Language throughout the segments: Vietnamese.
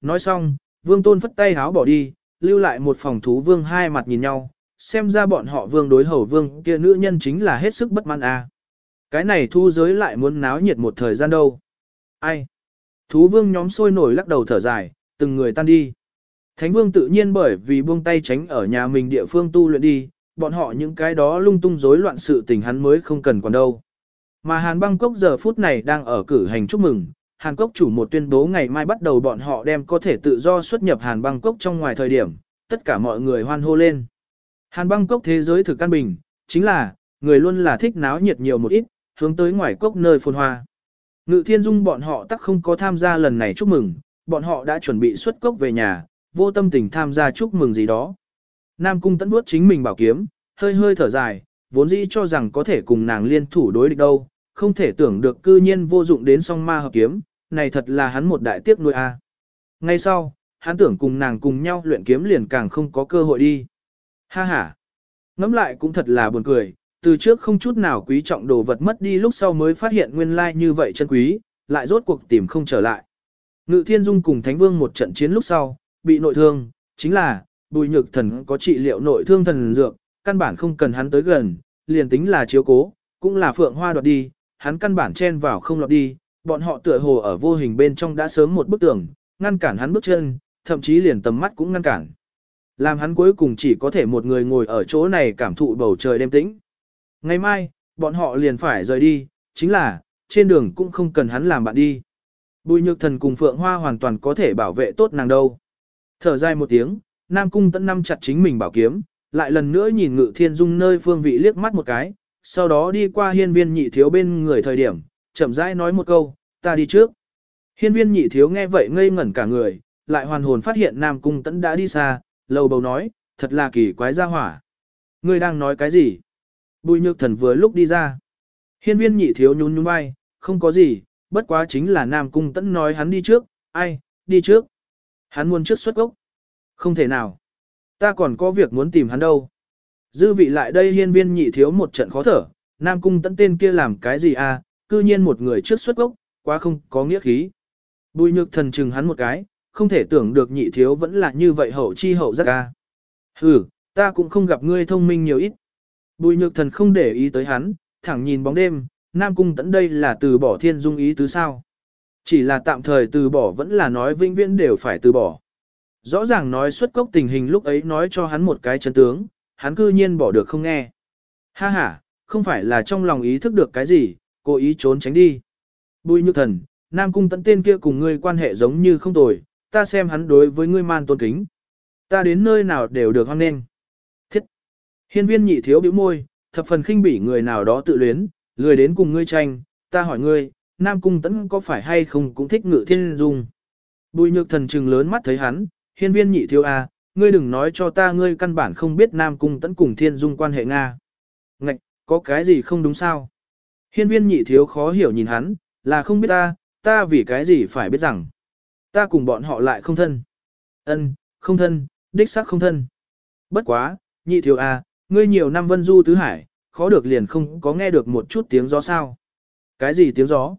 nói xong, vương tôn phất tay háo bỏ đi, lưu lại một phòng thú vương hai mặt nhìn nhau, xem ra bọn họ vương đối hầu vương kia nữ nhân chính là hết sức bất mãn à, Cái này thu giới lại muốn náo nhiệt một thời gian đâu. Ai? Thú vương nhóm sôi nổi lắc đầu thở dài, từng người tan đi. Thánh vương tự nhiên bởi vì buông tay tránh ở nhà mình địa phương tu luyện đi, bọn họ những cái đó lung tung rối loạn sự tình hắn mới không cần còn đâu. Mà Hàn băng cốc giờ phút này đang ở cử hành chúc mừng, Hàn Cốc chủ một tuyên bố ngày mai bắt đầu bọn họ đem có thể tự do xuất nhập Hàn Bangkok cốc trong ngoài thời điểm, tất cả mọi người hoan hô lên. Hàn Bangkok cốc thế giới thực căn bình, chính là, người luôn là thích náo nhiệt nhiều một ít, hướng tới ngoài cốc nơi phồn hoa. Ngự thiên dung bọn họ tắc không có tham gia lần này chúc mừng, bọn họ đã chuẩn bị xuất cốc về nhà, vô tâm tình tham gia chúc mừng gì đó. Nam cung tấn bước chính mình bảo kiếm, hơi hơi thở dài, vốn dĩ cho rằng có thể cùng nàng liên thủ đối địch đâu, không thể tưởng được cư nhiên vô dụng đến song ma hợp kiếm, này thật là hắn một đại tiếc nuôi a. Ngay sau, hắn tưởng cùng nàng cùng nhau luyện kiếm liền càng không có cơ hội đi. Ha ha. Ngắm lại cũng thật là buồn cười, từ trước không chút nào quý trọng đồ vật mất đi lúc sau mới phát hiện nguyên lai like như vậy chân quý, lại rốt cuộc tìm không trở lại. Ngự Thiên Dung cùng Thánh Vương một trận chiến lúc sau, bị nội thương, chính là, bùi nhược thần có trị liệu nội thương thần dược, căn bản không cần hắn tới gần, liền tính là chiếu cố, cũng là phượng hoa đoạt đi, hắn căn bản chen vào không lọt đi, bọn họ tựa hồ ở vô hình bên trong đã sớm một bức tường, ngăn cản hắn bước chân, thậm chí liền tầm mắt cũng ngăn cản. Làm hắn cuối cùng chỉ có thể một người ngồi ở chỗ này cảm thụ bầu trời đêm tĩnh. Ngày mai, bọn họ liền phải rời đi, chính là, trên đường cũng không cần hắn làm bạn đi. Bùi nhược thần cùng Phượng Hoa hoàn toàn có thể bảo vệ tốt nàng đâu. Thở dài một tiếng, Nam Cung tẫn năm chặt chính mình bảo kiếm, lại lần nữa nhìn ngự thiên dung nơi phương vị liếc mắt một cái, sau đó đi qua hiên viên nhị thiếu bên người thời điểm, chậm rãi nói một câu, ta đi trước. Hiên viên nhị thiếu nghe vậy ngây ngẩn cả người, lại hoàn hồn phát hiện Nam Cung tẫn đã đi xa, lầu bầu nói, thật là kỳ quái ra hỏa. Ngươi đang nói cái gì? Bùi nhược thần vừa lúc đi ra. Hiên viên nhị thiếu nhún nhún vai, không có gì, bất quá chính là Nam Cung tẫn nói hắn đi trước, ai, đi trước. Hắn muốn trước xuất gốc. Không thể nào. Ta còn có việc muốn tìm hắn đâu. Dư vị lại đây hiên viên nhị thiếu một trận khó thở, Nam Cung tẫn tên kia làm cái gì à, cư nhiên một người trước xuất gốc, quá không có nghĩa khí. Bùi nhược thần chừng hắn một cái, không thể tưởng được nhị thiếu vẫn là như vậy hậu chi hậu giác ca. Ừ, ta cũng không gặp ngươi thông minh nhiều ít. Bùi nhược thần không để ý tới hắn, thẳng nhìn bóng đêm, Nam Cung tẫn đây là từ bỏ thiên dung ý tứ sao. Chỉ là tạm thời từ bỏ vẫn là nói vĩnh viễn đều phải từ bỏ. Rõ ràng nói xuất cốc tình hình lúc ấy nói cho hắn một cái chân tướng, hắn cư nhiên bỏ được không nghe. Ha ha, không phải là trong lòng ý thức được cái gì, cố ý trốn tránh đi. Bùi nhược thần, Nam Cung tận tên kia cùng ngươi quan hệ giống như không tồi, ta xem hắn đối với ngươi man tôn kính. Ta đến nơi nào đều được hoan nghênh. Thiết. Hiên viên nhị thiếu bĩu môi, thập phần khinh bỉ người nào đó tự luyến, lười đến cùng ngươi tranh, ta hỏi ngươi, Nam Cung tấn có phải hay không cũng thích ngự thiên dung. Bùi nhược thần trừng lớn mắt thấy hắn, hiên viên nhị thiếu à, ngươi đừng nói cho ta ngươi căn bản không biết Nam Cung tấn cùng thiên dung quan hệ Nga. Ngạch, có cái gì không đúng sao? Hiên viên nhị thiếu khó hiểu nhìn hắn, là không biết ta, ta vì cái gì phải biết rằng. Ta cùng bọn họ lại không thân. Ân, không thân, đích xác không thân. Bất quá, nhị thiếu à, ngươi nhiều năm vân du tứ hải, khó được liền không có nghe được một chút tiếng gió sao. Cái gì tiếng gió?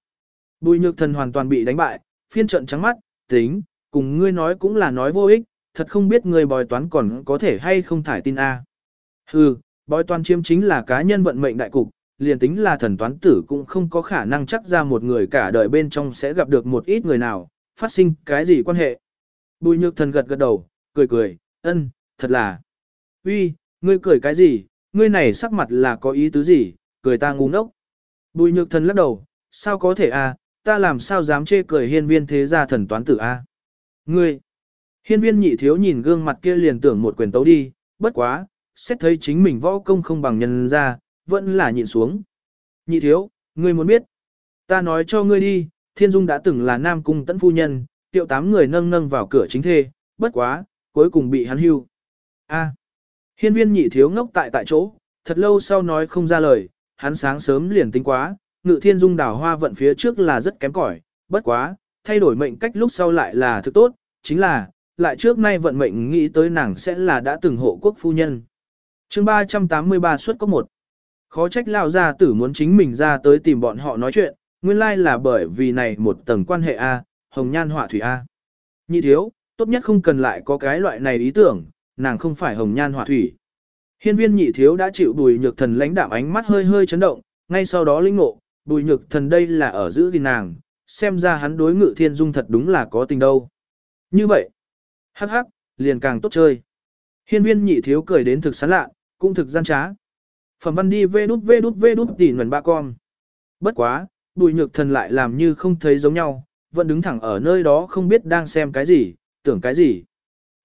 Bùi nhược thần hoàn toàn bị đánh bại, phiên trận trắng mắt, tính, cùng ngươi nói cũng là nói vô ích, thật không biết người bòi toán còn có thể hay không thải tin A. Hừ, bói toán chiếm chính là cá nhân vận mệnh đại cục, liền tính là thần toán tử cũng không có khả năng chắc ra một người cả đời bên trong sẽ gặp được một ít người nào, phát sinh cái gì quan hệ. Bùi nhược thần gật gật đầu, cười cười, ân, thật là. uy, ngươi cười cái gì, ngươi này sắc mặt là có ý tứ gì, cười ta ngu ngốc. Bùi nhược thần lắc đầu, sao có thể a? ta làm sao dám chê cười hiên viên thế gia thần toán tử a? Ngươi, hiên viên nhị thiếu nhìn gương mặt kia liền tưởng một quyền tấu đi, bất quá, xét thấy chính mình võ công không bằng nhân ra, vẫn là nhịn xuống. Nhị thiếu, ngươi muốn biết. Ta nói cho ngươi đi, Thiên Dung đã từng là nam cung tấn phu nhân, tiệu tám người nâng nâng vào cửa chính thê, bất quá, cuối cùng bị hắn hưu. A. Hiên viên nhị thiếu ngốc tại tại chỗ, thật lâu sau nói không ra lời, hắn sáng sớm liền tính quá, ngự thiên dung đào hoa vận phía trước là rất kém cỏi, bất quá, thay đổi mệnh cách lúc sau lại là thực tốt, chính là, lại trước nay vận mệnh nghĩ tới nàng sẽ là đã từng hộ quốc phu nhân. chương 383 suất có một. Khó trách lao gia tử muốn chính mình ra tới tìm bọn họ nói chuyện, nguyên lai là bởi vì này một tầng quan hệ A, hồng nhan họa thủy A. Nhị thiếu, tốt nhất không cần lại có cái loại này ý tưởng, nàng không phải hồng nhan hỏa thủy. Hiên viên nhị thiếu đã chịu bùi nhược thần lãnh đạm ánh mắt hơi hơi chấn động, ngay sau đó linh ngộ, bùi nhược thần đây là ở giữ gìn nàng, xem ra hắn đối ngự thiên dung thật đúng là có tình đâu. Như vậy, hắc hắc, liền càng tốt chơi. Hiên viên nhị thiếu cười đến thực sán lạ, cũng thực gian trá. Phẩm văn đi vê đút vê đút vê đút tỉ nguồn ba con. Bất quá, bùi nhược thần lại làm như không thấy giống nhau, vẫn đứng thẳng ở nơi đó không biết đang xem cái gì, tưởng cái gì.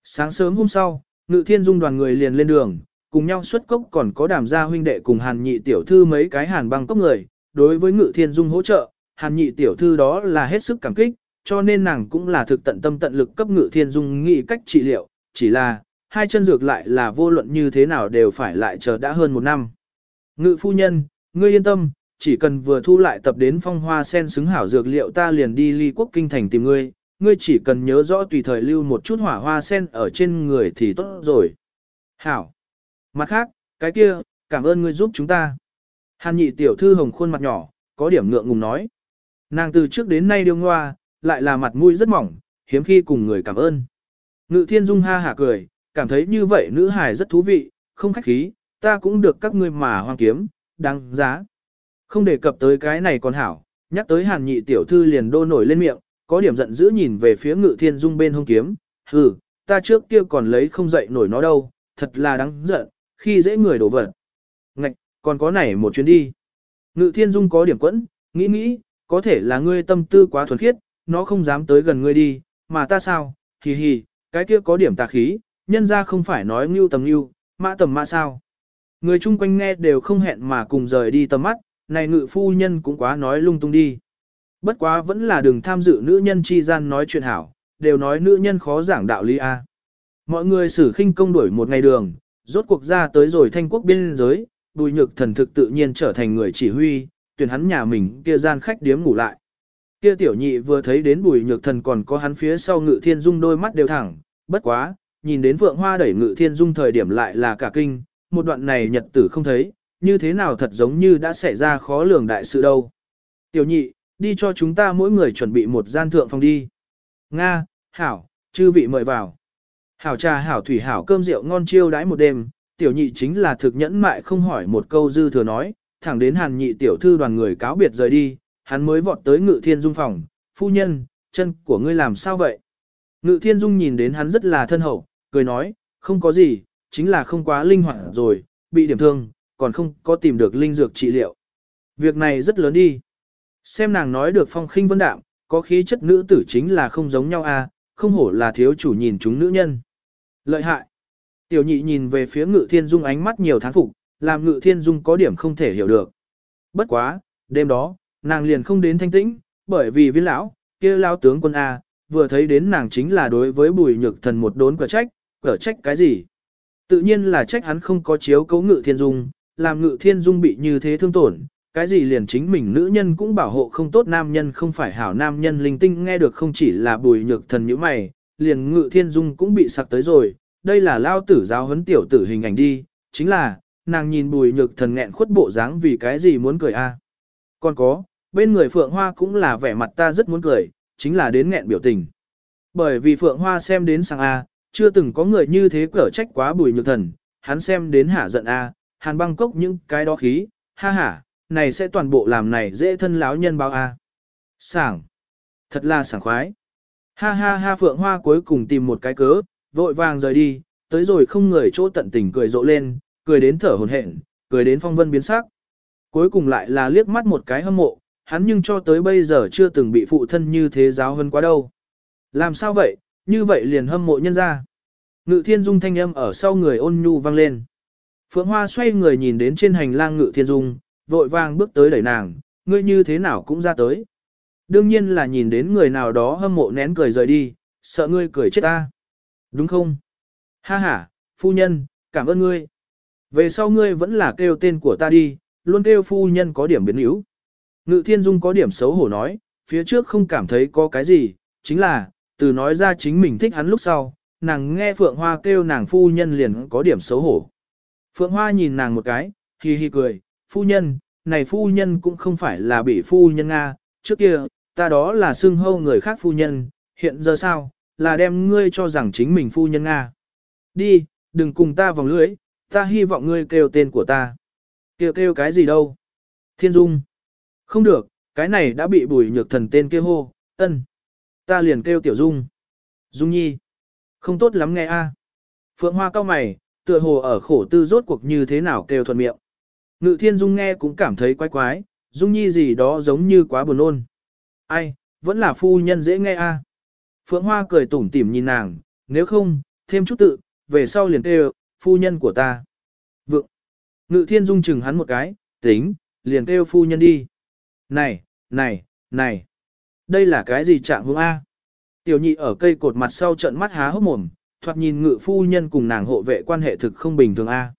Sáng sớm hôm sau, ngự thiên dung đoàn người liền lên đường, cùng nhau xuất cốc còn có đàm gia huynh đệ cùng hàn nhị tiểu thư mấy cái hàn băng cốc người, đối với ngự thiên dung hỗ trợ, hàn nhị tiểu thư đó là hết sức cảm kích, cho nên nàng cũng là thực tận tâm tận lực cấp ngự thiên dung nghĩ cách trị liệu, chỉ là, hai chân dược lại là vô luận như thế nào đều phải lại chờ đã hơn một năm. Ngự phu nhân, ngươi yên tâm, chỉ cần vừa thu lại tập đến phong hoa sen xứng hảo dược liệu ta liền đi ly quốc kinh thành tìm ngươi, ngươi chỉ cần nhớ rõ tùy thời lưu một chút hỏa hoa sen ở trên người thì tốt rồi. Hảo. Mặt khác, cái kia, cảm ơn ngươi giúp chúng ta. Hàn nhị tiểu thư hồng khuôn mặt nhỏ, có điểm ngượng ngùng nói. Nàng từ trước đến nay điêu ngoa, lại là mặt mũi rất mỏng, hiếm khi cùng người cảm ơn. Ngự thiên dung ha hả cười, cảm thấy như vậy nữ hài rất thú vị, không khách khí, ta cũng được các ngươi mà hoang kiếm, đáng giá. Không đề cập tới cái này còn hảo, nhắc tới hàn nhị tiểu thư liền đô nổi lên miệng, có điểm giận dữ nhìn về phía ngự thiên dung bên hông kiếm, hừ, ta trước kia còn lấy không dậy nổi nó đâu, thật là đáng giận, khi dễ người đổ vật. Ngạch, còn có này một chuyến đi. Ngự thiên dung có điểm quẫn, nghĩ nghĩ, có thể là ngươi tâm tư quá thuần khiết, nó không dám tới gần ngươi đi, mà ta sao, hì hì, cái kia có điểm tà khí, nhân ra không phải nói ngưu tầm ngưu, mã tầm mã sao. Người chung quanh nghe đều không hẹn mà cùng rời đi tầm mắt, này ngự phu nhân cũng quá nói lung tung đi. Bất quá vẫn là đừng tham dự nữ nhân chi gian nói chuyện hảo, đều nói nữ nhân khó giảng đạo lý A. Mọi người xử khinh công đuổi một ngày đường, rốt cuộc ra tới rồi thanh quốc biên giới, bùi nhược thần thực tự nhiên trở thành người chỉ huy, tuyển hắn nhà mình kia gian khách điếm ngủ lại. Kia tiểu nhị vừa thấy đến bùi nhược thần còn có hắn phía sau ngự thiên dung đôi mắt đều thẳng, bất quá, nhìn đến vượng hoa đẩy ngự thiên dung thời điểm lại là cả kinh, một đoạn này nhật tử không thấy, như thế nào thật giống như đã xảy ra khó lường đại sự đâu. Tiểu nhị, đi cho chúng ta mỗi người chuẩn bị một gian thượng phòng đi. Nga, hảo, chư vị mời vào. Hảo trà hảo thủy hảo cơm rượu ngon chiêu đãi một đêm, tiểu nhị chính là thực nhẫn mại không hỏi một câu dư thừa nói, thẳng đến hàn nhị tiểu thư đoàn người cáo biệt rời đi, hắn mới vọt tới ngự thiên dung phòng, phu nhân, chân của ngươi làm sao vậy? Ngự thiên dung nhìn đến hắn rất là thân hậu, cười nói, không có gì, chính là không quá linh hoạt rồi, bị điểm thương, còn không có tìm được linh dược trị liệu. Việc này rất lớn đi. Xem nàng nói được phong khinh vân đạm, có khí chất nữ tử chính là không giống nhau a, à, không hổ là thiếu chủ nhìn chúng nữ nhân. Lợi hại. Tiểu nhị nhìn về phía ngự thiên dung ánh mắt nhiều thán phục, làm ngự thiên dung có điểm không thể hiểu được. Bất quá, đêm đó, nàng liền không đến thanh tĩnh, bởi vì viên lão, kia lao tướng quân A, vừa thấy đến nàng chính là đối với bùi nhược thần một đốn cửa trách, cửa trách cái gì? Tự nhiên là trách hắn không có chiếu cấu ngự thiên dung, làm ngự thiên dung bị như thế thương tổn, cái gì liền chính mình nữ nhân cũng bảo hộ không tốt nam nhân không phải hảo nam nhân linh tinh nghe được không chỉ là bùi nhược thần như mày, liền ngự thiên dung cũng bị sặc tới rồi, đây là lao tử giáo huấn tiểu tử hình ảnh đi, chính là, nàng nhìn bùi nhược thần nghẹn khuất bộ dáng vì cái gì muốn cười a? À? Còn có, bên người Phượng Hoa cũng là vẻ mặt ta rất muốn cười, chính là đến nghẹn biểu tình. Bởi vì Phượng Hoa xem đến sang A, chưa từng có người như thế cở trách quá bùi nhược thần, hắn xem đến hả giận A, à, hàn băng cốc những cái đó khí, ha ha, này sẽ toàn bộ làm này dễ thân láo nhân bao A. Sảng. Thật là sảng khoái. Ha ha ha Phượng Hoa cuối cùng tìm một cái cớ, vội vàng rời đi, tới rồi không người chỗ tận tình cười rộ lên, cười đến thở hồn hển, cười đến phong vân biến sắc. Cuối cùng lại là liếc mắt một cái hâm mộ, hắn nhưng cho tới bây giờ chưa từng bị phụ thân như thế giáo hơn quá đâu. Làm sao vậy, như vậy liền hâm mộ nhân ra. Ngự thiên dung thanh âm ở sau người ôn nhu vang lên. Phượng Hoa xoay người nhìn đến trên hành lang ngự thiên dung, vội vàng bước tới đẩy nàng, ngươi như thế nào cũng ra tới. Đương nhiên là nhìn đến người nào đó hâm mộ nén cười rời đi, sợ ngươi cười chết ta. Đúng không? Ha ha, phu nhân, cảm ơn ngươi. Về sau ngươi vẫn là kêu tên của ta đi, luôn kêu phu nhân có điểm biến yếu. Ngự thiên dung có điểm xấu hổ nói, phía trước không cảm thấy có cái gì, chính là, từ nói ra chính mình thích hắn lúc sau, nàng nghe Phượng Hoa kêu nàng phu nhân liền có điểm xấu hổ. Phượng Hoa nhìn nàng một cái, hi hi cười, phu nhân, này phu nhân cũng không phải là bị phu nhân Nga, trước kia, ta đó là xưng hâu người khác phu nhân, hiện giờ sao, là đem ngươi cho rằng chính mình phu nhân Nga. Đi, đừng cùng ta vòng lưới, ta hy vọng ngươi kêu tên của ta. Kêu kêu cái gì đâu? Thiên Dung. Không được, cái này đã bị bùi nhược thần tên kêu hô, ân. Ta liền kêu Tiểu Dung. Dung Nhi. Không tốt lắm nghe a. Phượng Hoa cao mày, tựa hồ ở khổ tư rốt cuộc như thế nào kêu thuận miệng. Ngự Thiên Dung nghe cũng cảm thấy quái quái, Dung Nhi gì đó giống như quá buồn ôn. Ai, vẫn là phu nhân dễ nghe a. Phượng Hoa cười tủm tỉm nhìn nàng, nếu không, thêm chút tự, về sau liền kêu, phu nhân của ta. Vượng. Ngự Thiên Dung chừng hắn một cái, tính, liền kêu phu nhân đi. Này, này, này. Đây là cái gì trạng hướng A? Tiểu nhị ở cây cột mặt sau trận mắt há hốc mồm, thoạt nhìn ngự phu nhân cùng nàng hộ vệ quan hệ thực không bình thường A.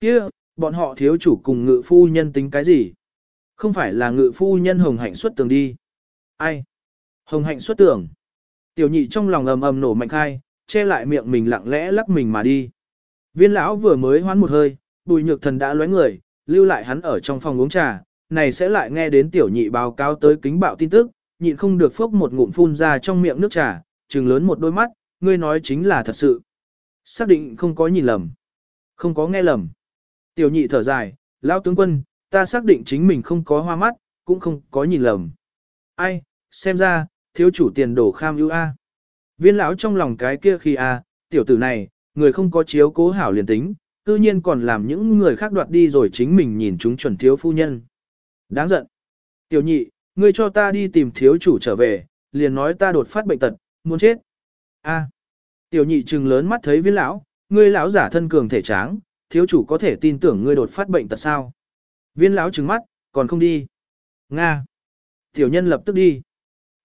kia bọn họ thiếu chủ cùng ngự phu nhân tính cái gì? Không phải là ngự phu nhân hồng hạnh xuất tường đi. Ai? Hồng hạnh xuất tường. Tiểu nhị trong lòng ầm ầm nổ mạnh khai, che lại miệng mình lặng lẽ lắc mình mà đi. Viên lão vừa mới hoán một hơi, bùi nhược thần đã lóe người, lưu lại hắn ở trong phòng uống trà, này sẽ lại nghe đến tiểu nhị báo cáo tới kính bạo tin tức, nhịn không được phốc một ngụm phun ra trong miệng nước trà, trừng lớn một đôi mắt, ngươi nói chính là thật sự. Xác định không có nhìn lầm, không có nghe lầm. Tiểu nhị thở dài, lão tướng quân, ta xác định chính mình không có hoa mắt, cũng không có nhìn lầm. Ai, xem ra, thiếu chủ tiền đổ kham ưu a. Viên lão trong lòng cái kia khi a, tiểu tử này, người không có chiếu cố hảo liền tính, tự nhiên còn làm những người khác đoạt đi rồi chính mình nhìn chúng chuẩn thiếu phu nhân. Đáng giận. Tiểu nhị, ngươi cho ta đi tìm thiếu chủ trở về, liền nói ta đột phát bệnh tật, muốn chết. A. Tiểu nhị trừng lớn mắt thấy viên lão, ngươi lão giả thân cường thể tráng, thiếu chủ có thể tin tưởng ngươi đột phát bệnh tật sao? Viên lão trừng mắt, còn không đi. Nga. Tiểu nhân lập tức đi.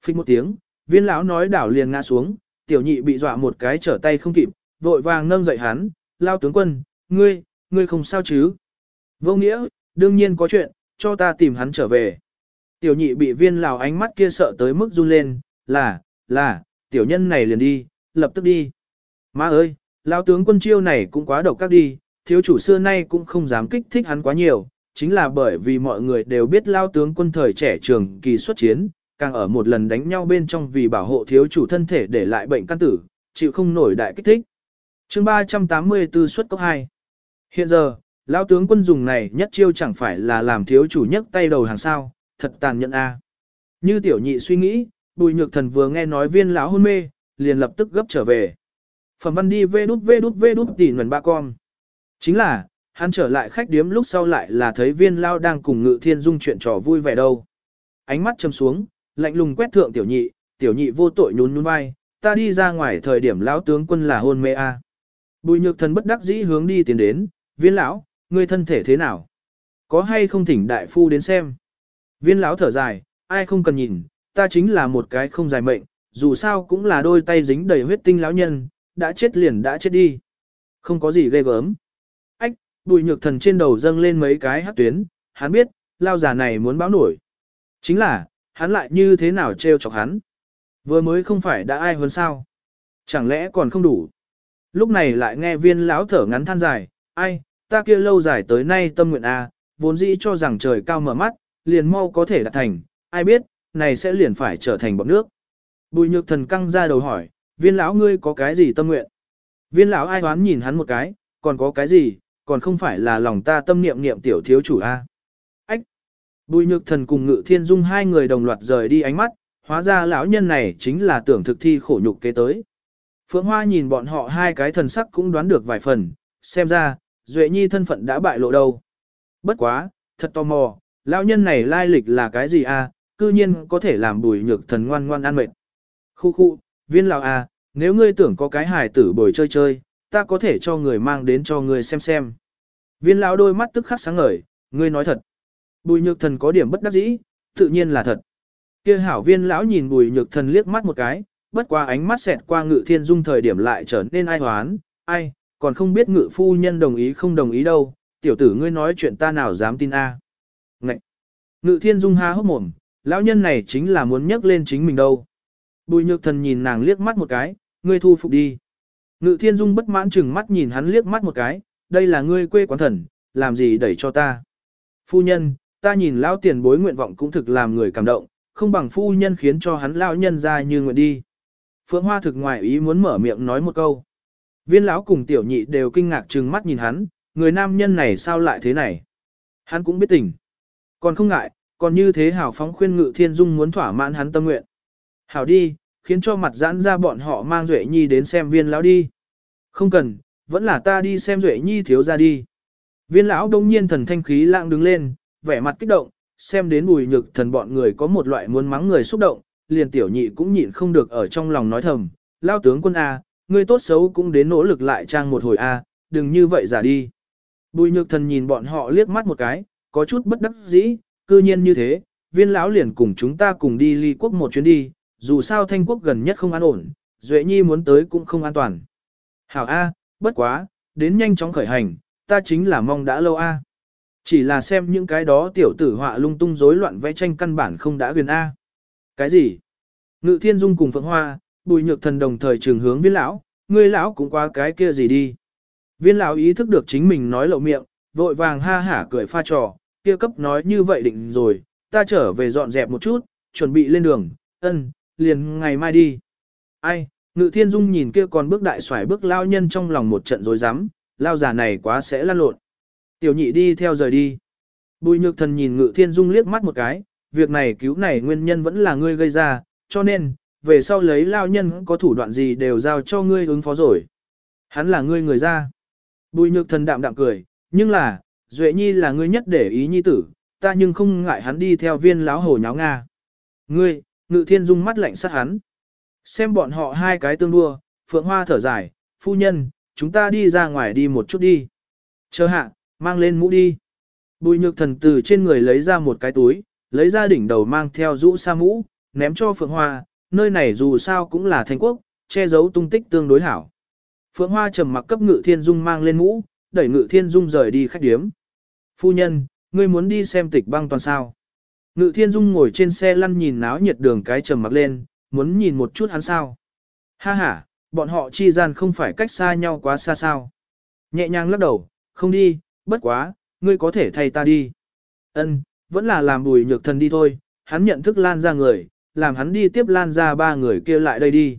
Phích một tiếng, viên lão nói đảo liền ngã xuống, tiểu nhị bị dọa một cái trở tay không kịp, vội vàng nâng dậy hắn, lao tướng quân, ngươi, ngươi không sao chứ? Vô nghĩa, đương nhiên có chuyện, cho ta tìm hắn trở về. Tiểu nhị bị viên lào ánh mắt kia sợ tới mức run lên, là, là, tiểu nhân này liền đi, lập tức đi. Má ơi, lão tướng quân chiêu này cũng quá độc các đi, thiếu chủ xưa nay cũng không dám kích thích hắn quá nhiều, chính là bởi vì mọi người đều biết lao tướng quân thời trẻ trường kỳ xuất chiến, càng ở một lần đánh nhau bên trong vì bảo hộ thiếu chủ thân thể để lại bệnh căn tử, chịu không nổi đại kích thích. chương 384 xuất cốc 2 Hiện giờ, lão tướng quân dùng này nhất chiêu chẳng phải là làm thiếu chủ nhất tay đầu hàng sao, thật tàn nhẫn a. Như tiểu nhị suy nghĩ, bùi nhược thần vừa nghe nói viên lão hôn mê, liền lập tức gấp trở về. Phẩm văn đi vê đút vê đút vê đút tỉ nguồn ba con. Chính là, hắn trở lại khách điếm lúc sau lại là thấy viên lao đang cùng ngự thiên dung chuyện trò vui vẻ đâu. Ánh mắt châm xuống, lạnh lùng quét thượng tiểu nhị, tiểu nhị vô tội nhún nhún vai, ta đi ra ngoài thời điểm lão tướng quân là hôn mê a. Bùi nhược thần bất đắc dĩ hướng đi tiến đến, viên lão, ngươi thân thể thế nào? Có hay không thỉnh đại phu đến xem? Viên lão thở dài, ai không cần nhìn, ta chính là một cái không dài mệnh, dù sao cũng là đôi tay dính đầy huyết tinh lão nhân, đã chết liền đã chết đi. Không có gì ghê gớm. Ách, bùi nhược thần trên đầu dâng lên mấy cái hát tuyến, hắn biết, lao già này muốn báo nổi. Chính là, hắn lại như thế nào trêu chọc hắn. Vừa mới không phải đã ai hơn sao. Chẳng lẽ còn không đủ. Lúc này lại nghe viên lão thở ngắn than dài, ai, ta kia lâu dài tới nay tâm nguyện A, vốn dĩ cho rằng trời cao mở mắt, liền mau có thể đạt thành, ai biết, này sẽ liền phải trở thành bọc nước. Bùi nhược thần căng ra đầu hỏi, viên lão ngươi có cái gì tâm nguyện? Viên lão ai hoán nhìn hắn một cái, còn có cái gì, còn không phải là lòng ta tâm niệm niệm tiểu thiếu chủ A. Ách! Bùi nhược thần cùng ngự thiên dung hai người đồng loạt rời đi ánh mắt, hóa ra lão nhân này chính là tưởng thực thi khổ nhục kế tới. Phượng Hoa nhìn bọn họ hai cái thần sắc cũng đoán được vài phần, xem ra, Duệ Nhi thân phận đã bại lộ đâu. Bất quá, thật tò mò, lão nhân này lai lịch là cái gì a? À, cư nhiên có thể làm bùi nhược thần ngoan ngoan ăn mệt. Khu khu, viên lão a, à, nếu ngươi tưởng có cái hài tử bồi chơi chơi, ta có thể cho người mang đến cho ngươi xem xem. Viên lão đôi mắt tức khắc sáng ngời, ngươi nói thật. Bùi nhược thần có điểm bất đắc dĩ, tự nhiên là thật. Kia hảo viên lão nhìn bùi nhược thần liếc mắt một cái, bất qua ánh mắt xẹt qua ngự thiên dung thời điểm lại trở nên ai hoán, ai, còn không biết ngự phu nhân đồng ý không đồng ý đâu, tiểu tử ngươi nói chuyện ta nào dám tin a? Ngậy! Ngự thiên dung há hốc mồm, lão nhân này chính là muốn nhắc lên chính mình đâu. Bùi nhược thần nhìn nàng liếc mắt một cái, ngươi thu phục đi. Ngự thiên dung bất mãn chừng mắt nhìn hắn liếc mắt một cái, đây là ngươi quê quán thần, làm gì đẩy cho ta. Phu nhân, ta nhìn lão tiền bối nguyện vọng cũng thực làm người cảm động, không bằng phu nhân khiến cho hắn lão nhân ra như nguyện đi. Phượng Hoa thực ngoài ý muốn mở miệng nói một câu. Viên lão cùng tiểu nhị đều kinh ngạc trừng mắt nhìn hắn, người nam nhân này sao lại thế này? Hắn cũng biết tình. Còn không ngại, còn như thế hảo phóng khuyên ngự thiên dung muốn thỏa mãn hắn tâm nguyện. Hảo đi, khiến cho mặt giãn ra bọn họ mang Duệ Nhi đến xem viên lão đi. Không cần, vẫn là ta đi xem Duệ Nhi thiếu ra đi. Viên lão đông nhiên thần thanh khí lạng đứng lên, vẻ mặt kích động, xem đến bùi nhược thần bọn người có một loại muốn mắng người xúc động, liền tiểu nhị cũng nhịn không được ở trong lòng nói thầm, lao tướng quân A, ngươi tốt xấu cũng đến nỗ lực lại trang một hồi A, đừng như vậy giả đi. Bùi nhược thần nhìn bọn họ liếc mắt một cái, có chút bất đắc dĩ, cư nhiên như thế, viên lão liền cùng chúng ta cùng đi ly quốc một chuyến đi, dù sao thanh quốc gần nhất không an ổn, Duệ Nhi muốn tới cũng không an toàn. Hảo A, bất quá, đến nhanh chóng khởi hành, ta chính là mong đã lâu A. Chỉ là xem những cái đó tiểu tử họa lung tung rối loạn vẽ tranh căn bản không đã quyền A. Cái gì? Ngự thiên dung cùng phượng hoa, bùi nhược thần đồng thời trường hướng viên lão, ngươi lão cũng qua cái kia gì đi. Viên lão ý thức được chính mình nói lậu miệng, vội vàng ha hả cười pha trò, kia cấp nói như vậy định rồi, ta trở về dọn dẹp một chút, chuẩn bị lên đường, ân, liền ngày mai đi. Ai, ngự thiên dung nhìn kia còn bước đại xoài bước lao nhân trong lòng một trận rối rắm, lao già này quá sẽ lan lộn. Tiểu nhị đi theo rời đi. Bùi nhược thần nhìn ngự thiên dung liếc mắt một cái, việc này cứu này nguyên nhân vẫn là ngươi gây ra, cho nên, về sau lấy lao nhân có thủ đoạn gì đều giao cho ngươi ứng phó rồi. Hắn là ngươi người ra. Bùi nhược thần đạm đạm cười, nhưng là, Duệ Nhi là ngươi nhất để ý nhi tử, ta nhưng không ngại hắn đi theo viên láo hồ nháo Nga. Ngươi, ngự thiên dung mắt lạnh sát hắn. Xem bọn họ hai cái tương đua, phượng hoa thở dài, phu nhân, chúng ta đi ra ngoài đi một chút đi. Chờ hạ, mang lên mũ đi. Bùi nhược thần từ trên người lấy ra một cái túi, lấy ra đỉnh đầu mang theo rũ sa mũ, ném cho phượng hoa, nơi này dù sao cũng là thành quốc, che giấu tung tích tương đối hảo. Phượng hoa trầm mặc cấp ngự thiên dung mang lên mũ, đẩy ngự thiên dung rời đi khách điếm. Phu nhân, ngươi muốn đi xem tịch băng toàn sao. Ngự thiên dung ngồi trên xe lăn nhìn náo nhiệt đường cái trầm mặc lên, muốn nhìn một chút hắn sao. Ha ha, bọn họ chi gian không phải cách xa nhau quá xa sao. Nhẹ nhàng lắc đầu, không đi, bất quá, ngươi có thể thay ta đi. Ân, vẫn là làm bùi nhược thần đi thôi, hắn nhận thức lan ra người, làm hắn đi tiếp lan ra ba người kia lại đây đi.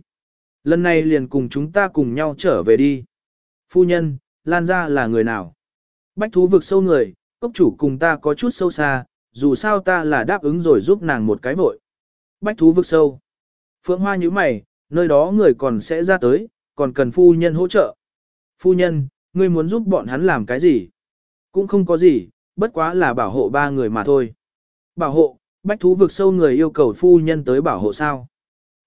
Lần này liền cùng chúng ta cùng nhau trở về đi. Phu nhân, lan ra là người nào? Bách thú vực sâu người, cốc chủ cùng ta có chút sâu xa, dù sao ta là đáp ứng rồi giúp nàng một cái vội. Bách thú vực sâu. Phượng Hoa như mày, nơi đó người còn sẽ ra tới, còn cần phu nhân hỗ trợ. Phu nhân, ngươi muốn giúp bọn hắn làm cái gì? Cũng không có gì, bất quá là bảo hộ ba người mà thôi. Bảo hộ, bách thú vực sâu người yêu cầu phu nhân tới bảo hộ sao?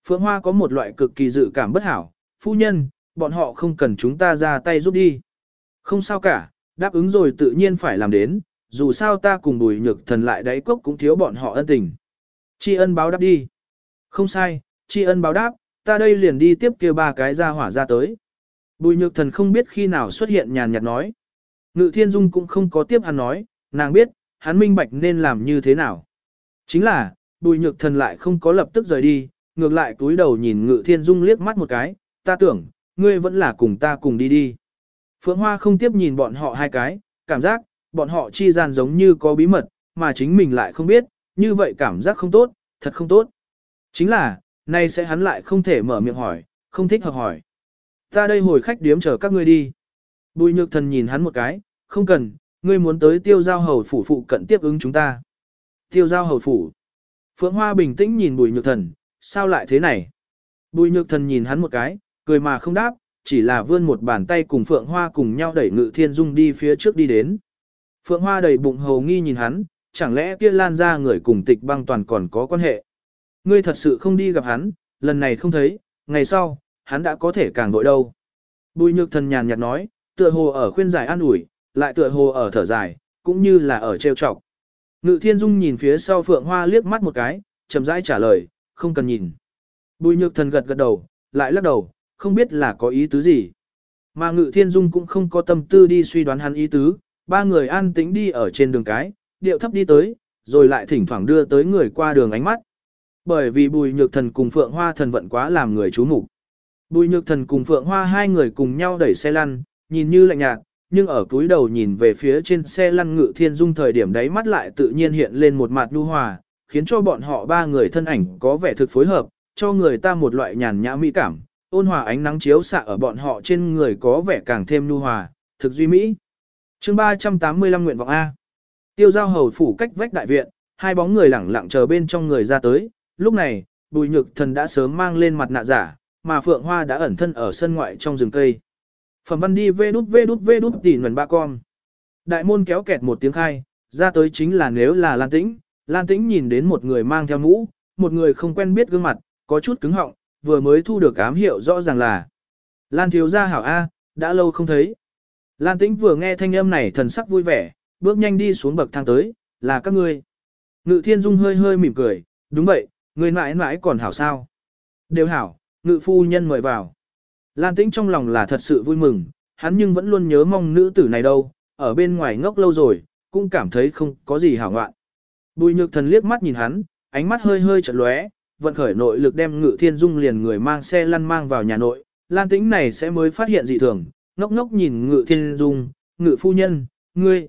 Phượng Hoa có một loại cực kỳ dự cảm bất hảo, phu nhân, bọn họ không cần chúng ta ra tay giúp đi. Không sao cả, đáp ứng rồi tự nhiên phải làm đến, dù sao ta cùng bùi nhược thần lại đáy cốc cũng thiếu bọn họ ân tình. Tri ân báo đáp đi. Không sai, tri ân báo đáp, ta đây liền đi tiếp kia ba cái ra hỏa ra tới. Bùi nhược thần không biết khi nào xuất hiện nhàn nhạt nói. Ngự thiên dung cũng không có tiếp hắn nói, nàng biết, hắn minh bạch nên làm như thế nào. Chính là, bùi nhược thần lại không có lập tức rời đi, ngược lại túi đầu nhìn ngự thiên dung liếc mắt một cái, ta tưởng, ngươi vẫn là cùng ta cùng đi đi. Phượng Hoa không tiếp nhìn bọn họ hai cái, cảm giác, bọn họ chi gian giống như có bí mật, mà chính mình lại không biết, như vậy cảm giác không tốt, thật không tốt. Chính là, nay sẽ hắn lại không thể mở miệng hỏi, không thích hợp hỏi. Ta đây hồi khách điếm chờ các ngươi đi. Bùi nhược thần nhìn hắn một cái, không cần, ngươi muốn tới tiêu giao hầu phủ phụ cận tiếp ứng chúng ta. Tiêu giao hầu phủ. Phượng Hoa bình tĩnh nhìn bùi nhược thần, sao lại thế này? Bùi nhược thần nhìn hắn một cái, cười mà không đáp, chỉ là vươn một bàn tay cùng Phượng Hoa cùng nhau đẩy Ngự Thiên Dung đi phía trước đi đến. Phượng Hoa đầy bụng hầu nghi nhìn hắn, chẳng lẽ kia lan ra người cùng tịch băng toàn còn có quan hệ. Ngươi thật sự không đi gặp hắn, lần này không thấy, ngày sau, hắn đã có thể càng vội đâu. Bùi nhược thần nhàn nhạt nói, tựa hồ ở khuyên giải an ủi, lại tựa hồ ở thở dài, cũng như là ở trêu chọc. Ngự thiên dung nhìn phía sau phượng hoa liếc mắt một cái, chậm rãi trả lời, không cần nhìn. Bùi nhược thần gật gật đầu, lại lắc đầu, không biết là có ý tứ gì. Mà ngự thiên dung cũng không có tâm tư đi suy đoán hắn ý tứ, ba người an tĩnh đi ở trên đường cái, điệu thấp đi tới, rồi lại thỉnh thoảng đưa tới người qua đường ánh mắt. Bởi vì bùi nhược thần cùng phượng hoa thần vận quá làm người chú mục Bùi nhược thần cùng phượng hoa hai người cùng nhau đẩy xe lăn, nhìn như lạnh nhạt, nhưng ở túi đầu nhìn về phía trên xe lăn ngự thiên dung thời điểm đấy mắt lại tự nhiên hiện lên một mặt nhu hòa, khiến cho bọn họ ba người thân ảnh có vẻ thực phối hợp, cho người ta một loại nhàn nhã mỹ cảm, ôn hòa ánh nắng chiếu xạ ở bọn họ trên người có vẻ càng thêm nhu hòa, thực duy mỹ. chương 385 nguyện vọng A. Tiêu giao hầu phủ cách vách đại viện, hai bóng người lẳng lặng chờ bên trong người ra tới, lúc này, bùi nhược thần đã sớm mang lên mặt nạ giả, mà phượng hoa đã ẩn thân ở sân ngoại trong rừng cây. Phẩm văn đi vê đút vê đút vê đút tỉ nguồn ba con. Đại môn kéo kẹt một tiếng khai, ra tới chính là nếu là Lan Tĩnh, Lan Tĩnh nhìn đến một người mang theo mũ, một người không quen biết gương mặt, có chút cứng họng, vừa mới thu được ám hiệu rõ ràng là Lan thiếu gia hảo A, đã lâu không thấy. Lan Tĩnh vừa nghe thanh âm này thần sắc vui vẻ, bước nhanh đi xuống bậc thang tới, là các ngươi. Ngự thiên dung hơi hơi mỉm cười, đúng vậy, người mãi mãi còn hảo sao. Đều hảo, ngự phu nhân mời vào. Lan Tĩnh trong lòng là thật sự vui mừng, hắn nhưng vẫn luôn nhớ mong nữ tử này đâu, ở bên ngoài ngốc lâu rồi, cũng cảm thấy không có gì hảo ngoạn. Bùi nhược thần liếc mắt nhìn hắn, ánh mắt hơi hơi chật lóe, vận khởi nội lực đem ngự thiên dung liền người mang xe lăn mang vào nhà nội, lan tĩnh này sẽ mới phát hiện dị thường, ngốc ngốc nhìn ngự thiên dung, ngự phu nhân, ngươi,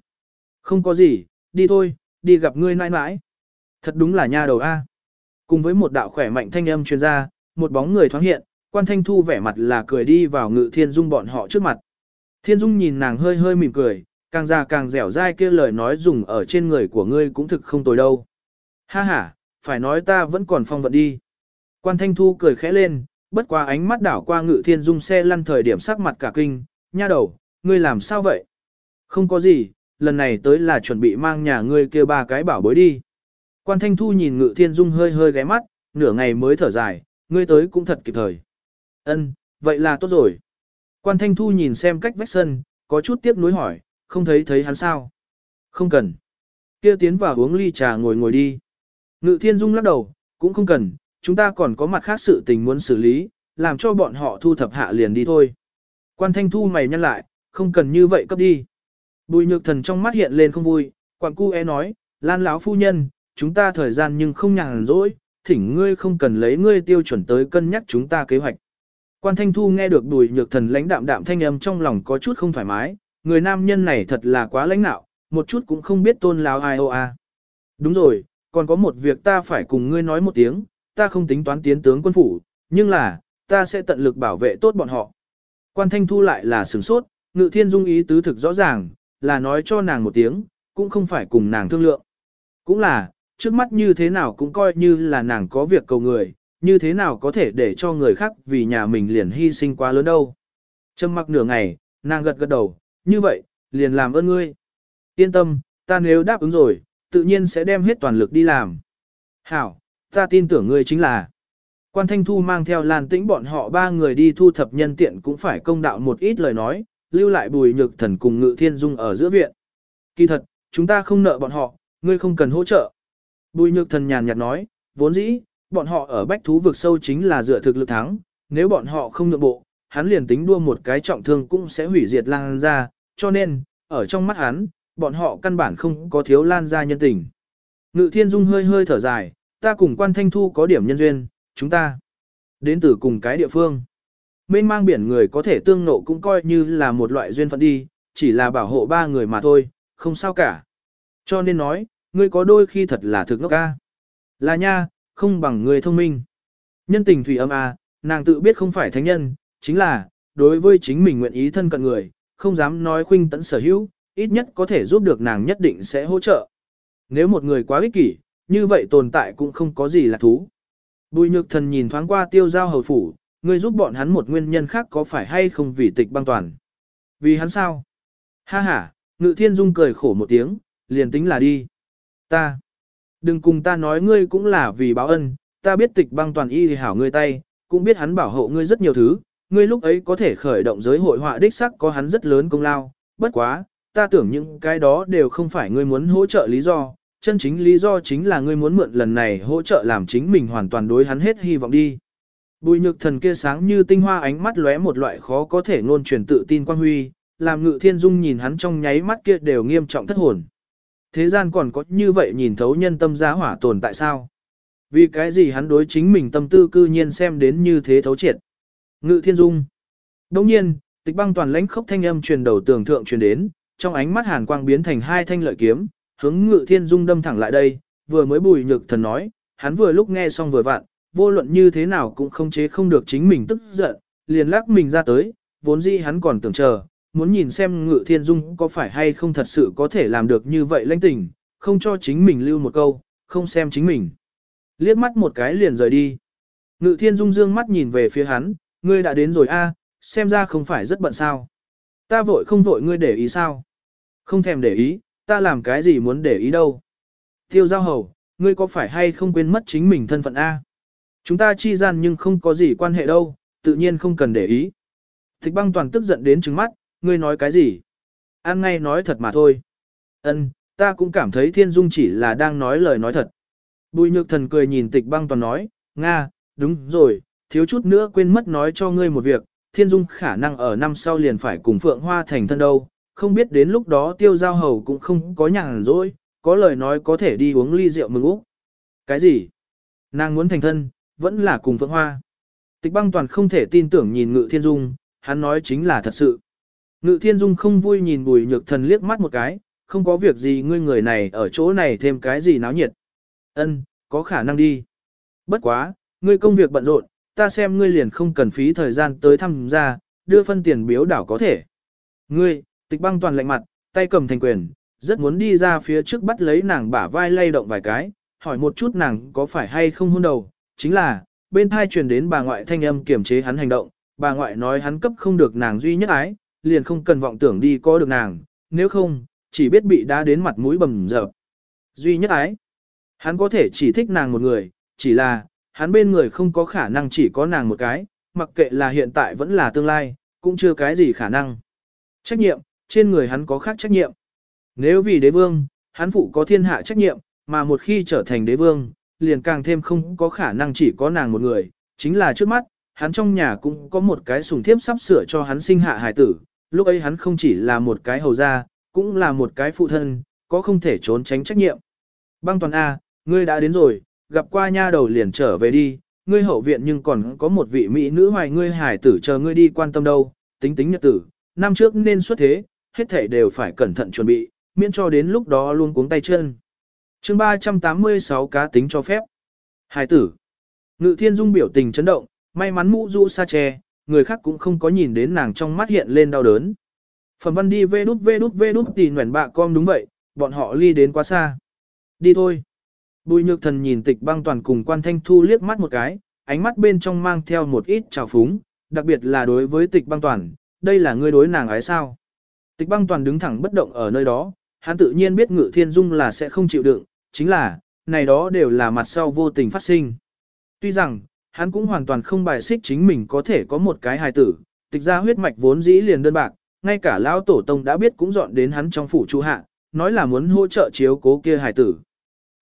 không có gì, đi thôi, đi gặp ngươi nãi nãi. Thật đúng là nha đầu A. Cùng với một đạo khỏe mạnh thanh âm truyền ra, một bóng người thoáng hiện, quan thanh thu vẻ mặt là cười đi vào ngự thiên dung bọn họ trước mặt. Thiên dung nhìn nàng hơi hơi mỉm cười, càng già càng dẻo dai kia lời nói dùng ở trên người của ngươi cũng thực không tồi đâu. Ha ha, phải nói ta vẫn còn phong vận đi. Quan Thanh Thu cười khẽ lên, bất qua ánh mắt đảo qua ngự thiên dung xe lăn thời điểm sắc mặt cả kinh, nha đầu, ngươi làm sao vậy? Không có gì, lần này tới là chuẩn bị mang nhà ngươi kia ba cái bảo bối đi. Quan Thanh Thu nhìn ngự thiên dung hơi hơi ghé mắt, nửa ngày mới thở dài, ngươi tới cũng thật kịp thời. Ân, vậy là tốt rồi. Quan Thanh Thu nhìn xem cách vách sân, có chút tiếc nuối hỏi, không thấy thấy hắn sao? Không cần. Kia tiến vào uống ly trà ngồi ngồi đi. Ngự thiên dung lắc đầu, cũng không cần, chúng ta còn có mặt khác sự tình muốn xử lý, làm cho bọn họ thu thập hạ liền đi thôi. Quan thanh thu mày nhăn lại, không cần như vậy cấp đi. Bùi nhược thần trong mắt hiện lên không vui, quản cu e nói, lan lão phu nhân, chúng ta thời gian nhưng không nhàn rỗi, thỉnh ngươi không cần lấy ngươi tiêu chuẩn tới cân nhắc chúng ta kế hoạch. Quan thanh thu nghe được bùi nhược thần lãnh đạm đạm thanh âm trong lòng có chút không thoải mái, người nam nhân này thật là quá lãnh nạo, một chút cũng không biết tôn láo ai ô a. Đúng rồi, còn có một việc ta phải cùng ngươi nói một tiếng, ta không tính toán tiến tướng quân phủ, nhưng là, ta sẽ tận lực bảo vệ tốt bọn họ. Quan Thanh Thu lại là sửng sốt, ngự thiên dung ý tứ thực rõ ràng, là nói cho nàng một tiếng, cũng không phải cùng nàng thương lượng. Cũng là, trước mắt như thế nào cũng coi như là nàng có việc cầu người, như thế nào có thể để cho người khác vì nhà mình liền hy sinh quá lớn đâu. Trầm mặc nửa ngày, nàng gật gật đầu, như vậy, liền làm ơn ngươi. Yên tâm, ta nếu đáp ứng rồi, tự nhiên sẽ đem hết toàn lực đi làm. Hảo, ta tin tưởng ngươi chính là. Quan Thanh Thu mang theo Lan Tĩnh bọn họ ba người đi thu thập nhân tiện cũng phải công đạo một ít lời nói, lưu lại bùi nhược thần cùng ngự thiên dung ở giữa viện. Kỳ thật, chúng ta không nợ bọn họ, ngươi không cần hỗ trợ. Bùi nhược thần nhàn nhạt nói, vốn dĩ, bọn họ ở bách thú vực sâu chính là dựa thực lực thắng, nếu bọn họ không nhượng bộ, hắn liền tính đua một cái trọng thương cũng sẽ hủy diệt lan ra, cho nên, ở trong mắt hắn, bọn họ căn bản không có thiếu lan ra nhân tình. Ngự thiên dung hơi hơi thở dài, ta cùng quan thanh thu có điểm nhân duyên, chúng ta đến từ cùng cái địa phương. Mênh mang biển người có thể tương nộ cũng coi như là một loại duyên phận đi, chỉ là bảo hộ ba người mà thôi, không sao cả. Cho nên nói, ngươi có đôi khi thật là thực ngốc ca. Là nha, không bằng người thông minh. Nhân tình thủy âm à, nàng tự biết không phải thánh nhân, chính là, đối với chính mình nguyện ý thân cận người, không dám nói khuynh tấn sở hữu, ít nhất có thể giúp được nàng nhất định sẽ hỗ trợ. Nếu một người quá ích kỷ, như vậy tồn tại cũng không có gì là thú. Bùi nhược thần nhìn thoáng qua tiêu giao hầu phủ, người giúp bọn hắn một nguyên nhân khác có phải hay không vì tịch băng toàn. Vì hắn sao? Ha ha, ngự thiên dung cười khổ một tiếng, liền tính là đi. Ta. Đừng cùng ta nói ngươi cũng là vì báo ân, ta biết tịch băng toàn y thì hảo ngươi tay, cũng biết hắn bảo hộ ngươi rất nhiều thứ, ngươi lúc ấy có thể khởi động giới hội họa đích sắc có hắn rất lớn công lao, bất quá, ta tưởng những cái đó đều không phải ngươi muốn hỗ trợ lý do, chân chính lý do chính là ngươi muốn mượn lần này hỗ trợ làm chính mình hoàn toàn đối hắn hết hy vọng đi. Bùi nhược thần kia sáng như tinh hoa ánh mắt lóe một loại khó có thể ngôn truyền tự tin quan huy, làm ngự thiên dung nhìn hắn trong nháy mắt kia đều nghiêm trọng thất hồn. Thế gian còn có như vậy nhìn thấu nhân tâm giá hỏa tồn tại sao? Vì cái gì hắn đối chính mình tâm tư cư nhiên xem đến như thế thấu triệt? Ngự thiên dung. Đồng nhiên, tịch băng toàn lãnh khốc thanh âm truyền đầu tường thượng truyền đến, trong ánh mắt hàn quang biến thành hai thanh lợi kiếm, hướng ngự thiên dung đâm thẳng lại đây, vừa mới bùi nhược thần nói, hắn vừa lúc nghe xong vừa vặn, vô luận như thế nào cũng không chế không được chính mình tức giận, liền lắc mình ra tới, vốn dĩ hắn còn tưởng chờ, muốn nhìn xem ngự thiên dung có phải hay không thật sự có thể làm được như vậy lãnh tình, không cho chính mình lưu một câu, không xem chính mình. Liếc mắt một cái liền rời đi. Ngự thiên dung dương mắt nhìn về phía hắn, ngươi đã đến rồi a, xem ra không phải rất bận sao. Ta vội không vội ngươi để ý sao? Không thèm để ý, ta làm cái gì muốn để ý đâu. Tiêu giao hầu, ngươi có phải hay không quên mất chính mình thân phận A? Chúng ta chi gian nhưng không có gì quan hệ đâu, tự nhiên không cần để ý. Thích băng toàn tức giận đến trứng mắt, ngươi nói cái gì? An ngay nói thật mà thôi. Ân, ta cũng cảm thấy thiên dung chỉ là đang nói lời nói thật. Bùi nhược thần cười nhìn tịch băng toàn nói, Nga, đúng rồi, thiếu chút nữa quên mất nói cho ngươi một việc, thiên dung khả năng ở năm sau liền phải cùng Phượng Hoa thành thân đâu, không biết đến lúc đó tiêu giao hầu cũng không có nhàn rỗi, có lời nói có thể đi uống ly rượu mừng úc. Cái gì? Nàng muốn thành thân, vẫn là cùng Phượng Hoa. Tịch băng toàn không thể tin tưởng nhìn Ngự Thiên Dung, hắn nói chính là thật sự. Ngự Thiên Dung không vui nhìn bùi nhược thần liếc mắt một cái, không có việc gì ngươi người này ở chỗ này thêm cái gì náo nhiệt. Ân, có khả năng đi. Bất quá, ngươi công việc bận rộn, ta xem ngươi liền không cần phí thời gian tới thăm gia, đưa phân tiền biếu đảo có thể. Ngươi, tịch băng toàn lạnh mặt, tay cầm thành quyền, rất muốn đi ra phía trước bắt lấy nàng bả vai lay động vài cái, hỏi một chút nàng có phải hay không hôn đầu, chính là, bên thai truyền đến bà ngoại thanh âm kiểm chế hắn hành động, bà ngoại nói hắn cấp không được nàng duy nhất ái, liền không cần vọng tưởng đi có được nàng, nếu không, chỉ biết bị đá đến mặt mũi bầm dập. Duy nhất ái, hắn có thể chỉ thích nàng một người, chỉ là, hắn bên người không có khả năng chỉ có nàng một cái, mặc kệ là hiện tại vẫn là tương lai, cũng chưa cái gì khả năng. Trách nhiệm, trên người hắn có khác trách nhiệm. Nếu vì đế vương, hắn phụ có thiên hạ trách nhiệm, mà một khi trở thành đế vương, liền càng thêm không có khả năng chỉ có nàng một người, chính là trước mắt, hắn trong nhà cũng có một cái sùng thiếp sắp sửa cho hắn sinh hạ hài tử, lúc ấy hắn không chỉ là một cái hầu gia, cũng là một cái phụ thân, có không thể trốn tránh trách nhiệm. Băng toàn A, ngươi đã đến rồi, gặp qua nha đầu liền trở về đi, ngươi hậu viện nhưng còn có một vị mỹ nữ hoài ngươi hài tử chờ ngươi đi quan tâm đâu, tính tính nhật tử, năm trước nên xuất thế, hết thảy đều phải cẩn thận chuẩn bị, miễn cho đến lúc đó luôn cuống tay chân. chương 386 cá tính cho phép. Hải tử. Ngự thiên dung biểu tình chấn động, may mắn mũ rũ sa che, người khác cũng không có nhìn đến nàng trong mắt hiện lên đau đớn. Phần văn đi vê đút vê đút vê đút tì nguyện bạ con đúng vậy, bọn họ ly đến quá xa. Đi thôi. Bùi nhược thần nhìn tịch băng toàn cùng quan thanh thu liếc mắt một cái, ánh mắt bên trong mang theo một ít trào phúng, đặc biệt là đối với tịch băng toàn, đây là ngươi đối nàng ái sao. Tịch băng toàn đứng thẳng bất động ở nơi đó, hắn tự nhiên biết ngự thiên dung là sẽ không chịu đựng, chính là, này đó đều là mặt sau vô tình phát sinh. Tuy rằng, hắn cũng hoàn toàn không bài xích chính mình có thể có một cái hài tử, tịch ra huyết mạch vốn dĩ liền đơn bạc, ngay cả lão tổ tông đã biết cũng dọn đến hắn trong phủ chu hạ, nói là muốn hỗ trợ chiếu cố kia hài tử.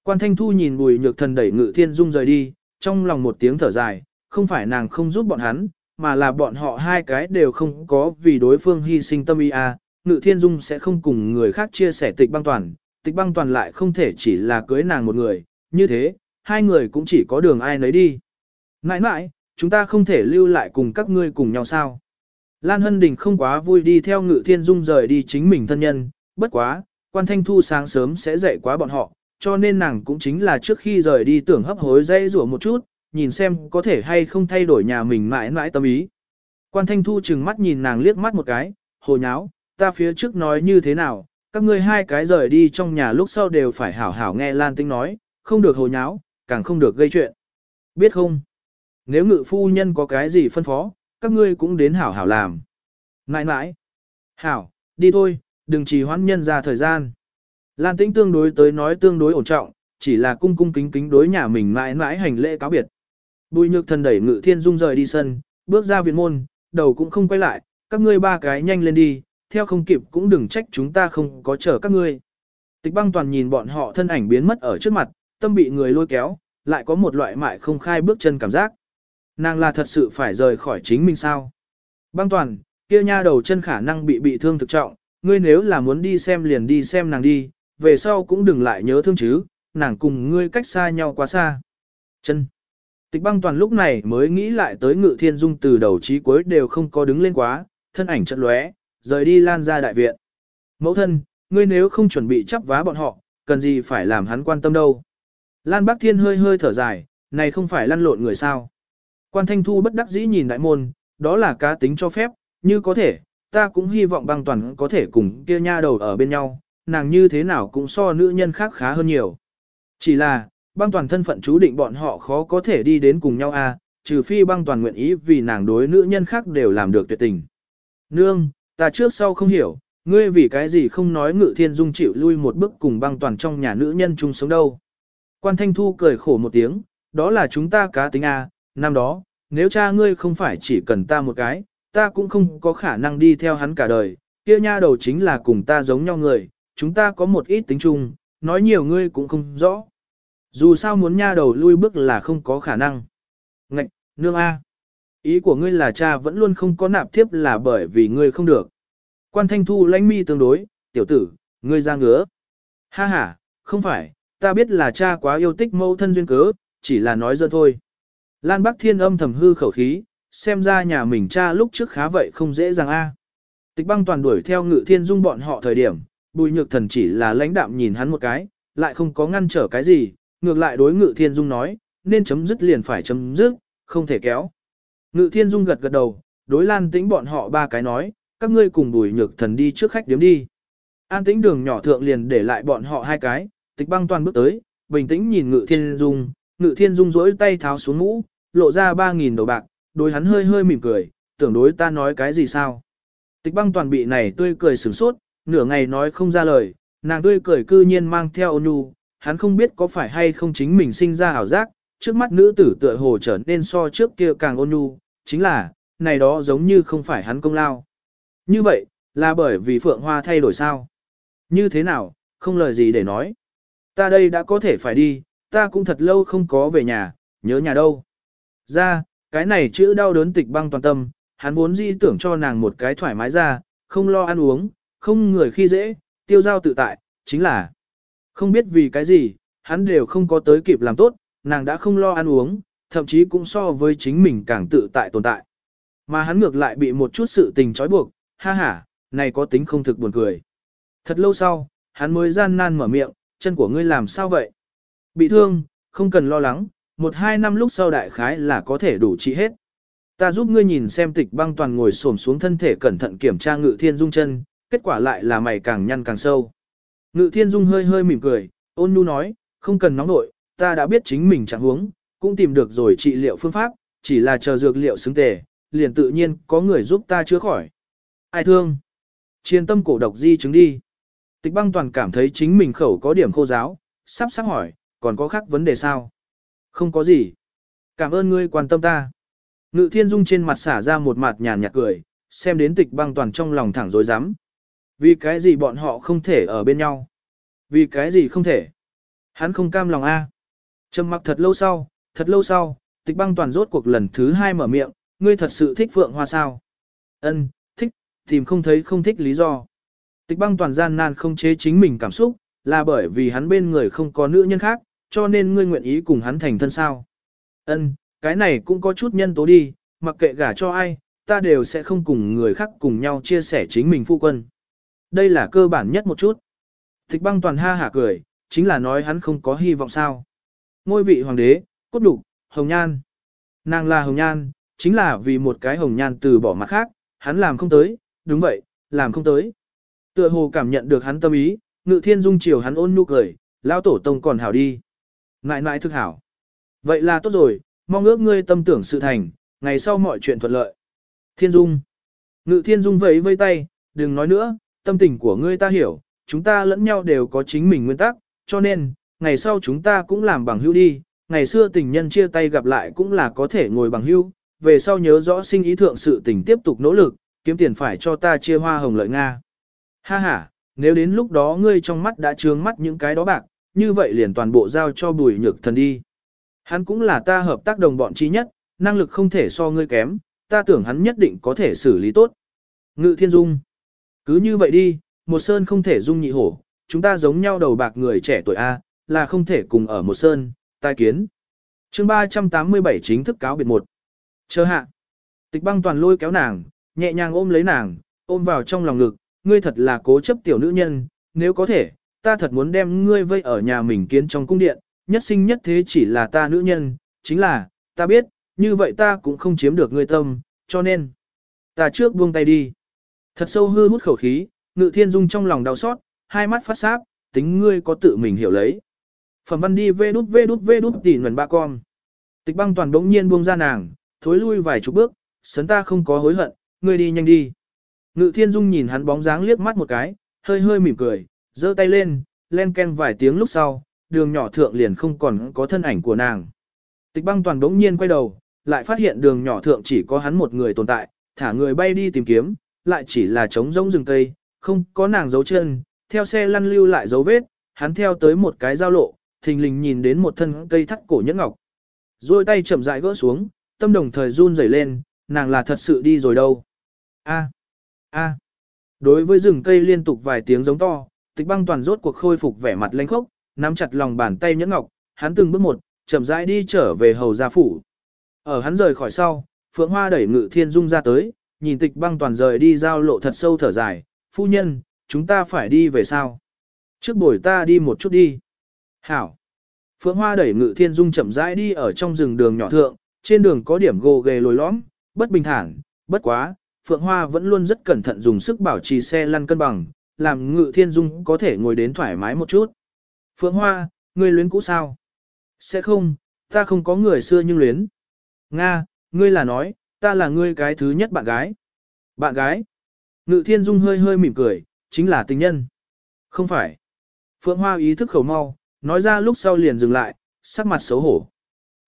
Quan Thanh Thu nhìn Bùi Nhược Thần đẩy Ngự Thiên Dung rời đi, trong lòng một tiếng thở dài, không phải nàng không giúp bọn hắn, mà là bọn họ hai cái đều không có vì đối phương hy sinh tâm ý à, Ngự Thiên Dung sẽ không cùng người khác chia sẻ tịch băng toàn, tịch băng toàn lại không thể chỉ là cưới nàng một người, như thế, hai người cũng chỉ có đường ai nấy đi. Nãi nãi, chúng ta không thể lưu lại cùng các ngươi cùng nhau sao. Lan Hân Đình không quá vui đi theo Ngự Thiên Dung rời đi chính mình thân nhân, bất quá, quan thanh thu sáng sớm sẽ dậy quá bọn họ, cho nên nàng cũng chính là trước khi rời đi tưởng hấp hối dây rủa một chút, nhìn xem có thể hay không thay đổi nhà mình mãi mãi tâm ý. Quan thanh thu chừng mắt nhìn nàng liếc mắt một cái, hồ nháo, ta phía trước nói như thế nào, các ngươi hai cái rời đi trong nhà lúc sau đều phải hảo hảo nghe Lan Tinh nói, không được hồ nháo, càng không được gây chuyện. Biết không? Nếu ngự phu nhân có cái gì phân phó, các ngươi cũng đến hảo hảo làm. Nãi nãi. Hảo, đi thôi, đừng trì hoãn nhân ra thời gian. Lan Tĩnh tương đối tới nói tương đối ổn trọng, chỉ là cung cung kính kính đối nhà mình mãi mãi hành lễ cáo biệt. Bùi nhược thần đẩy ngự thiên dung rời đi sân, bước ra viện môn, đầu cũng không quay lại, các ngươi ba cái nhanh lên đi, theo không kịp cũng đừng trách chúng ta không có chờ các ngươi. Tịch băng toàn nhìn bọn họ thân ảnh biến mất ở trước mặt, tâm bị người lôi kéo, lại có một loại mại không khai bước chân cảm giác. Nàng là thật sự phải rời khỏi chính mình sao? Băng toàn, kia nha đầu chân khả năng bị bị thương thực trọng, ngươi nếu là muốn đi xem liền đi xem nàng đi, về sau cũng đừng lại nhớ thương chứ, nàng cùng ngươi cách xa nhau quá xa. Chân. Tịch băng toàn lúc này mới nghĩ lại tới ngự thiên dung từ đầu chí cuối đều không có đứng lên quá, thân ảnh chật lóe, rời đi lan ra đại viện. Mẫu thân, ngươi nếu không chuẩn bị chấp vá bọn họ, cần gì phải làm hắn quan tâm đâu. Lan Bắc Thiên hơi hơi thở dài, này không phải lăn lộn người sao. Quan Thanh Thu bất đắc dĩ nhìn đại môn, đó là cá tính cho phép, như có thể, ta cũng hy vọng băng toàn có thể cùng kia nha đầu ở bên nhau, nàng như thế nào cũng so nữ nhân khác khá hơn nhiều. Chỉ là, băng toàn thân phận chú định bọn họ khó có thể đi đến cùng nhau à, trừ phi băng toàn nguyện ý vì nàng đối nữ nhân khác đều làm được tuyệt tình. Nương, ta trước sau không hiểu, ngươi vì cái gì không nói ngự thiên dung chịu lui một bước cùng băng toàn trong nhà nữ nhân chung sống đâu. Quan Thanh Thu cười khổ một tiếng, đó là chúng ta cá tính a. năm đó, nếu cha ngươi không phải chỉ cần ta một cái, ta cũng không có khả năng đi theo hắn cả đời, kia nha đầu chính là cùng ta giống nhau người, chúng ta có một ít tính chung, nói nhiều ngươi cũng không rõ. Dù sao muốn nha đầu lui bước là không có khả năng. Ngạch, nương A. Ý của ngươi là cha vẫn luôn không có nạp tiếp là bởi vì ngươi không được. Quan thanh thu lãnh mi tương đối, tiểu tử, ngươi ra ngứa. Ha ha, không phải, ta biết là cha quá yêu thích mẫu thân duyên cớ, chỉ là nói dân thôi. Lan Bắc Thiên âm thầm hư khẩu khí, xem ra nhà mình cha lúc trước khá vậy không dễ dàng a. À. Tịch băng toàn đuổi theo ngự thiên dung bọn họ thời điểm, bùi nhược thần chỉ là lãnh đạm nhìn hắn một cái, lại không có ngăn trở cái gì, ngược lại đối ngự thiên dung nói, nên chấm dứt liền phải chấm dứt, không thể kéo. Ngự thiên dung gật gật đầu, đối lan tĩnh bọn họ ba cái nói, các ngươi cùng bùi nhược thần đi trước khách điếm đi. An tĩnh đường nhỏ thượng liền để lại bọn họ hai cái, tịch băng toàn bước tới, bình tĩnh nhìn ngự thiên dung, ngự thiên dung rỗi tay tháo xuống mũ, lộ ra ba nghìn đầu bạc, đối hắn hơi hơi mỉm cười, tưởng đối ta nói cái gì sao. Tịch băng toàn bị này tươi cười sửng sốt, nửa ngày nói không ra lời, nàng tươi cười cư nhiên mang theo ôn nhu, hắn không biết có phải hay không chính mình sinh ra ảo giác, trước mắt nữ tử tựa hồ trở nên so trước kia càng ôn nhu, chính là, này đó giống như không phải hắn công lao. Như vậy, là bởi vì Phượng Hoa thay đổi sao? Như thế nào, không lời gì để nói. Ta đây đã có thể phải đi, ta cũng thật lâu không có về nhà, nhớ nhà đâu. Ra, cái này chữ đau đớn tịch băng toàn tâm, hắn vốn dĩ tưởng cho nàng một cái thoải mái ra, không lo ăn uống, không người khi dễ, tiêu giao tự tại, chính là không biết vì cái gì, hắn đều không có tới kịp làm tốt, nàng đã không lo ăn uống, thậm chí cũng so với chính mình càng tự tại tồn tại. Mà hắn ngược lại bị một chút sự tình trói buộc, ha ha, này có tính không thực buồn cười. Thật lâu sau, hắn mới gian nan mở miệng, chân của ngươi làm sao vậy? Bị thương, không cần lo lắng, một hai năm lúc sau đại khái là có thể đủ trị hết. Ta giúp ngươi nhìn xem tịch băng toàn ngồi xổm xuống thân thể cẩn thận kiểm tra ngự thiên dung chân, kết quả lại là mày càng nhăn càng sâu. Ngự thiên dung hơi hơi mỉm cười, ôn nhu nói, không cần nóng nội, ta đã biết chính mình trạng huống, cũng tìm được rồi trị liệu phương pháp, chỉ là chờ dược liệu xứng tề, liền tự nhiên có người giúp ta chữa khỏi. Ai thương? Chiên tâm cổ độc di chứng đi. Tịch băng toàn cảm thấy chính mình khẩu có điểm khô giáo, sắp sắp hỏi, còn có khác vấn đề sao? Không có gì. Cảm ơn ngươi quan tâm ta. Ngự thiên dung trên mặt xả ra một mặt nhàn nhạt cười, xem đến tịch băng toàn trong lòng thẳng dối rắm Vì cái gì bọn họ không thể ở bên nhau? Vì cái gì không thể? Hắn không cam lòng a. Trầm mặc thật lâu sau, thật lâu sau, tịch băng toàn rốt cuộc lần thứ hai mở miệng, ngươi thật sự thích phượng hoa sao? Ân, thích, tìm không thấy không thích lý do. Tịch băng toàn gian nan không chế chính mình cảm xúc, là bởi vì hắn bên người không có nữ nhân khác, cho nên ngươi nguyện ý cùng hắn thành thân sao. Ân, cái này cũng có chút nhân tố đi, mặc kệ gả cho ai, ta đều sẽ không cùng người khác cùng nhau chia sẻ chính mình phu quân. Đây là cơ bản nhất một chút. Tịch băng toàn ha hả cười, chính là nói hắn không có hy vọng sao. Ngôi vị hoàng đế, cốt đục, hồng nhan. Nàng là hồng nhan, chính là vì một cái hồng nhan từ bỏ mặt khác, hắn làm không tới, đúng vậy, làm không tới. Tựa hồ cảm nhận được hắn tâm ý, ngự thiên dung chiều hắn ôn nhu cười, lão tổ tông còn hảo đi. Ngại ngại thực hảo. Vậy là tốt rồi, mong ước ngươi tâm tưởng sự thành, ngày sau mọi chuyện thuận lợi. Thiên dung. Ngự thiên dung vẫy vây tay, đừng nói nữa, tâm tình của ngươi ta hiểu, chúng ta lẫn nhau đều có chính mình nguyên tắc, cho nên, ngày sau chúng ta cũng làm bằng hữu đi, ngày xưa tình nhân chia tay gặp lại cũng là có thể ngồi bằng hữu, về sau nhớ rõ sinh ý thượng sự tình tiếp tục nỗ lực, kiếm tiền phải cho ta chia hoa hồng lợi Nga. Ha ha, nếu đến lúc đó ngươi trong mắt đã trướng mắt những cái đó bạc, như vậy liền toàn bộ giao cho bùi nhược thần đi. Hắn cũng là ta hợp tác đồng bọn chi nhất, năng lực không thể so ngươi kém, ta tưởng hắn nhất định có thể xử lý tốt. Ngự thiên dung. Cứ như vậy đi, một sơn không thể dung nhị hổ, chúng ta giống nhau đầu bạc người trẻ tuổi A, là không thể cùng ở một sơn, tai kiến. chương 387 chính thức cáo biệt một. Chờ hạ. Tịch băng toàn lôi kéo nàng, nhẹ nhàng ôm lấy nàng, ôm vào trong lòng ngực, ngươi thật là cố chấp tiểu nữ nhân, nếu có thể, ta thật muốn đem ngươi vây ở nhà mình kiến trong cung điện, nhất sinh nhất thế chỉ là ta nữ nhân, chính là, ta biết, như vậy ta cũng không chiếm được ngươi tâm, cho nên, ta trước buông tay đi. Thật sâu hư hút khẩu khí, ngự thiên dung trong lòng đau xót, hai mắt phát sáp, tính ngươi có tự mình hiểu lấy. Phẩm văn đi vê đút vê đút vê đút tỉ nguồn ba con. Tịch băng toàn đống nhiên buông ra nàng, thối lui vài chục bước, sấn ta không có hối hận, ngươi đi nhanh đi. Ngự thiên dung nhìn hắn bóng dáng liếc mắt một cái, hơi hơi mỉm cười, giơ tay lên, len ken vài tiếng lúc sau, đường nhỏ thượng liền không còn có thân ảnh của nàng. Tịch băng toàn đống nhiên quay đầu, lại phát hiện đường nhỏ thượng chỉ có hắn một người tồn tại, thả người bay đi tìm kiếm, lại chỉ là trống rỗng rừng cây, không có nàng dấu chân, theo xe lăn lưu lại dấu vết, hắn theo tới một cái giao lộ, thình lình nhìn đến một thân cây thắt cổ nhẫn ngọc. Rồi tay chậm rãi gỡ xuống, tâm đồng thời run rẩy lên, nàng là thật sự đi rồi đâu. A, a. Đối với rừng cây liên tục vài tiếng giống to, tịch băng toàn rốt cuộc khôi phục vẻ mặt lãnh khốc, nắm chặt lòng bàn tay nhẫn ngọc, hắn từng bước một, chậm rãi đi trở về hầu gia phủ. Ở hắn rời khỏi sau, Phượng Hoa đẩy Ngự Thiên Dung ra tới, nhìn tịch băng toàn rời đi giao lộ thật sâu thở dài, phu nhân, chúng ta phải đi về sao? Trước buổi ta đi một chút đi. Hảo. Phượng Hoa đẩy Ngự Thiên Dung chậm rãi đi ở trong rừng đường nhỏ thượng, trên đường có điểm gồ ghề lồi lõm, bất bình thản, bất quá, Phượng Hoa vẫn luôn rất cẩn thận dùng sức bảo trì xe lăn cân bằng, làm Ngự Thiên Dung có thể ngồi đến thoải mái một chút. Phượng Hoa, ngươi luyến cũ sao? Sẽ không, ta không có người xưa nhưng luyến. Nga, ngươi là nói, ta là ngươi cái thứ nhất bạn gái. Bạn gái? Ngự Thiên Dung hơi hơi mỉm cười, chính là tình nhân. Không phải. Phượng Hoa ý thức khẩu mau, nói ra lúc sau liền dừng lại, sắc mặt xấu hổ.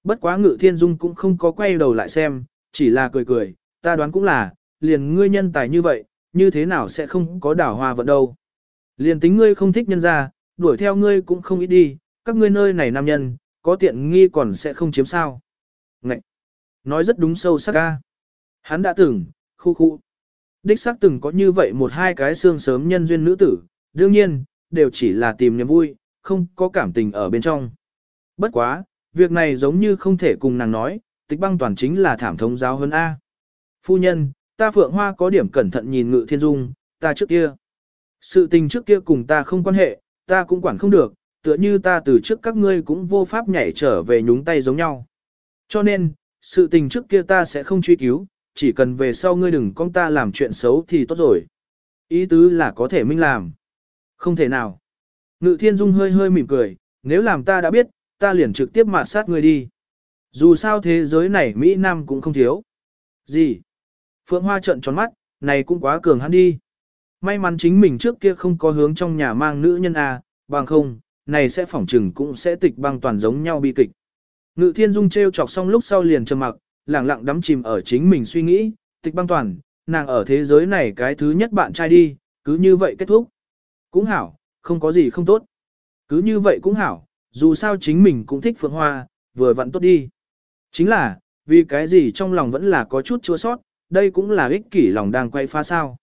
Bất quá Ngự Thiên Dung cũng không có quay đầu lại xem, chỉ là cười cười, ta đoán cũng là, liền ngươi nhân tài như vậy, như thế nào sẽ không có đảo hoa vận đâu. Liền tính ngươi không thích nhân ra, đuổi theo ngươi cũng không ít đi, các ngươi nơi này nam nhân, có tiện nghi còn sẽ không chiếm sao. Ngậy! Nói rất đúng sâu sắc ca. Hắn đã từng, khu khu. Đích xác từng có như vậy một hai cái xương sớm nhân duyên nữ tử, đương nhiên, đều chỉ là tìm niềm vui, không có cảm tình ở bên trong. Bất quá, việc này giống như không thể cùng nàng nói, tịch băng toàn chính là thảm thống giáo hơn A. Phu nhân, ta phượng hoa có điểm cẩn thận nhìn ngự thiên dung, ta trước kia. Sự tình trước kia cùng ta không quan hệ, ta cũng quản không được, tựa như ta từ trước các ngươi cũng vô pháp nhảy trở về nhúng tay giống nhau. Cho nên, sự tình trước kia ta sẽ không truy cứu, chỉ cần về sau ngươi đừng con ta làm chuyện xấu thì tốt rồi. Ý tứ là có thể minh làm. Không thể nào. Ngự thiên dung hơi hơi mỉm cười, nếu làm ta đã biết, ta liền trực tiếp mạt sát ngươi đi. Dù sao thế giới này Mỹ Nam cũng không thiếu. Gì? Phượng Hoa trận tròn mắt, này cũng quá cường hắn đi. May mắn chính mình trước kia không có hướng trong nhà mang nữ nhân à, bằng không, này sẽ phỏng trừng cũng sẽ tịch băng toàn giống nhau bi kịch. Ngự thiên dung treo chọc xong lúc sau liền trầm mặc, lặng lặng đắm chìm ở chính mình suy nghĩ, tịch băng toàn, nàng ở thế giới này cái thứ nhất bạn trai đi, cứ như vậy kết thúc. Cũng hảo, không có gì không tốt. Cứ như vậy cũng hảo, dù sao chính mình cũng thích phượng hoa, vừa vặn tốt đi. Chính là, vì cái gì trong lòng vẫn là có chút chua sót, đây cũng là ích kỷ lòng đang quay pha sao.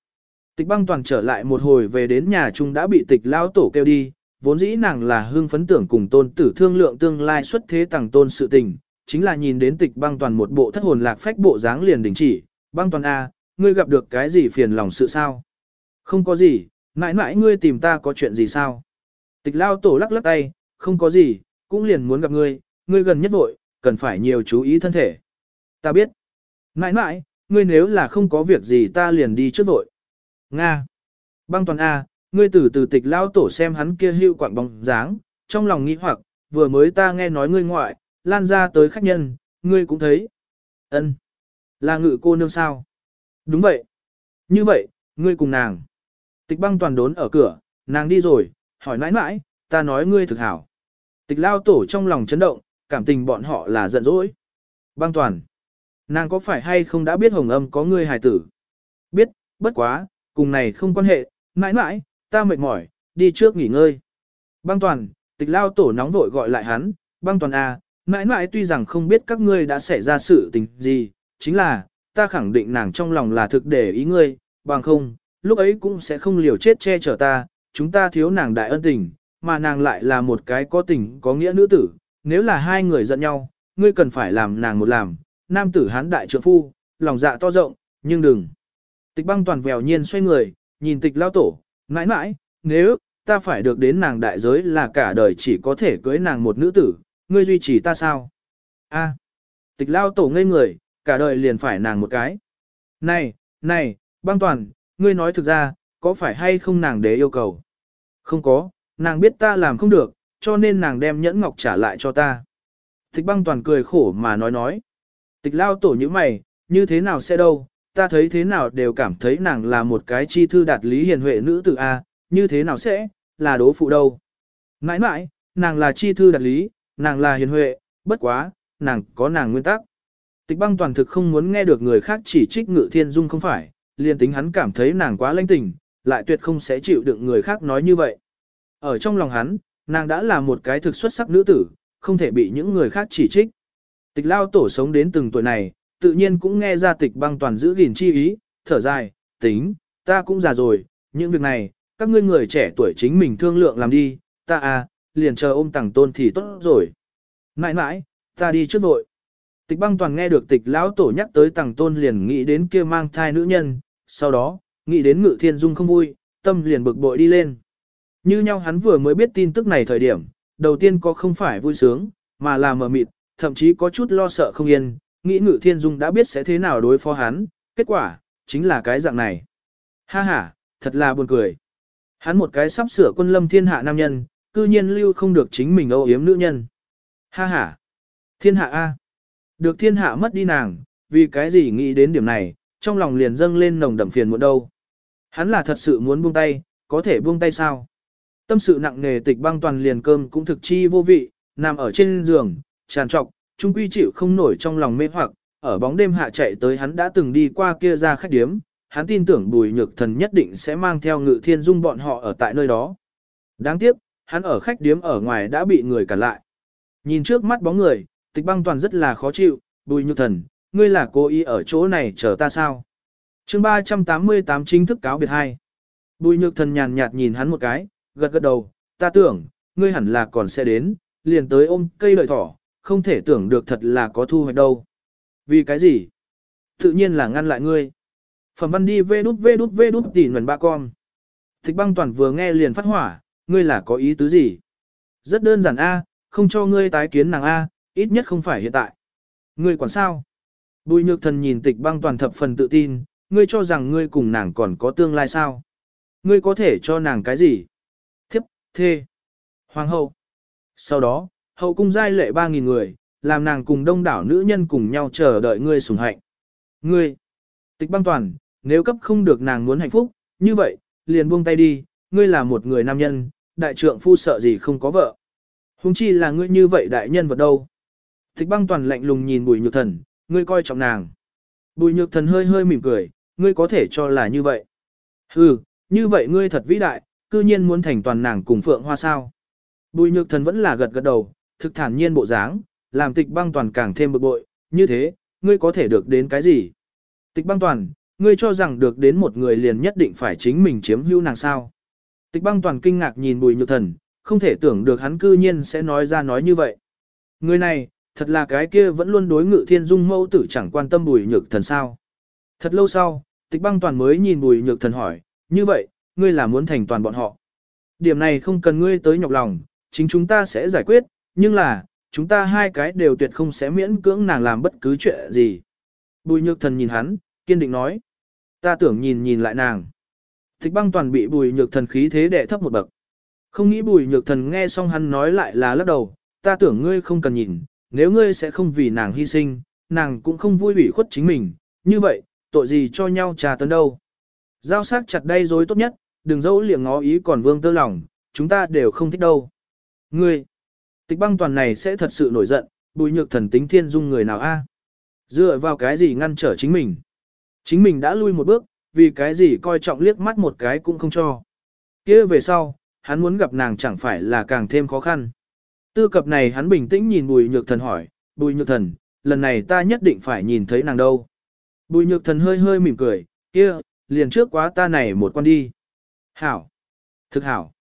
Tịch băng toàn trở lại một hồi về đến nhà chung đã bị tịch lao tổ kêu đi, vốn dĩ nàng là hương phấn tưởng cùng tôn tử thương lượng tương lai xuất thế tàng tôn sự tình, chính là nhìn đến tịch băng toàn một bộ thất hồn lạc phách bộ dáng liền đình chỉ, băng toàn A, ngươi gặp được cái gì phiền lòng sự sao? Không có gì, mãi mãi ngươi tìm ta có chuyện gì sao? Tịch lao tổ lắc lắc tay, không có gì, cũng liền muốn gặp ngươi, ngươi gần nhất vội, cần phải nhiều chú ý thân thể. Ta biết. Mãi mãi, ngươi nếu là không có việc gì ta liền đi trước vội. Nga. Băng toàn A, ngươi từ từ tịch lao tổ xem hắn kia hưu quạng bóng dáng, trong lòng nghĩ hoặc, vừa mới ta nghe nói ngươi ngoại, lan ra tới khách nhân, ngươi cũng thấy. ân Là ngự cô nương sao? Đúng vậy. Như vậy, ngươi cùng nàng. Tịch băng toàn đốn ở cửa, nàng đi rồi, hỏi nãi nãi, ta nói ngươi thực hảo. Tịch lao tổ trong lòng chấn động, cảm tình bọn họ là giận dỗi. Băng toàn. Nàng có phải hay không đã biết hồng âm có ngươi hài tử? Biết, bất quá, cùng này không quan hệ, mãi mãi, ta mệt mỏi, đi trước nghỉ ngơi. Băng toàn, tịch lao tổ nóng vội gọi lại hắn, băng toàn à, mãi mãi tuy rằng không biết các ngươi đã xảy ra sự tình gì, chính là, ta khẳng định nàng trong lòng là thực để ý ngươi, bằng không, lúc ấy cũng sẽ không liều chết che chở ta, chúng ta thiếu nàng đại ân tình, mà nàng lại là một cái có tình có nghĩa nữ tử, nếu là hai người giận nhau, ngươi cần phải làm nàng một làm, nam tử hán đại trượng phu, lòng dạ to rộng, nhưng đừng. Tịch băng toàn vèo nhiên xoay người, nhìn tịch lao tổ, mãi mãi, nếu, ta phải được đến nàng đại giới là cả đời chỉ có thể cưới nàng một nữ tử, ngươi duy trì ta sao? A. Tịch lao tổ ngây người, cả đời liền phải nàng một cái. Này, này, băng toàn, ngươi nói thực ra, có phải hay không nàng đế yêu cầu? Không có, nàng biết ta làm không được, cho nên nàng đem nhẫn ngọc trả lại cho ta. Tịch băng toàn cười khổ mà nói nói. Tịch lao tổ như mày, như thế nào sẽ đâu, ta thấy thế nào đều cảm thấy nàng là một cái chi thư đạt lý hiền huệ nữ tử A, như thế nào sẽ, là đố phụ đâu. Mãi mãi, nàng là chi thư đạt lý, nàng là hiền huệ, bất quá, nàng có nàng nguyên tắc. Tịch băng toàn thực không muốn nghe được người khác chỉ trích ngự thiên dung không phải, liền tính hắn cảm thấy nàng quá lãnh tình, lại tuyệt không sẽ chịu đựng người khác nói như vậy. Ở trong lòng hắn, nàng đã là một cái thực xuất sắc nữ tử, không thể bị những người khác chỉ trích. Tịch lao tổ sống đến từng tuổi này, tự nhiên cũng nghe ra tịch băng toàn giữ gìn chi ý, thở dài, tính, ta cũng già rồi, những việc này, các ngươi người trẻ tuổi chính mình thương lượng làm đi, ta à, liền chờ ôm tàng tôn thì tốt rồi. Mãi mãi, ta đi trước vội. Tịch băng toàn nghe được tịch lão tổ nhắc tới tàng tôn liền nghĩ đến kia mang thai nữ nhân, sau đó, nghĩ đến ngự thiên dung không vui, tâm liền bực bội đi lên. Như nhau hắn vừa mới biết tin tức này thời điểm, đầu tiên có không phải vui sướng, mà là mờ mịt, thậm chí có chút lo sợ không yên, nghĩ ngự thiên dung đã biết sẽ thế nào đối phó hắn, kết quả, chính là cái dạng này. Ha ha, thật là buồn cười. Hắn một cái sắp sửa quân lâm thiên hạ nam nhân, cư nhiên lưu không được chính mình âu yếm nữ nhân. Ha ha, thiên hạ A. Được thiên hạ mất đi nàng, vì cái gì nghĩ đến điểm này, trong lòng liền dâng lên nồng đậm phiền muộn đâu. Hắn là thật sự muốn buông tay, có thể buông tay sao? Tâm sự nặng nề tịch băng toàn liền cơm cũng thực chi vô vị, nằm ở trên giường, tràn trọc, trung quy chịu không nổi trong lòng mê hoặc, ở bóng đêm hạ chạy tới hắn đã từng đi qua kia ra khách điếm, hắn tin tưởng bùi nhược thần nhất định sẽ mang theo ngự thiên dung bọn họ ở tại nơi đó. Đáng tiếc, hắn ở khách điếm ở ngoài đã bị người cản lại. Nhìn trước mắt bóng người, tịch băng toàn rất là khó chịu, bùi nhược thần, ngươi là cố ý ở chỗ này chờ ta sao? chương 388 chính thức cáo biệt hai. Bùi nhược thần nhàn nhạt nhìn hắn một cái, gật gật đầu, ta tưởng, ngươi hẳn là còn sẽ đến, liền tới ôm cây lợi thỏ, không thể tưởng được thật là có thu hoạch đâu. Vì cái gì? Tự nhiên là ngăn lại ngươi. Phẩm văn đi vê đút vê đút vê đút tỉ nguồn ba con. Thích băng toàn vừa nghe liền phát hỏa, ngươi là có ý tứ gì? Rất đơn giản A, không cho ngươi tái kiến nàng A, ít nhất không phải hiện tại. Ngươi quản sao? Bùi nhược thần nhìn tịch băng toàn thập phần tự tin, ngươi cho rằng ngươi cùng nàng còn có tương lai sao? Ngươi có thể cho nàng cái gì? Thiếp, thê, hoàng hậu. Sau đó, hậu cung giai lệ 3.000 người, làm nàng cùng đông đảo nữ nhân cùng nhau chờ đợi ngươi sủng hạnh. Ngươi, tịch băng toàn, nếu cấp không được nàng muốn hạnh phúc, như vậy, liền buông tay đi, ngươi là một người nam nhân, đại trượng phu sợ gì không có vợ. Hùng chi là ngươi như vậy đại nhân vật đâu. Tịch băng toàn lạnh lùng nhìn bùi nhược thần, ngươi coi trọng nàng. Bùi nhược thần hơi hơi mỉm cười, ngươi có thể cho là như vậy. Hừ, như vậy ngươi thật vĩ đại, cư nhiên muốn thành toàn nàng cùng phượng hoa sao. Bùi nhược thần vẫn là gật gật đầu, thực thản nhiên bộ dáng, làm tịch băng toàn càng thêm bực bội, như thế, ngươi có thể được đến cái gì? Tịch băng toàn, ngươi cho rằng được đến một người liền nhất định phải chính mình chiếm hữu nàng sao? Tịch băng toàn kinh ngạc nhìn bùi nhược thần, không thể tưởng được hắn cư nhiên sẽ nói ra nói như vậy. Người này, thật là cái kia vẫn luôn đối ngự thiên dung mẫu tử chẳng quan tâm bùi nhược thần sao. Thật lâu sau, tịch băng toàn mới nhìn bùi nhược thần hỏi, như vậy, ngươi là muốn thành toàn bọn họ. Điểm này không cần ngươi tới nhọc lòng, chính chúng ta sẽ giải quyết, nhưng là, chúng ta hai cái đều tuyệt không sẽ miễn cưỡng nàng làm bất cứ chuyện gì. Bùi nhược thần nhìn hắn, kiên định nói. Ta tưởng nhìn nhìn lại nàng. Thích băng toàn bị bùi nhược thần khí thế đè thấp một bậc. Không nghĩ bùi nhược thần nghe xong hắn nói lại là lắc đầu, ta tưởng ngươi không cần nhìn, nếu ngươi sẽ không vì nàng hy sinh, nàng cũng không vui ủy khuất chính mình, như vậy, tội gì cho nhau trà tấn đâu. Giao sắc chặt đây dối tốt nhất, đừng dẫu liệng ngó ý còn vương tơ lòng, chúng ta đều không thích đâu. Ngươi, tịch băng toàn này sẽ thật sự nổi giận, bùi nhược thần tính thiên dung người nào a? Dựa vào cái gì ngăn trở chính mình? Chính mình đã lui một bước, vì cái gì coi trọng liếc mắt một cái cũng không cho. kia về sau, hắn muốn gặp nàng chẳng phải là càng thêm khó khăn. Tư cập này hắn bình tĩnh nhìn bùi nhược thần hỏi, bùi nhược thần, lần này ta nhất định phải nhìn thấy nàng đâu. Bùi nhược thần hơi hơi mỉm cười, kia, liền trước quá ta này một con đi. Hảo. Thực hảo.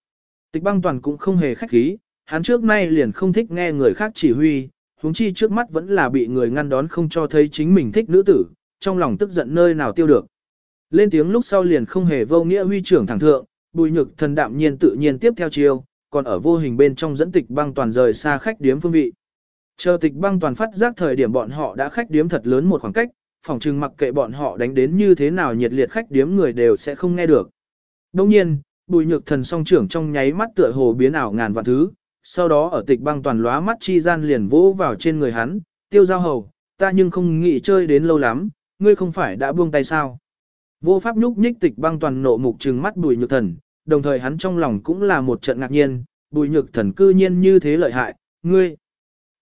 Tịch băng toàn cũng không hề khách khí, hắn trước nay liền không thích nghe người khác chỉ huy, huống chi trước mắt vẫn là bị người ngăn đón không cho thấy chính mình thích nữ tử, trong lòng tức giận nơi nào tiêu được. Lên tiếng lúc sau liền không hề vô nghĩa huy trưởng thẳng thượng, bùi nhược thần đạm nhiên tự nhiên tiếp theo chiêu, còn ở vô hình bên trong dẫn tịch băng toàn rời xa khách điếm phương vị. Chờ tịch băng toàn phát giác thời điểm bọn họ đã khách điếm thật lớn một khoảng cách, phòng trừng mặc kệ bọn họ đánh đến như thế nào nhiệt liệt khách điếm người đều sẽ không nghe được. Đồng nhiên, bùi nhược thần song trưởng trong nháy mắt tựa hồ biến ảo ngàn vạn thứ, sau đó ở tịch băng toàn lóa mắt chi gian liền vỗ vào trên người hắn, tiêu giao hầu, ta nhưng không nghĩ chơi đến lâu lắm, ngươi không phải đã buông tay sao. Vô pháp nhúc nhích tịch băng toàn nộ mục trừng mắt bùi nhược thần, đồng thời hắn trong lòng cũng là một trận ngạc nhiên, bùi nhược thần cư nhiên như thế lợi hại, ngươi.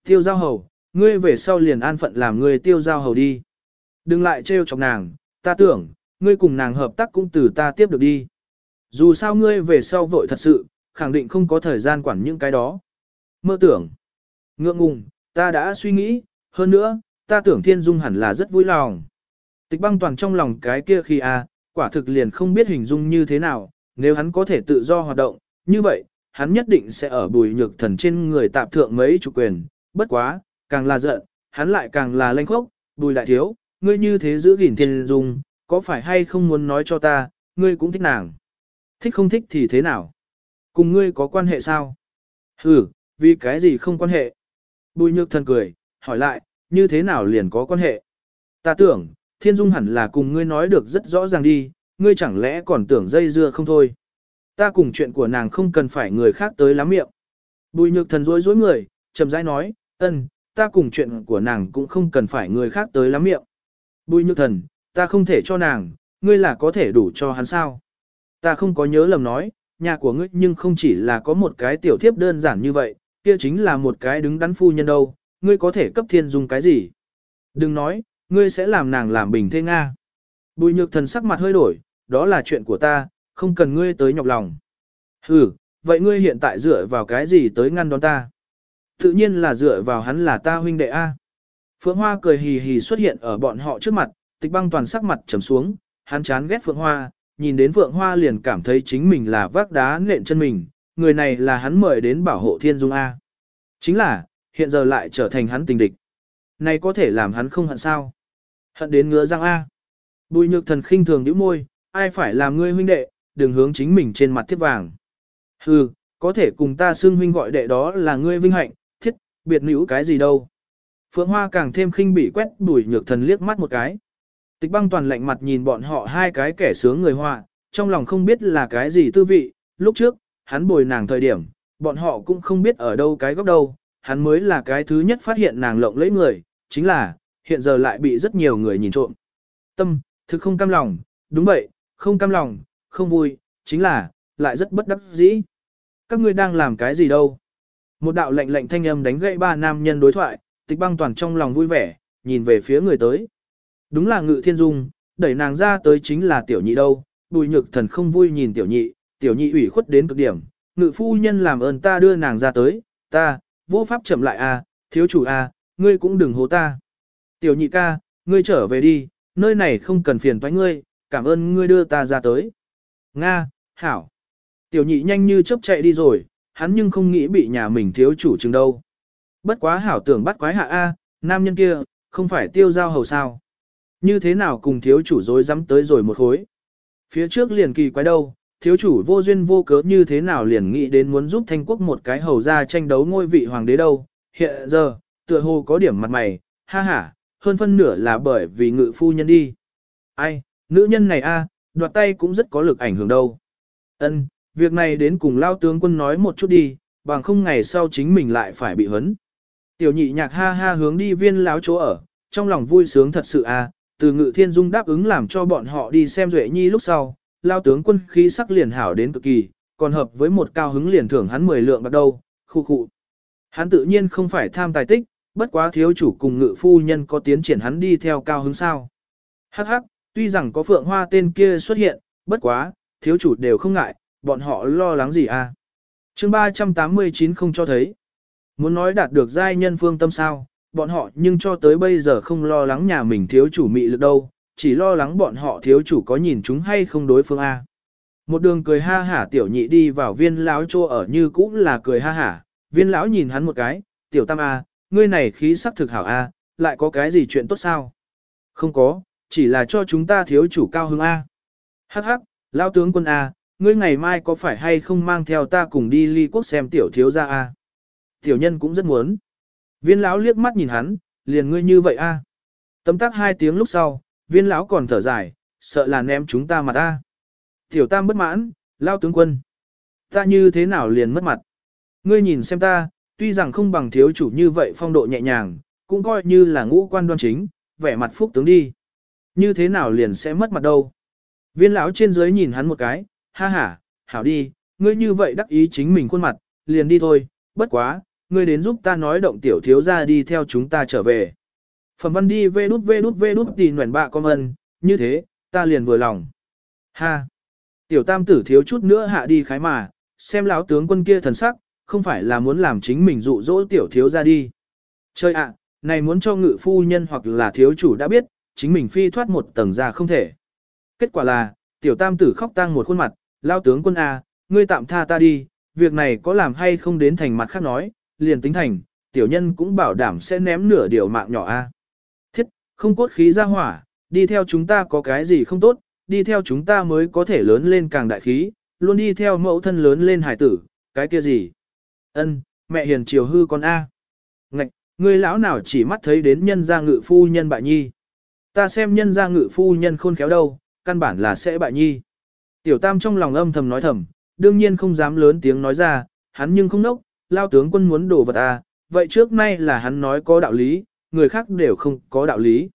Tiêu giao hầu, ngươi về sau liền an phận làm ngươi tiêu giao hầu đi. Đừng lại trêu chọc nàng, ta tưởng, ngươi cùng nàng hợp tác cũng từ ta tiếp được đi. Dù sao ngươi về sau vội thật sự, khẳng định không có thời gian quản những cái đó. Mơ tưởng, ngượng ngùng, ta đã suy nghĩ, hơn nữa, ta tưởng thiên dung hẳn là rất vui lòng. Tịch băng toàn trong lòng cái kia khi a, à, quả thực liền không biết hình dung như thế nào, nếu hắn có thể tự do hoạt động, như vậy, hắn nhất định sẽ ở bùi nhược thần trên người tạp thượng mấy chủ quyền, bất quá, càng là giận, hắn lại càng là lanh khốc, bùi đại thiếu, ngươi như thế giữ gìn thiên dung, có phải hay không muốn nói cho ta, ngươi cũng thích nàng. Thích không thích thì thế nào? Cùng ngươi có quan hệ sao? Ừ, vì cái gì không quan hệ? Bùi nhược thần cười, hỏi lại, như thế nào liền có quan hệ? Ta tưởng, thiên dung hẳn là cùng ngươi nói được rất rõ ràng đi, ngươi chẳng lẽ còn tưởng dây dưa không thôi? Ta cùng chuyện của nàng không cần phải người khác tới lắm miệng. Bùi nhược thần rối rối người, chậm rãi nói, ân, ta cùng chuyện của nàng cũng không cần phải người khác tới lắm miệng. Bùi nhược thần, ta không thể cho nàng, ngươi là có thể đủ cho hắn sao? Ta không có nhớ lầm nói, nhà của ngươi nhưng không chỉ là có một cái tiểu thiếp đơn giản như vậy, kia chính là một cái đứng đắn phu nhân đâu, ngươi có thể cấp thiên dung cái gì? Đừng nói, ngươi sẽ làm nàng làm bình thế Nga. Bùi nhược thần sắc mặt hơi đổi, đó là chuyện của ta, không cần ngươi tới nhọc lòng. Ừ, vậy ngươi hiện tại dựa vào cái gì tới ngăn đón ta? Tự nhiên là dựa vào hắn là ta huynh đệ A. Phượng Hoa cười hì hì xuất hiện ở bọn họ trước mặt, tịch băng toàn sắc mặt trầm xuống, hắn chán ghét Phượng Hoa, nhìn đến Phượng Hoa liền cảm thấy chính mình là vác đá nện chân mình, người này là hắn mời đến bảo hộ thiên dung A. Chính là, hiện giờ lại trở thành hắn tình địch. Này có thể làm hắn không hận sao? Hận đến ngứa răng A. Bùi nhược thần khinh thường nhíu môi, ai phải làm ngươi huynh đệ, đừng hướng chính mình trên mặt thiết vàng. Hừ, có thể cùng ta xưng huynh gọi đệ đó là ngươi vinh hạnh, thiết, biệt nữ cái gì đâu. Phượng Hoa càng thêm khinh bỉ quét bùi nhược thần liếc mắt một cái. Tịch băng toàn lạnh mặt nhìn bọn họ hai cái kẻ sướng người họa, trong lòng không biết là cái gì tư vị, lúc trước, hắn bồi nàng thời điểm, bọn họ cũng không biết ở đâu cái góc đâu, hắn mới là cái thứ nhất phát hiện nàng lộng lẫy người, chính là, hiện giờ lại bị rất nhiều người nhìn trộm. Tâm, thực không cam lòng, đúng vậy, không cam lòng, không vui, chính là, lại rất bất đắc dĩ. Các ngươi đang làm cái gì đâu? Một đạo lệnh lệnh thanh âm đánh gãy ba nam nhân đối thoại, tịch băng toàn trong lòng vui vẻ, nhìn về phía người tới. Đúng là ngự thiên dung, đẩy nàng ra tới chính là tiểu nhị đâu, bùi nhược thần không vui nhìn tiểu nhị, tiểu nhị ủy khuất đến cực điểm, ngự phu nhân làm ơn ta đưa nàng ra tới, ta, vô pháp chậm lại a, à, thiếu chủ a, à, ngươi cũng đừng hố ta. Tiểu nhị ca, ngươi trở về đi, nơi này không cần phiền toái ngươi, cảm ơn ngươi đưa ta ra tới. Nga, hảo. Tiểu nhị nhanh như chớp chạy đi rồi, hắn nhưng không nghĩ bị nhà mình thiếu chủ chừng đâu. Bất quá hảo tưởng bắt quái hạ A, nam nhân kia, không phải tiêu giao hầu sao. Như thế nào cùng thiếu chủ dối dám tới rồi một khối. Phía trước liền kỳ quái đâu, thiếu chủ vô duyên vô cớ như thế nào liền nghĩ đến muốn giúp thanh quốc một cái hầu ra tranh đấu ngôi vị hoàng đế đâu. Hiện giờ, tựa hồ có điểm mặt mày, ha ha, hơn phân nửa là bởi vì ngự phu nhân đi. Ai, nữ nhân này a, đoạt tay cũng rất có lực ảnh hưởng đâu. Ân, việc này đến cùng lao tướng quân nói một chút đi, bằng không ngày sau chính mình lại phải bị hấn. Tiểu nhị nhạc ha ha hướng đi viên láo chỗ ở, trong lòng vui sướng thật sự a, từ ngự thiên dung đáp ứng làm cho bọn họ đi xem duệ nhi lúc sau, lao tướng quân khí sắc liền hảo đến cực kỳ, còn hợp với một cao hứng liền thưởng hắn 10 lượng bạc đâu, khu khu. Hắn tự nhiên không phải tham tài tích, bất quá thiếu chủ cùng ngự phu nhân có tiến triển hắn đi theo cao hứng sao. Hắc hắc, tuy rằng có phượng hoa tên kia xuất hiện, bất quá, thiếu chủ đều không ngại, bọn họ lo lắng gì à. chương 389 không cho thấy. Muốn nói đạt được giai nhân phương tâm sao, bọn họ nhưng cho tới bây giờ không lo lắng nhà mình thiếu chủ mị lực đâu, chỉ lo lắng bọn họ thiếu chủ có nhìn chúng hay không đối phương A. Một đường cười ha hả tiểu nhị đi vào viên lão chô ở như cũ là cười ha hả, viên lão nhìn hắn một cái, tiểu tam A, ngươi này khí sắc thực hảo A, lại có cái gì chuyện tốt sao? Không có, chỉ là cho chúng ta thiếu chủ cao hứng A. Hắc hắc, lão tướng quân A, ngươi ngày mai có phải hay không mang theo ta cùng đi ly quốc xem tiểu thiếu gia A? Tiểu nhân cũng rất muốn. Viên lão liếc mắt nhìn hắn, liền ngươi như vậy a. Tấm tắc hai tiếng lúc sau, viên lão còn thở dài, sợ là ném chúng ta mặt ta. Tiểu tam bất mãn, lao tướng quân. Ta như thế nào liền mất mặt. Ngươi nhìn xem ta, tuy rằng không bằng thiếu chủ như vậy phong độ nhẹ nhàng, cũng coi như là ngũ quan đoan chính, vẻ mặt phúc tướng đi. Như thế nào liền sẽ mất mặt đâu. Viên lão trên dưới nhìn hắn một cái, ha ha, hảo đi, ngươi như vậy đắc ý chính mình khuôn mặt, liền đi thôi, bất quá, ngươi đến giúp ta nói động tiểu thiếu ra đi theo chúng ta trở về. Phẩm văn đi vê đút vê đút vê đút tì nguyện bạ con ân, như thế, ta liền vừa lòng. Ha! Tiểu tam tử thiếu chút nữa hạ đi khái mà, xem lão tướng quân kia thần sắc, không phải là muốn làm chính mình dụ dỗ tiểu thiếu ra đi. Chơi ạ, này muốn cho ngự phu nhân hoặc là thiếu chủ đã biết, chính mình phi thoát một tầng ra không thể. Kết quả là, tiểu tam tử khóc tang một khuôn mặt, lao tướng quân A, ngươi tạm tha ta đi, việc này có làm hay không đến thành mặt khác nói, liền tính thành, tiểu nhân cũng bảo đảm sẽ ném nửa điều mạng nhỏ A. Thiết, không cốt khí ra hỏa, đi theo chúng ta có cái gì không tốt, đi theo chúng ta mới có thể lớn lên càng đại khí, luôn đi theo mẫu thân lớn lên hải tử, cái kia gì. Ân, mẹ hiền chiều hư con A. Ngạch, ngươi lão nào chỉ mắt thấy đến nhân gia ngự phu nhân bại nhi. Ta xem nhân gia ngự phu nhân khôn khéo đâu, căn bản là sẽ bại nhi. Tiểu tam trong lòng âm thầm nói thầm, đương nhiên không dám lớn tiếng nói ra, hắn nhưng không nốc, lao tướng quân muốn đổ vật à, vậy trước nay là hắn nói có đạo lý, người khác đều không có đạo lý.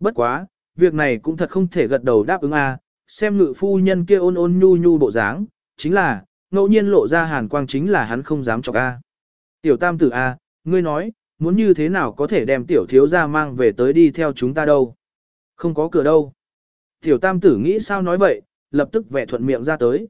Bất quá, việc này cũng thật không thể gật đầu đáp ứng à, xem ngự phu nhân kia ôn ôn nhu nhu bộ dáng, chính là, ngẫu nhiên lộ ra hàn quang chính là hắn không dám chọc a. À. Tiểu tam tử a, à, ngươi nói, muốn như thế nào có thể đem tiểu thiếu gia mang về tới đi theo chúng ta đâu. Không có cửa đâu. Tiểu tam tử nghĩ sao nói vậy, lập tức vẻ thuận miệng ra tới.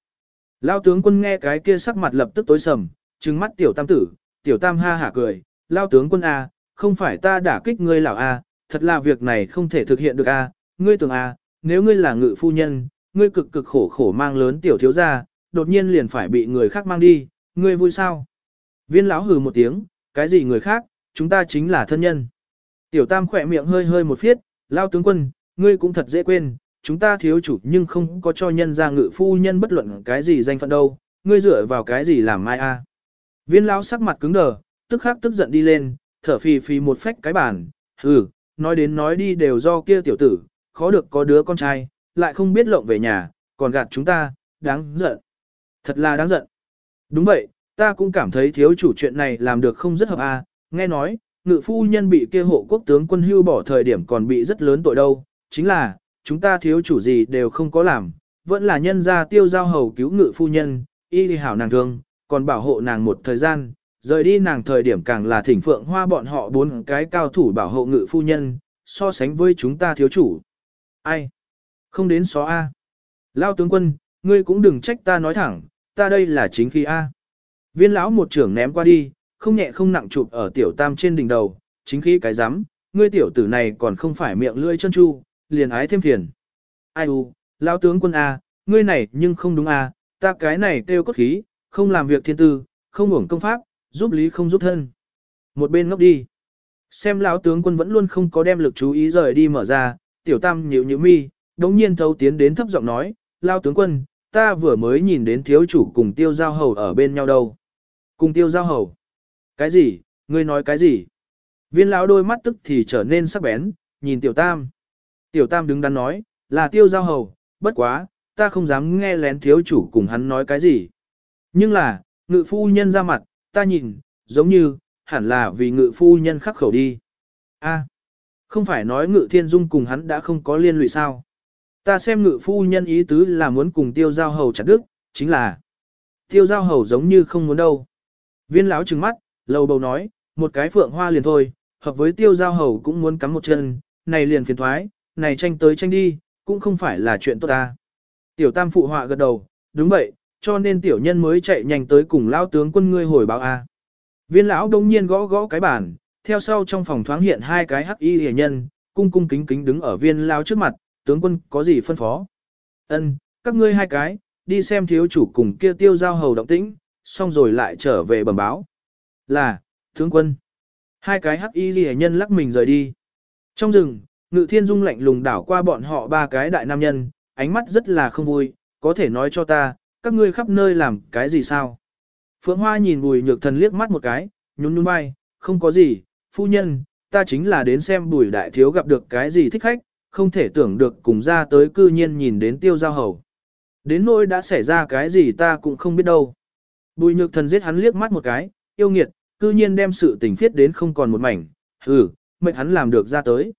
Lao tướng quân nghe cái kia sắc mặt lập tức tối sầm, trừng mắt tiểu tam tử, tiểu tam ha hả cười, lao tướng quân A, không phải ta đả kích ngươi lão A, thật là việc này không thể thực hiện được A, ngươi tưởng A, nếu ngươi là ngự phu nhân, ngươi cực cực khổ khổ mang lớn tiểu thiếu gia, đột nhiên liền phải bị người khác mang đi, ngươi vui sao? Viên lão hừ một tiếng, cái gì người khác, chúng ta chính là thân nhân. Tiểu tam khỏe miệng hơi hơi một phiết, lao tướng quân, ngươi cũng thật dễ quên, chúng ta thiếu chủ nhưng không có cho nhân ra ngự phu nhân bất luận cái gì danh phận đâu, ngươi dựa vào cái gì làm mai a? Viên lão sắc mặt cứng đờ, tức khắc tức giận đi lên, thở phì phì một phách cái bàn, hừ, nói đến nói đi đều do kia tiểu tử, khó được có đứa con trai, lại không biết lộng về nhà, còn gạt chúng ta, đáng giận. Thật là đáng giận. Đúng vậy, ta cũng cảm thấy thiếu chủ chuyện này làm được không rất hợp a. nghe nói, ngự phu nhân bị kia hộ quốc tướng quân hưu bỏ thời điểm còn bị rất lớn tội đâu, chính là, chúng ta thiếu chủ gì đều không có làm, vẫn là nhân gia tiêu giao hầu cứu ngự phu nhân, y đi hảo nàng thương, còn bảo hộ nàng một thời gian, rời đi nàng thời điểm càng là thỉnh phượng hoa bọn họ bốn cái cao thủ bảo hộ ngự phu nhân, so sánh với chúng ta thiếu chủ. Ai? Không đến xó A. Lao tướng quân, ngươi cũng đừng trách ta nói thẳng, ta đây là chính khi A. Viên lão một trưởng ném qua đi, không nhẹ không nặng chụp ở tiểu tam trên đỉnh đầu, chính khí cái rắm ngươi tiểu tử này còn không phải miệng lưỡi chân chu, liền ái thêm phiền. Ai u, lão tướng quân A, ngươi này nhưng không đúng A, ta cái này kêu cốt khí, không làm việc thiên tư, không hưởng công pháp, giúp lý không giúp thân. Một bên ngốc đi. Xem lão tướng quân vẫn luôn không có đem lực chú ý rời đi mở ra, tiểu tam nhíu nhíu mi, đống nhiên thấu tiến đến thấp giọng nói, lão tướng quân, ta vừa mới nhìn đến thiếu chủ cùng tiêu giao hầu ở bên nhau đâu. Cùng tiêu giao hầu. Cái gì, ngươi nói cái gì? Viên lão đôi mắt tức thì trở nên sắc bén, nhìn tiểu tam. Tiểu tam đứng đắn nói, là tiêu giao hầu, bất quá, ta không dám nghe lén thiếu chủ cùng hắn nói cái gì. Nhưng là, ngự phu nhân ra mặt, ta nhìn, giống như, hẳn là vì ngự phu nhân khắc khẩu đi. a không phải nói ngự thiên dung cùng hắn đã không có liên lụy sao. Ta xem ngự phu nhân ý tứ là muốn cùng tiêu giao hầu chặt đức, chính là tiêu giao hầu giống như không muốn đâu. Viên lão trừng mắt, lầu bầu nói, một cái phượng hoa liền thôi, hợp với tiêu giao hầu cũng muốn cắm một chân, này liền phiền thoái, này tranh tới tranh đi, cũng không phải là chuyện tốt ta. Tiểu tam phụ họa gật đầu, đúng vậy, cho nên tiểu nhân mới chạy nhanh tới cùng lao tướng quân ngươi hồi báo a. Viên lão đông nhiên gõ gõ cái bàn, theo sau trong phòng thoáng hiện hai cái hắc y hề nhân, cung cung kính kính đứng ở viên lão trước mặt, tướng quân có gì phân phó. Ân, các ngươi hai cái, đi xem thiếu chủ cùng kia tiêu giao hầu động tĩnh, xong rồi lại trở về bẩm báo. Là, tướng quân. Hai cái hắc y hề nhân lắc mình rời đi. Trong rừng, ngự thiên dung lạnh lùng đảo qua bọn họ ba cái đại nam nhân, ánh mắt rất là không vui, có thể nói cho ta, các ngươi khắp nơi làm cái gì sao? Phượng Hoa nhìn bùi nhược thần liếc mắt một cái, nhún nhún vai, không có gì, phu nhân, ta chính là đến xem bùi đại thiếu gặp được cái gì thích khách, không thể tưởng được cùng ra tới cư nhiên nhìn đến tiêu giao hầu. Đến nỗi đã xảy ra cái gì ta cũng không biết đâu. Bùi nhược thần giết hắn liếc mắt một cái, yêu nghiệt, cư nhiên đem sự tình phiết đến không còn một mảnh, hừ, mệnh hắn làm được ra tới.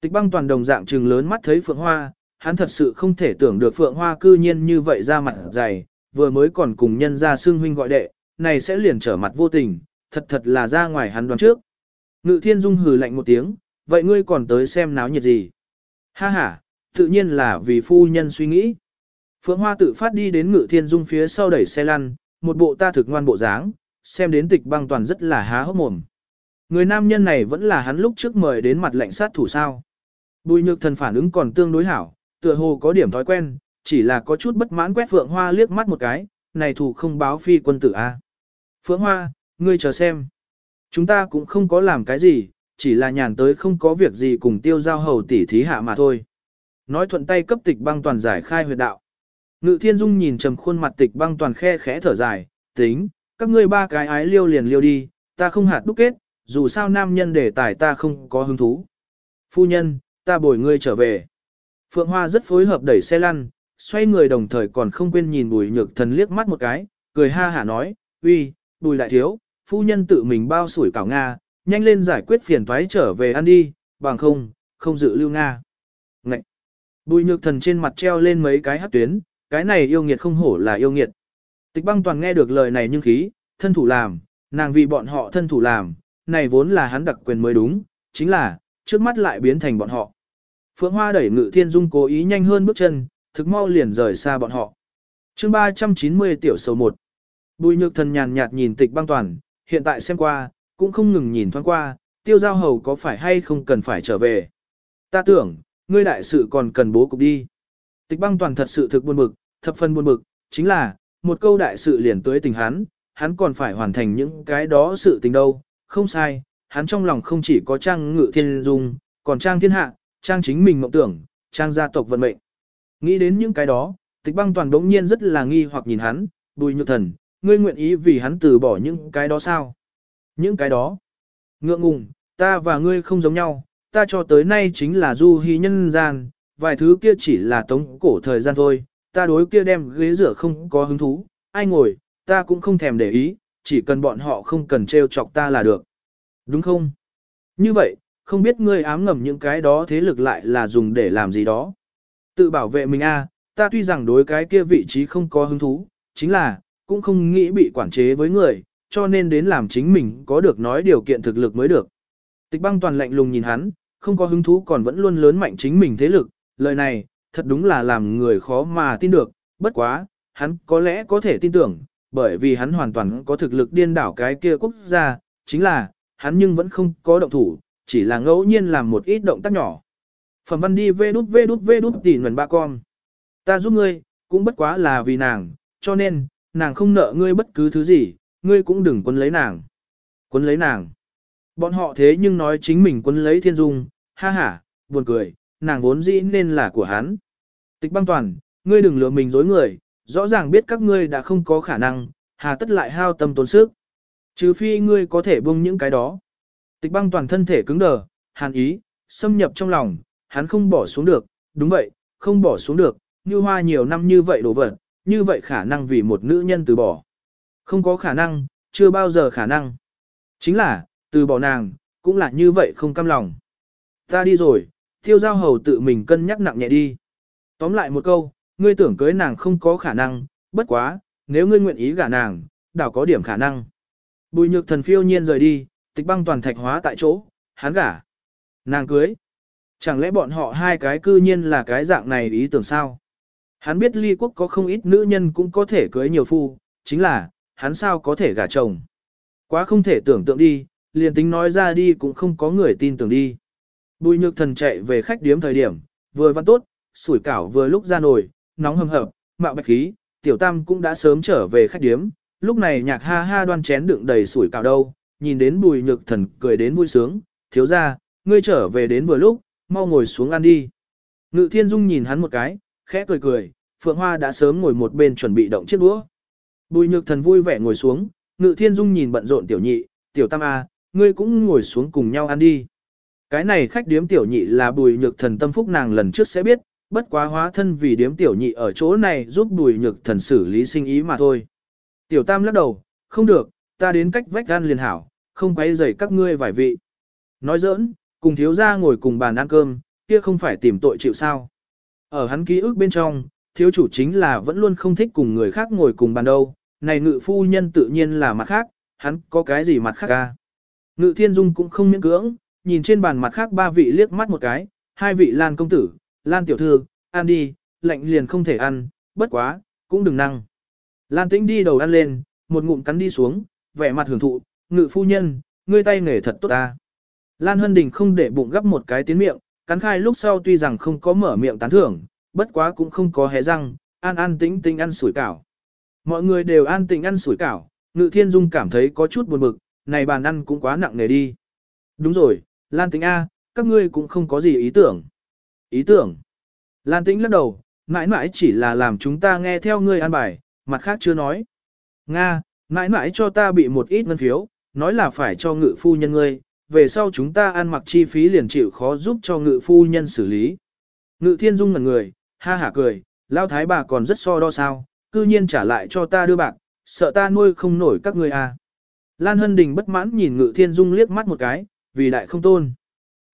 Tịch băng toàn đồng dạng trừng lớn mắt thấy Phượng Hoa, hắn thật sự không thể tưởng được Phượng Hoa cư nhiên như vậy ra mặt dày, vừa mới còn cùng nhân ra xương huynh gọi đệ, này sẽ liền trở mặt vô tình, thật thật là ra ngoài hắn đoán trước. Ngự thiên dung hừ lạnh một tiếng, vậy ngươi còn tới xem náo nhiệt gì? Ha ha, tự nhiên là vì phu nhân suy nghĩ. Phượng Hoa tự phát đi đến ngự thiên dung phía sau đẩy xe lăn, một bộ ta thực ngoan bộ dáng, xem đến tịch băng toàn rất là há hốc mồm. Người nam nhân này vẫn là hắn lúc trước mời đến mặt lệnh sát thủ sao. Bùi nhược thần phản ứng còn tương đối hảo, tựa hồ có điểm thói quen, chỉ là có chút bất mãn quét Phượng Hoa liếc mắt một cái, này thủ không báo phi quân tử a. Phượng Hoa, ngươi chờ xem. Chúng ta cũng không có làm cái gì, chỉ là nhàn tới không có việc gì cùng tiêu giao hầu tỉ thí hạ mà thôi. Nói thuận tay cấp tịch băng toàn giải khai huyệt đạo. Ngự thiên dung nhìn trầm khuôn mặt tịch băng toàn khe khẽ thở dài, tính, các ngươi ba cái ái liêu liền liêu đi, ta không hạt đúc kết, dù sao nam nhân để tài ta không có hứng thú. Phu nhân, ta bồi ngươi trở về. Phượng Hoa rất phối hợp đẩy xe lăn, xoay người đồng thời còn không quên nhìn bùi nhược thần liếc mắt một cái, cười ha hả nói, uy, bùi đại thiếu, phu nhân tự mình bao sủi cảo Nga, nhanh lên giải quyết phiền toái trở về ăn đi, bằng không, không dự lưu Nga. Ngậy! Bùi nhược thần trên mặt treo lên mấy cái hát tuyến, cái này yêu nghiệt không hổ là yêu nghiệt. Tịch băng toàn nghe được lời này nhưng khí, thân thủ làm, nàng vì bọn họ thân thủ làm, này vốn là hắn đặc quyền mới đúng, chính là, trước mắt lại biến thành bọn họ. Phượng Hoa đẩy Ngự Thiên Dung cố ý nhanh hơn bước chân, thực mau liền rời xa bọn họ. chương 390 tiểu sầu 1. Bùi nhược thần nhàn nhạt nhìn tịch băng toàn, hiện tại xem qua, cũng không ngừng nhìn thoáng qua, tiêu giao hầu có phải hay không cần phải trở về. Ta tưởng, ngươi đại sự còn cần bố cục đi. Tịch băng toàn thật sự thực buồn bực, thập phần buồn bực, chính là, một câu đại sự liền tới tình hắn, hắn còn phải hoàn thành những cái đó sự tình đâu, không sai, hắn trong lòng không chỉ có trang ngự thiên dung, còn trang thiên hạ, trang chính mình mộng tưởng, trang gia tộc vận mệnh. Nghĩ đến những cái đó, tịch băng toàn đống nhiên rất là nghi hoặc nhìn hắn, bùi nhược thần, ngươi nguyện ý vì hắn từ bỏ những cái đó sao? Những cái đó. Ngượng ngùng, ta và ngươi không giống nhau, ta cho tới nay chính là du hy nhân gian, vài thứ kia chỉ là tống cổ thời gian thôi, ta đối kia đem ghế rửa không có hứng thú, ai ngồi, ta cũng không thèm để ý, chỉ cần bọn họ không cần trêu chọc ta là được. Đúng không? Như vậy, không biết ngươi ám ngầm những cái đó thế lực lại là dùng để làm gì đó. Tự bảo vệ mình a, ta tuy rằng đối cái kia vị trí không có hứng thú, chính là, cũng không nghĩ bị quản chế với người, cho nên đến làm chính mình có được nói điều kiện thực lực mới được. Tịch băng toàn lạnh lùng nhìn hắn, không có hứng thú còn vẫn luôn lớn mạnh chính mình thế lực, lời này, thật đúng là làm người khó mà tin được, bất quá, hắn có lẽ có thể tin tưởng, bởi vì hắn hoàn toàn có thực lực điên đảo cái kia quốc gia, chính là, hắn nhưng vẫn không có động thủ, chỉ là ngẫu nhiên làm một ít động tác nhỏ. Phẩm văn đi vê đút vê đút vê đút tỉ nguồn ba con. Ta giúp ngươi, cũng bất quá là vì nàng, cho nên, nàng không nợ ngươi bất cứ thứ gì, ngươi cũng đừng quấn lấy nàng. Quấn lấy nàng. Bọn họ thế nhưng nói chính mình quấn lấy thiên dung, ha ha, buồn cười, nàng vốn dĩ nên là của hắn. Tịch băng toàn, ngươi đừng lừa mình dối người, rõ ràng biết các ngươi đã không có khả năng, hà tất lại hao tâm tốn sức. Trừ phi ngươi có thể buông những cái đó. Tịch băng toàn thân thể cứng đờ, hàn ý, xâm nhập trong lòng, hắn không bỏ xuống được, đúng vậy, không bỏ xuống được, như hoa nhiều năm như vậy đổ vật, như vậy khả năng vì một nữ nhân từ bỏ. Không có khả năng, chưa bao giờ khả năng. Chính là, từ bỏ nàng, cũng là như vậy không cam lòng. Ta đi rồi, tiêu giao hầu tự mình cân nhắc nặng nhẹ đi. Tóm lại một câu, ngươi tưởng cưới nàng không có khả năng, bất quá, nếu ngươi nguyện ý gả nàng, đảo có điểm khả năng. Bùi nhược thần phiêu nhiên rời đi, tịch băng toàn thạch hóa tại chỗ, hắn gả. Nàng cưới. Chẳng lẽ bọn họ hai cái cư nhiên là cái dạng này ý tưởng sao? Hắn biết ly quốc có không ít nữ nhân cũng có thể cưới nhiều phu, chính là, hắn sao có thể gả chồng. Quá không thể tưởng tượng đi, liền tính nói ra đi cũng không có người tin tưởng đi. Bùi nhược thần chạy về khách điếm thời điểm, vừa văn tốt, sủi cảo vừa lúc ra nồi, nóng hầm hập, mạo bạch khí, tiểu tam cũng đã sớm trở về khách điếm, lúc này nhạc ha ha đoan chén đựng đầy sủi cảo đâu, nhìn đến bùi nhược thần cười đến vui sướng, thiếu ra, ngươi trở về đến vừa lúc, mau ngồi xuống ăn đi. Ngự thiên dung nhìn hắn một cái, khẽ cười cười, phượng hoa đã sớm ngồi một bên chuẩn bị động chiếc đũa. Bùi nhược thần vui vẻ ngồi xuống, ngự thiên dung nhìn bận rộn tiểu nhị, tiểu tam a, ngươi cũng ngồi xuống cùng nhau ăn đi. Cái này khách điếm tiểu nhị là bùi nhược thần tâm phúc nàng lần trước sẽ biết, bất quá hóa thân vì điếm tiểu nhị ở chỗ này giúp bùi nhược thần xử lý sinh ý mà thôi. Tiểu tam lắc đầu, không được, ta đến cách vách ăn liền hảo, không quấy rầy các ngươi vài vị. Nói giỡn, cùng thiếu gia ngồi cùng bàn ăn cơm, kia không phải tìm tội chịu sao. Ở hắn ký ức bên trong, thiếu chủ chính là vẫn luôn không thích cùng người khác ngồi cùng bàn đâu, này ngự phu nhân tự nhiên là mặt khác, hắn có cái gì mặt khác ca. Ngự thiên dung cũng không miễn cưỡng, nhìn trên bàn mặt khác ba vị liếc mắt một cái, hai vị lan công tử, lan tiểu thư, ăn đi, lạnh liền không thể ăn, bất quá, cũng đừng năng. Lan tĩnh đi đầu ăn lên, một ngụm cắn đi xuống, vẻ mặt hưởng thụ, ngự phu nhân, ngươi tay nghề thật tốt ta. Lan Hân Đình không để bụng gấp một cái tiến miệng, cắn khai lúc sau tuy rằng không có mở miệng tán thưởng, bất quá cũng không có hé răng, an an tĩnh tĩnh ăn sủi cảo. Mọi người đều an tĩnh ăn sủi cảo, Ngự Thiên Dung cảm thấy có chút buồn bực, này bàn ăn cũng quá nặng nề đi. Đúng rồi, Lan Tĩnh A, các ngươi cũng không có gì ý tưởng. Ý tưởng? Lan Tĩnh lắc đầu, mãi mãi chỉ là làm chúng ta nghe theo ngươi ăn bài, mặt khác chưa nói. Nga, mãi mãi cho ta bị một ít ngân phiếu, nói là phải cho ngự phu nhân ngươi, về sau chúng ta ăn mặc chi phí liền chịu khó giúp cho ngự phu nhân xử lý. Ngự thiên dung ngần người, ha hả cười, lao thái bà còn rất so đo sao, cư nhiên trả lại cho ta đưa bạc, sợ ta nuôi không nổi các ngươi à. Lan Hân Đình bất mãn nhìn ngự thiên dung liếc mắt một cái, vì đại không tôn.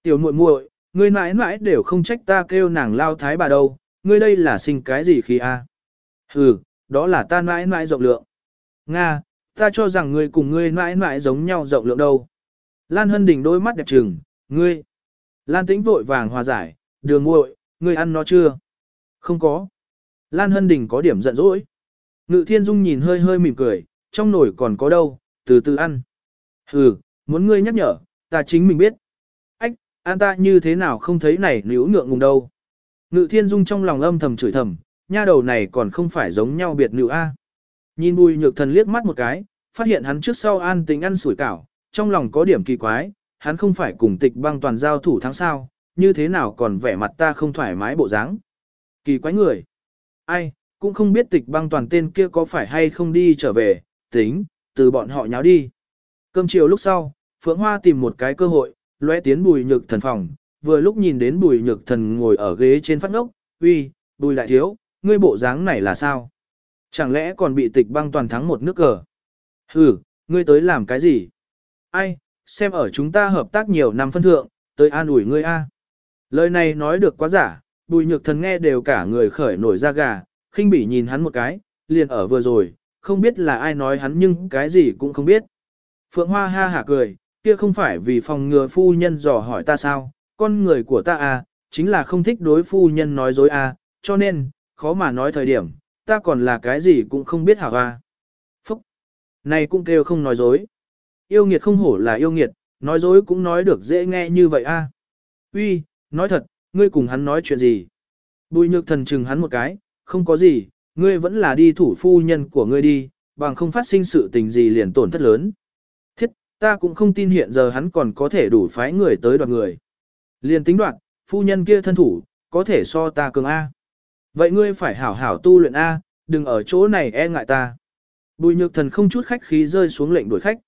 Tiểu muội muội, ngươi mãi mãi đều không trách ta kêu nàng lao thái bà đâu, ngươi đây là sinh cái gì khi a? À? Ừ, đó là ta mãi mãi rộng lượng. Nga, ta cho rằng ngươi cùng ngươi mãi mãi giống nhau rộng lượng đâu. Lan Hân Đình đôi mắt đẹp trừng, ngươi. Lan Tĩnh vội vàng hòa giải, đường muội, ngươi ăn nó chưa? Không có. Lan Hân Đình có điểm giận dỗi. Ngự Thiên Dung nhìn hơi hơi mỉm cười, trong nồi còn có đâu, từ từ ăn. Hừ, muốn ngươi nhắc nhở, ta chính mình biết. Ách, an ta như thế nào không thấy này níu ngượng ngùng đâu. Ngự Thiên Dung trong lòng âm thầm chửi thầm, nha đầu này còn không phải giống nhau biệt nữ a. Nhìn bùi nhược thần liếc mắt một cái, phát hiện hắn trước sau an tính ăn sủi cảo, trong lòng có điểm kỳ quái, hắn không phải cùng tịch băng toàn giao thủ tháng sau, như thế nào còn vẻ mặt ta không thoải mái bộ dáng. Kỳ quái người. Ai, cũng không biết tịch băng toàn tên kia có phải hay không đi trở về, tính, từ bọn họ nháo đi. Cơm chiều lúc sau, Phượng Hoa tìm một cái cơ hội, lóe tiến bùi nhược thần phòng, vừa lúc nhìn đến bùi nhược thần ngồi ở ghế trên phát ngốc, uy, bùi đại thiếu, ngươi bộ dáng này là sao? Chẳng lẽ còn bị tịch băng toàn thắng một nước cờ? Hừ, ngươi tới làm cái gì? Ai, xem ở chúng ta hợp tác nhiều năm phân thượng, tới an ủi ngươi a. Lời này nói được quá giả, bùi nhược thần nghe đều cả người khởi nổi da gà, khinh bỉ nhìn hắn một cái, liền ở vừa rồi, không biết là ai nói hắn nhưng cái gì cũng không biết. Phượng Hoa ha hả cười, kia không phải vì phòng ngừa phu nhân dò hỏi ta sao, con người của ta à, chính là không thích đối phu nhân nói dối à, cho nên, khó mà nói thời điểm, ta còn là cái gì cũng không biết hả hoa. Phúc! Này cũng kêu không nói dối. Yêu nghiệt không hổ là yêu nghiệt, nói dối cũng nói được dễ nghe như vậy a. À. Uy, nói thật, ngươi cùng hắn nói chuyện gì? Bùi nhược thần chừng hắn một cái, không có gì, ngươi vẫn là đi thủ phu nhân của ngươi đi, bằng không phát sinh sự tình gì liền tổn thất lớn. Thiết, ta cũng không tin hiện giờ hắn còn có thể đủ phái người tới đoạt người. Liền tính đoạt, phu nhân kia thân thủ, có thể so ta cường A. Vậy ngươi phải hảo hảo tu luyện A, đừng ở chỗ này e ngại ta. Bùi nhược thần không chút khách khí rơi xuống lệnh đuổi khách.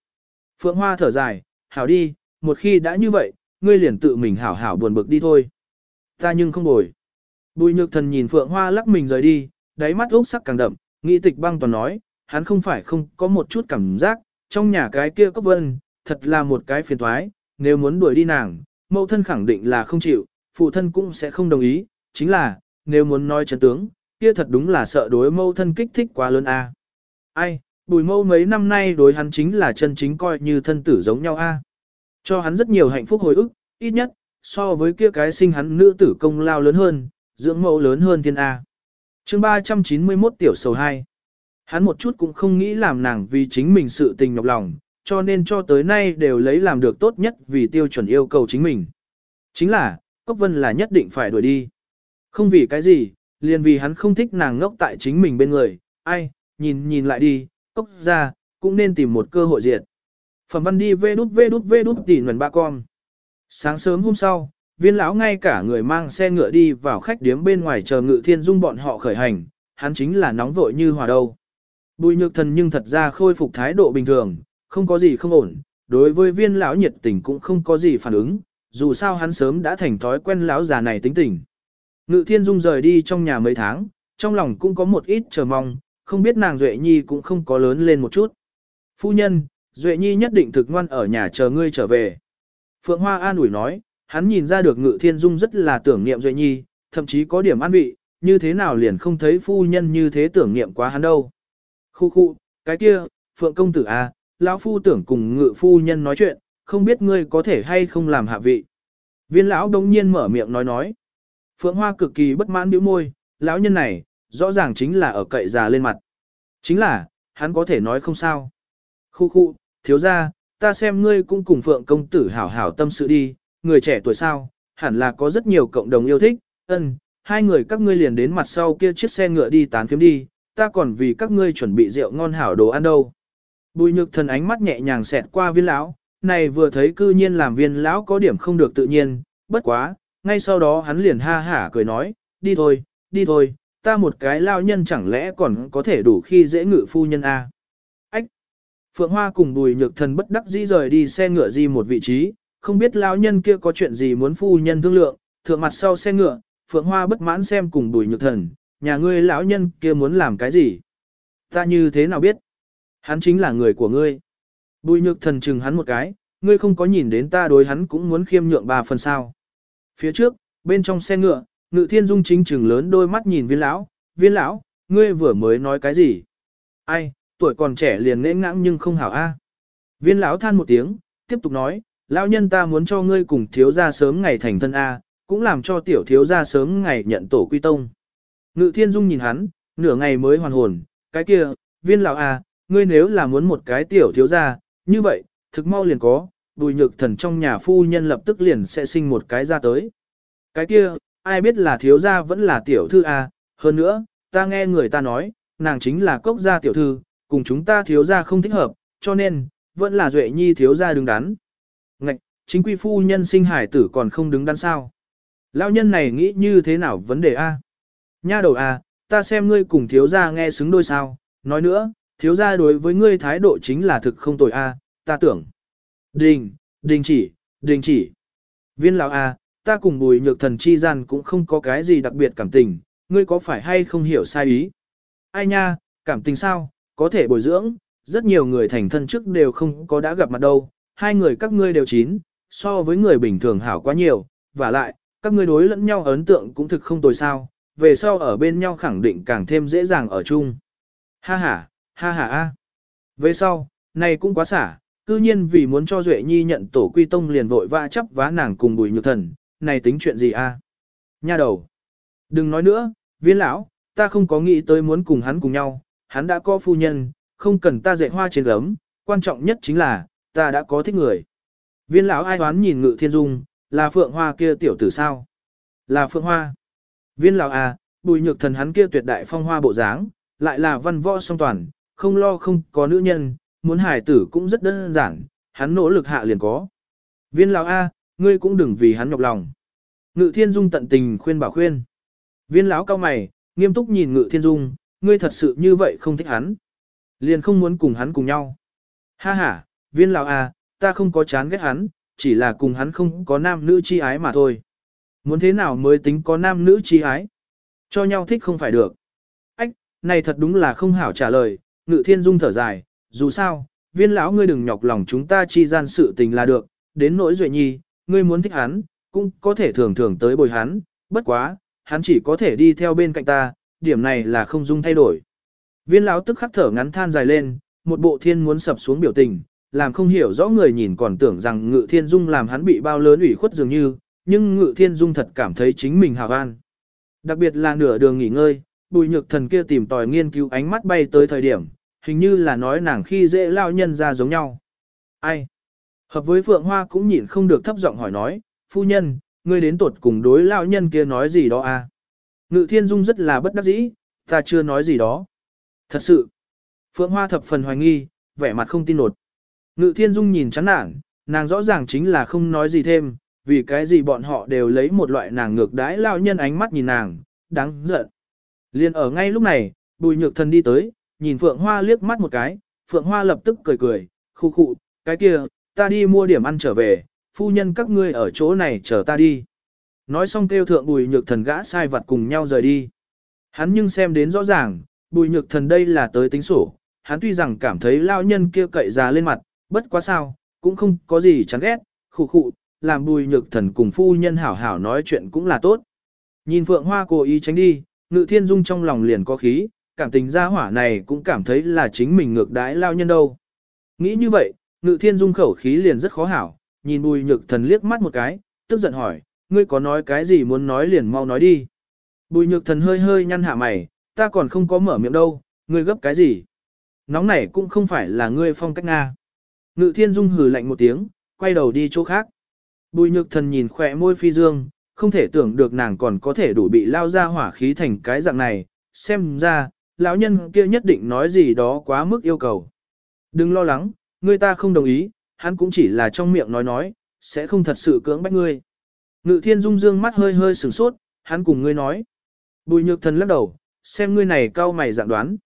Phượng Hoa thở dài, hảo đi, một khi đã như vậy, ngươi liền tự mình hảo hảo buồn bực đi thôi. Ta nhưng không bồi. Bùi nhược thần nhìn Phượng Hoa lắc mình rời đi, đáy mắt ốc sắc càng đậm, nghĩ tịch băng toàn nói, hắn không phải không có một chút cảm giác, trong nhà cái kia cốc vân, thật là một cái phiền thoái, nếu muốn đuổi đi nàng, mẫu thân khẳng định là không chịu, phụ thân cũng sẽ không đồng ý, chính là, nếu muốn nói chân tướng, kia thật đúng là sợ đối mâu thân kích thích quá lớn a. À. Ai, bùi mâu mấy năm nay đối hắn chính là chân chính coi như thân tử giống nhau a. À. Cho hắn rất nhiều hạnh phúc hồi ức, ít nhất, so với kia cái sinh hắn nữ tử công lao lớn hơn, dưỡng mẫu lớn hơn thiên A. À. chương 391 tiểu sầu 2. Hắn một chút cũng không nghĩ làm nàng vì chính mình sự tình nhọc lòng, cho nên cho tới nay đều lấy làm được tốt nhất vì tiêu chuẩn yêu cầu chính mình. Chính là, Cốc Vân là nhất định phải đuổi đi. Không vì cái gì, liền vì hắn không thích nàng ngốc tại chính mình bên người, ai, nhìn nhìn lại đi, Cốc ra, cũng nên tìm một cơ hội diệt. Phẩm văn đi vê đút vê đút vê đút tỉ nguồn ba con. Sáng sớm hôm sau, viên lão ngay cả người mang xe ngựa đi vào khách điếm bên ngoài chờ ngự thiên dung bọn họ khởi hành, hắn chính là nóng vội như hòa đâu. Bùi nhược thần nhưng thật ra khôi phục thái độ bình thường, không có gì không ổn, đối với viên lão nhiệt tình cũng không có gì phản ứng, dù sao hắn sớm đã thành thói quen lão già này tính tình. Ngự thiên dung rời đi trong nhà mấy tháng, trong lòng cũng có một ít chờ mong, không biết nàng Duệ Nhi cũng không có lớn lên một chút. Phu nhân, Duệ Nhi nhất định thực ngoan ở nhà chờ ngươi trở về. Phượng Hoa an ủi nói, hắn nhìn ra được Ngự Thiên Dung rất là tưởng niệm Duệ Nhi, thậm chí có điểm an vị, như thế nào liền không thấy phu nhân như thế tưởng niệm quá hắn đâu. Khu khu, cái kia, Phượng công tử à, lão phu tưởng cùng Ngự phu nhân nói chuyện, không biết ngươi có thể hay không làm hạ vị. Viên lão đông nhiên mở miệng nói nói. Phượng Hoa cực kỳ bất mãn bĩu môi, lão nhân này, rõ ràng chính là ở cậy già lên mặt. Chính là, hắn có thể nói không sao. Khu khu, thiếu ra, ta xem ngươi cũng cùng Phượng công tử hảo hảo tâm sự đi, người trẻ tuổi sao, hẳn là có rất nhiều cộng đồng yêu thích, ân, hai người các ngươi liền đến mặt sau kia chiếc xe ngựa đi tán phiếm đi, ta còn vì các ngươi chuẩn bị rượu ngon hảo đồ ăn đâu. Bùi nhược thần ánh mắt nhẹ nhàng xẹt qua viên lão, này vừa thấy cư nhiên làm viên lão có điểm không được tự nhiên, bất quá, ngay sau đó hắn liền ha hả cười nói, đi thôi, đi thôi, ta một cái lao nhân chẳng lẽ còn có thể đủ khi dễ ngự phu nhân A. Ách! Phượng Hoa cùng bùi nhược thần bất đắc dĩ rời đi xe ngựa di một vị trí, không biết lao nhân kia có chuyện gì muốn phu nhân thương lượng, thượng mặt sau xe ngựa, Phượng Hoa bất mãn xem cùng bùi nhược thần, nhà ngươi lão nhân kia muốn làm cái gì? Ta như thế nào biết? Hắn chính là người của ngươi. Bùi nhược thần chừng hắn một cái, ngươi không có nhìn đến ta đối hắn cũng muốn khiêm nhượng ba phần sao. Phía trước, bên trong xe ngựa, ngự thiên dung chính chừng lớn đôi mắt nhìn viên lão, viên lão, ngươi vừa mới nói cái gì? Ai, tuổi còn trẻ liền nễ ngãng nhưng không hảo a. Viên lão than một tiếng, tiếp tục nói, lão nhân ta muốn cho ngươi cùng thiếu gia sớm ngày thành thân a, cũng làm cho tiểu thiếu gia sớm ngày nhận tổ quy tông. Ngự thiên dung nhìn hắn, nửa ngày mới hoàn hồn, cái kia, viên lão a, ngươi nếu là muốn một cái tiểu thiếu gia, như vậy, thực mau liền có, bùi nhược thần trong nhà phu nhân lập tức liền sẽ sinh một cái ra tới. Cái kia, ai biết là thiếu gia vẫn là tiểu thư a, hơn nữa, ta nghe người ta nói, nàng chính là cốc gia tiểu thư, cùng chúng ta thiếu gia không thích hợp, cho nên, vẫn là duệ nhi thiếu gia đứng đắn. Ngạch, chính quy phu nhân sinh hải tử còn không đứng đắn sao. Lão nhân này nghĩ như thế nào vấn đề a? Nha đầu a, ta xem ngươi cùng thiếu gia nghe xứng đôi sao, nói nữa, thiếu gia đối với ngươi thái độ chính là thực không tồi a, ta tưởng. Đình, đình chỉ, đình chỉ. Viên lão a, ta cùng bùi nhược thần chi gian cũng không có cái gì đặc biệt cảm tình, ngươi có phải hay không hiểu sai ý? Ai nha, cảm tình sao, có thể bồi dưỡng, rất nhiều người thành thân trước đều không có đã gặp mặt đâu, hai người các ngươi đều chín, so với người bình thường hảo quá nhiều, và lại, các ngươi đối lẫn nhau ấn tượng cũng thực không tồi sao, về sau ở bên nhau khẳng định càng thêm dễ dàng ở chung. Ha ha, ha ha a. Về sau, này cũng quá xả, cư nhiên vì muốn cho Duệ Nhi nhận tổ quy tông liền vội vã chấp vá nàng cùng bùi nhược thần, này tính chuyện gì a? Nha đầu. Đừng nói nữa, viên lão, ta không có nghĩ tới muốn cùng hắn cùng nhau, hắn đã có phu nhân, không cần ta dạy hoa trên gấm, quan trọng nhất chính là, ta đã có thích người. Viên lão ai đoán nhìn ngự thiên dung, là phượng hoa kia tiểu tử sao? Là phượng hoa. Viên lão à, bùi nhược thần hắn kia tuyệt đại phong hoa bộ dáng, lại là văn võ song toàn, không lo không có nữ nhân, muốn hài tử cũng rất đơn giản, hắn nỗ lực hạ liền có. Viên lão a, ngươi cũng đừng vì hắn nhọc lòng. Ngự thiên dung tận tình khuyên bảo khuyên. Viên lão cao mày, nghiêm túc nhìn ngự thiên dung, ngươi thật sự như vậy không thích hắn. Liền không muốn cùng hắn cùng nhau. Ha ha, viên lão a, ta không có chán ghét hắn, chỉ là cùng hắn không có nam nữ chi ái mà thôi. Muốn thế nào mới tính có nam nữ chi ái? Cho nhau thích không phải được. Ách, này thật đúng là không hảo trả lời, ngự thiên dung thở dài, dù sao, viên lão ngươi đừng nhọc lòng chúng ta chi gian sự tình là được, đến nỗi duệ nhi, ngươi muốn thích hắn, cũng có thể thường thường tới bồi hắn, bất quá, hắn chỉ có thể đi theo bên cạnh ta, điểm này là không dung thay đổi. Viên lão tức khắc thở ngắn than dài lên, một bộ thiên muốn sập xuống biểu tình, làm không hiểu rõ người nhìn còn tưởng rằng ngự thiên dung làm hắn bị bao lớn ủy khuất dường như, nhưng ngự thiên dung thật cảm thấy chính mình hào an. Đặc biệt là nửa đường nghỉ ngơi, bùi nhược thần kia tìm tòi nghiên cứu ánh mắt bay tới thời điểm, hình như là nói nàng khi dễ lao nhân ra giống nhau. Ai? Hợp với Phượng Hoa cũng nhịn không được thấp giọng hỏi nói, phu nhân, ngươi đến tuột cùng đối lao nhân kia nói gì đó à? Ngự thiên dung rất là bất đắc dĩ, ta chưa nói gì đó. Thật sự, Phượng Hoa thập phần hoài nghi, vẻ mặt không tin nột. Ngự thiên dung nhìn chán nản, nàng rõ ràng chính là không nói gì thêm, vì cái gì bọn họ đều lấy một loại nàng ngược đãi lao nhân ánh mắt nhìn nàng, đáng giận. Liên ở ngay lúc này, bùi nhược thần đi tới, nhìn Phượng Hoa liếc mắt một cái, Phượng Hoa lập tức cười cười, khu khụ, cái kia, ta đi mua điểm ăn trở về, phu nhân các ngươi ở chỗ này chờ ta đi. Nói xong kêu thượng bùi nhược thần gã sai vặt cùng nhau rời đi. Hắn nhưng xem đến rõ ràng, bùi nhược thần đây là tới tính sổ, hắn tuy rằng cảm thấy lao nhân kia cậy già lên mặt, bất quá sao, cũng không có gì chán ghét, khụ khụ, làm bùi nhược thần cùng phu nhân hảo hảo nói chuyện cũng là tốt. Nhìn Phượng Hoa cố ý tránh đi, Ngự Thiên Dung trong lòng liền có khí, cảm tình gia hỏa này cũng cảm thấy là chính mình ngược đãi lao nhân đâu. Nghĩ như vậy, Ngự Thiên Dung khẩu khí liền rất khó hảo, nhìn bùi nhược thần liếc mắt một cái, tức giận hỏi, ngươi có nói cái gì muốn nói liền mau nói đi. Bùi nhược thần hơi hơi nhăn hạ mày, ta còn không có mở miệng đâu, ngươi gấp cái gì. Nóng này cũng không phải là ngươi phong cách Nga. Ngự thiên dung hừ lạnh một tiếng, quay đầu đi chỗ khác. Bùi nhược thần nhìn khỏe môi phi dương, không thể tưởng được nàng còn có thể đủ bị lao ra hỏa khí thành cái dạng này, xem ra, lão nhân kia nhất định nói gì đó quá mức yêu cầu. Đừng lo lắng, người ta không đồng ý, hắn cũng chỉ là trong miệng nói nói, sẽ không thật sự cưỡng bách ngươi. Ngự thiên dung dương mắt hơi hơi sửng sốt, hắn cùng ngươi nói. Bùi nhược thần lắc đầu, xem ngươi này cao mày dạng đoán.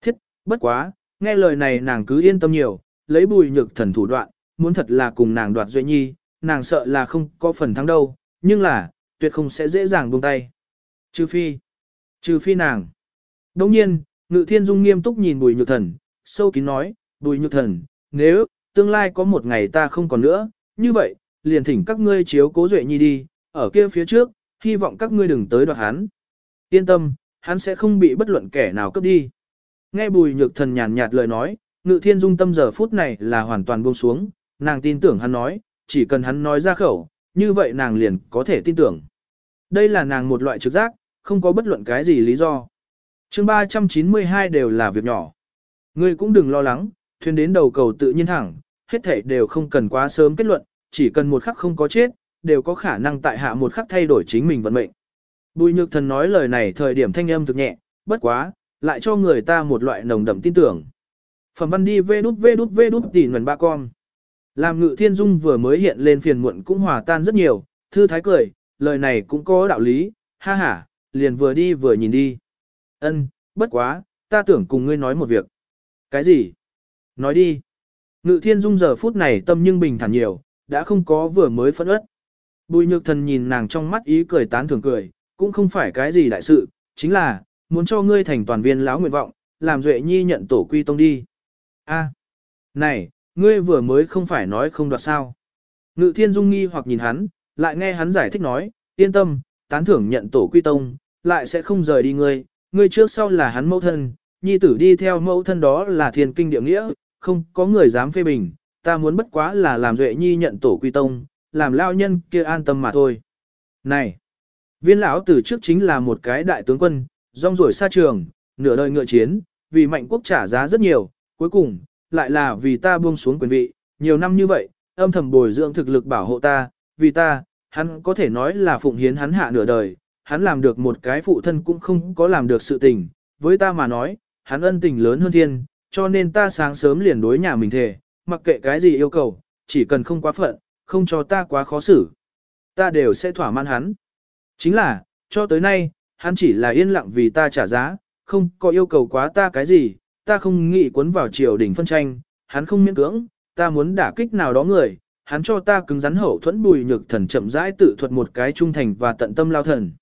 Thiết, bất quá, nghe lời này nàng cứ yên tâm nhiều, lấy bùi nhược thần thủ đoạn, muốn thật là cùng nàng đoạt duệ nhi, nàng sợ là không có phần thắng đâu, nhưng là, tuyệt không sẽ dễ dàng buông tay. Trừ phi, trừ phi nàng. Đồng nhiên, ngự thiên dung nghiêm túc nhìn bùi nhược thần, sâu kín nói, bùi nhược thần, nếu, tương lai có một ngày ta không còn nữa, như vậy, liền thỉnh các ngươi chiếu cố duệ nhi đi, ở kia phía trước, hy vọng các ngươi đừng tới đoạt hắn. Yên tâm, hắn sẽ không bị bất luận kẻ nào cướp đi. Nghe bùi nhược thần nhàn nhạt lời nói, ngự thiên dung tâm giờ phút này là hoàn toàn buông xuống, nàng tin tưởng hắn nói, chỉ cần hắn nói ra khẩu, như vậy nàng liền có thể tin tưởng. Đây là nàng một loại trực giác, không có bất luận cái gì lý do chương 392 đều là việc nhỏ. Ngươi cũng đừng lo lắng, thuyền đến đầu cầu tự nhiên thẳng, hết thảy đều không cần quá sớm kết luận, chỉ cần một khắc không có chết, đều có khả năng tại hạ một khắc thay đổi chính mình vận mệnh. Bùi nhược thần nói lời này thời điểm thanh âm thực nhẹ, bất quá, lại cho người ta một loại nồng đậm tin tưởng. Phẩm văn đi vê đút vê đút vê đút tỉ nguồn ba con. Làm ngự thiên dung vừa mới hiện lên phiền muộn cũng hòa tan rất nhiều, thư thái cười, lời này cũng có đạo lý, ha ha, liền vừa đi vừa nhìn đi. Ân, bất quá, ta tưởng cùng ngươi nói một việc. Cái gì? Nói đi. Ngự thiên dung giờ phút này tâm nhưng bình thản nhiều, đã không có vừa mới phẫn ớt. Bùi nhược thần nhìn nàng trong mắt ý cười tán thường cười, cũng không phải cái gì đại sự, chính là, muốn cho ngươi thành toàn viên láo nguyện vọng, làm Duệ Nhi nhận tổ quy tông đi. A, này, ngươi vừa mới không phải nói không đoạt sao. Ngự thiên dung nghi hoặc nhìn hắn, lại nghe hắn giải thích nói, yên tâm, tán thưởng nhận tổ quy tông, lại sẽ không rời đi ngươi, ngươi trước sau là hắn mẫu thân, nhi tử đi theo mẫu thân đó là thiên kinh địa nghĩa, không có người dám phê bình, ta muốn bất quá là làm duệ nhi nhận tổ quy tông, làm lao nhân kia an tâm mà thôi. Này, viên lão từ trước chính là một cái đại tướng quân, rong ruổi xa trường, nửa đời ngựa chiến, vì mạnh quốc trả giá rất nhiều, cuối cùng, lại là vì ta buông xuống quyền vị, nhiều năm như vậy, âm thầm bồi dưỡng thực lực bảo hộ ta, vì ta, hắn có thể nói là phụng hiến hắn hạ nửa đời, hắn làm được một cái phụ thân cũng không có làm được sự tình, với ta mà nói, hắn ân tình lớn hơn thiên, cho nên ta sáng sớm liền đối nhà mình thề, mặc kệ cái gì yêu cầu, chỉ cần không quá phận, không cho ta quá khó xử. Ta đều sẽ thỏa mãn hắn. Chính là, cho tới nay, hắn chỉ là yên lặng vì ta trả giá, không có yêu cầu quá ta cái gì, ta không nghĩ cuốn vào triều đình phân tranh, hắn không miễn cưỡng, ta muốn đả kích nào đó người, hắn cho ta cứng rắn hậu thuẫn bùi nhược thần chậm rãi tự thuật một cái trung thành và tận tâm lao thần.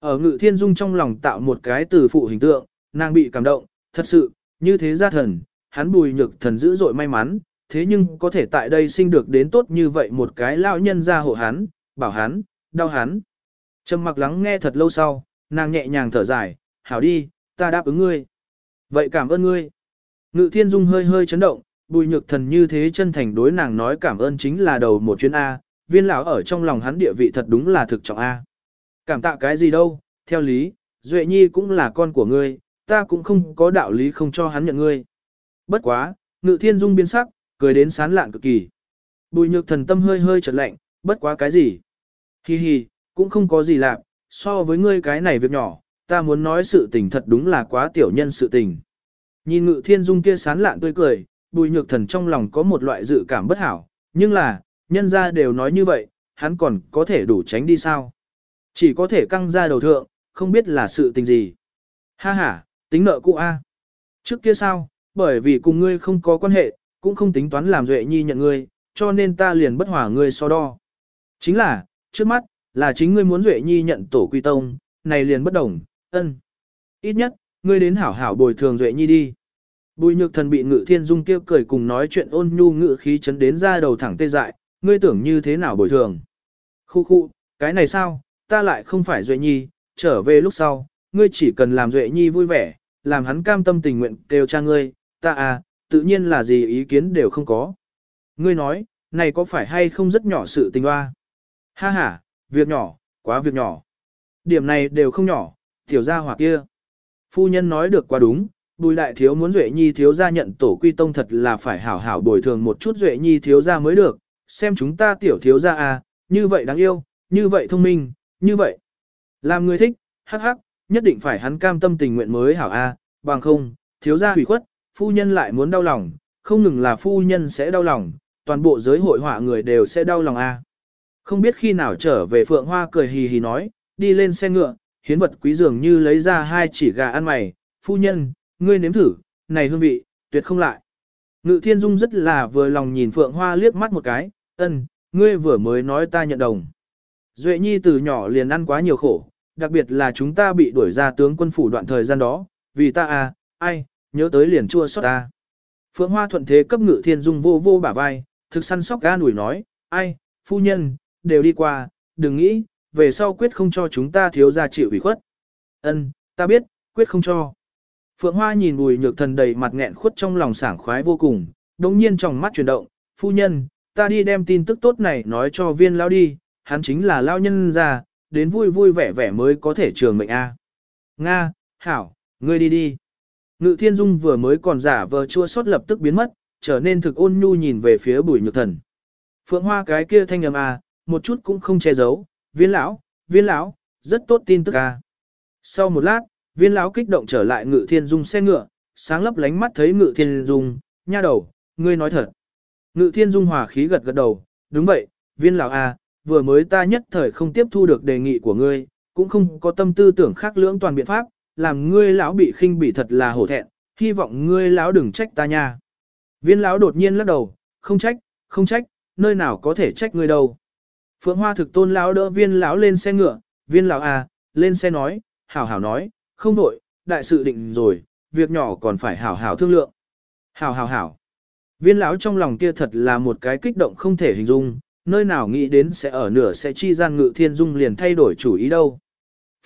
Ở ngự thiên dung trong lòng tạo một cái từ phụ hình tượng, nàng bị cảm động, thật sự, như thế gia thần, hắn bùi nhược thần dữ dội may mắn, thế nhưng có thể tại đây sinh được đến tốt như vậy một cái lao nhân ra hộ hắn, bảo hắn, đau hắn. Trầm mặc lắng nghe thật lâu sau, nàng nhẹ nhàng thở dài, hảo đi, ta đáp ứng ngươi. Vậy cảm ơn ngươi. Ngự thiên dung hơi hơi chấn động, bùi nhược thần như thế chân thành đối nàng nói cảm ơn chính là đầu một chuyến A, viên lão ở trong lòng hắn địa vị thật đúng là thực trọng A. Cảm tạ cái gì đâu, theo lý, Duệ Nhi cũng là con của ngươi, ta cũng không có đạo lý không cho hắn nhận ngươi. Bất quá, ngự thiên dung biến sắc, cười đến sán lạn cực kỳ. Bùi nhược thần tâm hơi hơi chợt lạnh, bất quá cái gì. Hi hi, cũng không có gì lạ, so với ngươi cái này việc nhỏ, ta muốn nói sự tình thật đúng là quá tiểu nhân sự tình. Nhìn ngự thiên dung kia sán lạn tươi cười, bùi nhược thần trong lòng có một loại dự cảm bất hảo, nhưng là, nhân ra đều nói như vậy, hắn còn có thể đủ tránh đi sao. Chỉ có thể căng ra đầu thượng, không biết là sự tình gì. Ha ha, tính nợ cụ A. Trước kia sao, bởi vì cùng ngươi không có quan hệ, cũng không tính toán làm duệ nhi nhận ngươi, cho nên ta liền bất hòa ngươi so đo. Chính là, trước mắt, là chính ngươi muốn Duệ Nhi nhận tổ quy tông, này liền bất đồng, ân. Ít nhất, ngươi đến hảo hảo bồi thường Duệ Nhi đi. Bùi nhược thần bị ngự thiên dung kêu cười cùng nói chuyện ôn nhu ngự khí chấn đến ra đầu thẳng tê dại, ngươi tưởng như thế nào bồi thường. Khu khu, cái này sao, ta lại không phải Duệ Nhi, trở về lúc sau, ngươi chỉ cần làm Duệ Nhi vui vẻ, làm hắn cam tâm tình nguyện kêu cha ngươi, ta à, tự nhiên là gì ý kiến đều không có. Ngươi nói, này có phải hay không rất nhỏ sự tình hoa? Ha ha, việc nhỏ, quá việc nhỏ. Điểm này đều không nhỏ, tiểu gia hỏa kia. Phu nhân nói được quá đúng, bùi đại thiếu muốn Duệ Nhi thiếu gia nhận tổ quy tông thật là phải hảo hảo bồi thường một chút Duệ Nhi thiếu gia mới được, xem chúng ta tiểu thiếu gia à, như vậy đáng yêu, như vậy thông minh, như vậy. Làm người thích, hắc hắc, nhất định phải hắn cam tâm tình nguyện mới hảo a, à, bằng không, thiếu gia hủy khuất, phu nhân lại muốn đau lòng, không ngừng là phu nhân sẽ đau lòng, toàn bộ giới hội họa người đều sẽ đau lòng a. À. Không biết khi nào trở về Phượng Hoa cười hì hì nói, đi lên xe ngựa, hiến vật quý dường như lấy ra hai chỉ gà ăn mày, phu nhân, ngươi nếm thử, này hương vị, tuyệt không lại. Ngự thiên dung rất là vừa lòng nhìn Phượng Hoa liếc mắt một cái, ân, ngươi vừa mới nói ta nhận đồng. Duệ Nhi từ nhỏ liền ăn quá nhiều khổ, đặc biệt là chúng ta bị đuổi ra tướng quân phủ đoạn thời gian đó, vì ta à, ai, nhớ tới liền chua xót ta. Phượng Hoa thuận thế cấp ngự thiên dung vô vô bả vai, thực săn sóc ga nủi nói, ai, phu nhân, đều đi qua, đừng nghĩ, về sau quyết không cho chúng ta thiếu ra chịu ủy khuất. Ân, ta biết, quyết không cho. Phượng Hoa nhìn bùi nhược thần đầy mặt nghẹn khuất trong lòng sảng khoái vô cùng, đồng nhiên trong mắt chuyển động, phu nhân, ta đi đem tin tức tốt này nói cho viên lao đi, hắn chính là lao nhân ra, đến vui vui vẻ vẻ mới có thể trường mệnh A. Nga, Hảo, ngươi đi đi. Ngự thiên dung vừa mới còn giả vờ chua xót lập tức biến mất, trở nên thực ôn nhu nhìn về phía bùi nhược thần. Phượng hoa cái kia thanh âm A, một chút cũng không che giấu, viên lão, viên lão, rất tốt tin tức A. Sau một lát, viên lão kích động trở lại ngự thiên dung xe ngựa, sáng lấp lánh mắt thấy ngự thiên dung, nha đầu, ngươi nói thật. Ngự thiên dung hòa khí gật gật đầu, đúng vậy, viên lão A, vừa mới ta nhất thời không tiếp thu được đề nghị của ngươi, cũng không có tâm tư tưởng khác lưỡng toàn biện pháp, làm ngươi lão bị khinh bị thật là hổ thẹn, hy vọng ngươi lão đừng trách ta nha. Viên lão đột nhiên lắc đầu, không trách, không trách, nơi nào có thể trách ngươi đâu. Phượng Hoa thực tôn lão đỡ viên lão lên xe ngựa, viên lão à, lên xe nói, hảo hảo nói, không đổi, đại sự định rồi, việc nhỏ còn phải hảo hảo thương lượng. Hảo hảo hảo. Viên lão trong lòng kia thật là một cái kích động không thể hình dung, nơi nào nghĩ đến sẽ ở nửa sẽ chi gian ngự thiên dung liền thay đổi chủ ý đâu.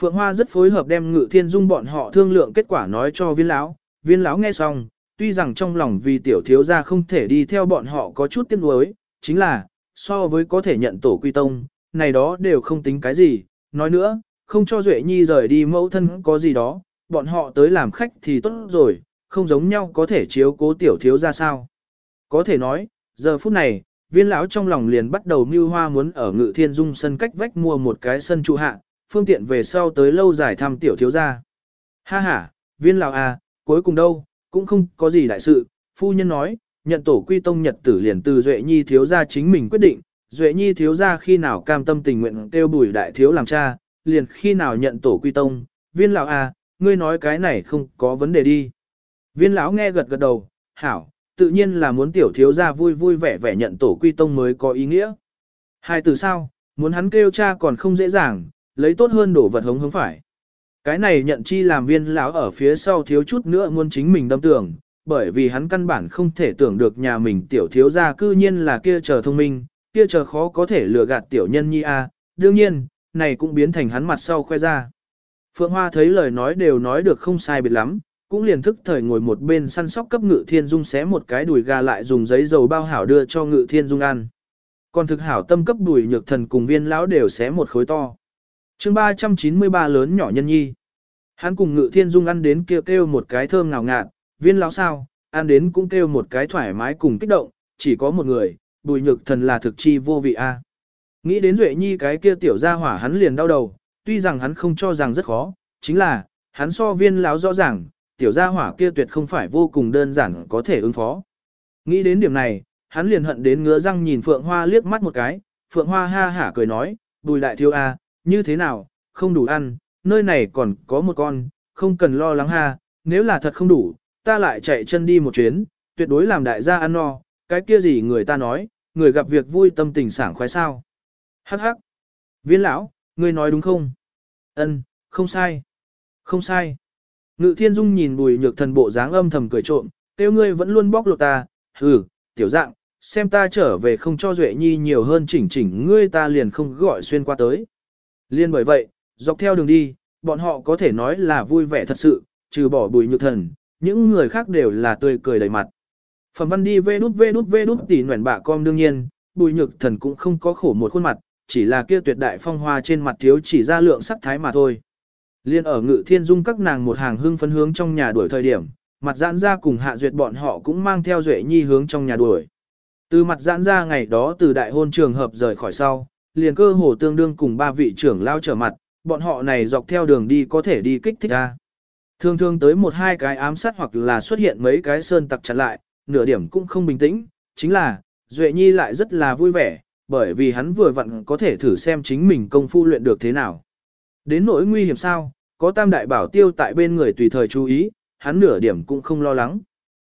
Phượng Hoa rất phối hợp đem ngự thiên dung bọn họ thương lượng kết quả nói cho viên lão, viên lão nghe xong, tuy rằng trong lòng vì tiểu thiếu gia không thể đi theo bọn họ có chút tiếc nuối, chính là, so với có thể nhận tổ quy tông, này đó đều không tính cái gì, nói nữa, không cho Duệ Nhi rời đi mẫu thân có gì đó, bọn họ tới làm khách thì tốt rồi, không giống nhau có thể chiếu cố tiểu thiếu gia sao. Có thể nói, giờ phút này, viên lão trong lòng liền bắt đầu mưu hoa muốn ở ngự thiên dung sân cách vách mua một cái sân trụ hạ, phương tiện về sau tới lâu dài thăm tiểu thiếu gia. Ha ha, viên lão à, cuối cùng đâu, cũng không có gì đại sự, phu nhân nói, nhận tổ quy tông nhật tử liền từ Duệ Nhi thiếu gia chính mình quyết định, Duệ Nhi thiếu gia khi nào cam tâm tình nguyện kêu bùi đại thiếu làm cha, liền khi nào nhận tổ quy tông, viên lão à, ngươi nói cái này không có vấn đề đi. Viên lão nghe gật gật đầu, hảo, tự nhiên là muốn tiểu thiếu gia vui vui vẻ vẻ nhận tổ quy tông mới có ý nghĩa. Hai từ sao, muốn hắn kêu cha còn không dễ dàng, lấy tốt hơn đổ vật hống hống phải. Cái này nhận chi làm viên lão ở phía sau thiếu chút nữa muốn chính mình đâm tưởng, bởi vì hắn căn bản không thể tưởng được nhà mình tiểu thiếu gia cư nhiên là kia chờ thông minh, kia chờ khó có thể lừa gạt tiểu nhân nhi a. đương nhiên, này cũng biến thành hắn mặt sau khoe ra. Phượng Hoa thấy lời nói đều nói được không sai biệt lắm, cũng liền thức thời ngồi một bên săn sóc cấp ngự thiên dung xé một cái đùi gà lại dùng giấy dầu bao hảo đưa cho ngự thiên dung ăn. Còn thực hảo tâm cấp đùi nhược thần cùng viên lão đều xé một khối to. chương 393 lớn nhỏ nhân nhi. Hắn cùng ngự thiên dung ăn đến kêu kêu một cái thơm ngào ngạt, viên lão sao, ăn đến cũng kêu một cái thoải mái cùng kích động, chỉ có một người, bùi nhược thần là thực chi vô vị a. Nghĩ đến Duệ Nhi cái kia tiểu gia hỏa hắn liền đau đầu, tuy rằng hắn không cho rằng rất khó, chính là, hắn so viên lão rõ ràng, tiểu gia hỏa kia tuyệt không phải vô cùng đơn giản có thể ứng phó. Nghĩ đến điểm này, hắn liền hận đến ngứa răng nhìn Phượng Hoa liếc mắt một cái, Phượng Hoa ha hả cười nói, bùi đại thiếu a, như thế nào, không đủ ăn, nơi này còn có một con, không cần lo lắng ha, nếu là thật không đủ, ta lại chạy chân đi một chuyến, tuyệt đối làm đại gia ăn no, cái kia gì người ta nói, người gặp việc vui tâm tình sảng khoái sao. Hắc hắc. Viên lão, ngươi nói đúng không? Ân, không sai. Không sai. Ngự thiên dung nhìn bùi nhược thần bộ dáng âm thầm cười trộm, tiêu ngươi vẫn luôn bóc lột ta, hừ, tiểu dạng, xem ta trở về không cho Duệ Nhi nhiều hơn chỉnh chỉnh ngươi ta liền không gọi xuyên qua tới. Liên bởi vậy, dọc theo đường đi, bọn họ có thể nói là vui vẻ thật sự, trừ bỏ bùi nhược thần, những người khác đều là tươi cười đầy mặt. Phẩm văn đi vê đút vê đút vê đút tỉ nguyện bạ com đương nhiên, bùi nhược thần cũng không có khổ một khuôn mặt, chỉ là kia tuyệt đại phong hoa trên mặt thiếu chỉ ra lượng sắc thái mà thôi. Liên ở ngự thiên dung các nàng một hàng hưng phấn hướng trong nhà đuổi thời điểm, mặt giãn ra cùng hạ duyệt bọn họ cũng mang theo duệ nhi hướng trong nhà đuổi. Từ mặt giãn ra ngày đó từ đại hôn trường hợp rời khỏi sau, liền cơ hồ tương đương cùng ba vị trưởng lao trở mặt, bọn họ này dọc theo đường đi có thể đi kích thích ra. Thường thường tới một hai cái ám sát hoặc là xuất hiện mấy cái sơn tặc chặn lại, nửa điểm cũng không bình tĩnh, chính là, Duệ Nhi lại rất là vui vẻ, bởi vì hắn vừa vặn có thể thử xem chính mình công phu luyện được thế nào. Đến nỗi nguy hiểm sao, có tam đại bảo tiêu tại bên người tùy thời chú ý, hắn nửa điểm cũng không lo lắng.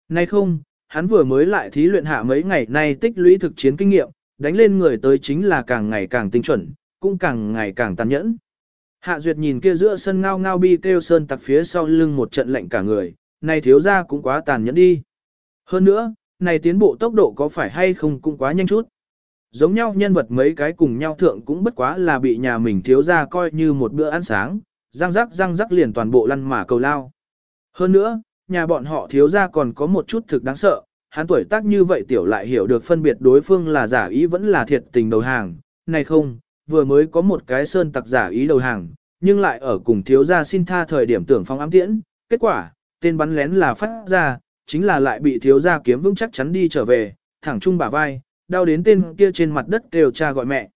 Nay không, hắn vừa mới lại thí luyện hạ mấy ngày nay tích lũy thực chiến kinh nghiệm, đánh lên người tới chính là càng ngày càng tinh chuẩn, cũng càng ngày càng tàn nhẫn. Hạ Duyệt nhìn kia giữa sân ngao ngao bi kêu sơn tặc phía sau lưng một trận lạnh cả người, này thiếu ra cũng quá tàn nhẫn đi. Hơn nữa, này tiến bộ tốc độ có phải hay không cũng quá nhanh chút. Giống nhau nhân vật mấy cái cùng nhau thượng cũng bất quá là bị nhà mình thiếu ra coi như một bữa ăn sáng, răng rắc răng rắc liền toàn bộ lăn mà cầu lao. Hơn nữa, nhà bọn họ thiếu ra còn có một chút thực đáng sợ, hắn tuổi tác như vậy tiểu lại hiểu được phân biệt đối phương là giả ý vẫn là thiệt tình đầu hàng, này không, vừa mới có một cái sơn tặc giả ý đầu hàng, nhưng lại ở cùng thiếu gia xin tha thời điểm tưởng phong ám tiễn, kết quả, tên bắn lén là phát ra, chính là lại bị thiếu gia kiếm vững chắc chắn đi trở về, thẳng trung bả vai, đau đến tên kia trên mặt đất kêu cha gọi mẹ.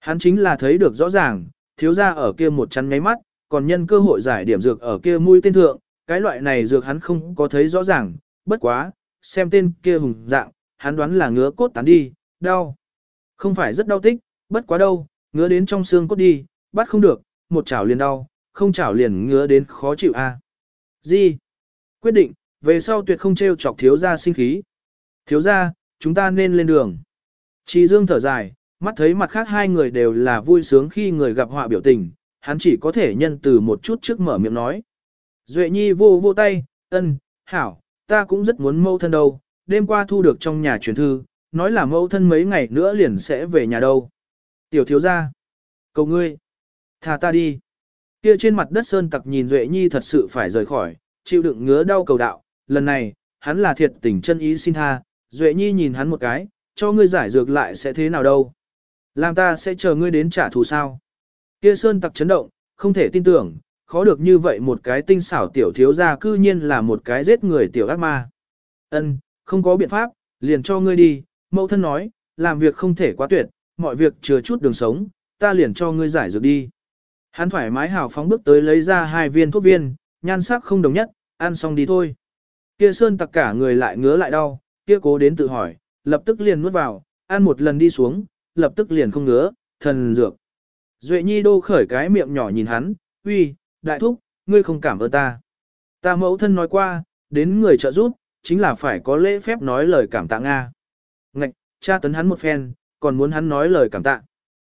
Hắn chính là thấy được rõ ràng, thiếu gia ở kia một chắn nháy mắt, còn nhân cơ hội giải điểm dược ở kia mũi tên thượng, cái loại này dược hắn không có thấy rõ ràng, bất quá, xem tên kia hùng dạng, hắn đoán là ngứa cốt tán đi, đau. Không phải rất đau tích, bất quá đâu, ngứa đến trong xương cốt đi, bắt không được, một chảo liền đau, không chảo liền ngứa đến khó chịu a. À. Gì? Quyết định, về sau tuyệt không trêu chọc thiếu gia sinh khí. Thiếu gia, chúng ta nên lên đường. Chị Dương thở dài, mắt thấy mặt khác hai người đều là vui sướng khi người gặp họa biểu tình, hắn chỉ có thể nhân từ một chút trước mở miệng nói. Duệ Nhi vô vô tay, ân, hảo, ta cũng rất muốn mâu thân đâu, đêm qua thu được trong nhà truyền thư, nói là mâu thân mấy ngày nữa liền sẽ về nhà đâu. Tiểu thiếu gia, cầu ngươi, thả ta đi. Kia trên mặt đất sơn tặc nhìn Duệ Nhi thật sự phải rời khỏi, chịu đựng ngứa đau cầu đạo, lần này, hắn là thiệt tình chân ý xin tha, Duệ Nhi nhìn hắn một cái, cho ngươi giải dược lại sẽ thế nào đâu. Làm ta sẽ chờ ngươi đến trả thù sao. Kia sơn tặc chấn động, không thể tin tưởng, khó được như vậy một cái tinh xảo tiểu thiếu gia cư nhiên là một cái giết người tiểu ác ma. Ân, không có biện pháp, liền cho ngươi đi, mẫu thân nói, làm việc không thể quá tuyệt, mọi việc chừa chút đường sống, ta liền cho ngươi giải dược đi. Hắn thoải mái hào phóng bước tới lấy ra hai viên thuốc viên, nhan sắc không đồng nhất, ăn xong đi thôi. Kia sơn tặc cả người lại ngứa lại đau, kia cố đến tự hỏi, lập tức liền nuốt vào, ăn một lần đi xuống, lập tức liền không ngứa, thần dược. Duệ Nhi đô khởi cái miệng nhỏ nhìn hắn, uy, đại thúc, ngươi không cảm ơn ta. Ta mẫu thân nói qua, đến người trợ giúp, chính là phải có lễ phép nói lời cảm tạ Nga. Ngạch, cha tấn hắn một phen, còn muốn hắn nói lời cảm tạ.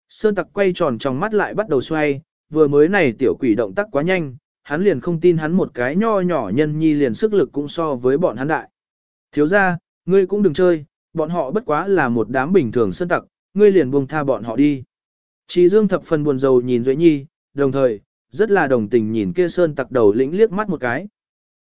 Sơn tặc quay tròn trong mắt lại bắt đầu xoay, vừa mới này tiểu quỷ động tác quá nhanh, hắn liền không tin hắn một cái nho nhỏ nhân nhi liền sức lực cũng so với bọn hắn đại. Thiếu ra, ngươi cũng đừng chơi, bọn họ bất quá là một đám bình thường sơn tặc, ngươi liền buông tha bọn họ đi. Chỉ Dương thập phần buồn rầu nhìn Duệ Nhi, đồng thời, rất là đồng tình nhìn kia sơn tặc đầu lĩnh liếc mắt một cái.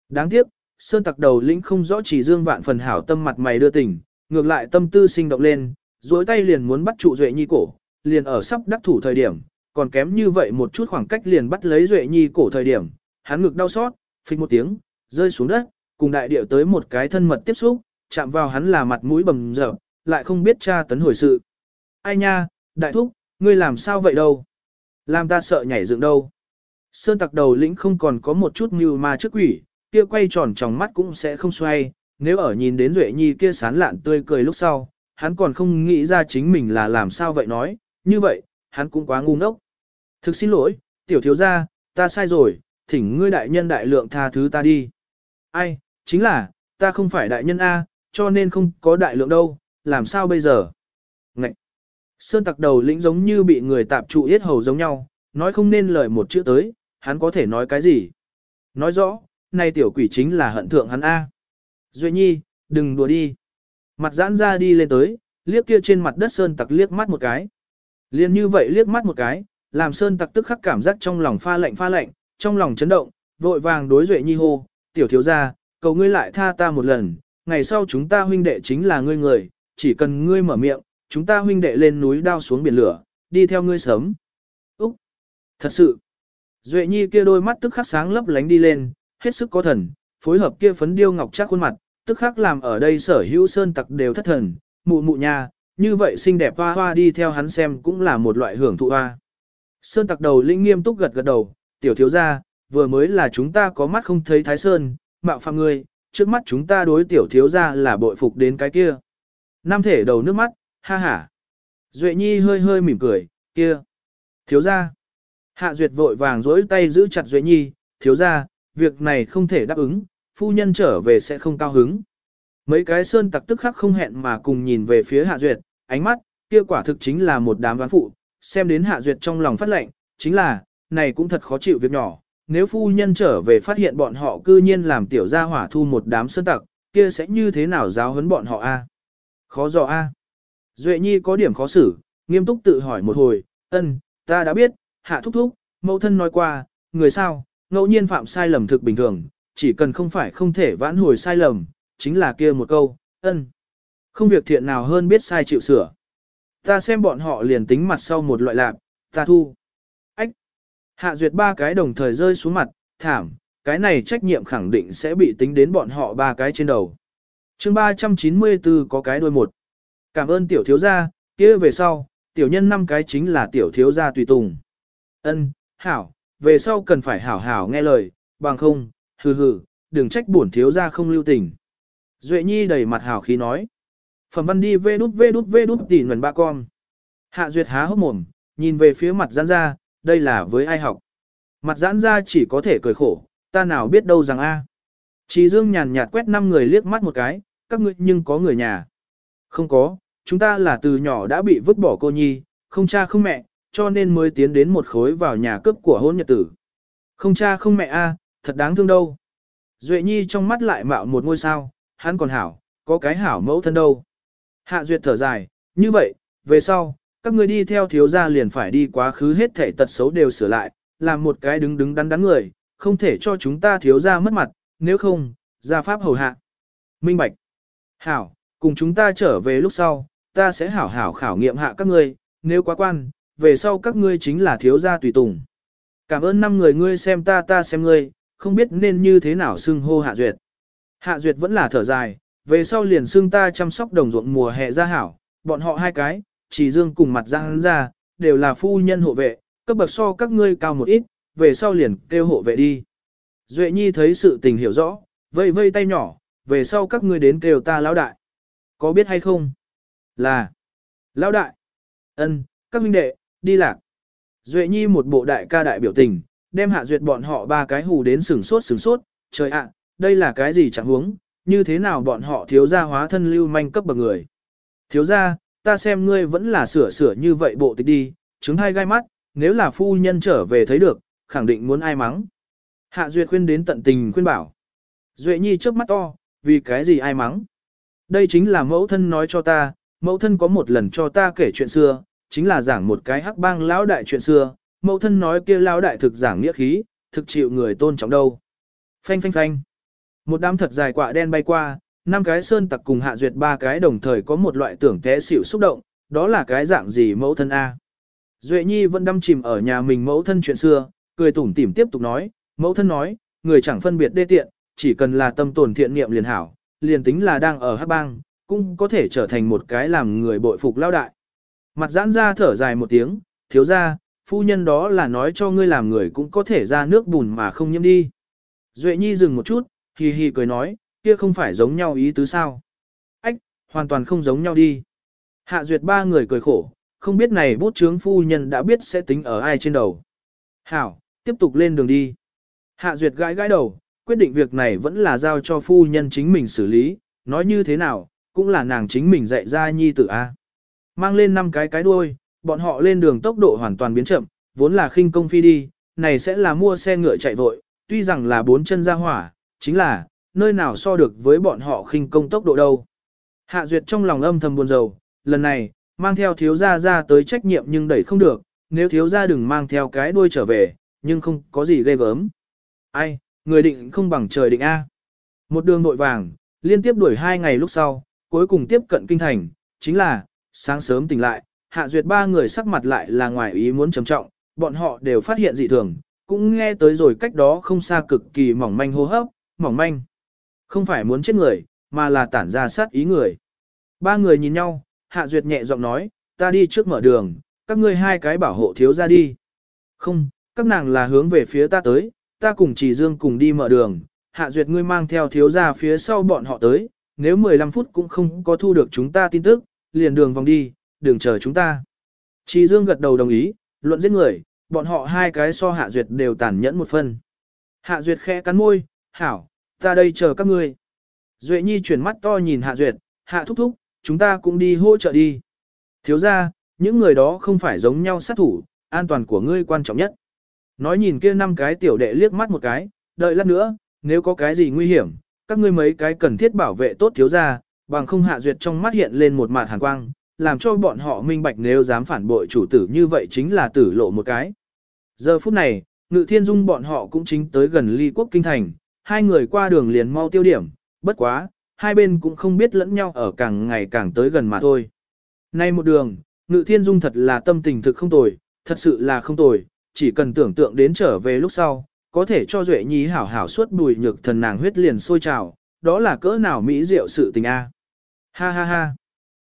Đáng tiếc, sơn tặc đầu lĩnh không rõ Chỉ Dương vạn phần hảo tâm mặt mày đưa tình, ngược lại tâm tư sinh động lên, duỗi tay liền muốn bắt trụ Duệ Nhi cổ, liền ở sắp đắc thủ thời điểm, còn kém như vậy một chút khoảng cách liền bắt lấy Duệ Nhi cổ thời điểm, hắn ngực đau xót, phịch một tiếng, rơi xuống đất, cùng đại điệu tới một cái thân mật tiếp xúc, chạm vào hắn là mặt mũi bầm dở, lại không biết tra tấn hồi sự. Ai nha, đại thúc, ngươi làm sao vậy đâu? Làm ta sợ nhảy dựng đâu? Sơn tặc đầu lĩnh không còn có một chút mưu ma trước quỷ, kia quay tròn trong mắt cũng sẽ không xoay, nếu ở nhìn đến Duệ Nhi kia sán lạn tươi cười lúc sau, hắn còn không nghĩ ra chính mình là làm sao vậy nói, như vậy, hắn cũng quá ngu ngốc. Thực xin lỗi, tiểu thiếu gia, ta sai rồi, thỉnh ngươi đại nhân đại lượng tha thứ ta đi. Ai, chính là, ta không phải đại nhân A, cho nên không có đại lượng đâu, làm sao bây giờ? Sơn tặc đầu lĩnh giống như bị người tạp trụ yết hầu giống nhau, nói không nên lời một chữ tới, hắn có thể nói cái gì. Nói rõ, nay tiểu quỷ chính là hận thượng hắn A. Duệ nhi, đừng đùa đi. Mặt giãn ra đi lên tới, liếc kia trên mặt đất Sơn tặc liếc mắt một cái. Liên như vậy liếc mắt một cái, làm Sơn tặc tức khắc cảm giác trong lòng pha lạnh pha lạnh, trong lòng chấn động, vội vàng đối Duệ nhi hô, tiểu thiếu gia, cầu ngươi lại tha ta một lần, ngày sau chúng ta huynh đệ chính là ngươi người, chỉ cần ngươi mở miệng, chúng ta huynh đệ lên núi đao xuống biển lửa, đi theo ngươi sớm. Úc! Thật sự! Duệ nhi kia đôi mắt tức khắc sáng lấp lánh đi lên, hết sức có thần, phối hợp kia phấn điêu ngọc chắc khuôn mặt, tức khắc làm ở đây sở hữu sơn tặc đều thất thần, mụ mụ nha, như vậy xinh đẹp hoa hoa đi theo hắn xem cũng là một loại hưởng thụ hoa. Sơn tặc đầu linh nghiêm túc gật gật đầu, tiểu thiếu gia, vừa mới là chúng ta có mắt không thấy thái sơn, mạo phạm ngươi, trước mắt chúng ta đối tiểu thiếu gia là bội phục đến cái kia. Nam thể đầu nước mắt, ha ha. Duệ nhi hơi hơi mỉm cười, kia. Thiếu gia. Hạ duyệt vội vàng dối tay giữ chặt Duệ nhi, thiếu gia, việc này không thể đáp ứng, phu nhân trở về sẽ không cao hứng. Mấy cái sơn tặc tức khắc không hẹn mà cùng nhìn về phía hạ duyệt, ánh mắt, kia quả thực chính là một đám ván phụ, xem đến hạ duyệt trong lòng phát lệnh, chính là, này cũng thật khó chịu việc nhỏ, nếu phu nhân trở về phát hiện bọn họ cư nhiên làm tiểu gia hỏa thu một đám sơn tặc, kia sẽ như thế nào giáo huấn bọn họ a? Khó dò a. Duệ Nhi có điểm khó xử, nghiêm túc tự hỏi một hồi, ân, ta đã biết, hạ thúc thúc, mẫu thân nói qua, người sao, ngẫu nhiên phạm sai lầm thực bình thường, chỉ cần không phải không thể vãn hồi sai lầm, chính là kia một câu, ân. Không việc thiện nào hơn biết sai chịu sửa. Ta xem bọn họ liền tính mặt sau một loại lạc, ta thu. Hạ duyệt ba cái đồng thời rơi xuống mặt, thảm, cái này trách nhiệm khẳng định sẽ bị tính đến bọn họ ba cái trên đầu. chương 394 có cái đôi một. Cảm ơn tiểu thiếu gia, kia về sau, tiểu nhân năm cái chính là tiểu thiếu gia tùy tùng. Ân, hảo, về sau cần phải hảo hảo nghe lời, bằng không, hừ hừ, đừng trách bổn thiếu gia không lưu tình. Duệ Nhi đầy mặt hảo khí nói. Phẩm văn đi vê đút vê đút vê đút tỉ nguồn ba con. Hạ Duyệt há hốc mồm, nhìn về phía mặt gian ra, đây là với ai học. Mặt giãn ra chỉ có thể cười khổ, ta nào biết đâu rằng a. À. Chỉ dương nhàn nhạt quét năm người liếc mắt một cái, các ngươi nhưng có người nhà. Không có, chúng ta là từ nhỏ đã bị vứt bỏ cô nhi, không cha không mẹ, cho nên mới tiến đến một khối vào nhà cướp của hôn nhật tử. Không cha không mẹ a, thật đáng thương đâu. Duệ nhi trong mắt lại mạo một ngôi sao, hắn còn hảo, có cái hảo mẫu thân đâu. Hạ duyệt thở dài, như vậy, về sau, các người đi theo thiếu gia liền phải đi quá khứ hết thể tật xấu đều sửa lại, làm một cái đứng đứng đắn đắn người, không thể cho chúng ta thiếu gia mất mặt, nếu không, gia pháp hầu hạ. Minh Bạch. Hảo, cùng chúng ta trở về lúc sau, ta sẽ hảo hảo khảo nghiệm hạ các ngươi, nếu quá quan, về sau các ngươi chính là thiếu gia tùy tùng. Cảm ơn năm người ngươi xem ta ta xem ngươi, không biết nên như thế nào xưng hô hạ duyệt. Hạ duyệt vẫn là thở dài, về sau liền xưng ta chăm sóc đồng ruộng mùa hè ra hảo, bọn họ hai cái, chỉ dương cùng mặt giang ra, đều là phu nhân hộ vệ, cấp bậc so các ngươi cao một ít, về sau liền kêu hộ vệ đi. Duệ Nhi thấy sự tình hiểu rõ, vây vây tay nhỏ, về sau các ngươi đến kêu ta lão đại. Có biết hay không? Là. Lão đại. ân, các huynh đệ, đi lạc. Duệ Nhi một bộ đại ca đại biểu tình, đem hạ duyệt bọn họ ba cái hù đến sừng sốt sừng sốt, trời ạ, đây là cái gì chẳng huống, như thế nào bọn họ thiếu gia hóa thân lưu manh cấp bậc người. Thiếu gia, ta xem ngươi vẫn là sửa sửa như vậy bộ tịch đi, chứng hai gai mắt, nếu là phu nhân trở về thấy được, khẳng định muốn ai mắng. Hạ Duyệt khuyên đến tận tình khuyên bảo. Duệ Nhi trước mắt to, vì cái gì ai mắng. Đây chính là mẫu thân nói cho ta, mẫu thân có một lần cho ta kể chuyện xưa, chính là giảng một cái hắc bang lão đại chuyện xưa, mẫu thân nói kia lão đại thực giảng nghĩa khí, thực chịu người tôn trọng đâu. Phanh phanh phanh. Một đám thật dài quạ đen bay qua, năm cái sơn tặc cùng hạ duyệt ba cái đồng thời có một loại tưởng té xỉu xúc động, đó là cái dạng gì mẫu thân A. Duệ Nhi vẫn đâm chìm ở nhà mình mẫu thân chuyện xưa, cười tủm tỉm tiếp tục nói, mẫu thân nói, người chẳng phân biệt đê tiện, chỉ cần là tâm tồn thiện niệm liền hảo, liền tính là đang ở hắc bang, cũng có thể trở thành một cái làm người bội phục lao đại. Mặt giãn ra thở dài một tiếng, thiếu ra, phu nhân đó là nói cho ngươi làm người cũng có thể ra nước bùn mà không nhiễm đi. Duệ Nhi dừng một chút, hì hì cười nói, kia không phải giống nhau ý tứ sao. Ách, hoàn toàn không giống nhau đi. Hạ duyệt ba người cười khổ, không biết này bút chướng phu nhân đã biết sẽ tính ở ai trên đầu. Hảo, tiếp tục lên đường đi. Hạ duyệt gãi gãi đầu, quyết định việc này vẫn là giao cho phu nhân chính mình xử lý, nói như thế nào, cũng là nàng chính mình dạy ra nhi tử A. mang lên năm cái cái đuôi, bọn họ lên đường tốc độ hoàn toàn biến chậm, vốn là khinh công phi đi, này sẽ là mua xe ngựa chạy vội, tuy rằng là bốn chân ra hỏa, chính là, nơi nào so được với bọn họ khinh công tốc độ đâu. Hạ Duyệt trong lòng âm thầm buồn rầu, lần này, mang theo thiếu gia ra tới trách nhiệm nhưng đẩy không được, nếu thiếu gia đừng mang theo cái đuôi trở về, nhưng không có gì ghê gớm. Ai, người định không bằng trời định A. Một đường nội vàng, liên tiếp đuổi hai ngày lúc sau, cuối cùng tiếp cận kinh thành, chính là, sáng sớm tỉnh lại, hạ duyệt ba người sắc mặt lại là ngoài ý muốn trầm trọng, bọn họ đều phát hiện dị thường, cũng nghe tới rồi cách đó không xa cực kỳ mỏng manh hô hấp, mỏng manh. Không phải muốn chết người, mà là tản ra sát ý người. Ba người nhìn nhau, hạ duyệt nhẹ giọng nói, ta đi trước mở đường, các ngươi hai cái bảo hộ thiếu ra đi. Không, các nàng là hướng về phía ta tới, ta cùng chỉ dương cùng đi mở đường, hạ duyệt ngươi mang theo thiếu ra phía sau bọn họ tới, nếu 15 phút cũng không có thu được chúng ta tin tức, liền đường vòng đi, đừng chờ chúng ta. Chỉ dương gật đầu đồng ý, luận giết người, bọn họ hai cái so hạ duyệt đều tàn nhẫn một phần. Hạ duyệt khẽ cắn môi, hảo, ta đây chờ các ngươi. Duệ nhi chuyển mắt to nhìn hạ duyệt, hạ thúc thúc, chúng ta cũng đi hỗ trợ đi. Thiếu ra, những người đó không phải giống nhau sát thủ, an toàn của ngươi quan trọng nhất. Nói nhìn kia năm cái tiểu đệ liếc mắt một cái, đợi lát nữa, nếu có cái gì nguy hiểm, các ngươi mấy cái cần thiết bảo vệ tốt thiếu ra, bằng không hạ duyệt trong mắt hiện lên một mạt hàn quang, làm cho bọn họ minh bạch nếu dám phản bội chủ tử như vậy chính là tử lộ một cái. Giờ phút này, ngự thiên dung bọn họ cũng chính tới gần ly quốc kinh thành, hai người qua đường liền mau tiêu điểm, bất quá, hai bên cũng không biết lẫn nhau ở càng ngày càng tới gần mà thôi. Nay một đường, ngự thiên dung thật là tâm tình thực không tồi, thật sự là không tồi, chỉ cần tưởng tượng đến trở về lúc sau, có thể cho Duệ Nhi hảo hảo suốt bùi nhược thần nàng huyết liền sôi trào, đó là cỡ nào mỹ diệu sự tình a. Ha ha ha.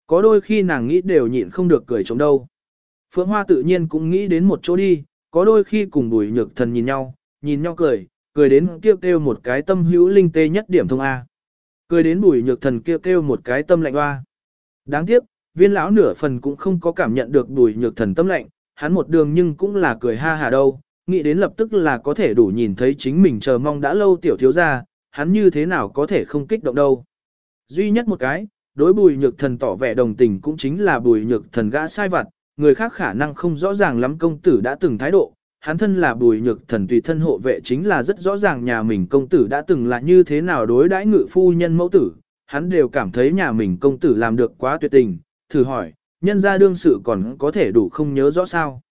Có đôi khi nàng nghĩ đều nhịn không được cười chống đâu. Phượng Hoa tự nhiên cũng nghĩ đến một chỗ đi, có đôi khi cùng bùi nhược thần nhìn nhau, nhìn nhau cười, cười đến kêu kêu một cái tâm hữu linh tê nhất điểm thông A. Cười đến bùi nhược thần kêu kêu một cái tâm lạnh hoa. Đáng tiếc, viên lão nửa phần cũng không có cảm nhận được bùi nhược thần tâm lạnh, hắn một đường nhưng cũng là cười ha hà đâu, nghĩ đến lập tức là có thể đủ nhìn thấy chính mình chờ mong đã lâu tiểu thiếu ra, hắn như thế nào có thể không kích động đâu. Duy nhất một cái, đối bùi nhược thần tỏ vẻ đồng tình cũng chính là bùi nhược thần gã sai vặt, người khác khả năng không rõ ràng lắm công tử đã từng thái độ, hắn thân là bùi nhược thần tùy thân hộ vệ chính là rất rõ ràng nhà mình công tử đã từng là như thế nào đối đãi ngự phu nhân mẫu tử, hắn đều cảm thấy nhà mình công tử làm được quá tuyệt tình, thử hỏi, nhân ra đương sự còn có thể đủ không nhớ rõ sao.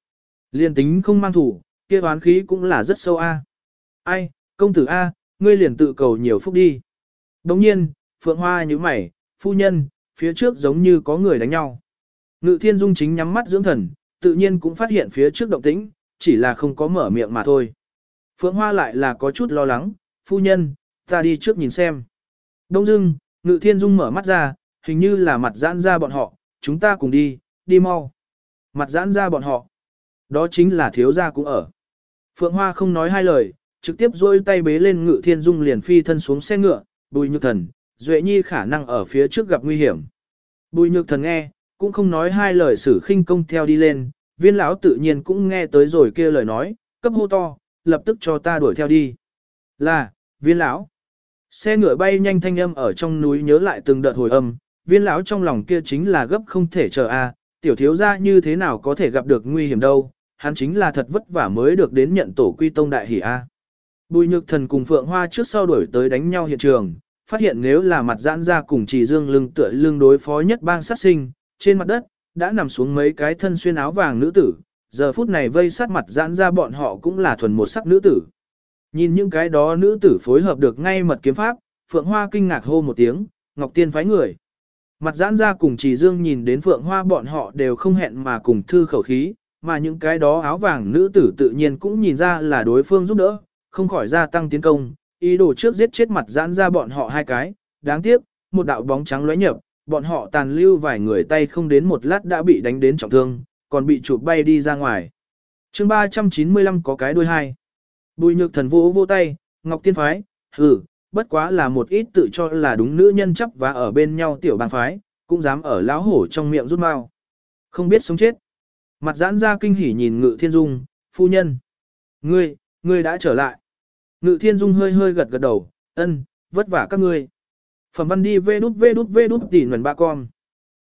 Liên tính không mang thủ, kia oán khí cũng là rất sâu a. Ai, công tử A, ngươi liền tự cầu nhiều phúc đi. Đồng nhiên, Phượng Hoa như mày, phu nhân, phía trước giống như có người đánh nhau. Ngự thiên dung chính nhắm mắt dưỡng thần, tự nhiên cũng phát hiện phía trước động tĩnh, chỉ là không có mở miệng mà thôi. Phượng Hoa lại là có chút lo lắng, phu nhân, ta đi trước nhìn xem. Đông dưng, ngự thiên dung mở mắt ra, hình như là mặt giãn ra bọn họ, chúng ta cùng đi, đi mau. Mặt giãn ra bọn họ. Đó chính là thiếu gia cũng ở. Phượng Hoa không nói hai lời, trực tiếp dôi tay bế lên ngự thiên dung liền phi thân xuống xe ngựa, bùi nhược thần, Duệ Nhi khả năng ở phía trước gặp nguy hiểm. Bùi nhược thần nghe, cũng không nói hai lời sử khinh công theo đi lên, viên lão tự nhiên cũng nghe tới rồi kia lời nói, cấp hô to, lập tức cho ta đuổi theo đi. Là, viên lão. Xe ngựa bay nhanh thanh âm ở trong núi nhớ lại từng đợt hồi âm, viên lão trong lòng kia chính là gấp không thể chờ a, tiểu thiếu gia như thế nào có thể gặp được nguy hiểm đâu, hắn chính là thật vất vả mới được đến nhận tổ quy tông đại hỉ a. Bùi nhược thần cùng Phượng Hoa trước sau đuổi tới đánh nhau hiện trường, phát hiện nếu là mặt giãn ra cùng chỉ dương lưng tựa lưng đối phó nhất bang sát sinh, trên mặt đất, đã nằm xuống mấy cái thân xuyên áo vàng nữ tử, giờ phút này vây sát mặt giãn ra bọn họ cũng là thuần một sắc nữ tử. Nhìn những cái đó nữ tử phối hợp được ngay mật kiếm pháp, Phượng Hoa kinh ngạc hô một tiếng, Ngọc Tiên phái người. Mặt giãn ra cùng chỉ dương nhìn đến Phượng Hoa bọn họ đều không hẹn mà cùng thư khẩu khí, mà những cái đó áo vàng nữ tử tự nhiên cũng nhìn ra là đối phương giúp đỡ, không khỏi gia tăng tiến công, ý đồ trước giết chết mặt giãn ra bọn họ hai cái, đáng tiếc, một đạo bóng trắng lóe nhập, bọn họ tàn lưu vài người tay không đến một lát đã bị đánh đến trọng thương, còn bị chụp bay đi ra ngoài. chương 395 có cái đuôi hai. Bùi nhược thần vô vô tay, Ngọc Tiên Phái, ừ, bất quá là một ít tự cho là đúng nữ nhân chấp và ở bên nhau tiểu bang phái, cũng dám ở lão hổ trong miệng rút mau. Không biết sống chết. Mặt giãn ra kinh hỉ nhìn ngự thiên dung, phu nhân. Ngươi, ngươi đã trở lại. Ngự thiên dung hơi hơi gật gật đầu, ân, vất vả các ngươi. Phẩm văn đi vê đút vê đút vê đút tỉ nguồn ba con.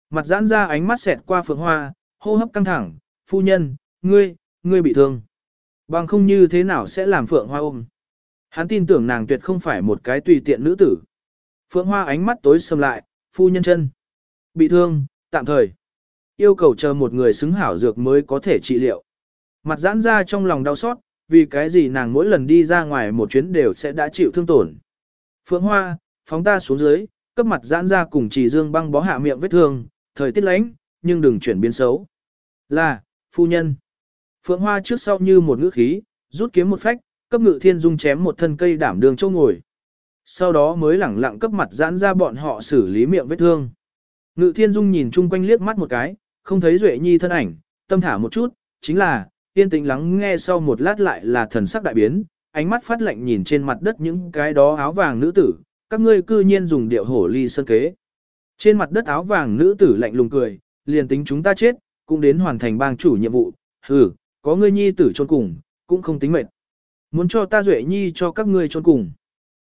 Mặt giãn ra ánh mắt xẹt qua phượng hoa, hô hấp căng thẳng, phu nhân, ngươi, ngươi bị thương. Bằng không như thế nào sẽ làm phượng hoa ôm. Hắn tin tưởng nàng tuyệt không phải một cái tùy tiện nữ tử. Phượng hoa ánh mắt tối sầm lại, phu nhân chân. Bị thương, tạm thời. Yêu cầu chờ một người xứng hảo dược mới có thể trị liệu. Mặt giãn ra trong lòng đau xót, vì cái gì nàng mỗi lần đi ra ngoài một chuyến đều sẽ đã chịu thương tổn. Phượng Hoa, phóng ta xuống dưới, cấp mặt giãn ra cùng chỉ dương băng bó hạ miệng vết thương, thời tiết lánh, nhưng đừng chuyển biến xấu. Là, phu nhân. Phượng Hoa trước sau như một ngữ khí, rút kiếm một phách, cấp ngự thiên dung chém một thân cây đảm đường châu ngồi. Sau đó mới lẳng lặng cấp mặt giãn ra bọn họ xử lý miệng vết thương. Ngự thiên dung nhìn chung quanh liếc mắt một cái, không thấy Duệ Nhi thân ảnh, tâm thả một chút, chính là, yên tĩnh lắng nghe sau một lát lại là thần sắc đại biến, ánh mắt phát lạnh nhìn trên mặt đất những cái đó áo vàng nữ tử, các ngươi cư nhiên dùng điệu hổ ly sơn kế. Trên mặt đất áo vàng nữ tử lạnh lùng cười, liền tính chúng ta chết, cũng đến hoàn thành bang chủ nhiệm vụ, hừ, có ngươi nhi tử trôn cùng, cũng không tính mệt. Muốn cho ta duệ nhi cho các ngươi trôn cùng.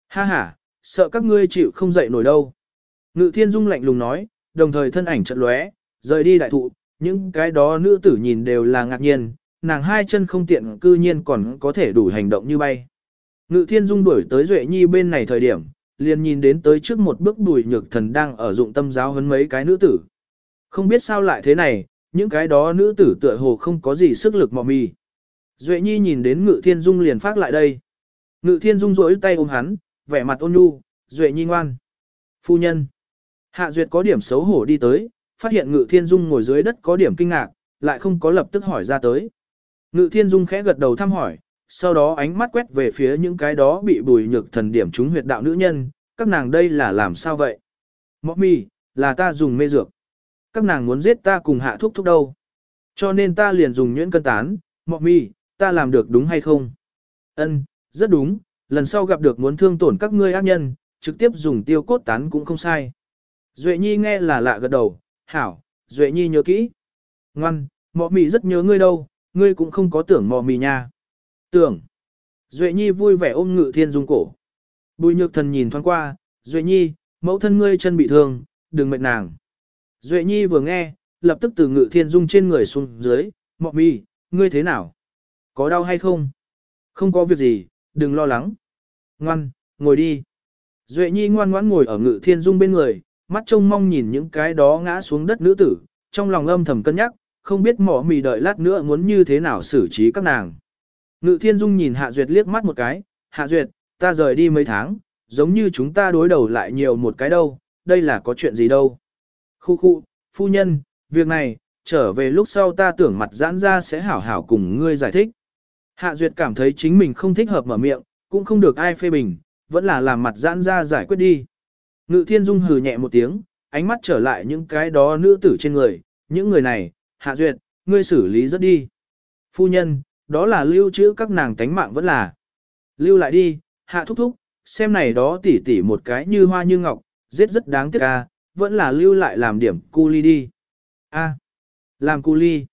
Ha ha, sợ các ngươi chịu không dậy nổi đâu. Ngự thiên dung lạnh lùng nói, đồng thời thân ảnh trận lóe, rời đi đại thụ, những cái đó nữ tử nhìn đều là ngạc nhiên, nàng hai chân không tiện cư nhiên còn có thể đủ hành động như bay. Ngự thiên dung đuổi tới Duệ Nhi bên này thời điểm, liền nhìn đến tới trước một bước bùi nhược thần đang ở dụng tâm giáo huấn mấy cái nữ tử. Không biết sao lại thế này, những cái đó nữ tử tựa hồ không có gì sức lực mọ mì. Duệ Nhi nhìn đến Ngự Thiên Dung liền phát lại đây. Ngự Thiên Dung rỗi tay ôm hắn, vẻ mặt ôn nhu, Duệ Nhi ngoan. Phu nhân. Hạ Duyệt có điểm xấu hổ đi tới, phát hiện Ngự Thiên Dung ngồi dưới đất có điểm kinh ngạc, lại không có lập tức hỏi ra tới. Ngự Thiên Dung khẽ gật đầu thăm hỏi, sau đó ánh mắt quét về phía những cái đó bị bùi nhược thần điểm chúng huyệt đạo nữ nhân, các nàng đây là làm sao vậy? Mọc mì, là ta dùng mê dược. Các nàng muốn giết ta cùng hạ thuốc thuốc đâu. Cho nên ta liền dùng nhuyễn cân tán, mọc mì, ta làm được đúng hay không? Ân, rất đúng, lần sau gặp được muốn thương tổn các ngươi ác nhân, trực tiếp dùng tiêu cốt tán cũng không sai. Duệ Nhi nghe là lạ gật đầu, hảo, Duệ Nhi nhớ kỹ. Ngoan, mọ mì rất nhớ ngươi đâu, ngươi cũng không có tưởng mọ mì nha. Tưởng. Duệ Nhi vui vẻ ôm ngự thiên dung cổ. Bùi nhược thần nhìn thoáng qua, Duệ Nhi, mẫu thân ngươi chân bị thương, đừng mệt nàng. Duệ Nhi vừa nghe, lập tức từ ngự thiên dung trên người xuống dưới, mọ mì, ngươi thế nào? Có đau hay không? Không có việc gì, đừng lo lắng. Ngoan, ngồi đi. Duệ Nhi ngoan ngoãn ngồi ở ngự thiên dung bên người, mắt trông mong nhìn những cái đó ngã xuống đất nữ tử, trong lòng âm thầm cân nhắc, không biết mỏ mì đợi lát nữa muốn như thế nào xử trí các nàng. Ngự thiên dung nhìn Hạ Duyệt liếc mắt một cái, Hạ Duyệt, ta rời đi mấy tháng, giống như chúng ta đối đầu lại nhiều một cái đâu, đây là có chuyện gì đâu. Khu khu, phu nhân, việc này, trở về lúc sau ta tưởng mặt giãn ra sẽ hảo hảo cùng ngươi giải thích. Hạ Duyệt cảm thấy chính mình không thích hợp mở miệng, cũng không được ai phê bình, vẫn là làm mặt giãn ra giải quyết đi. Ngự thiên dung hừ nhẹ một tiếng, ánh mắt trở lại những cái đó nữ tử trên người, những người này, hạ duyệt, ngươi xử lý rất đi. Phu nhân, đó là lưu trữ các nàng tánh mạng vẫn là. Lưu lại đi, hạ thúc thúc, xem này đó tỉ tỉ một cái như hoa như ngọc, giết rất đáng tiếc ca, vẫn là lưu lại làm điểm cu ly đi. A, làm cu ly.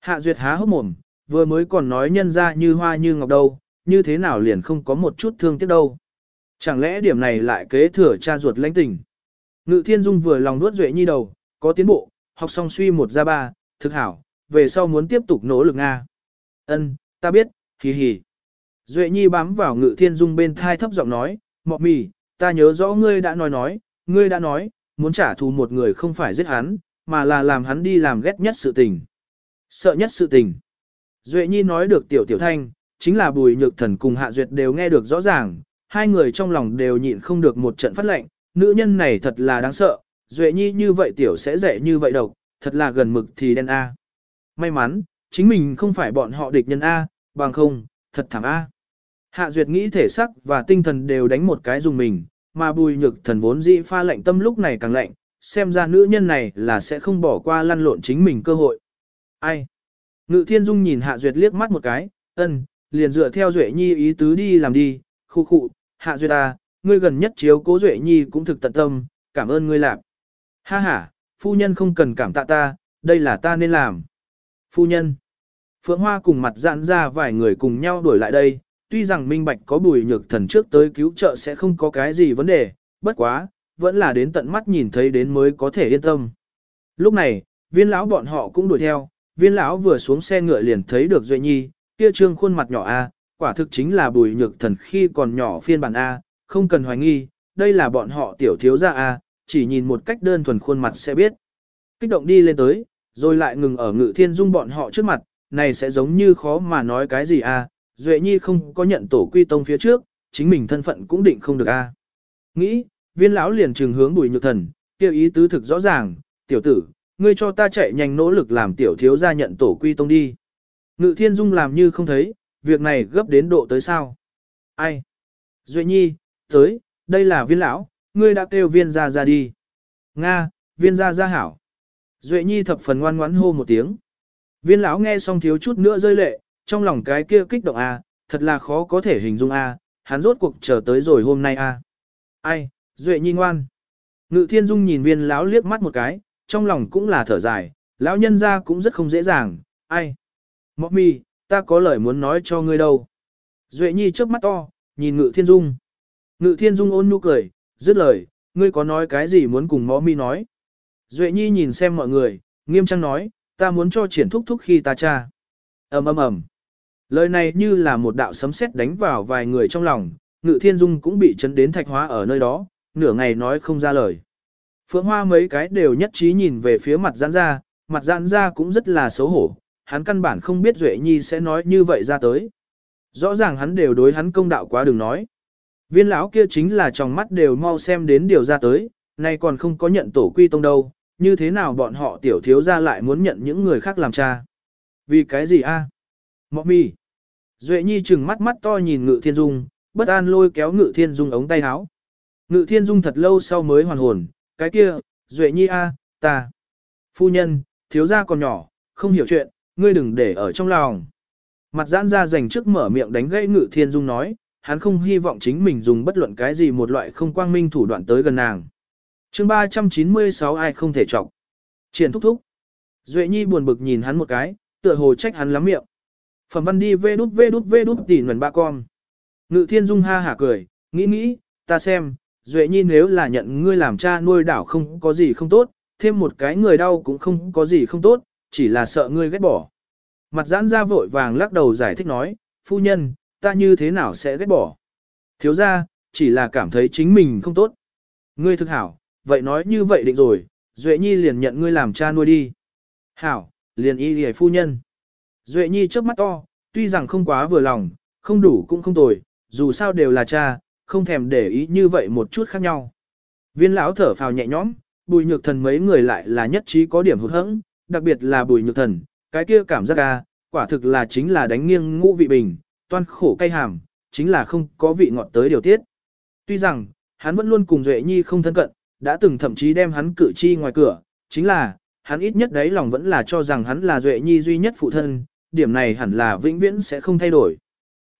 Hạ duyệt há hốc mồm, vừa mới còn nói nhân ra như hoa như ngọc đâu, như thế nào liền không có một chút thương tiếc đâu. Chẳng lẽ điểm này lại kế thừa cha ruột lãnh tình. Ngự thiên dung vừa lòng nuốt duệ nhi đầu, có tiến bộ, học xong suy một ra ba, thực hảo, về sau muốn tiếp tục nỗ lực Nga. Ân, ta biết, hì hì. Duệ Nhi bám vào ngự thiên dung bên thai thấp giọng nói, mọc mì, ta nhớ rõ ngươi đã nói nói, ngươi đã nói, muốn trả thù một người không phải giết hắn, mà là làm hắn đi làm ghét nhất sự tình. Sợ nhất sự tình. Duệ Nhi nói được tiểu tiểu thanh, chính là bùi nhược thần cùng hạ duyệt đều nghe được rõ ràng, hai người trong lòng đều nhịn không được một trận phát lệnh, nữ nhân này thật là đáng sợ, Duệ Nhi như vậy tiểu sẽ dạy như vậy độc, thật là gần mực thì đen A. May mắn, chính mình không phải bọn họ địch nhân A, bằng không, thật thảm A. Hạ Duyệt nghĩ thể sắc và tinh thần đều đánh một cái dùng mình, mà bùi nhược thần vốn dĩ pha lạnh tâm lúc này càng lạnh, xem ra nữ nhân này là sẽ không bỏ qua lăn lộn chính mình cơ hội. Ai? Ngự thiên dung nhìn Hạ Duyệt liếc mắt một cái, ân, liền dựa theo Duệ Nhi ý tứ đi làm đi, khu khu, Hạ Duyệt à, ngươi gần nhất chiếu cố Duệ Nhi cũng thực tận tâm, cảm ơn ngươi làm. Ha ha, phu nhân không cần cảm tạ ta, đây là ta nên làm. Phu nhân. Phượng Hoa cùng mặt giãn ra vài người cùng nhau đuổi lại đây, tuy rằng minh bạch có bùi nhược thần trước tới cứu trợ sẽ không có cái gì vấn đề, bất quá, vẫn là đến tận mắt nhìn thấy đến mới có thể yên tâm. Lúc này, viên lão bọn họ cũng đuổi theo, viên lão vừa xuống xe ngựa liền thấy được Duệ Nhi, kia trương khuôn mặt nhỏ A, quả thực chính là bùi nhược thần khi còn nhỏ phiên bản A, không cần hoài nghi, đây là bọn họ tiểu thiếu gia A, chỉ nhìn một cách đơn thuần khuôn mặt sẽ biết. Kích động đi lên tới, rồi lại ngừng ở ngự thiên dung bọn họ trước mặt, này sẽ giống như khó mà nói cái gì A, Duệ Nhi không có nhận tổ quy tông phía trước, chính mình thân phận cũng định không được A. Nghĩ, viên lão liền trừng hướng bùi nhược thần, kêu ý tứ thực rõ ràng, tiểu tử, ngươi cho ta chạy nhanh nỗ lực làm tiểu thiếu gia nhận tổ quy tông đi. Ngự thiên dung làm như không thấy, việc này gấp đến độ tới sao. Ai? Duệ nhi, tới, đây là viên lão, ngươi đã kêu viên ra ra đi. Nga, viên ra ra hảo. Duệ nhi thập phần ngoan ngoãn hô một tiếng. Viên lão nghe xong thiếu chút nữa rơi lệ, trong lòng cái kia kích động a, thật là khó có thể hình dung a, hắn rốt cuộc chờ tới rồi hôm nay a. Ai, Duệ nhi ngoan. Ngự thiên dung nhìn viên lão liếc mắt một cái, trong lòng cũng là thở dài, lão nhân gia cũng rất không dễ dàng, ai. Mộc mi, ta có lời muốn nói cho ngươi đâu. Duệ nhi trước mắt to, nhìn ngự thiên dung. Ngự thiên dung ôn nhu cười, dứt lời, ngươi có nói cái gì muốn cùng Mộc mi nói. Duệ nhi nhìn xem mọi người, nghiêm trang nói, ta muốn cho triển thúc thúc khi ta cha. ầm ầm ầm. Lời này như là một đạo sấm sét đánh vào vài người trong lòng, ngự thiên dung cũng bị chấn đến thạch hóa ở nơi đó, nửa ngày nói không ra lời. Phượng Hoa mấy cái đều nhất trí nhìn về phía mặt giãn ra, mặt giãn ra cũng rất là xấu hổ, hắn căn bản không biết Duệ Nhi sẽ nói như vậy ra tới. Rõ ràng hắn đều đối hắn công đạo quá đừng nói. Viên lão kia chính là trong mắt đều mau xem đến điều ra tới, nay còn không có nhận tổ quy tông đâu, như thế nào bọn họ tiểu thiếu ra lại muốn nhận những người khác làm cha. Vì cái gì a? À? Mọ mi. Duệ Nhi chừng mắt mắt to nhìn Ngự Thiên Dung, bất an lôi kéo Ngự Thiên Dung ống tay áo. Ngự Thiên Dung thật lâu sau mới hoàn hồn, cái kia, Duệ Nhi a, ta. Phu nhân, thiếu gia còn nhỏ, không hiểu chuyện, ngươi đừng để ở trong lòng. Mặt giãn ra dành trước mở miệng đánh gãy ngự thiên dung nói, hắn không hy vọng chính mình dùng bất luận cái gì một loại không quang minh thủ đoạn tới gần nàng chương 396 ai không thể chọc. Triển thúc thúc. Duệ Nhi buồn bực nhìn hắn một cái, tựa hồ trách hắn lắm miệng. Phẩm văn đi vê đút vê đút vê đút tỉ nguồn ba con. Ngự thiên dung ha hả cười, nghĩ nghĩ, ta xem, Duệ Nhi nếu là nhận ngươi làm cha nuôi đảo không có gì không tốt, thêm một cái người đau cũng không có gì không tốt, chỉ là sợ ngươi ghét bỏ. Mặt giãn ra vội vàng lắc đầu giải thích nói, phu nhân, ta như thế nào sẽ ghét bỏ. Thiếu ra, chỉ là cảm thấy chính mình không tốt. Ngươi thực hảo, vậy nói như vậy định rồi, Duệ Nhi liền nhận ngươi làm cha nuôi đi. Hảo, liền y hề phu nhân. Duệ Nhi trước mắt to, tuy rằng không quá vừa lòng, không đủ cũng không tồi, dù sao đều là cha, không thèm để ý như vậy một chút khác nhau. Viên lão thở phào nhẹ nhõm, bùi nhược thần mấy người lại là nhất trí có điểm hụt hẫng, đặc biệt là bùi nhược thần, cái kia cảm giác ca, quả thực là chính là đánh nghiêng ngũ vị bình, toan khổ cay hàm, chính là không có vị ngọt tới điều tiết. Tuy rằng, hắn vẫn luôn cùng Duệ Nhi không thân cận, đã từng thậm chí đem hắn cử chi ngoài cửa, chính là, hắn ít nhất đấy lòng vẫn là cho rằng hắn là Duệ Nhi duy nhất phụ thân, điểm này hẳn là vĩnh viễn sẽ không thay đổi.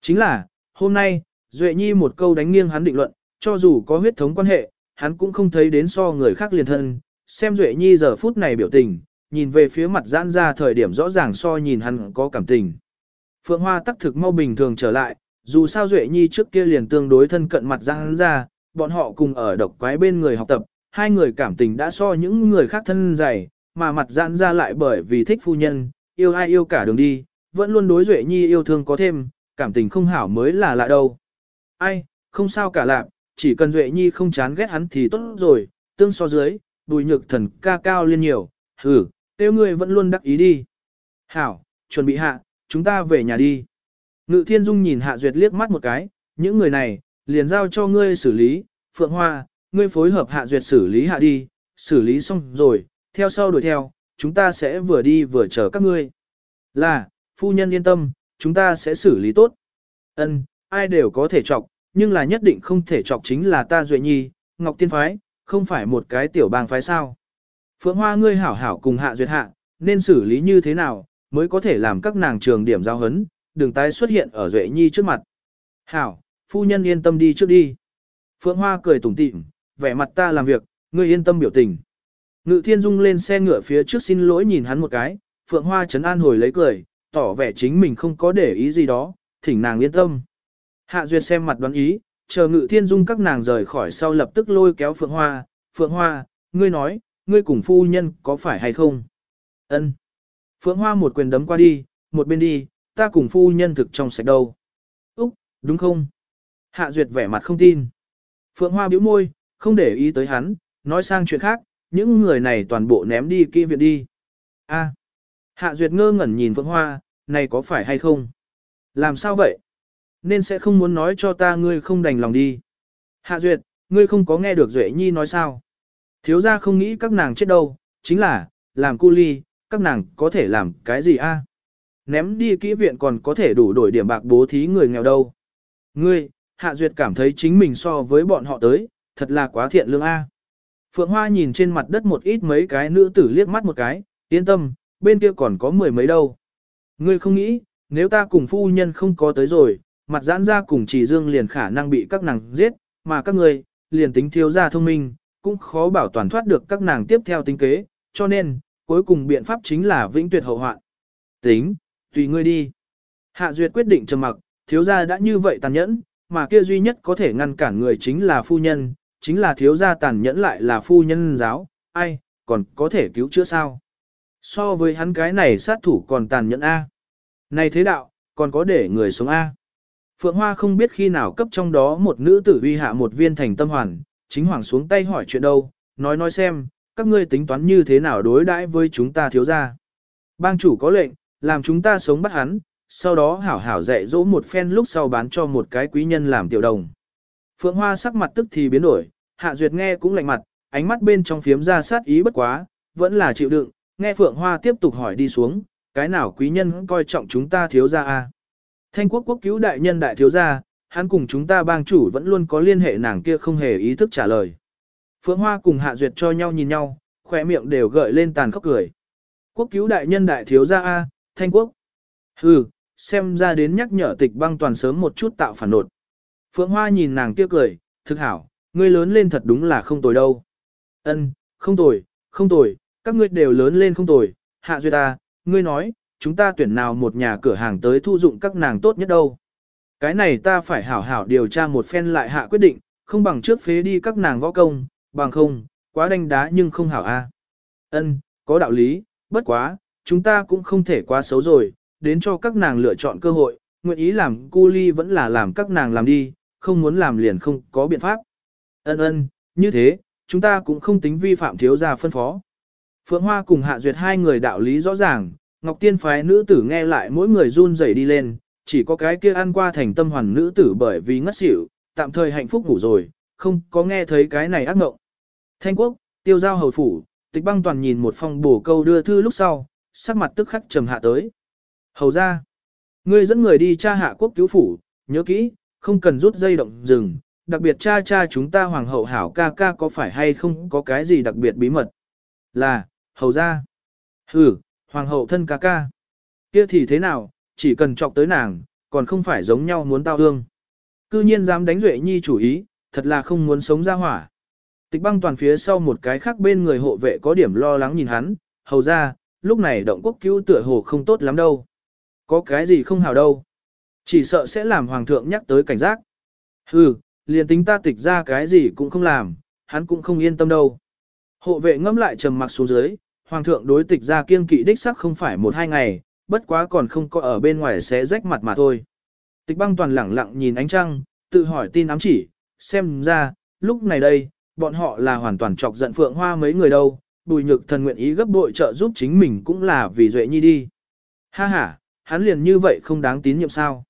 Chính là, hôm nay, Duệ Nhi một câu đánh nghiêng hắn định luận, cho dù có huyết thống quan hệ, hắn cũng không thấy đến so người khác liền thân, xem Duệ Nhi giờ phút này biểu tình, nhìn về phía mặt giãn ra thời điểm rõ ràng so nhìn hắn có cảm tình. Phượng Hoa tắc thực mau bình thường trở lại, dù sao Duệ Nhi trước kia liền tương đối thân cận mặt giãn ra, bọn họ cùng ở độc quái bên người học tập, hai người cảm tình đã so những người khác thân dày, mà mặt giãn ra lại bởi vì thích phu nhân, yêu ai yêu cả đường đi, vẫn luôn đối Duệ Nhi yêu thương có thêm, cảm tình không hảo mới là lạ đâu. Ai, không sao cả lạc, chỉ cần Duệ Nhi không chán ghét hắn thì tốt rồi, tương so dưới, bùi nhược thần ca cao liên nhiều, hử, tiêu ngươi vẫn luôn đắc ý đi. Hảo, chuẩn bị hạ, chúng ta về nhà đi. Ngự thiên dung nhìn hạ duyệt liếc mắt một cái, những người này, liền giao cho ngươi xử lý, phượng hoa, ngươi phối hợp hạ duyệt xử lý hạ đi, xử lý xong rồi, theo sau đuổi theo, chúng ta sẽ vừa đi vừa chờ các ngươi. Là, phu nhân yên tâm, chúng ta sẽ xử lý tốt. Ân, ai đều có thể chọc, nhưng là nhất định không thể chọc chính là ta Duệ Nhi, Ngọc Tiên Phái, không phải một cái tiểu bang phái sao. Phượng Hoa ngươi hảo hảo cùng hạ duyệt hạ, nên xử lý như thế nào, mới có thể làm các nàng trường điểm giao hấn, đừng tái xuất hiện ở Duệ Nhi trước mặt. Hảo, phu nhân yên tâm đi trước đi. Phượng Hoa cười tủm tỉm, vẻ mặt ta làm việc, ngươi yên tâm biểu tình. Ngự thiên dung lên xe ngựa phía trước xin lỗi nhìn hắn một cái, Phượng Hoa chấn an hồi lấy cười, tỏ vẻ chính mình không có để ý gì đó, thỉnh nàng yên tâm. Hạ Duyệt xem mặt đoán ý, chờ ngự thiên dung các nàng rời khỏi sau lập tức lôi kéo Phượng Hoa, Phượng Hoa, ngươi nói, ngươi cùng phu nhân có phải hay không? Ân. Phượng Hoa một quyền đấm qua đi, một bên đi, ta cùng phu nhân thực trong sạch đâu. Úc, đúng không? Hạ Duyệt vẻ mặt không tin. Phượng Hoa bĩu môi, không để ý tới hắn, nói sang chuyện khác, những người này toàn bộ ném đi kia viện đi. A. Hạ Duyệt ngơ ngẩn nhìn Phượng Hoa, này có phải hay không? Làm sao vậy? Nên sẽ không muốn nói cho ta ngươi không đành lòng đi. Hạ Duyệt, ngươi không có nghe được Duệ Nhi nói sao? Thiếu gia không nghĩ các nàng chết đâu, chính là, làm cu ly, các nàng có thể làm cái gì a? Ném đi kỹ viện còn có thể đủ đổi điểm bạc bố thí người nghèo đâu. Ngươi, Hạ Duyệt cảm thấy chính mình so với bọn họ tới, thật là quá thiện lương a. Phượng Hoa nhìn trên mặt đất một ít mấy cái nữ tử liếc mắt một cái, yên tâm, bên kia còn có mười mấy đâu. Ngươi không nghĩ, nếu ta cùng phu nhân không có tới rồi, mặt giãn ra cùng chỉ dương liền khả năng bị các nàng giết, mà các ngươi, liền tính thiếu gia thông minh, cũng khó bảo toàn thoát được các nàng tiếp theo tính kế, cho nên, cuối cùng biện pháp chính là vĩnh tuyệt hậu hoạn. Tính, tùy ngươi đi. Hạ Duyệt quyết định trầm mặc, thiếu gia đã như vậy tàn nhẫn, mà kia duy nhất có thể ngăn cản người chính là phu nhân, chính là thiếu gia tàn nhẫn lại là phu nhân giáo, ai, còn có thể cứu chữa sao. So với hắn cái này sát thủ còn tàn nhẫn A. Này thế đạo, còn có để người sống A. Phượng Hoa không biết khi nào cấp trong đó một nữ tử uy hạ một viên thành tâm hoàn, chính hoàng xuống tay hỏi chuyện đâu, nói nói xem, các ngươi tính toán như thế nào đối đãi với chúng ta thiếu gia. Bang chủ có lệnh, làm chúng ta sống bắt hắn, sau đó hảo hảo dạy dỗ một phen lúc sau bán cho một cái quý nhân làm tiểu đồng. Phượng Hoa sắc mặt tức thì biến đổi, Hạ Duyệt nghe cũng lạnh mặt, ánh mắt bên trong phiếm ra sát ý bất quá, vẫn là chịu đựng, nghe Phượng Hoa tiếp tục hỏi đi xuống, cái nào quý nhân coi trọng chúng ta thiếu gia a? Thanh quốc quốc cứu đại nhân đại thiếu gia, hắn cùng chúng ta bang chủ vẫn luôn có liên hệ nàng kia không hề ý thức trả lời. Phượng Hoa cùng Hạ Duyệt cho nhau nhìn nhau, khỏe miệng đều gợi lên tàn khóc cười. Quốc cứu đại nhân đại thiếu gia A, thanh quốc. Hừ, xem ra đến nhắc nhở tịch băng toàn sớm một chút tạo phản nột. Phượng Hoa nhìn nàng kia cười, thực hảo, ngươi lớn lên thật đúng là không tồi đâu. Ân, không tồi, không tồi, các ngươi đều lớn lên không tồi, Hạ Duyệt Ta, ngươi nói, chúng ta tuyển nào một nhà cửa hàng tới thu dụng các nàng tốt nhất đâu. Cái này ta phải hảo hảo điều tra một phen lại hạ quyết định, không bằng trước phế đi các nàng võ công, bằng không, quá đánh đá nhưng không hảo a. Ân, có đạo lý, bất quá, chúng ta cũng không thể quá xấu rồi, đến cho các nàng lựa chọn cơ hội, nguyện ý làm cu ly vẫn là làm các nàng làm đi, không muốn làm liền không có biện pháp. Ân ân, như thế, chúng ta cũng không tính vi phạm thiếu gia phân phó. Phượng Hoa cùng Hạ Duyệt hai người đạo lý rõ ràng, Ngọc Tiên phái nữ tử nghe lại mỗi người run rẩy đi lên, chỉ có cái kia ăn qua thành tâm hoàn nữ tử bởi vì ngất xỉu, tạm thời hạnh phúc ngủ rồi, không có nghe thấy cái này ác ngộng. Thanh quốc, tiêu giao hầu phủ, tịch băng toàn nhìn một phong bổ câu đưa thư lúc sau, sắc mặt tức khắc trầm hạ tới. Hầu ra, ngươi dẫn người đi tra hạ quốc cứu phủ, nhớ kỹ, không cần rút dây động rừng, đặc biệt cha cha chúng ta hoàng hậu hảo ca ca có phải hay không có cái gì đặc biệt bí mật. Là, hầu ra. Ừ, hoàng hậu thân ca ca. Kia thì thế nào, chỉ cần chọc tới nàng, còn không phải giống nhau muốn tao hương. Cư nhiên dám đánh Duệ Nhi chủ ý, thật là không muốn sống ra hỏa. Tịch băng toàn phía sau một cái khác bên người hộ vệ có điểm lo lắng nhìn hắn, hầu ra, lúc này động quốc cứu tựa hồ không tốt lắm đâu. Có cái gì không hào đâu. Chỉ sợ sẽ làm hoàng thượng nhắc tới cảnh giác. Hừ, liền tính ta tịch ra cái gì cũng không làm, hắn cũng không yên tâm đâu. Hộ vệ ngâm lại trầm mặc xuống dưới, hoàng thượng đối tịch ra kiên kỵ đích sắc không phải một hai ngày, bất quá còn không có ở bên ngoài sẽ rách mặt mà thôi. Tịch băng toàn lẳng lặng nhìn ánh trăng, tự hỏi tin ám chỉ, xem ra, lúc này đây, bọn họ là hoàn toàn chọc giận phượng hoa mấy người đâu, bùi nhược thần nguyện ý gấp bội trợ giúp chính mình cũng là vì duệ nhi đi. Ha ha, hắn liền như vậy không đáng tín nhiệm sao.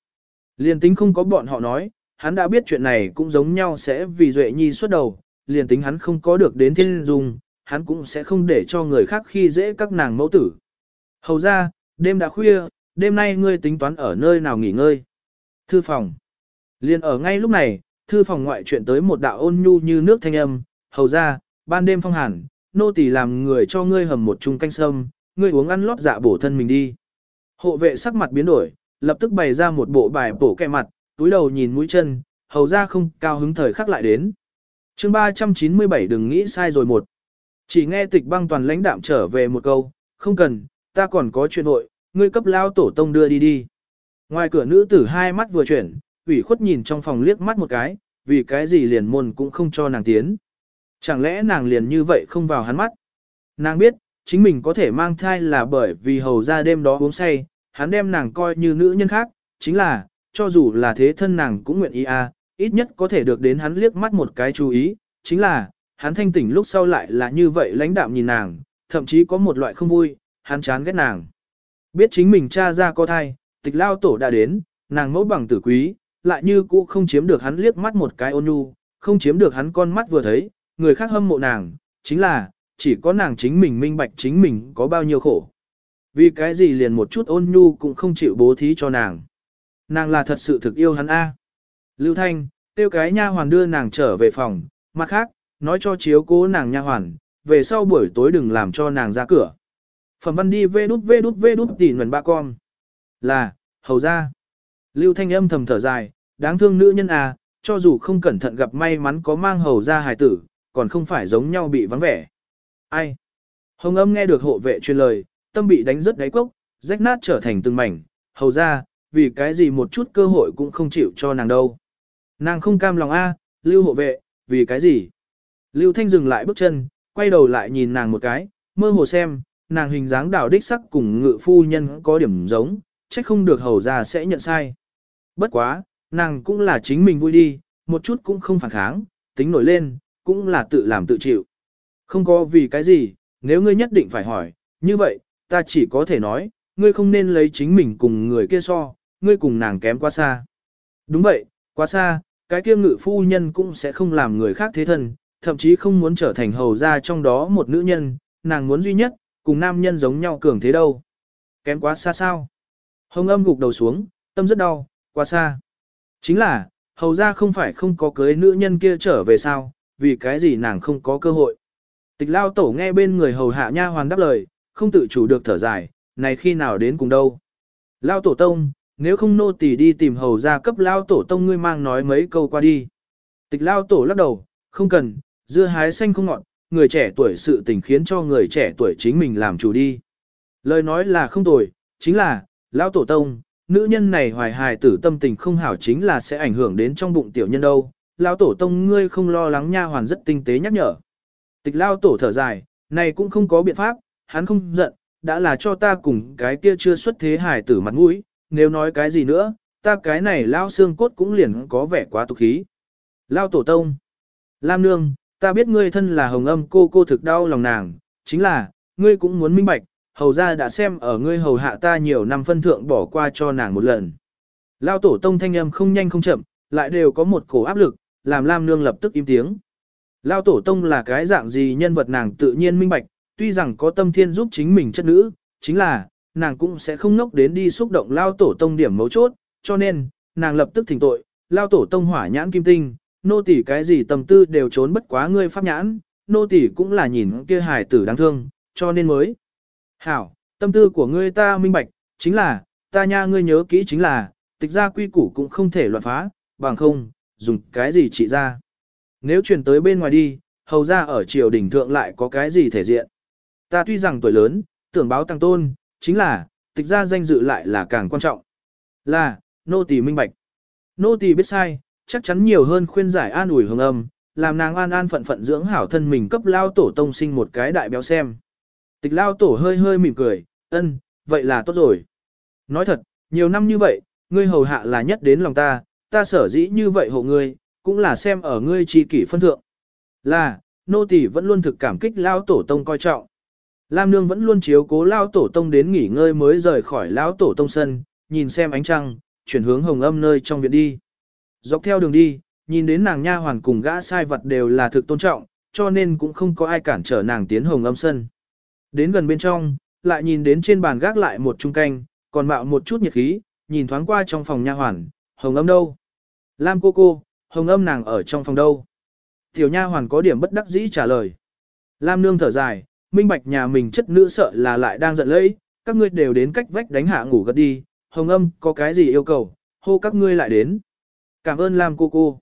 Liền tính không có bọn họ nói, hắn đã biết chuyện này cũng giống nhau sẽ vì duệ nhi xuất đầu, liền tính hắn không có được đến thiên dung, hắn cũng sẽ không để cho người khác khi dễ các nàng mẫu tử. Hầu ra, đêm đã khuya, đêm nay ngươi tính toán ở nơi nào nghỉ ngơi. Thư phòng. Liên ở ngay lúc này, thư phòng ngoại chuyện tới một đạo ôn nhu như nước thanh âm, hầu ra, ban đêm phong hẳn, nô tỳ làm người cho ngươi hầm một chung canh sâm, ngươi uống ăn lót dạ bổ thân mình đi. Hộ vệ sắc mặt biến đổi, lập tức bày ra một bộ bài bổ kẹ mặt, túi đầu nhìn mũi chân, hầu ra không cao hứng thời khắc lại đến. chương 397 đừng nghĩ sai rồi một. Chỉ nghe tịch băng toàn lãnh đạm trở về một câu, không cần, ta còn có chuyện hội, ngươi cấp lao tổ tông đưa đi đi. Ngoài cửa nữ tử hai mắt vừa chuyển, ủy khuất nhìn trong phòng liếc mắt một cái, vì cái gì liền môn cũng không cho nàng tiến. Chẳng lẽ nàng liền như vậy không vào hắn mắt? Nàng biết, chính mình có thể mang thai là bởi vì hầu ra đêm đó uống say, hắn đem nàng coi như nữ nhân khác, chính là, cho dù là thế thân nàng cũng nguyện ý à, ít nhất có thể được đến hắn liếc mắt một cái chú ý, chính là, hắn thanh tỉnh lúc sau lại là như vậy lãnh đạm nhìn nàng, thậm chí có một loại không vui, hắn chán ghét nàng. Biết chính mình cha ra có thai, tịch lao tổ đã đến, nàng mẫu bằng tử quý, lại như cũ không chiếm được hắn liếc mắt một cái ôn nhu, không chiếm được hắn con mắt vừa thấy, người khác hâm mộ nàng, chính là, chỉ có nàng chính mình minh bạch chính mình có bao nhiêu khổ. Vì cái gì liền một chút ôn nhu cũng không chịu bố thí cho nàng. Nàng là thật sự thực yêu hắn A. Lưu Thanh, tiêu cái nha hoàn đưa nàng trở về phòng, mặt khác, nói cho chiếu cố nàng nha hoàn, về sau buổi tối đừng làm cho nàng ra cửa. Phẩm văn đi vê đút vê đút vê đút tỉ nguồn ba con. Là, hầu ra. Lưu Thanh âm thầm thở dài, đáng thương nữ nhân à, cho dù không cẩn thận gặp may mắn có mang hầu ra hài tử, còn không phải giống nhau bị vắng vẻ. Ai? Hồng âm nghe được hộ vệ truyền lời, tâm bị đánh rất đáy cốc, rách nát trở thành từng mảnh, hầu ra, vì cái gì một chút cơ hội cũng không chịu cho nàng đâu. Nàng không cam lòng a, lưu hộ vệ, vì cái gì? Lưu Thanh dừng lại bước chân, quay đầu lại nhìn nàng một cái, mơ hồ xem, nàng hình dáng đảo đích sắc cùng ngự phu nhân có điểm giống, trách không được hầu ra sẽ nhận sai. Bất quá, nàng cũng là chính mình vui đi, một chút cũng không phản kháng, tính nổi lên, cũng là tự làm tự chịu. Không có vì cái gì, nếu ngươi nhất định phải hỏi, như vậy, ta chỉ có thể nói, ngươi không nên lấy chính mình cùng người kia so, ngươi cùng nàng kém quá xa. Đúng vậy, quá xa, cái kia ngự phu nhân cũng sẽ không làm người khác thế thân, thậm chí không muốn trở thành hầu gia trong đó một nữ nhân, nàng muốn duy nhất, cùng nam nhân giống nhau cường thế đâu. Kém quá xa sao? Hồng âm gục đầu xuống, tâm rất đau, quá xa. Chính là, hầu gia không phải không có cưới nữ nhân kia trở về sao, vì cái gì nàng không có cơ hội. Tịch lao tổ nghe bên người hầu hạ nha hoàn đáp lời, không tự chủ được thở dài, này khi nào đến cùng đâu. Lao tổ tông, nếu không nô tỳ đi tìm hầu gia cấp lao tổ tông ngươi mang nói mấy câu qua đi. Tịch lao tổ lắc đầu, không cần, dưa hái xanh không ngọt, người trẻ tuổi sự tình khiến cho người trẻ tuổi chính mình làm chủ đi. Lời nói là không tồi, chính là, lão tổ tông, nữ nhân này hoài hài tử tâm tình không hảo chính là sẽ ảnh hưởng đến trong bụng tiểu nhân đâu. Lão tổ tông ngươi không lo lắng nha hoàn rất tinh tế nhắc nhở. Tịch lao tổ thở dài, này cũng không có biện pháp, hắn không giận, đã là cho ta cùng cái kia chưa xuất thế hài tử mặt mũi, nếu nói cái gì nữa, ta cái này lao xương cốt cũng liền có vẻ quá tục khí. Lao tổ tông. Lam nương, ta biết ngươi thân là hồng âm cô cô thực đau lòng nàng, chính là, ngươi cũng muốn minh bạch, hầu ra đã xem ở ngươi hầu hạ ta nhiều năm phân thượng bỏ qua cho nàng một lần. Lao tổ tông thanh âm không nhanh không chậm, lại đều có một cổ áp lực, làm Lam nương lập tức im tiếng. Lao tổ tông là cái dạng gì nhân vật nàng tự nhiên minh bạch, tuy rằng có tâm thiên giúp chính mình chất nữ, chính là, nàng cũng sẽ không nốc đến đi xúc động Lao tổ tông điểm mấu chốt, cho nên, nàng lập tức thỉnh tội, Lao tổ tông hỏa nhãn kim tinh, nô tỷ cái gì tâm tư đều trốn bất quá ngươi pháp nhãn, nô tỷ cũng là nhìn kia hài tử đáng thương, cho nên mới. Hảo, tâm tư của ngươi ta minh bạch, chính là, ta nha ngươi nhớ kỹ chính là, tịch ra quy củ cũng không thể loạn phá, bằng không, dùng cái gì trị ra. Nếu truyền tới bên ngoài đi, hầu ra ở triều đình thượng lại có cái gì thể diện. Ta tuy rằng tuổi lớn, tưởng báo tăng tôn, chính là, tịch ra danh dự lại là càng quan trọng. Là, nô tỳ minh bạch. Nô tỳ biết sai, chắc chắn nhiều hơn khuyên giải an ủi hương âm, làm nàng an an phận phận dưỡng hảo thân mình cấp lao tổ tông sinh một cái đại béo xem. Tịch lao tổ hơi hơi mỉm cười, ân, vậy là tốt rồi. Nói thật, nhiều năm như vậy, ngươi hầu hạ là nhất đến lòng ta, ta sở dĩ như vậy hộ ngươi, cũng là xem ở ngươi chi kỷ phân thượng. Là, nô tỳ vẫn luôn thực cảm kích lao tổ tông coi trọng. Lam nương vẫn luôn chiếu cố lao tổ tông đến nghỉ ngơi mới rời khỏi lao tổ tông sân, nhìn xem ánh trăng, chuyển hướng hồng âm nơi trong viện đi. Dọc theo đường đi, nhìn đến nàng nha hoàn cùng gã sai vật đều là thực tôn trọng, cho nên cũng không có ai cản trở nàng tiến hồng âm sân. Đến gần bên trong, lại nhìn đến trên bàn gác lại một chung canh, còn mạo một chút nhiệt khí, nhìn thoáng qua trong phòng nha hoàn, hồng âm đâu? Lam cô cô, hồng âm nàng ở trong phòng đâu? Tiểu nha hoàn có điểm bất đắc dĩ trả lời. Lam nương thở dài, minh bạch nhà mình chất nữ sợ là lại đang giận lẫy, các ngươi đều đến cách vách đánh hạ ngủ gật đi, hồng âm có cái gì yêu cầu, hô các ngươi lại đến. Cảm ơn Lam cô cô.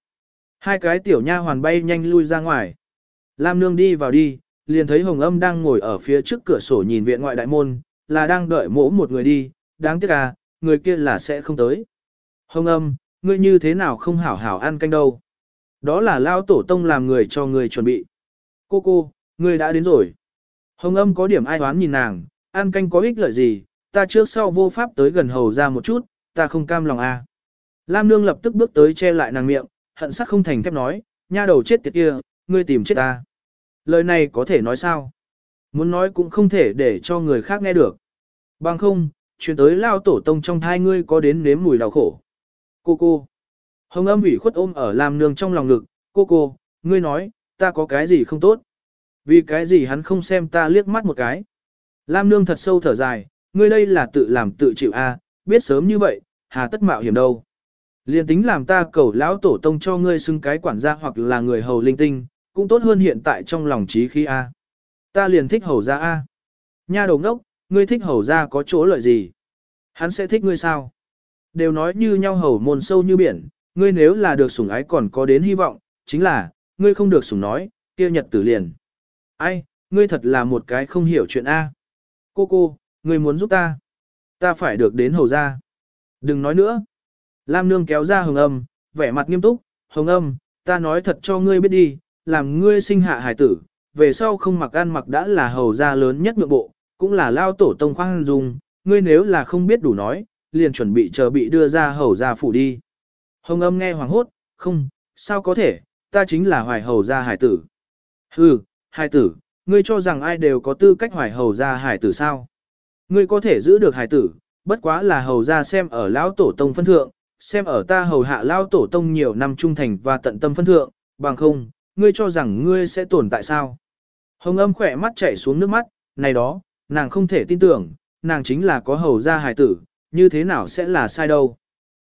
Hai cái tiểu nha hoàn bay nhanh lui ra ngoài. Lam nương đi vào đi, liền thấy Hồng Âm đang ngồi ở phía trước cửa sổ nhìn viện ngoại đại môn, là đang đợi mỗ một người đi, đáng tiếc à, người kia là sẽ không tới. Hồng Âm, ngươi như thế nào không hảo hảo ăn canh đâu? Đó là lao tổ tông làm người cho người chuẩn bị. Cô cô, ngươi đã đến rồi. Hồng âm có điểm ai đoán nhìn nàng, ăn canh có ích lợi gì, ta trước sau vô pháp tới gần hầu ra một chút, ta không cam lòng a. Lam nương lập tức bước tới che lại nàng miệng, hận sắc không thành thép nói, nha đầu chết tiệt kia, ngươi tìm chết ta. Lời này có thể nói sao? Muốn nói cũng không thể để cho người khác nghe được. Bằng không, chuyển tới lao tổ tông trong thai ngươi có đến nếm mùi đau khổ. Cô cô. Hồng âm ủy khuất ôm ở Lam nương trong lòng ngực, cô cô, ngươi nói, ta có cái gì không tốt? Vì cái gì hắn không xem ta liếc mắt một cái? Lam nương thật sâu thở dài, ngươi đây là tự làm tự chịu a, biết sớm như vậy, hà tất mạo hiểm đâu. Liên tính làm ta cầu lão tổ tông cho ngươi xưng cái quản gia hoặc là người hầu linh tinh, cũng tốt hơn hiện tại trong lòng trí khí a. Ta liền thích hầu gia a. Nha đầu ngốc, ngươi thích hầu gia có chỗ lợi gì? Hắn sẽ thích ngươi sao? Đều nói như nhau hầu môn sâu như biển, ngươi nếu là được sủng ái còn có đến hy vọng, chính là, ngươi không được sủng nói, kia nhật tử liền. Ai, ngươi thật là một cái không hiểu chuyện A. Cô cô, ngươi muốn giúp ta. Ta phải được đến hầu ra. Đừng nói nữa. Lam nương kéo ra hồng âm, vẻ mặt nghiêm túc, hồng âm, ta nói thật cho ngươi biết đi, làm ngươi sinh hạ hải tử, về sau không mặc ăn mặc đã là hầu gia lớn nhất nhượng bộ, cũng là lao tổ tông khoang dung, ngươi nếu là không biết đủ nói, liền chuẩn bị chờ bị đưa ra hầu gia phủ đi. Hồng âm nghe hoàng hốt, không, sao có thể, ta chính là hoài hầu gia hải tử. Hừ, hải tử, ngươi cho rằng ai đều có tư cách hoài hầu gia hải tử sao? Ngươi có thể giữ được hải tử, bất quá là hầu gia xem ở lão tổ tông phân thượng, xem ở ta hầu hạ lão tổ tông nhiều năm trung thành và tận tâm phân thượng, bằng không, ngươi cho rằng ngươi sẽ tồn tại sao? Hồng âm khỏe mắt chảy xuống nước mắt, này đó, nàng không thể tin tưởng, nàng chính là có hầu gia hải tử, như thế nào sẽ là sai đâu.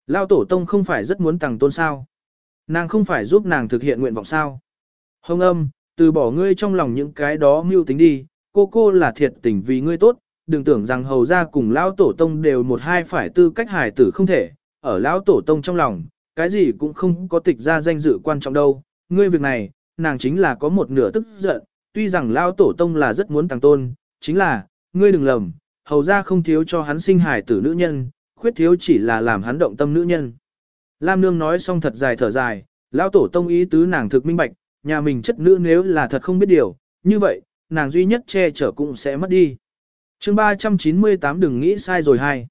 Lao tổ tông không phải rất muốn tàng tôn sao. Nàng không phải giúp nàng thực hiện nguyện vọng sao. Hồng âm, từ bỏ ngươi trong lòng những cái đó mưu tính đi, cô cô là thiệt tình vì ngươi tốt, đừng tưởng rằng hầu ra cùng lão tổ tông đều một hai phải tư cách hài tử không thể, ở lão tổ tông trong lòng, cái gì cũng không có tịch ra danh dự quan trọng đâu. Ngươi việc này, nàng chính là có một nửa tức giận, tuy rằng lão tổ tông là rất muốn tăng tôn, chính là, ngươi đừng lầm, hầu ra không thiếu cho hắn sinh hài tử nữ nhân, khuyết thiếu chỉ là làm hắn động tâm nữ nhân. Lam Nương nói xong thật dài thở dài, lão tổ tông ý tứ nàng thực minh bạch, nhà mình chất nữ nếu là thật không biết điều, như vậy, nàng duy nhất che chở cũng sẽ mất đi. chương 398 đừng nghĩ sai rồi hay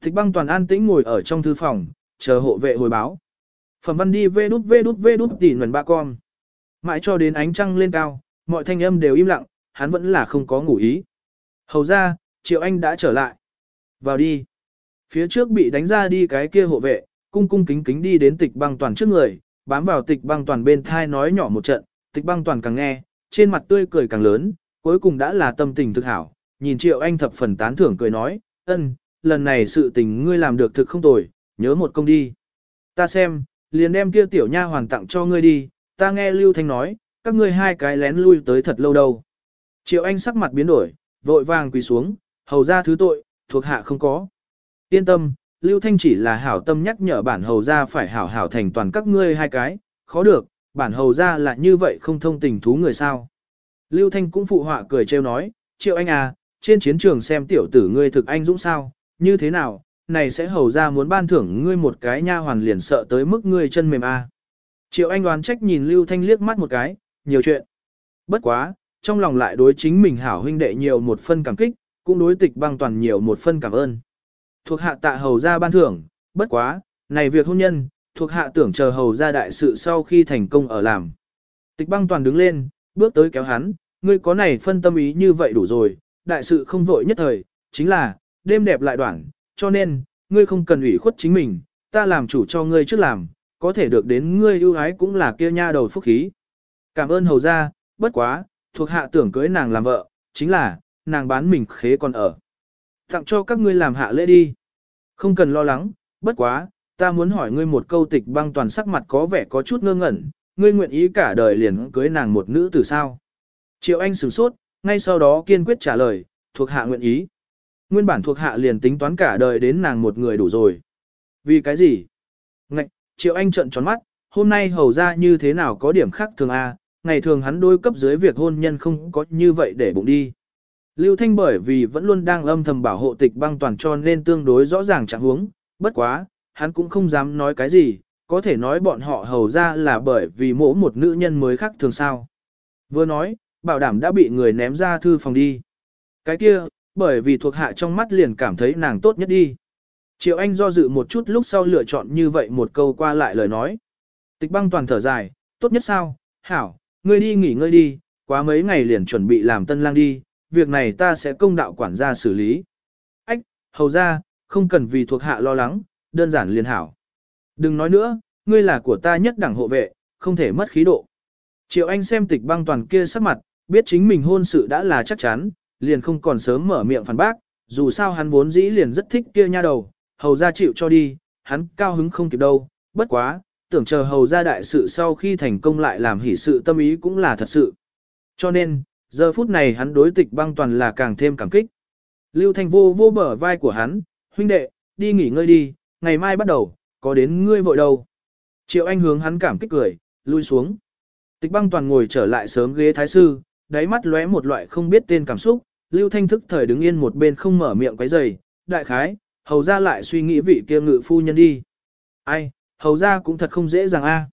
Thích băng toàn an tĩnh ngồi ở trong thư phòng, chờ hộ vệ hồi báo. Phẩm văn đi vê đút vê đút vê đút tỉ nguồn ba con. Mãi cho đến ánh trăng lên cao, mọi thanh âm đều im lặng, hắn vẫn là không có ngủ ý. Hầu ra, Triệu Anh đã trở lại. Vào đi. Phía trước bị đánh ra đi cái kia hộ vệ, cung cung kính kính đi đến tịch băng toàn trước người, bám vào tịch băng toàn bên thai nói nhỏ một trận, tịch băng toàn càng nghe, trên mặt tươi cười càng lớn, cuối cùng đã là tâm tình thực hảo, nhìn triệu anh thập phần tán thưởng cười nói, ân, lần này sự tình ngươi làm được thực không tồi, nhớ một công đi. Ta xem, liền đem kia tiểu nha hoàn tặng cho ngươi đi, ta nghe Lưu Thanh nói, các ngươi hai cái lén lui tới thật lâu đâu. Triệu anh sắc mặt biến đổi, vội vàng quỳ xuống, hầu ra thứ tội, thuộc hạ không có. Yên tâm, Lưu Thanh chỉ là hảo tâm nhắc nhở bản hầu ra phải hảo hảo thành toàn các ngươi hai cái, khó được, bản hầu ra là như vậy không thông tình thú người sao. Lưu Thanh cũng phụ họa cười trêu nói, triệu anh à, trên chiến trường xem tiểu tử ngươi thực anh dũng sao, như thế nào, này sẽ hầu ra muốn ban thưởng ngươi một cái nha hoàn liền sợ tới mức ngươi chân mềm à. Triệu anh đoán trách nhìn Lưu Thanh liếc mắt một cái, nhiều chuyện. Bất quá, trong lòng lại đối chính mình hảo huynh đệ nhiều một phân cảm kích, cũng đối tịch băng toàn nhiều một phân cảm ơn. Thuộc hạ tạ hầu ra ban thưởng, bất quá, này việc hôn nhân, thuộc hạ tưởng chờ hầu ra đại sự sau khi thành công ở làm. Tịch băng toàn đứng lên, bước tới kéo hắn, ngươi có này phân tâm ý như vậy đủ rồi, đại sự không vội nhất thời, chính là, đêm đẹp lại đoạn, cho nên, ngươi không cần ủy khuất chính mình, ta làm chủ cho ngươi trước làm, có thể được đến ngươi ưu ái cũng là kia nha đầu phúc khí. Cảm ơn hầu ra, bất quá, thuộc hạ tưởng cưới nàng làm vợ, chính là, nàng bán mình khế còn ở tặng cho các ngươi làm hạ lễ đi. Không cần lo lắng, bất quá, ta muốn hỏi ngươi một câu tịch băng toàn sắc mặt có vẻ có chút ngơ ngẩn, ngươi nguyện ý cả đời liền cưới nàng một nữ từ sao. Triệu Anh sửng sốt, ngay sau đó kiên quyết trả lời, thuộc hạ nguyện ý. Nguyên bản thuộc hạ liền tính toán cả đời đến nàng một người đủ rồi. Vì cái gì? Ngạch, Triệu Anh trợn tròn mắt, hôm nay hầu ra như thế nào có điểm khác thường a? ngày thường hắn đôi cấp dưới việc hôn nhân không có như vậy để bụng đi. Lưu Thanh bởi vì vẫn luôn đang âm thầm bảo hộ tịch băng toàn cho nên tương đối rõ ràng trạng huống, bất quá, hắn cũng không dám nói cái gì, có thể nói bọn họ hầu ra là bởi vì mỗi một nữ nhân mới khác thường sao. Vừa nói, bảo đảm đã bị người ném ra thư phòng đi. Cái kia, bởi vì thuộc hạ trong mắt liền cảm thấy nàng tốt nhất đi. Triệu Anh do dự một chút lúc sau lựa chọn như vậy một câu qua lại lời nói. Tịch băng toàn thở dài, tốt nhất sao, hảo, ngươi đi nghỉ ngơi đi, quá mấy ngày liền chuẩn bị làm tân lang đi, việc này ta sẽ công đạo quản gia xử lý. Ách, hầu ra, không cần vì thuộc hạ lo lắng, đơn giản liền hảo. Đừng nói nữa, ngươi là của ta nhất đẳng hộ vệ, không thể mất khí độ. Triệu Anh xem tịch băng toàn kia sắc mặt, biết chính mình hôn sự đã là chắc chắn, liền không còn sớm mở miệng phản bác, dù sao hắn vốn dĩ liền rất thích kia nha đầu, hầu ra chịu cho đi, hắn cao hứng không kịp đâu, bất quá, tưởng chờ hầu ra đại sự sau khi thành công lại làm hỷ sự tâm ý cũng là thật sự. Cho nên, giờ phút này hắn đối tịch băng toàn là càng thêm cảm kích. Lưu Thanh vô vô bờ vai của hắn, huynh đệ, đi nghỉ ngơi đi, ngày mai bắt đầu, có đến ngươi vội đâu. Triệu Anh hướng hắn cảm kích cười, lui xuống. Tịch băng toàn ngồi trở lại sớm ghế thái sư, đáy mắt lóe một loại không biết tên cảm xúc, Lưu Thanh thức thời đứng yên một bên không mở miệng quấy rầy, đại khái, hầu ra lại suy nghĩ vị kia ngự phu nhân đi. Ai, hầu ra cũng thật không dễ dàng a.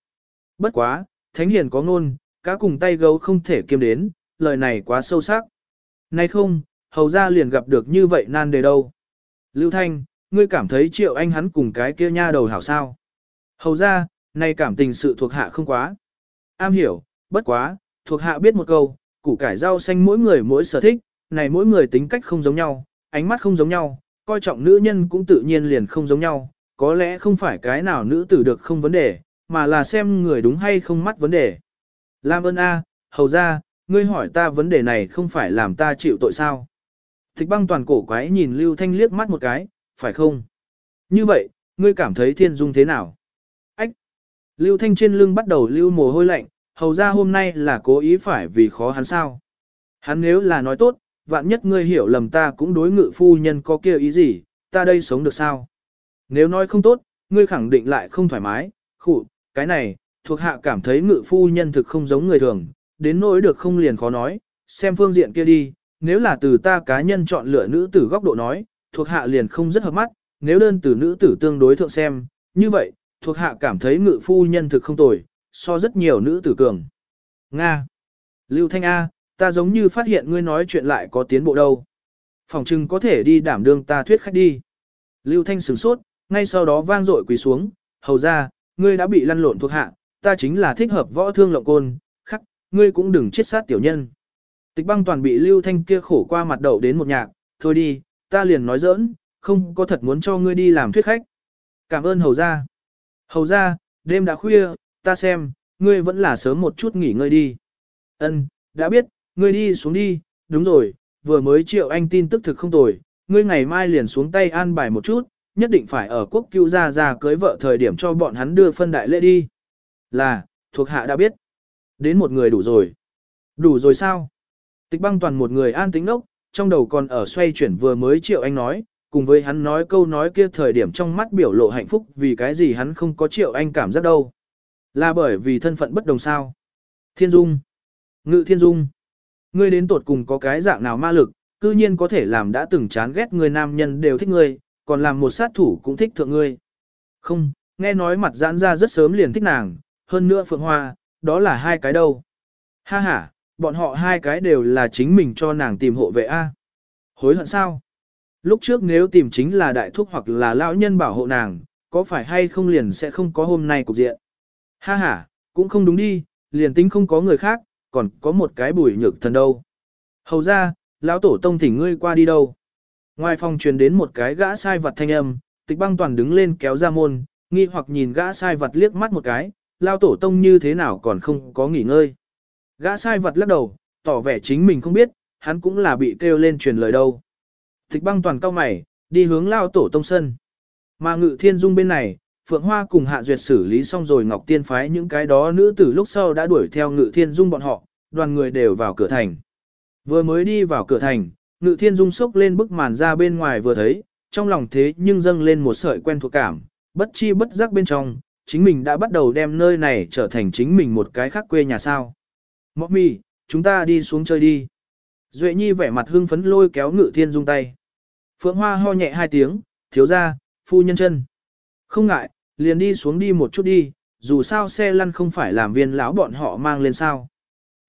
Bất quá, thánh hiền có ngôn, cá cùng tay gấu không thể kiêm đến, lời này quá sâu sắc. Nay không, hầu ra liền gặp được như vậy nan đề đâu. Lưu Thanh, ngươi cảm thấy triệu anh hắn cùng cái kia nha đầu hảo sao. Hầu ra, nay cảm tình sự thuộc hạ không quá. Am hiểu, bất quá, thuộc hạ biết một câu, củ cải rau xanh mỗi người mỗi sở thích, này mỗi người tính cách không giống nhau, ánh mắt không giống nhau, coi trọng nữ nhân cũng tự nhiên liền không giống nhau, có lẽ không phải cái nào nữ tử được không vấn đề, mà là xem người đúng hay không mắt vấn đề. Lam ơn a, hầu ra, ngươi hỏi ta vấn đề này không phải làm ta chịu tội sao. Thích băng toàn cổ quái nhìn Lưu Thanh liếc mắt một cái, phải không? Như vậy, ngươi cảm thấy thiên dung thế nào? Ách! Lưu Thanh trên lưng bắt đầu lưu mồ hôi lạnh, hầu ra hôm nay là cố ý phải vì khó hắn sao? Hắn nếu là nói tốt, vạn nhất ngươi hiểu lầm ta cũng đối ngự phu nhân có kia ý gì, ta đây sống được sao? Nếu nói không tốt, ngươi khẳng định lại không thoải mái, khụ, cái này, thuộc hạ cảm thấy ngự phu nhân thực không giống người thường, đến nỗi được không liền khó nói, xem phương diện kia đi, nếu là từ ta cá nhân chọn lựa nữ tử góc độ nói, thuộc hạ liền không rất hợp mắt, nếu đơn từ nữ tử tương đối thượng xem, như vậy, thuộc hạ cảm thấy ngự phu nhân thực không tồi, so rất nhiều nữ tử cường. Nga. Lưu Thanh A, ta giống như phát hiện ngươi nói chuyện lại có tiến bộ đâu. Phòng trưng có thể đi đảm đương ta thuyết khách đi. Lưu Thanh sửng sốt, ngay sau đó vang dội quỳ xuống, hầu ra, ngươi đã bị lăn lộn thuộc hạ, ta chính là thích hợp võ thương lộng côn, ngươi cũng đừng chết sát tiểu nhân. Tịch băng toàn bị Lưu Thanh kia khổ qua mặt đầu đến một nhạc, thôi đi, ta liền nói giỡn, không có thật muốn cho ngươi đi làm thuyết khách. Cảm ơn hầu ra. Hầu ra, đêm đã khuya, ta xem, ngươi vẫn là sớm một chút nghỉ ngơi đi. Ân, đã biết, ngươi đi xuống đi, đúng rồi, vừa mới triệu anh tin tức thực không tồi, ngươi ngày mai liền xuống tay an bài một chút, nhất định phải ở quốc cứu gia ra cưới vợ thời điểm cho bọn hắn đưa phân đại lễ đi. Là, thuộc hạ đã biết. Đến một người đủ rồi. Đủ rồi sao? Tịch băng toàn một người an tính đốc, trong đầu còn ở xoay chuyển vừa mới triệu anh nói, cùng với hắn nói câu nói kia thời điểm trong mắt biểu lộ hạnh phúc vì cái gì hắn không có triệu anh cảm giác đâu. Là bởi vì thân phận bất đồng sao. Thiên Dung. Ngự Thiên Dung. Ngươi đến tột cùng có cái dạng nào ma lực, cư nhiên có thể làm đã từng chán ghét người nam nhân đều thích ngươi, còn làm một sát thủ cũng thích thượng ngươi. Không, nghe nói mặt giãn ra rất sớm liền thích nàng, hơn nữa Phượng Hoa, đó là hai cái đâu. Ha ha, bọn họ hai cái đều là chính mình cho nàng tìm hộ vệ A. Hối hận sao? Lúc trước nếu tìm chính là đại thúc hoặc là lão nhân bảo hộ nàng, có phải hay không liền sẽ không có hôm nay cục diện. Ha ha, cũng không đúng đi, liền tính không có người khác, còn có một cái bùi nhược thần đâu. Hầu ra, lão tổ tông thỉnh ngươi qua đi đâu. Ngoài phòng truyền đến một cái gã sai vật thanh âm, tịch băng toàn đứng lên kéo ra môn, nghi hoặc nhìn gã sai vật liếc mắt một cái, lao tổ tông như thế nào còn không có nghỉ ngơi. Gã sai vật lắc đầu, tỏ vẻ chính mình không biết, hắn cũng là bị kêu lên truyền lời đâu. Tịch băng toàn cao mày, đi hướng lao tổ tông sân. Mà ngự thiên dung bên này, Phượng Hoa cùng Hạ Duyệt xử lý xong rồi Ngọc Tiên phái những cái đó nữ tử lúc sau đã đuổi theo ngự thiên dung bọn họ, đoàn người đều vào cửa thành. Vừa mới đi vào cửa thành, ngự thiên dung sốc lên bức màn ra bên ngoài vừa thấy, trong lòng thế nhưng dâng lên một sợi quen thuộc cảm, bất chi bất giác bên trong, chính mình đã bắt đầu đem nơi này trở thành chính mình một cái khác quê nhà sao. Mọc mì, chúng ta đi xuống chơi đi. Duệ nhi vẻ mặt hưng phấn lôi kéo ngự thiên dung tay. Phượng Hoa ho nhẹ hai tiếng, thiếu ra, phu nhân chân. Không ngại, liền đi xuống đi một chút đi, dù sao xe lăn không phải làm viên lão bọn họ mang lên sao.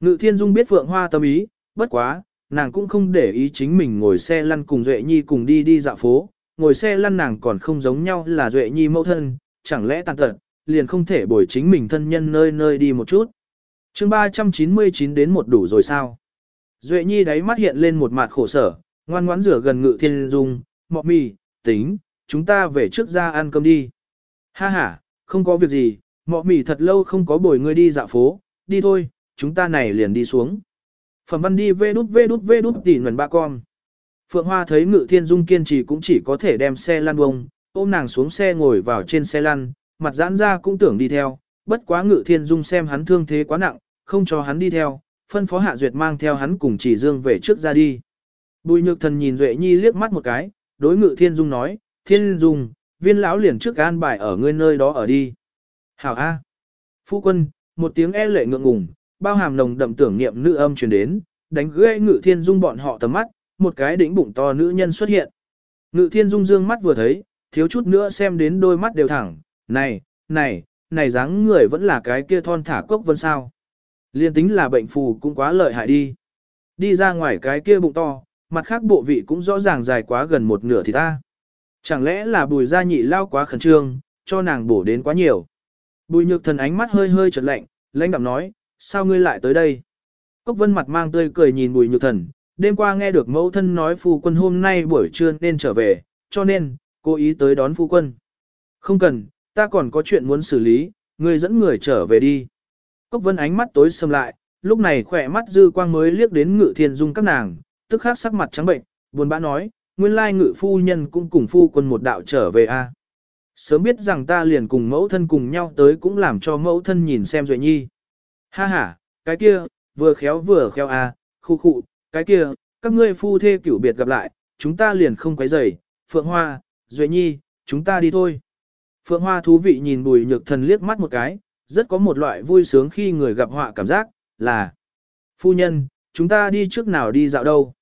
Ngự thiên dung biết Phượng Hoa tâm ý, bất quá, nàng cũng không để ý chính mình ngồi xe lăn cùng Duệ Nhi cùng đi đi dạo phố, ngồi xe lăn nàng còn không giống nhau là Duệ Nhi mẫu thân, chẳng lẽ tàn tật, liền không thể bồi chính mình thân nhân nơi nơi đi một chút. chương 399 đến một đủ rồi sao? Duệ Nhi đáy mắt hiện lên một mặt khổ sở, ngoan ngoãn rửa gần ngự thiên dung, mọ mì, tính, chúng ta về trước ra ăn cơm đi. Ha ha, không có việc gì, mọ mì thật lâu không có bồi ngươi đi dạo phố, đi thôi, chúng ta này liền đi xuống. Phẩm văn đi vê đút vê đút vê đút tỉ nguồn ba con. Phượng Hoa thấy ngự thiên dung kiên trì cũng chỉ có thể đem xe lăn bông, ôm nàng xuống xe ngồi vào trên xe lăn, mặt giãn ra cũng tưởng đi theo, bất quá ngự thiên dung xem hắn thương thế quá nặng, không cho hắn đi theo, phân phó hạ duyệt mang theo hắn cùng chỉ dương về trước ra đi. Bùi nhược thần nhìn Duệ Nhi liếc mắt một cái, đối ngự thiên dung nói, thiên dung, viên lão liền trước an bài ở ngươi nơi đó ở đi. Hảo A. Phu quân, một tiếng e lệ ngượng ngùng, bao hàm nồng đậm tưởng niệm nữ âm truyền đến, đánh gãy ngự thiên dung bọn họ tầm mắt, một cái đỉnh bụng to nữ nhân xuất hiện. Ngự thiên dung dương mắt vừa thấy, thiếu chút nữa xem đến đôi mắt đều thẳng, này, này, này dáng người vẫn là cái kia thon thả cốc vân sao. Liên tính là bệnh phù cũng quá lợi hại đi. Đi ra ngoài cái kia bụng to, mặt khác bộ vị cũng rõ ràng dài quá gần một nửa thì ta. Chẳng lẽ là bùi gia nhị lao quá khẩn trương, cho nàng bổ đến quá nhiều. Bùi nhược thần ánh mắt hơi hơi chợt lạnh, lãnh đạm nói, sao ngươi lại tới đây? Cốc vân mặt mang tươi cười nhìn bùi nhược thần, đêm qua nghe được mẫu thân nói phu quân hôm nay buổi trưa nên trở về, cho nên, cố ý tới đón phu quân. Không cần, ta còn có chuyện muốn xử lý, ngươi dẫn người trở về đi. Cốc vân ánh mắt tối sầm lại, lúc này khỏe mắt dư quang mới liếc đến ngự thiên dung các nàng, tức khắc sắc mặt trắng bệnh, buồn bã nói, nguyên lai ngự phu nhân cũng cùng phu quân một đạo trở về a. Sớm biết rằng ta liền cùng mẫu thân cùng nhau tới cũng làm cho mẫu thân nhìn xem Duệ Nhi. Ha ha, cái kia, vừa khéo vừa khéo a, khu khu, cái kia, các ngươi phu thê cửu biệt gặp lại, chúng ta liền không quấy rầy, Phượng Hoa, Duệ Nhi, chúng ta đi thôi. Phượng Hoa thú vị nhìn bùi nhược thần liếc mắt một cái, rất có một loại vui sướng khi người gặp họa cảm giác, là Phu nhân, chúng ta đi trước nào đi dạo đâu.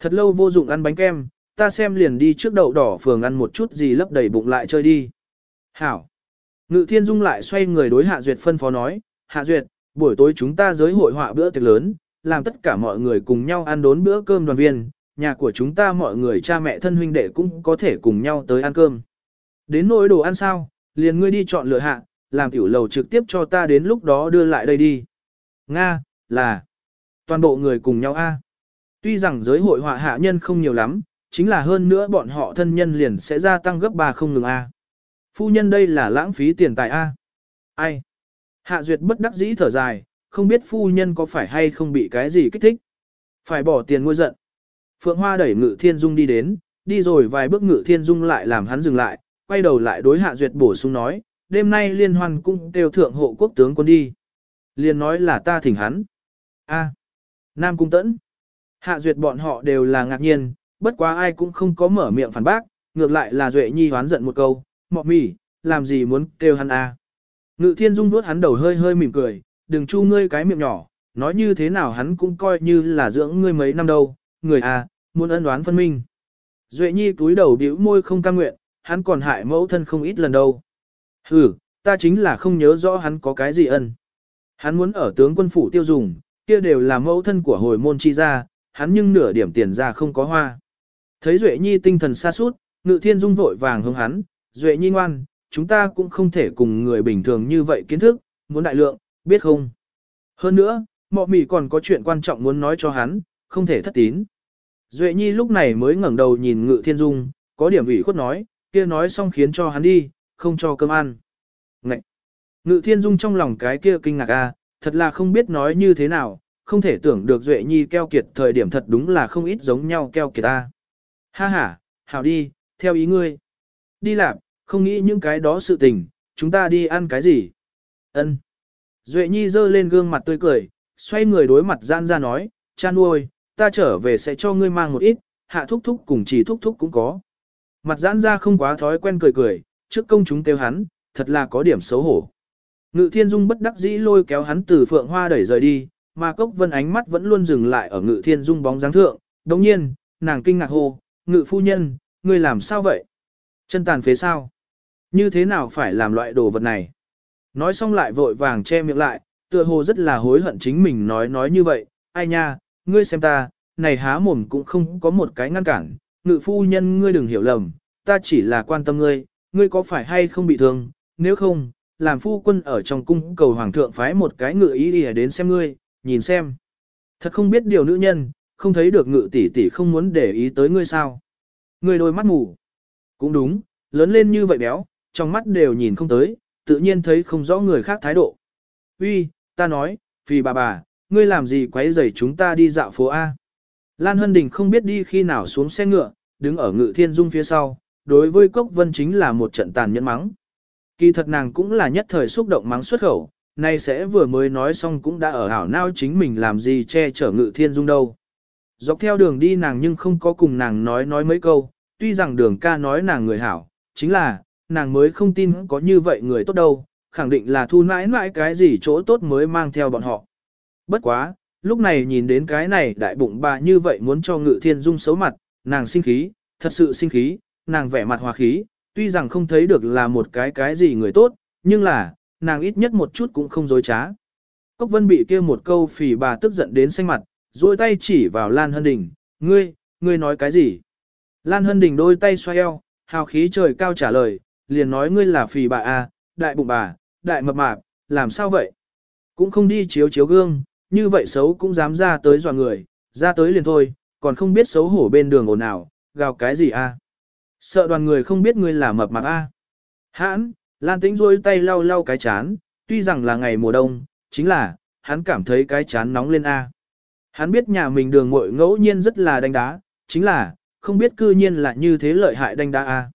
Thật lâu vô dụng ăn bánh kem, ta xem liền đi trước đậu đỏ phường ăn một chút gì lấp đầy bụng lại chơi đi. Hảo. Ngự thiên dung lại xoay người đối Hạ Duyệt phân phó nói, Hạ Duyệt, buổi tối chúng ta giới hội họa bữa tiệc lớn, làm tất cả mọi người cùng nhau ăn đốn bữa cơm đoàn viên, nhà của chúng ta mọi người cha mẹ thân huynh đệ cũng có thể cùng nhau tới ăn cơm. Đến nỗi đồ ăn sao, liền ngươi đi chọn lựa hạ, làm tiểu lầu trực tiếp cho ta đến lúc đó đưa lại đây đi. Nga, là, toàn bộ người cùng nhau a. Tuy rằng giới hội họa hạ nhân không nhiều lắm, chính là hơn nữa bọn họ thân nhân liền sẽ gia tăng gấp ba không ngừng a. Phu nhân đây là lãng phí tiền tài a. Ai? Hạ duyệt bất đắc dĩ thở dài, không biết phu nhân có phải hay không bị cái gì kích thích. Phải bỏ tiền nguôi giận. Phượng Hoa đẩy Ngự Thiên Dung đi đến, đi rồi vài bước Ngự Thiên Dung lại làm hắn dừng lại, quay đầu lại đối Hạ Duyệt bổ sung nói, đêm nay liên hoan cũng đều thượng hộ quốc tướng quân đi. Liên nói là ta thỉnh hắn. A. Nam Cung Tẫn. Hạ Duyệt bọn họ đều là ngạc nhiên, bất quá ai cũng không có mở miệng phản bác, ngược lại là Duệ Nhi hoán giận một câu, mọ mỉ, làm gì muốn kêu hắn a? Ngự Thiên Dung đuốt hắn đầu hơi hơi mỉm cười, đừng chu ngươi cái miệng nhỏ, nói như thế nào hắn cũng coi như là dưỡng ngươi mấy năm đâu, người a, muốn ân đoán phân minh. Duệ Nhi túi đầu bĩu môi không cam nguyện, hắn còn hại mẫu thân không ít lần đâu. Hừ, ta chính là không nhớ rõ hắn có cái gì ân. Hắn muốn ở tướng quân phủ tiêu dùng, kia đều là mẫu thân của hồi môn chi ra, hắn nhưng nửa điểm tiền ra không có hoa. Thấy Duệ Nhi tinh thần xa suốt, Ngự Thiên Dung vội vàng hướng hắn, Duệ Nhi ngoan, chúng ta cũng không thể cùng người bình thường như vậy kiến thức, muốn đại lượng, biết không? Hơn nữa, mọ mì còn có chuyện quan trọng muốn nói cho hắn, không thể thất tín. Duệ Nhi lúc này mới ngẩng đầu nhìn Ngự Thiên Dung, có điểm ủy khuất nói, kia nói xong khiến cho hắn đi, không cho cơm ăn. Ngậy! Ngự Thiên Dung trong lòng cái kia kinh ngạc a, thật là không biết nói như thế nào, không thể tưởng được Duệ Nhi keo kiệt thời điểm thật đúng là không ít giống nhau keo kiệt ta. Ha ha, hảo đi, theo ý ngươi. Đi làm, không nghĩ những cái đó sự tình, chúng ta đi ăn cái gì? Ân. Duệ Nhi giơ lên gương mặt tươi cười, xoay người đối mặt gian ra nói, cha nuôi, ta trở về sẽ cho ngươi mang một ít, hạ thúc thúc cùng chỉ thúc thúc cũng có. Mặt giãn ra không quá thói quen cười cười, trước công chúng kêu hắn, thật là có điểm xấu hổ. Ngự thiên dung bất đắc dĩ lôi kéo hắn từ phượng hoa đẩy rời đi, mà cốc vân ánh mắt vẫn luôn dừng lại ở ngự thiên dung bóng dáng thượng. Đồng nhiên, nàng kinh ngạc hô, ngự phu nhân, ngươi làm sao vậy? Chân tàn phế sao? Như thế nào phải làm loại đồ vật này? Nói xong lại vội vàng che miệng lại, Tựa hồ rất là hối hận chính mình nói nói như vậy, ai nha, ngươi xem ta, này há mồm cũng không có một cái ngăn cản, ngự phu nhân ngươi đừng hiểu lầm, ta chỉ là quan tâm ngươi, ngươi có phải hay không bị thương, nếu không, làm phu quân ở trong cung cầu hoàng thượng phái một cái ngự ý đi đến xem ngươi, nhìn xem. Thật không biết điều nữ nhân, không thấy được ngự tỷ tỷ không muốn để ý tới ngươi sao. Ngươi đôi mắt mù. Cũng đúng, lớn lên như vậy béo, trong mắt đều nhìn không tới, tự nhiên thấy không rõ người khác thái độ. Uy, ta nói, vì bà bà, ngươi làm gì quấy rầy chúng ta đi dạo phố A. Lan Hân Đình không biết đi khi nào xuống xe ngựa, đứng ở ngự thiên dung phía sau, đối với Cốc Vân chính là một trận tàn nhẫn mắng. Kỳ thật nàng cũng là nhất thời xúc động mắng xuất khẩu, nay sẽ vừa mới nói xong cũng đã ở ảo nao chính mình làm gì che chở ngự thiên dung đâu. Dọc theo đường đi nàng nhưng không có cùng nàng nói nói mấy câu, tuy rằng đường ca nói nàng người hảo, chính là, nàng mới không tin có như vậy người tốt đâu, khẳng định là thu mãi mãi cái gì chỗ tốt mới mang theo bọn họ. Bất quá, lúc này nhìn đến cái này đại bụng bà như vậy muốn cho ngự thiên dung xấu mặt, nàng sinh khí, thật sự sinh khí, nàng vẻ mặt hòa khí, tuy rằng không thấy được là một cái cái gì người tốt, nhưng là, nàng ít nhất một chút cũng không dối trá. Cốc vân bị kia một câu phì bà tức giận đến xanh mặt, duỗi tay chỉ vào Lan Hân Đình, ngươi, ngươi nói cái gì? Lan Hân Đình đôi tay xoay eo, hào khí trời cao trả lời, liền nói ngươi là phì bà à, đại bụng bà, đại mập mạp, làm sao vậy? Cũng không đi chiếu chiếu gương, như vậy xấu cũng dám ra tới dọa người, ra tới liền thôi, còn không biết xấu hổ bên đường ồn ào, gào cái gì à? Sợ đoàn người không biết ngươi là mập mạp à? Hãn, Lan Tĩnh rôi tay lau lau cái chán, tuy rằng là ngày mùa đông, chính là, hắn cảm thấy cái chán nóng lên a. À. Hắn biết nhà mình đường muội ngẫu nhiên rất là đánh đá, chính là, không biết cư nhiên là như thế lợi hại đánh đá a.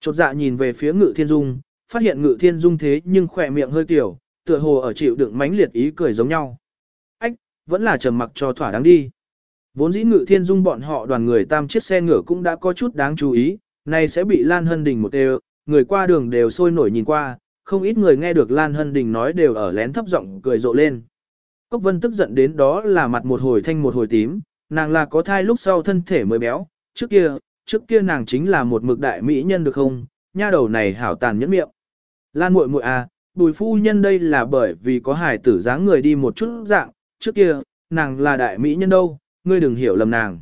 Chột dạ nhìn về phía ngự thiên dung, phát hiện ngự thiên dung thế nhưng khỏe miệng hơi tiểu tựa hồ ở chịu đựng mánh liệt ý cười giống nhau. Vẫn là trầm mặc cho thỏa đáng đi. Vốn dĩ ngự thiên dung bọn họ đoàn người tam chiếc xe ngựa cũng đã có chút đáng chú ý, này sẽ bị Lan Hân Đình một đều, người qua đường đều sôi nổi nhìn qua, không ít người nghe được Lan Hân Đình nói đều ở lén thấp giọng cười rộ lên. Cốc Vân tức giận đến đó là mặt một hồi thanh một hồi tím, nàng là có thai lúc sau thân thể mới béo, trước kia, trước kia nàng chính là một mực đại mỹ nhân được không, nha đầu này hảo tàn nhẫn miệng. Lan muội muội à, bùi phu nhân đây là bởi vì có hài tử dáng người đi một chút dạng, trước kia, nàng là đại mỹ nhân đâu, ngươi đừng hiểu lầm nàng.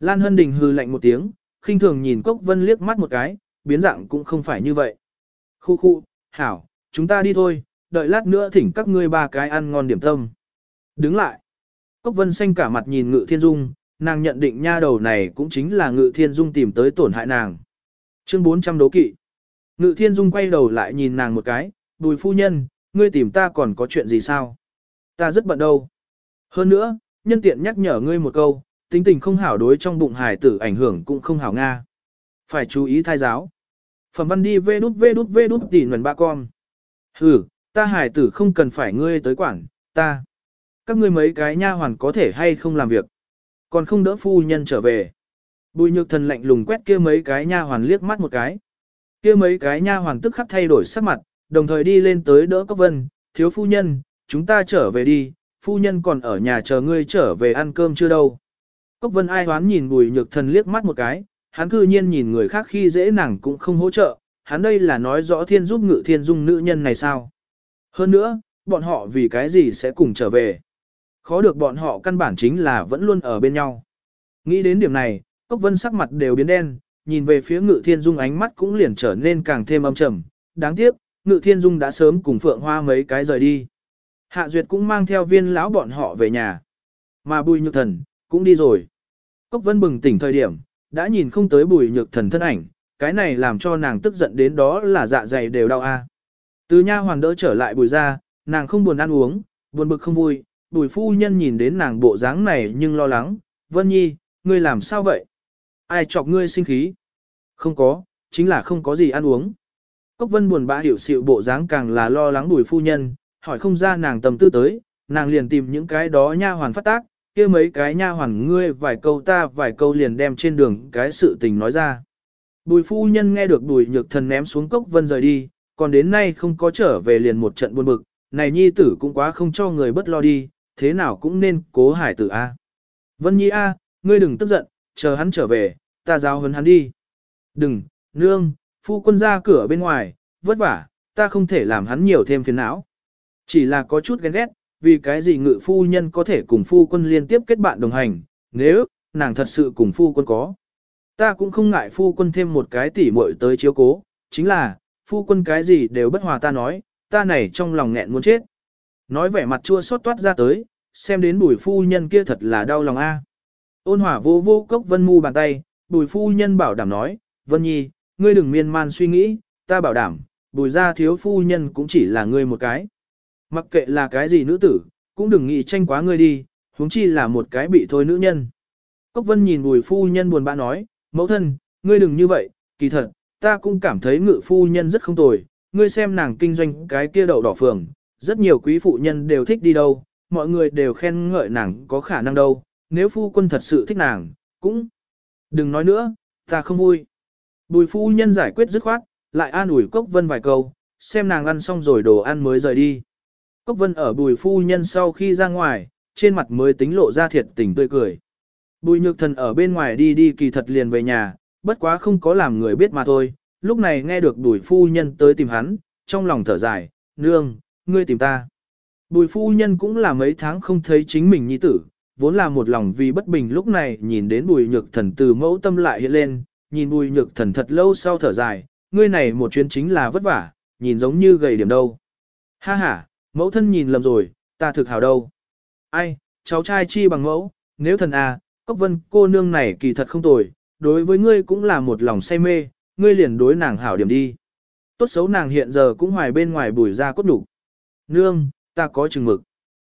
Lan Hân Đình hư lạnh một tiếng, khinh thường nhìn Cốc Vân liếc mắt một cái, biến dạng cũng không phải như vậy. Khu khu, hảo, chúng ta đi thôi, đợi lát nữa thỉnh các ngươi ba cái ăn ngon điểm tâm. Đứng lại. Cốc Vân xanh cả mặt nhìn Ngự Thiên Dung, nàng nhận định nha đầu này cũng chính là Ngự Thiên Dung tìm tới tổn hại nàng. Chương 400 đố kỵ. Ngự Thiên Dung quay đầu lại nhìn nàng một cái, bùi phu nhân, ngươi tìm ta còn có chuyện gì sao? Ta rất bận đâu. Hơn nữa, nhân tiện nhắc nhở ngươi một câu, tính tình không hảo đối trong bụng hài tử ảnh hưởng cũng không hảo Nga. Phải chú ý thai giáo. Phẩm văn đi vê đút vê đút vê đút tỉ nguồn ba con. Hừ, ta hài tử không cần phải ngươi tới quản, ta. Các ngươi mấy cái nha hoàn có thể hay không làm việc. Còn không đỡ phu nhân trở về. Bùi nhược thần lạnh lùng quét kia mấy cái nha hoàn liếc mắt một cái. Kia mấy cái nha hoàn tức khắc thay đổi sắc mặt, đồng thời đi lên tới đỡ Cốc Vân, thiếu phu nhân, chúng ta trở về đi, phu nhân còn ở nhà chờ ngươi trở về ăn cơm chưa đâu. Cốc Vân ai hoán nhìn bùi nhược thần liếc mắt một cái, hắn cư nhiên nhìn người khác khi dễ nàng cũng không hỗ trợ, hắn đây là nói rõ thiên giúp ngự thiên dung nữ nhân này sao. Hơn nữa, bọn họ vì cái gì sẽ cùng trở về. Khó được bọn họ căn bản chính là vẫn luôn ở bên nhau. Nghĩ đến điểm này, Cốc Vân sắc mặt đều biến đen, nhìn về phía Ngự Thiên Dung ánh mắt cũng liền trở nên càng thêm âm trầm. Đáng tiếc, Ngự Thiên Dung đã sớm cùng Phượng Hoa mấy cái rời đi. Hạ Duyệt cũng mang theo viên lão bọn họ về nhà. Mà Bùi Nhược Thần, cũng đi rồi. Cốc Vân bừng tỉnh thời điểm, đã nhìn không tới Bùi Nhược Thần thân ảnh, cái này làm cho nàng tức giận đến đó là dạ dày đều đau a. Từ nha hoàn đỡ trở lại Bùi ra, nàng không buồn ăn uống, buồn bực không vui, Bùi phu nhân nhìn đến nàng bộ dáng này nhưng lo lắng, Vân Nhi, ngươi làm sao vậy? Ai chọc ngươi sinh khí? Không có, chính là không có gì ăn uống. Cốc vân buồn bã hiểu sự bộ dáng càng là lo lắng bùi phu nhân, hỏi không ra nàng tầm tư tới, nàng liền tìm những cái đó nha hoàn phát tác, kia mấy cái nha hoàn ngươi vài câu ta vài câu liền đem trên đường cái sự tình nói ra. Bùi phu nhân nghe được bùi nhược thần ném xuống cốc vân rời đi, còn đến nay không có trở về liền một trận buồn bực, này nhi tử cũng quá không cho người bất lo đi, thế nào cũng nên cố hải tử A. Vân nhi A, ngươi đừng tức giận, chờ hắn trở về, ta giao hấn hắn đi. Đừng, nương, phu quân ra cửa bên ngoài, vất vả, ta không thể làm hắn nhiều thêm phiền não. Chỉ là có chút ghen ghét, vì cái gì ngự phu nhân có thể cùng phu quân liên tiếp kết bạn đồng hành, nếu, nàng thật sự cùng phu quân có. Ta cũng không ngại phu quân thêm một cái tỉ muội tới chiếu cố, chính là, phu quân cái gì đều bất hòa ta nói, ta này trong lòng nghẹn muốn chết. Nói vẻ mặt chua xót toát ra tới, xem đến bùi phu nhân kia thật là đau lòng a. Ôn hỏa vô vô cốc vân mu bàn tay, bùi phu nhân bảo đảm nói, vân nhi, ngươi đừng miên man suy nghĩ, ta bảo đảm, bùi ra thiếu phu nhân cũng chỉ là ngươi một cái. Mặc kệ là cái gì nữ tử, cũng đừng nghĩ tranh quá ngươi đi, huống chi là một cái bị thôi nữ nhân. Cốc vân nhìn bùi phu nhân buồn bã nói, mẫu thân, ngươi đừng như vậy, kỳ thật, ta cũng cảm thấy ngự phu nhân rất không tồi, ngươi xem nàng kinh doanh cái kia đậu đỏ phường, rất nhiều quý phụ nhân đều thích đi đâu, mọi người đều khen ngợi nàng có khả năng đâu, nếu phu quân thật sự thích nàng, cũng đừng nói nữa, ta không vui. Bùi phu nhân giải quyết dứt khoát, lại an ủi Cốc Vân vài câu, xem nàng ăn xong rồi đồ ăn mới rời đi. Cốc Vân ở bùi phu nhân sau khi ra ngoài, trên mặt mới tính lộ ra thiệt tình tươi cười. Bùi nhược thần ở bên ngoài đi đi kỳ thật liền về nhà, bất quá không có làm người biết mà thôi. Lúc này nghe được bùi phu nhân tới tìm hắn, trong lòng thở dài, nương, ngươi tìm ta. Bùi phu nhân cũng là mấy tháng không thấy chính mình nhi tử, vốn là một lòng vì bất bình lúc này nhìn đến bùi nhược thần từ mẫu tâm lại hiện lên, nhìn bùi nhược thần thật lâu sau thở dài, ngươi này một chuyến chính là vất vả, nhìn giống như gầy điểm đâu. Ha ha, mẫu thân nhìn lầm rồi, ta thực hào đâu. Ai, cháu trai chi bằng mẫu, nếu thần à, cốc vân cô nương này kỳ thật không tồi, đối với ngươi cũng là một lòng say mê, ngươi liền đối nàng hảo điểm đi. Tốt xấu nàng hiện giờ cũng hoài bên ngoài bùi ra cốt đủ. Nương, ta có chừng mực.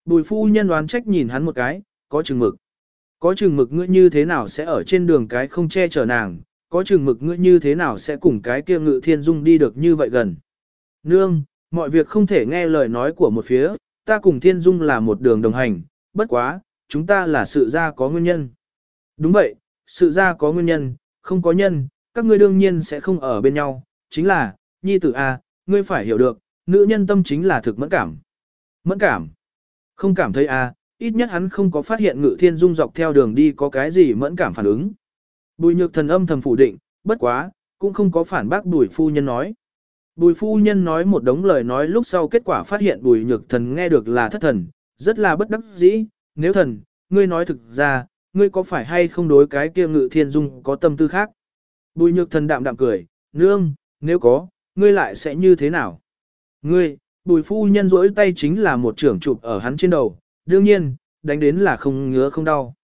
Bùi phu nhân đoán trách nhìn hắn một cái, có chừng mực. Có chừng mực ngươi như thế nào sẽ ở trên đường cái không che chở nàng, có chừng mực ngươi như thế nào sẽ cùng cái kia ngự thiên dung đi được như vậy gần. Nương, mọi việc không thể nghe lời nói của một phía, ta cùng thiên dung là một đường đồng hành, bất quá, chúng ta là sự ra có nguyên nhân. Đúng vậy, sự ra có nguyên nhân, không có nhân, các ngươi đương nhiên sẽ không ở bên nhau, chính là, nhi tử A, ngươi phải hiểu được, nữ nhân tâm chính là thực mẫn cảm. Mẫn cảm? Không cảm thấy A, ít nhất hắn không có phát hiện ngự thiên dung dọc theo đường đi có cái gì mẫn cảm phản ứng. Bùi nhược thần âm thầm phủ định, bất quá, cũng không có phản bác bùi phu nhân nói. Bùi phu nhân nói một đống lời nói lúc sau kết quả phát hiện bùi nhược thần nghe được là thất thần, rất là bất đắc dĩ, nếu thần, ngươi nói thực ra, ngươi có phải hay không đối cái kia ngự thiên dung có tâm tư khác? Bùi nhược thần đạm đạm cười, nương, nếu có, ngươi lại sẽ như thế nào? Ngươi, bùi phu nhân rỗi tay chính là một trưởng chụp ở hắn trên đầu, đương nhiên, đánh đến là không ngứa không đau.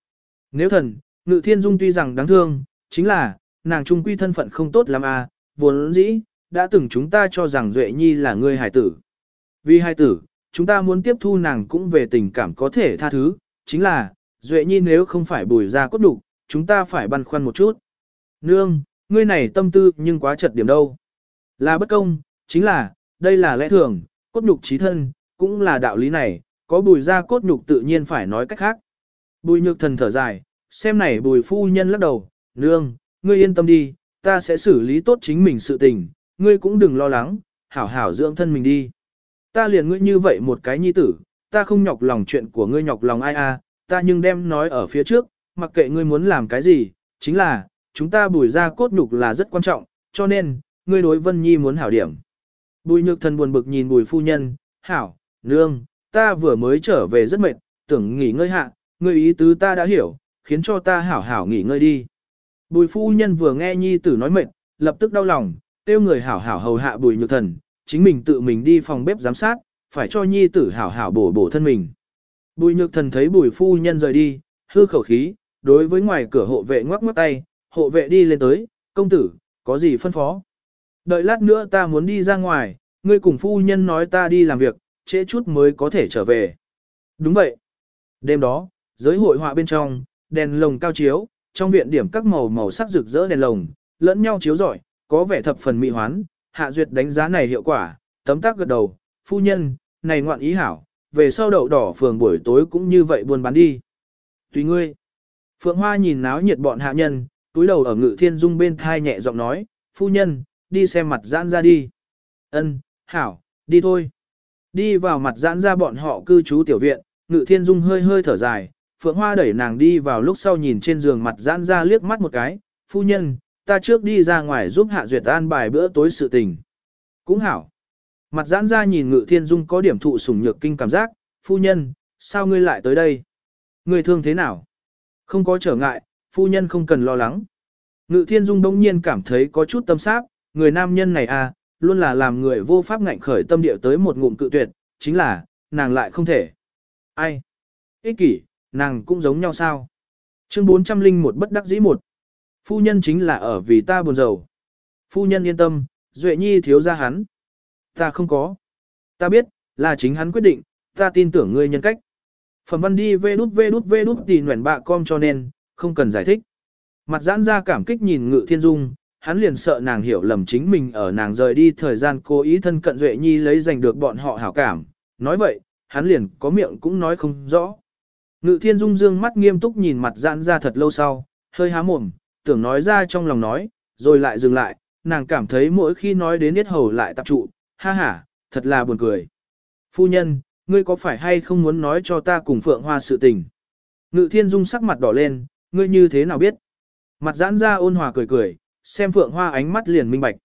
Nếu thần, ngự thiên dung tuy rằng đáng thương, chính là, nàng trung quy thân phận không tốt lắm à, vốn dĩ, đã từng chúng ta cho rằng Duệ Nhi là ngươi hài tử. Vì hài tử, chúng ta muốn tiếp thu nàng cũng về tình cảm có thể tha thứ, chính là, Duệ Nhi nếu không phải bùi ra cốt đục, chúng ta phải băn khoăn một chút. Nương, ngươi này tâm tư nhưng quá chật điểm đâu. Là bất công, chính là, đây là lẽ thường, cốt nhục trí thân, cũng là đạo lý này, có bùi ra cốt nhục tự nhiên phải nói cách khác. Bùi nhược thần thở dài, xem này bùi phu nhân lắc đầu, nương, ngươi yên tâm đi, ta sẽ xử lý tốt chính mình sự tình, ngươi cũng đừng lo lắng, hảo hảo dưỡng thân mình đi. Ta liền ngươi như vậy một cái nhi tử, ta không nhọc lòng chuyện của ngươi nhọc lòng ai a, ta nhưng đem nói ở phía trước, mặc kệ ngươi muốn làm cái gì, chính là, chúng ta bùi ra cốt nhục là rất quan trọng, cho nên, ngươi đối Vân Nhi muốn hảo điểm. Bùi nhược thần buồn bực nhìn bùi phu nhân, hảo, nương, ta vừa mới trở về rất mệt, tưởng nghỉ ngơi hạ, ngươi ý tứ ta đã hiểu, khiến cho ta hảo hảo nghỉ ngơi đi. Bùi phu nhân vừa nghe nhi tử nói mệt, lập tức đau lòng, tiêu người hảo hảo hầu hạ bùi nhược thần, chính mình tự mình đi phòng bếp giám sát, phải cho nhi tử hảo hảo bổ bổ thân mình. Bùi nhược thần thấy bùi phu nhân rời đi, hư khẩu khí, đối với ngoài cửa hộ vệ ngoắc ngoắc tay, hộ vệ đi lên tới, công tử, có gì phân phó. Đợi lát nữa ta muốn đi ra ngoài, ngươi cùng phu nhân nói ta đi làm việc, trễ chút mới có thể trở về. Đúng vậy. Đêm đó, giới hội họa bên trong, đèn lồng cao chiếu, trong viện điểm các màu màu sắc rực rỡ đèn lồng, lẫn nhau chiếu rọi, có vẻ thập phần mỹ hoán, hạ duyệt đánh giá này hiệu quả, tấm tác gật đầu, phu nhân, này ngoạn ý hảo, về sau đậu đỏ phường buổi tối cũng như vậy buôn bán đi. Tùy ngươi. Phượng Hoa nhìn náo nhiệt bọn hạ nhân, túi đầu ở ngự thiên dung bên thai nhẹ giọng nói, phu nhân, đi xem mặt giãn ra đi. Ân, hảo, đi thôi. Đi vào mặt giãn ra bọn họ cư trú tiểu viện, ngự thiên dung hơi hơi thở dài, Phượng Hoa đẩy nàng đi vào lúc sau nhìn trên giường mặt giãn ra liếc mắt một cái, phu nhân, ta trước đi ra ngoài giúp hạ duyệt an bài bữa tối sự tình. Cũng hảo. Mặt giãn ra nhìn ngự thiên dung có điểm thụ sủng nhược kinh cảm giác, phu nhân, sao ngươi lại tới đây? Ngươi thương thế nào? Không có trở ngại, phu nhân không cần lo lắng. Ngự thiên dung đông nhiên cảm thấy có chút tâm sát, người nam nhân này à, luôn là làm người vô pháp ngạnh khởi tâm địa tới một ngụm cự tuyệt, chính là, nàng lại không thể. Ai? Ích kỷ, nàng cũng giống nhau sao? Chương 401 bất đắc dĩ một. Phu nhân chính là ở vì ta buồn rầu. Phu nhân yên tâm, Duệ Nhi thiếu ra hắn. Ta không có. Ta biết, là chính hắn quyết định, ta tin tưởng ngươi nhân cách. Phẩm văn đi vê đút vê đút vê đút tì nguyện bạ com cho nên, không cần giải thích. Mặt giãn ra cảm kích nhìn ngự thiên dung, hắn liền sợ nàng hiểu lầm chính mình ở nàng rời đi thời gian cố ý thân cận Duệ Nhi lấy giành được bọn họ hảo cảm. Nói vậy, hắn liền có miệng cũng nói không rõ. Ngự thiên dung dương mắt nghiêm túc nhìn mặt giãn ra thật lâu sau, hơi há mồm, tưởng nói ra trong lòng nói, rồi lại dừng lại, nàng cảm thấy mỗi khi nói đến yết hầu lại tập trụ, ha ha, thật là buồn cười. Phu nhân, ngươi có phải hay không muốn nói cho ta cùng Phượng Hoa sự tình? Ngự thiên dung sắc mặt đỏ lên, ngươi như thế nào biết? Mặt giãn ra ôn hòa cười cười, xem Phượng Hoa ánh mắt liền minh bạch.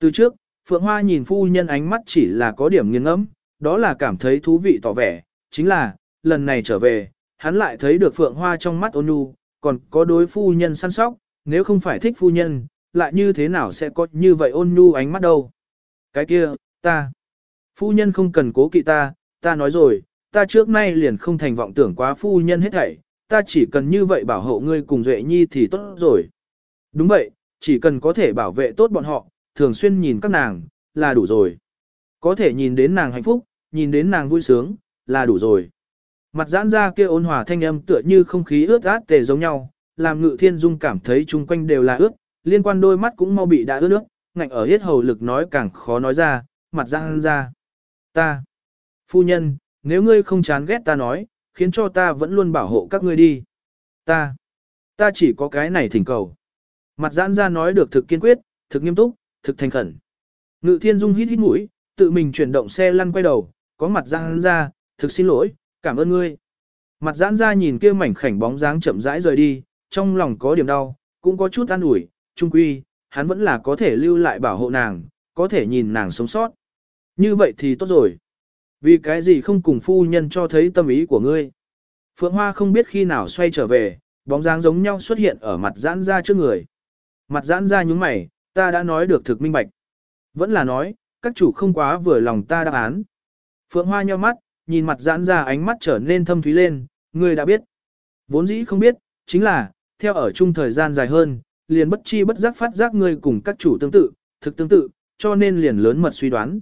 Từ trước, Phượng Hoa nhìn phu nhân ánh mắt chỉ là có điểm nghiêng ngẫm, đó là cảm thấy thú vị tỏ vẻ, chính là, lần này trở về, hắn lại thấy được Phượng Hoa trong mắt ôn nhu, còn có đối phu nhân săn sóc, nếu không phải thích phu nhân, lại như thế nào sẽ có như vậy ôn nhu ánh mắt đâu. Cái kia, ta, phu nhân không cần cố kỵ ta, ta nói rồi, ta trước nay liền không thành vọng tưởng quá phu nhân hết thảy, ta chỉ cần như vậy bảo hộ ngươi cùng Duệ Nhi thì tốt rồi. Đúng vậy, chỉ cần có thể bảo vệ tốt bọn họ, thường xuyên nhìn các nàng, là đủ rồi. Có thể nhìn đến nàng hạnh phúc, nhìn đến nàng vui sướng, là đủ rồi. Mặt giãn ra kia ôn hòa thanh âm tựa như không khí ướt át tề giống nhau, làm ngự thiên dung cảm thấy chung quanh đều là ướt, liên quan đôi mắt cũng mau bị đã ướt nước, ngạnh ở hết hầu lực nói càng khó nói ra, mặt giãn ra. Ta, phu nhân, nếu ngươi không chán ghét ta nói, khiến cho ta vẫn luôn bảo hộ các ngươi đi. Ta, ta chỉ có cái này thỉnh cầu. Mặt giãn ra nói được thực kiên quyết, thực nghiêm túc, thực thành khẩn. Ngự thiên dung hít hít mũi, tự mình chuyển động xe lăn quay đầu, có mặt giãn ra, thực xin lỗi, cảm ơn ngươi. Mặt giãn ra nhìn kia mảnh khảnh bóng dáng chậm rãi rời đi, trong lòng có điểm đau, cũng có chút an ủi, trung quy, hắn vẫn là có thể lưu lại bảo hộ nàng, có thể nhìn nàng sống sót. Như vậy thì tốt rồi. Vì cái gì không cùng phu nhân cho thấy tâm ý của ngươi. Phượng Hoa không biết khi nào xoay trở về, bóng dáng giống nhau xuất hiện ở mặt giãn ra trước người. Mặt giãn ra nhúng mày, ta đã nói được thực minh bạch. Vẫn là nói, các chủ không quá vừa lòng ta đáp án. Phượng Hoa nheo mắt, nhìn mặt giãn ra ánh mắt trở nên thâm thúy lên, ngươi đã biết. Vốn dĩ không biết, chính là, theo ở chung thời gian dài hơn, liền bất chi bất giác phát giác ngươi cùng các chủ tương tự, thực tương tự, cho nên liền lớn mật suy đoán.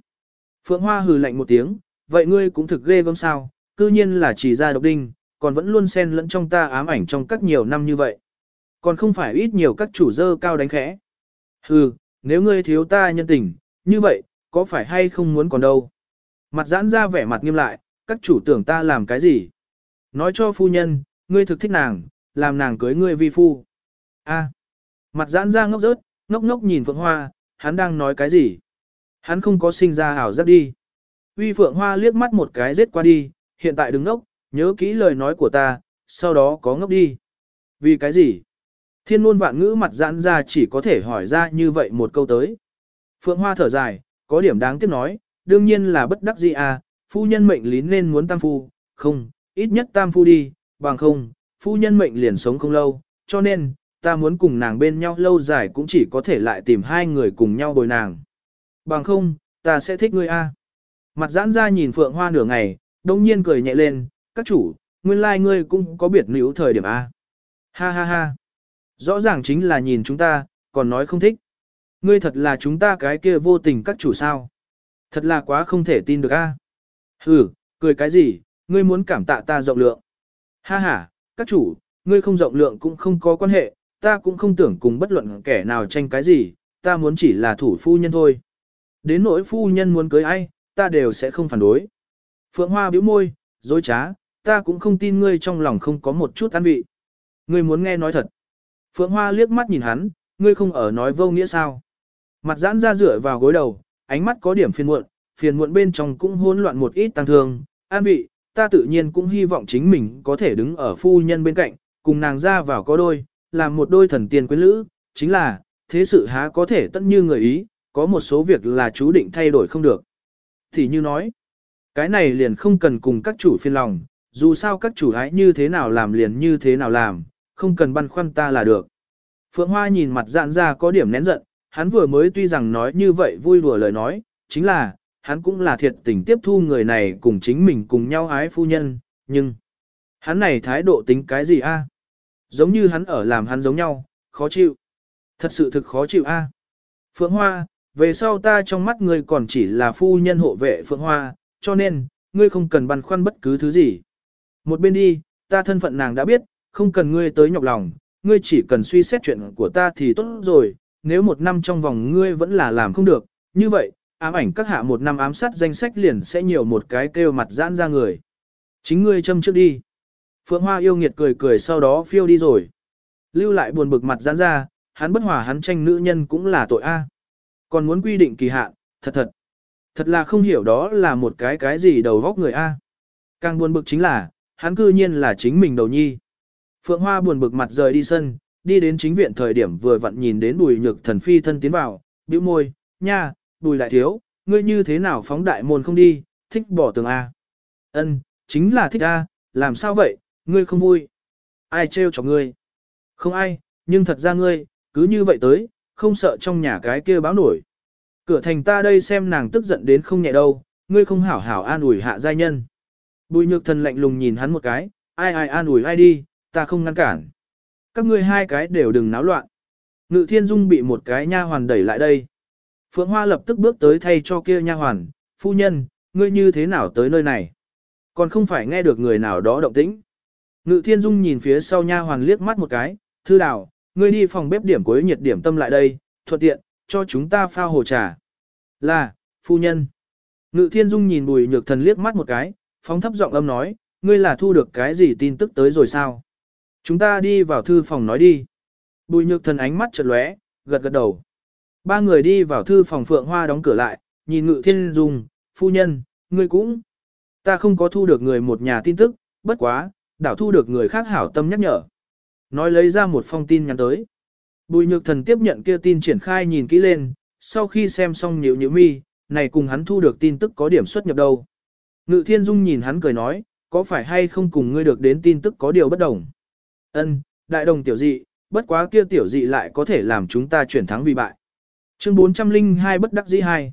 Phượng Hoa hừ lạnh một tiếng, vậy ngươi cũng thực ghê gớm sao, cư nhiên là chỉ ra độc đinh, còn vẫn luôn xen lẫn trong ta ám ảnh trong các nhiều năm như vậy. Còn không phải ít nhiều các chủ dơ cao đánh khẽ. Hừ, nếu ngươi thiếu ta nhân tình, như vậy, có phải hay không muốn còn đâu. Mặt giãn ra vẻ mặt nghiêm lại, các chủ tưởng ta làm cái gì. Nói cho phu nhân, ngươi thực thích nàng, làm nàng cưới ngươi vi phu. A. À. Mặt giãn ra ngốc rớt, ngốc ngốc nhìn Phượng Hoa, hắn đang nói cái gì? Hắn không có sinh ra hảo giác đi. Uy Phượng Hoa liếc mắt một cái giết qua đi, hiện tại đứng ngốc, nhớ kỹ lời nói của ta, sau đó có ngốc đi. Vì cái gì? Thiên ngôn vạn ngữ mặt giãn ra chỉ có thể hỏi ra như vậy một câu tới. Phượng Hoa thở dài, có điểm đáng tiếc nói, đương nhiên là bất đắc gì à, phu nhân mệnh lý nên muốn tam phu, không, ít nhất tam phu đi, bằng không, phu nhân mệnh liền sống không lâu, cho nên, ta muốn cùng nàng bên nhau lâu dài cũng chỉ có thể lại tìm hai người cùng nhau bồi nàng. Bằng không, ta sẽ thích ngươi a. Mặt giãn ra nhìn Phượng Hoa nửa ngày, đông nhiên cười nhẹ lên, các chủ, nguyên lai like ngươi cũng có biệt nữ thời điểm a. Ha ha ha. Rõ ràng chính là nhìn chúng ta, còn nói không thích. Ngươi thật là chúng ta cái kia vô tình các chủ sao. Thật là quá không thể tin được a. Ừ, cười cái gì, ngươi muốn cảm tạ ta rộng lượng. Ha ha, các chủ, ngươi không rộng lượng cũng không có quan hệ, ta cũng không tưởng cùng bất luận kẻ nào tranh cái gì, ta muốn chỉ là thủ phu nhân thôi. Đến nỗi phu nhân muốn cưới ai, ta đều sẽ không phản đối. Phượng Hoa bĩu môi, dối trá, ta cũng không tin ngươi trong lòng không có một chút an vị. Ngươi muốn nghe nói thật. Phượng Hoa liếc mắt nhìn hắn, ngươi không ở nói vô nghĩa sao. Mặt giãn ra rửa vào gối đầu, ánh mắt có điểm phiền muộn, phiền muộn bên trong cũng hỗn loạn một ít tăng thương, an vị, ta tự nhiên cũng hy vọng chính mình có thể đứng ở phu nhân bên cạnh, cùng nàng ra vào có đôi, làm một đôi thần tiên quyến lữ, chính là, thế sự há có thể tất như người ý, có một số việc là chú định thay đổi không được. Thì như nói, Cái này liền không cần cùng các chủ phiền lòng, dù sao các chủ ái như thế nào làm liền như thế nào làm, không cần băn khoăn ta là được. Phượng Hoa nhìn mặt dạn ra có điểm nén giận, hắn vừa mới tuy rằng nói như vậy vui đùa lời nói, chính là, hắn cũng là thiệt tình tiếp thu người này cùng chính mình cùng nhau ái phu nhân, nhưng, hắn này thái độ tính cái gì a? Giống như hắn ở làm hắn giống nhau, khó chịu. Thật sự thực khó chịu a. Phượng Hoa, về sau ta trong mắt ngươi còn chỉ là phu nhân hộ vệ Phượng Hoa, cho nên, ngươi không cần băn khoăn bất cứ thứ gì. Một bên đi, ta thân phận nàng đã biết, không cần ngươi tới nhọc lòng, ngươi chỉ cần suy xét chuyện của ta thì tốt rồi, nếu một năm trong vòng ngươi vẫn là làm không được, như vậy, ám ảnh các hạ một năm ám sát danh sách liền sẽ nhiều một cái kêu mặt giãn ra người. Chính ngươi châm trước đi. Phượng Hoa yêu nghiệt cười cười sau đó phiêu đi rồi. Lưu lại buồn bực mặt giãn ra, hắn bất hòa hắn tranh nữ nhân cũng là tội a. Còn muốn quy định kỳ hạn, thật thật. Thật là không hiểu đó là một cái cái gì đầu góc người a. Càng buồn bực chính là, hắn cư nhiên là chính mình đầu nhi. Phượng Hoa buồn bực mặt rời đi sân, đi đến chính viện thời điểm vừa vặn nhìn đến bùi nhược thần phi thân tiến vào, bĩu môi, nha, bùi lại thiếu, ngươi như thế nào phóng đại môn không đi, thích bỏ tường A. Ân, chính là thích A, làm sao vậy, ngươi không vui. Ai trêu cho ngươi? Không ai, nhưng thật ra ngươi, cứ như vậy tới, không sợ trong nhà cái kia báo nổi. Cửa thành ta đây xem nàng tức giận đến không nhẹ đâu, ngươi không hảo hảo an ủi hạ giai nhân. Bùi nhược thần lạnh lùng nhìn hắn một cái, ai ai an ủi ai đi, ta không ngăn cản. Các ngươi hai cái đều đừng náo loạn. Ngự thiên dung bị một cái nha hoàn đẩy lại đây. Phượng Hoa lập tức bước tới thay cho kia nha hoàn, phu nhân, ngươi như thế nào tới nơi này? Còn không phải nghe được người nào đó động tĩnh. Ngự thiên dung nhìn phía sau nha hoàn liếc mắt một cái, thư đào, ngươi đi phòng bếp điểm cuối nhiệt điểm tâm lại đây, thuận tiện, cho chúng ta pha hồ trà. Là, phu nhân. Ngự thiên dung nhìn bùi nhược thần liếc mắt một cái, phóng thấp giọng âm nói, ngươi là thu được cái gì tin tức tới rồi sao? Chúng ta đi vào thư phòng nói đi. Bùi nhược thần ánh mắt chợt lóe, gật gật đầu. Ba người đi vào thư phòng phượng hoa đóng cửa lại, nhìn ngự thiên dung, phu nhân, ngươi cũng. Ta không có thu được người một nhà tin tức, bất quá, đảo thu được người khác hảo tâm nhắc nhở. Nói lấy ra một phong tin nhắn tới. Bùi nhược thần tiếp nhận kia tin triển khai nhìn kỹ lên, sau khi xem xong nhíu nhíu mi, này cùng hắn thu được tin tức có điểm xuất nhập đâu. Ngự thiên dung nhìn hắn cười nói, có phải hay không cùng ngươi được đến tin tức có điều bất đồng. Ân, đại đồng tiểu dị, bất quá kia tiểu dị lại có thể làm chúng ta chuyển thắng vì bại. Chương 402 bất đắc dĩ hai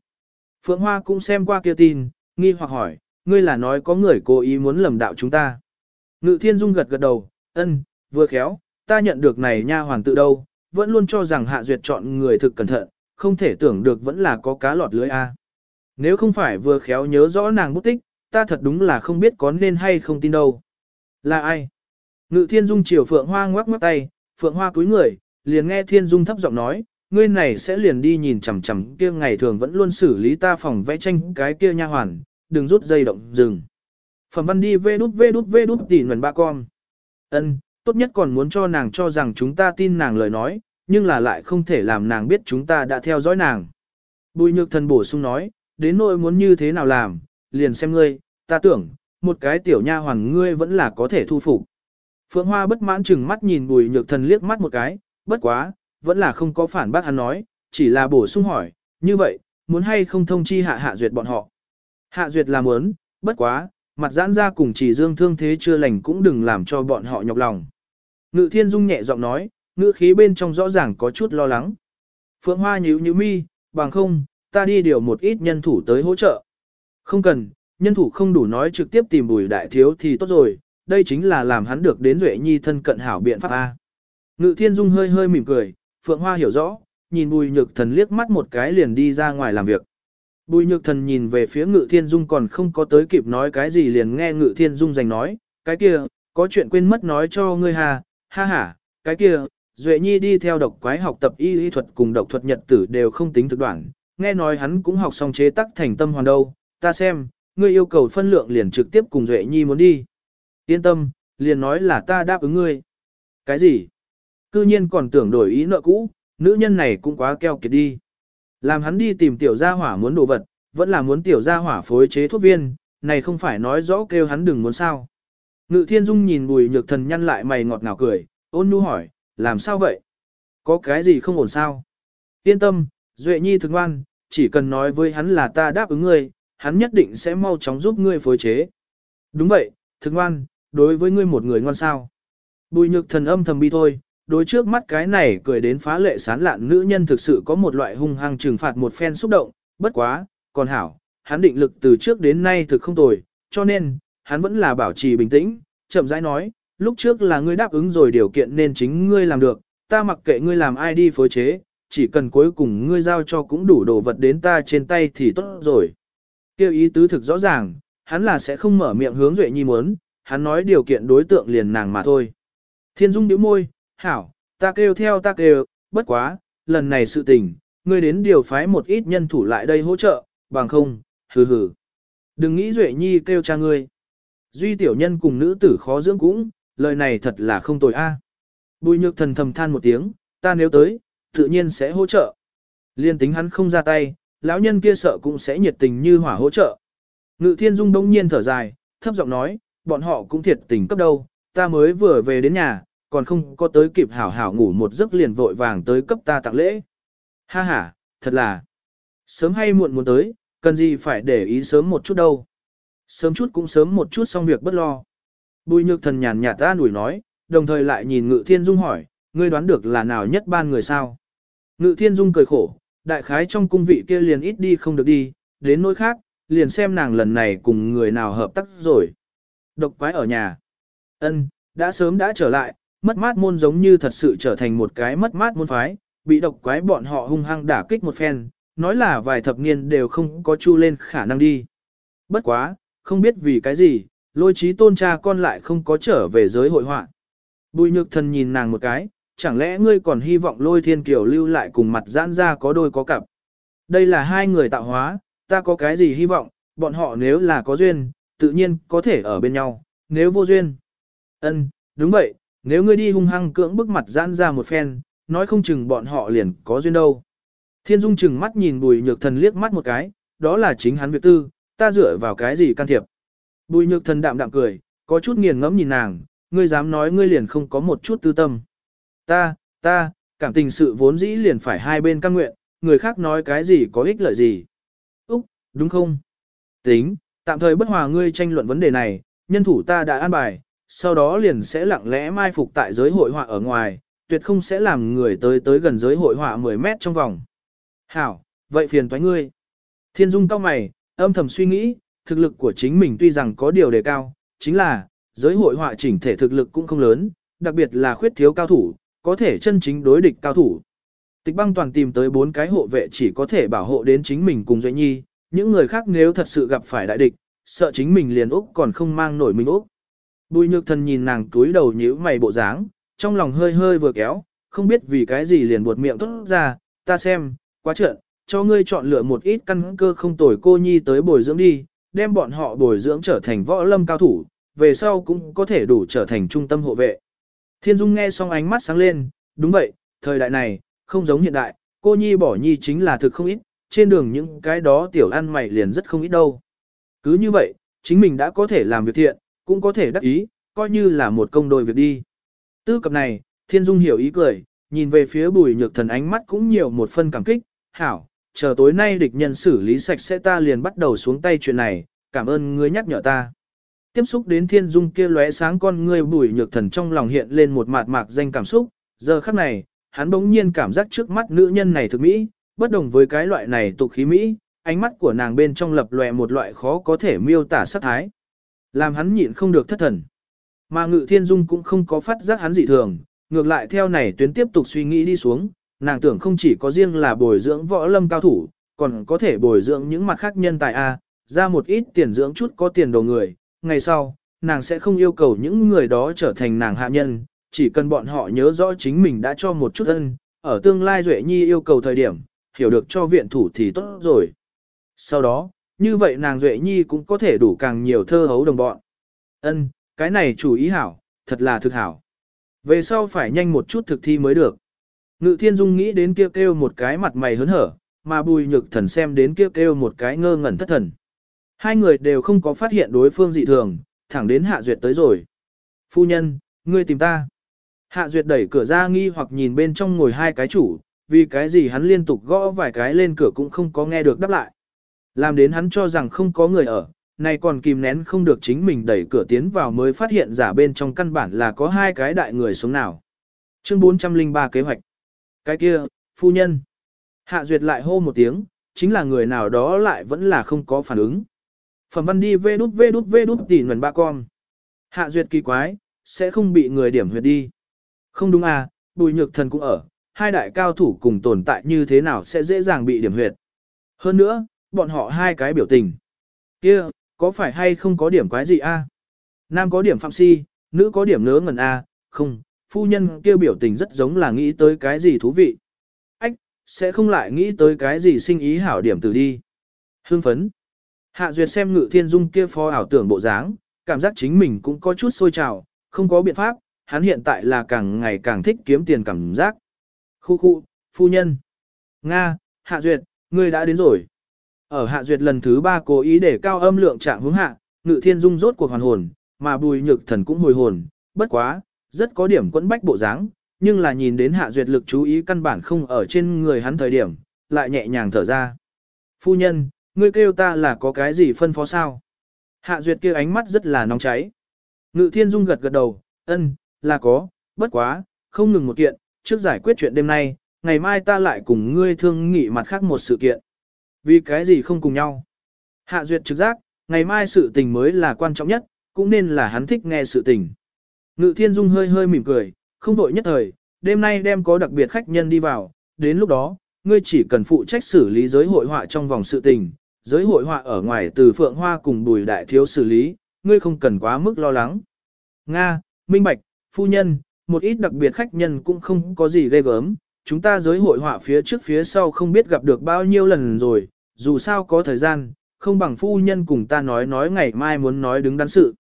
Phượng Hoa cũng xem qua kia tin, nghi hoặc hỏi, ngươi là nói có người cố ý muốn lầm đạo chúng ta. Ngự thiên dung gật gật đầu, ân, vừa khéo, ta nhận được này nha hoàn tự đâu, vẫn luôn cho rằng hạ duyệt chọn người thực cẩn thận, không thể tưởng được vẫn là có cá lọt lưới A. Nếu không phải vừa khéo nhớ rõ nàng bút tích, ta thật đúng là không biết có nên hay không tin đâu. Là ai? Ngự thiên dung chiều Phượng Hoa ngoắc ngoắc tay, Phượng Hoa cúi người, liền nghe thiên dung thấp giọng nói, ngươi này sẽ liền đi nhìn chằm chằm kia ngày thường vẫn luôn xử lý ta phòng vẽ tranh cái kia nha hoàn, đừng rút dây động dừng. Phẩm văn đi vê đút vê đút vê đút tỉ nguồn ba con. Ân, tốt nhất còn muốn cho nàng cho rằng chúng ta tin nàng lời nói, nhưng là lại không thể làm nàng biết chúng ta đã theo dõi nàng. Bùi nhược thần bổ sung nói, đến nỗi muốn như thế nào làm, liền xem ngươi, ta tưởng, một cái tiểu nha hoàn ngươi vẫn là có thể thu phục. Phượng Hoa bất mãn chừng mắt nhìn bùi nhược thần liếc mắt một cái, bất quá, vẫn là không có phản bác hắn nói, chỉ là bổ sung hỏi, như vậy, muốn hay không thông chi hạ hạ duyệt bọn họ. Hạ duyệt là muốn, bất quá, mặt giãn ra cùng chỉ dương thương thế chưa lành cũng đừng làm cho bọn họ nhọc lòng. Ngự thiên dung nhẹ giọng nói, ngữ khí bên trong rõ ràng có chút lo lắng. Phượng Hoa nhíu nhíu mi, bằng không, ta đi điều một ít nhân thủ tới hỗ trợ. Không cần, nhân thủ không đủ nói trực tiếp tìm bùi đại thiếu thì tốt rồi, đây chính là làm hắn được đến Duệ Nhi thân cận hảo biện pháp A. Ngự thiên dung hơi hơi mỉm cười, Phượng Hoa hiểu rõ, nhìn bùi nhược thần liếc mắt một cái liền đi ra ngoài làm việc. Bùi nhược thần nhìn về phía ngự thiên dung còn không có tới kịp nói cái gì liền nghe ngự thiên dung giành nói, cái kia, có chuyện quên mất nói cho ngươi hà, ha ha, cái kia, Duệ Nhi đi theo độc quái học tập y y thuật cùng độc thuật nhật tử đều không tính thực đoạn, nghe nói hắn cũng học xong chế tắc thành tâm hoàn đâu, ta xem, ngươi yêu cầu phân lượng liền trực tiếp cùng Duệ Nhi muốn đi. Yên tâm, liền nói là ta đáp ứng ngươi. Cái gì? Cư nhiên còn tưởng đổi ý nợ cũ, nữ nhân này cũng quá keo kiệt đi. Làm hắn đi tìm tiểu gia hỏa muốn đồ vật, vẫn là muốn tiểu gia hỏa phối chế thuốc viên, này không phải nói rõ kêu hắn đừng muốn sao. Ngự thiên dung nhìn bùi nhược thần nhăn lại mày ngọt ngào cười, ôn nhu hỏi, làm sao vậy? Có cái gì không ổn sao? Yên tâm, Duệ Nhi thực ngoan, chỉ cần nói với hắn là ta đáp ứng ngươi, hắn nhất định sẽ mau chóng giúp ngươi phối chế. Đúng vậy, thực ngoan, đối với ngươi một người ngoan sao. Bùi nhược thần âm thầm bi thôi, đối trước mắt cái này cười đến phá lệ sán lạn nữ nhân thực sự có một loại hung hăng trừng phạt một phen xúc động, bất quá, còn hảo, hắn định lực từ trước đến nay thực không tồi, cho nên, hắn vẫn là bảo trì bình tĩnh, chậm rãi nói, lúc trước là ngươi đáp ứng rồi điều kiện nên chính ngươi làm được, ta mặc kệ ngươi làm ai đi phối chế, chỉ cần cuối cùng ngươi giao cho cũng đủ đồ vật đến ta trên tay thì tốt rồi. Kêu ý tứ thực rõ ràng, hắn là sẽ không mở miệng hướng Duệ Nhi muốn, hắn nói điều kiện đối tượng liền nàng mà thôi. Thiên Dung nhíu môi, hảo, ta kêu theo ta kêu, bất quá, lần này sự tình, ngươi đến điều phái một ít nhân thủ lại đây hỗ trợ, bằng không, hừ hừ. Đừng nghĩ Duệ Nhi kêu cha ngươi. Duy tiểu nhân cùng nữ tử khó dưỡng cũng, lời này thật là không tồi a. Bùi nhược thần thầm than một tiếng, ta nếu tới, tự nhiên sẽ hỗ trợ. Liên tính hắn không ra tay, lão nhân kia sợ cũng sẽ nhiệt tình như hỏa hỗ trợ. Ngự thiên dung đông nhiên thở dài, thấp giọng nói, bọn họ cũng thiệt tình cấp đâu, ta mới vừa về đến nhà, còn không có tới kịp hảo hảo ngủ một giấc liền vội vàng tới cấp ta tặng lễ. Ha ha, thật là, sớm hay muộn muốn tới, cần gì phải để ý sớm một chút đâu. Sớm chút cũng sớm một chút xong việc bất lo. Bùi nhược thần nhàn nhạt ta nủi nói, đồng thời lại nhìn ngự thiên dung hỏi, ngươi đoán được là nào nhất ban người sao? Ngự thiên dung cười khổ, đại khái trong cung vị kia liền ít đi không được đi, đến nỗi khác, liền xem nàng lần này cùng người nào hợp tác rồi. Độc quái ở nhà. ân đã sớm đã trở lại, mất mát môn giống như thật sự trở thành một cái mất mát môn phái, bị độc quái bọn họ hung hăng đả kích một phen, nói là vài thập niên đều không có chu lên khả năng đi. Bất quá, không biết vì cái gì, lôi trí tôn cha con lại không có trở về giới hội họa. Bùi nhược thần nhìn nàng một cái, chẳng lẽ ngươi còn hy vọng lôi thiên kiều lưu lại cùng mặt giãn ra có đôi có cặp. Đây là hai người tạo hóa, ta có cái gì hy vọng, bọn họ nếu là có duyên, tự nhiên có thể ở bên nhau, nếu vô duyên. ân đúng vậy, nếu ngươi đi hung hăng cưỡng bức mặt giãn ra một phen, nói không chừng bọn họ liền có duyên đâu. Thiên Dung chừng mắt nhìn bùi nhược thần liếc mắt một cái, đó là chính hắn việc tư, ta dựa vào cái gì can thiệp. Bùi nhược thần đạm đạm cười, có chút nghiền ngẫm nhìn nàng, ngươi dám nói ngươi liền không có một chút tư tâm. Ta, ta, cảm tình sự vốn dĩ liền phải hai bên căn nguyện, người khác nói cái gì có ích lợi gì. Úc, đúng không? Tính, tạm thời bất hòa ngươi tranh luận vấn đề này, nhân thủ ta đã an bài, sau đó liền sẽ lặng lẽ mai phục tại giới hội họa ở ngoài, tuyệt không sẽ làm người tới tới gần giới hội họa 10 mét trong vòng. Hảo, vậy phiền toái ngươi. Thiên Dung cao mày, âm thầm suy nghĩ, thực lực của chính mình tuy rằng có điều đề cao, chính là, giới hội họa chỉnh thể thực lực cũng không lớn, đặc biệt là khuyết thiếu cao thủ, có thể chân chính đối địch cao thủ. Tịch băng toàn tìm tới bốn cái hộ vệ chỉ có thể bảo hộ đến chính mình cùng Duệ Nhi, những người khác nếu thật sự gặp phải đại địch, sợ chính mình liền Úc còn không mang nổi mình Úc. Bùi nhược thần nhìn nàng túi đầu nhíu mày bộ dáng, trong lòng hơi hơi vừa kéo, không biết vì cái gì liền buột miệng tốt ra, ta xem, quá trợn, cho ngươi chọn lựa một ít căn cơ không tồi cô nhi tới bồi dưỡng đi, đem bọn họ bồi dưỡng trở thành võ lâm cao thủ, về sau cũng có thể đủ trở thành trung tâm hộ vệ. Thiên Dung nghe xong ánh mắt sáng lên, đúng vậy, thời đại này, không giống hiện đại, cô nhi bỏ nhi chính là thực không ít, trên đường những cái đó tiểu ăn mày liền rất không ít đâu. Cứ như vậy, chính mình đã có thể làm việc thiện, cũng có thể đắc ý, coi như là một công đôi việc đi. Tư cập này, Thiên Dung hiểu ý cười, nhìn về phía bùi nhược thần ánh mắt cũng nhiều một phân cảm kích, hảo, chờ tối nay địch nhân xử lý sạch sẽ ta liền bắt đầu xuống tay chuyện này, cảm ơn ngươi nhắc nhở ta. Tiếp xúc đến thiên dung kia lóe sáng con ngươi bùi nhược thần trong lòng hiện lên một mạt mạc danh cảm xúc, giờ khắc này, hắn bỗng nhiên cảm giác trước mắt nữ nhân này thực mỹ, bất đồng với cái loại này tục khí mỹ, ánh mắt của nàng bên trong lập lòe một loại khó có thể miêu tả sắc thái. Làm hắn nhịn không được thất thần. Mà ngự thiên dung cũng không có phát giác hắn dị thường, ngược lại theo này tuyến tiếp tục suy nghĩ đi xuống, nàng tưởng không chỉ có riêng là bồi dưỡng võ lâm cao thủ, còn có thể bồi dưỡng những mặt khác nhân tài A, ra một ít tiền dưỡng chút có tiền đồ người, ngày sau, nàng sẽ không yêu cầu những người đó trở thành nàng hạ nhân, chỉ cần bọn họ nhớ rõ chính mình đã cho một chút ân, ở tương lai Duệ Nhi yêu cầu thời điểm, hiểu được cho viện thủ thì tốt rồi. Sau đó, như vậy nàng Duệ Nhi cũng có thể đủ càng nhiều thơ hấu đồng bọn. Ân, cái này chủ ý hảo, thật là thực hảo. Về sau phải nhanh một chút thực thi mới được. Ngự thiên dung nghĩ đến kia kêu, kêu một cái mặt mày hớn hở, mà bùi nhược thần xem đến kia kêu, kêu một cái ngơ ngẩn thất thần. Hai người đều không có phát hiện đối phương dị thường, thẳng đến hạ duyệt tới rồi. Phu nhân, ngươi tìm ta. Hạ duyệt đẩy cửa ra nghi hoặc nhìn bên trong ngồi hai cái chủ, vì cái gì hắn liên tục gõ vài cái lên cửa cũng không có nghe được đáp lại. Làm đến hắn cho rằng không có người ở, này còn kìm nén không được chính mình đẩy cửa tiến vào mới phát hiện giả bên trong căn bản là có hai cái đại người sống nào. Chương 403 kế hoạch. Cái kia, phu nhân. Hạ duyệt lại hô một tiếng, chính là người nào đó lại vẫn là không có phản ứng. Phẩm văn đi vê đút vê đút vê đút tỉ nguồn ba con. Hạ duyệt kỳ quái, sẽ không bị người điểm huyệt đi. Không đúng à, bùi nhược thần cũng ở, hai đại cao thủ cùng tồn tại như thế nào sẽ dễ dàng bị điểm huyệt. Hơn nữa, bọn họ hai cái biểu tình. kia có phải hay không có điểm quái gì a? Nam có điểm phạm si, nữ có điểm nớ ngần a, không, phu nhân kia biểu tình rất giống là nghĩ tới cái gì thú vị. Ách, sẽ không lại nghĩ tới cái gì sinh ý hảo điểm từ đi. Hương phấn. Hạ Duyệt xem ngự thiên dung kia phó ảo tưởng bộ dáng, cảm giác chính mình cũng có chút sôi trào, không có biện pháp, hắn hiện tại là càng ngày càng thích kiếm tiền cảm giác. Khu khu, phu nhân. Nga, Hạ Duyệt, ngươi đã đến rồi. Ở Hạ Duyệt lần thứ ba cố ý để cao âm lượng trạng hướng hạ, ngự thiên dung rốt cuộc hoàn hồn, mà bùi nhược thần cũng hồi hồn, bất quá, rất có điểm quẫn bách bộ dáng, nhưng là nhìn đến Hạ Duyệt lực chú ý căn bản không ở trên người hắn thời điểm, lại nhẹ nhàng thở ra. Phu nhân, ngươi kêu ta là có cái gì phân phó sao? Hạ Duyệt kia ánh mắt rất là nóng cháy. Ngự thiên dung gật gật đầu, ân, là có, bất quá, không ngừng một kiện, trước giải quyết chuyện đêm nay, ngày mai ta lại cùng ngươi thương nghị mặt khác một sự kiện. Vì cái gì không cùng nhau? Hạ Duyệt trực giác, ngày mai sự tình mới là quan trọng nhất, cũng nên là hắn thích nghe sự tình. Ngự thiên dung hơi hơi mỉm cười, không vội nhất thời, đêm nay đem có đặc biệt khách nhân đi vào, đến lúc đó, ngươi chỉ cần phụ trách xử lý giới hội họa trong vòng sự tình, giới hội họa ở ngoài từ Phượng Hoa cùng Bùi Đại Thiếu xử lý, ngươi không cần quá mức lo lắng. Nga, Minh Bạch, Phu Nhân, một ít đặc biệt khách nhân cũng không có gì ghê gớm, chúng ta giới hội họa phía trước phía sau không biết gặp được bao nhiêu lần rồi, dù sao có thời gian, không bằng Phu Nhân cùng ta nói nói ngày mai muốn nói đứng đắn sự.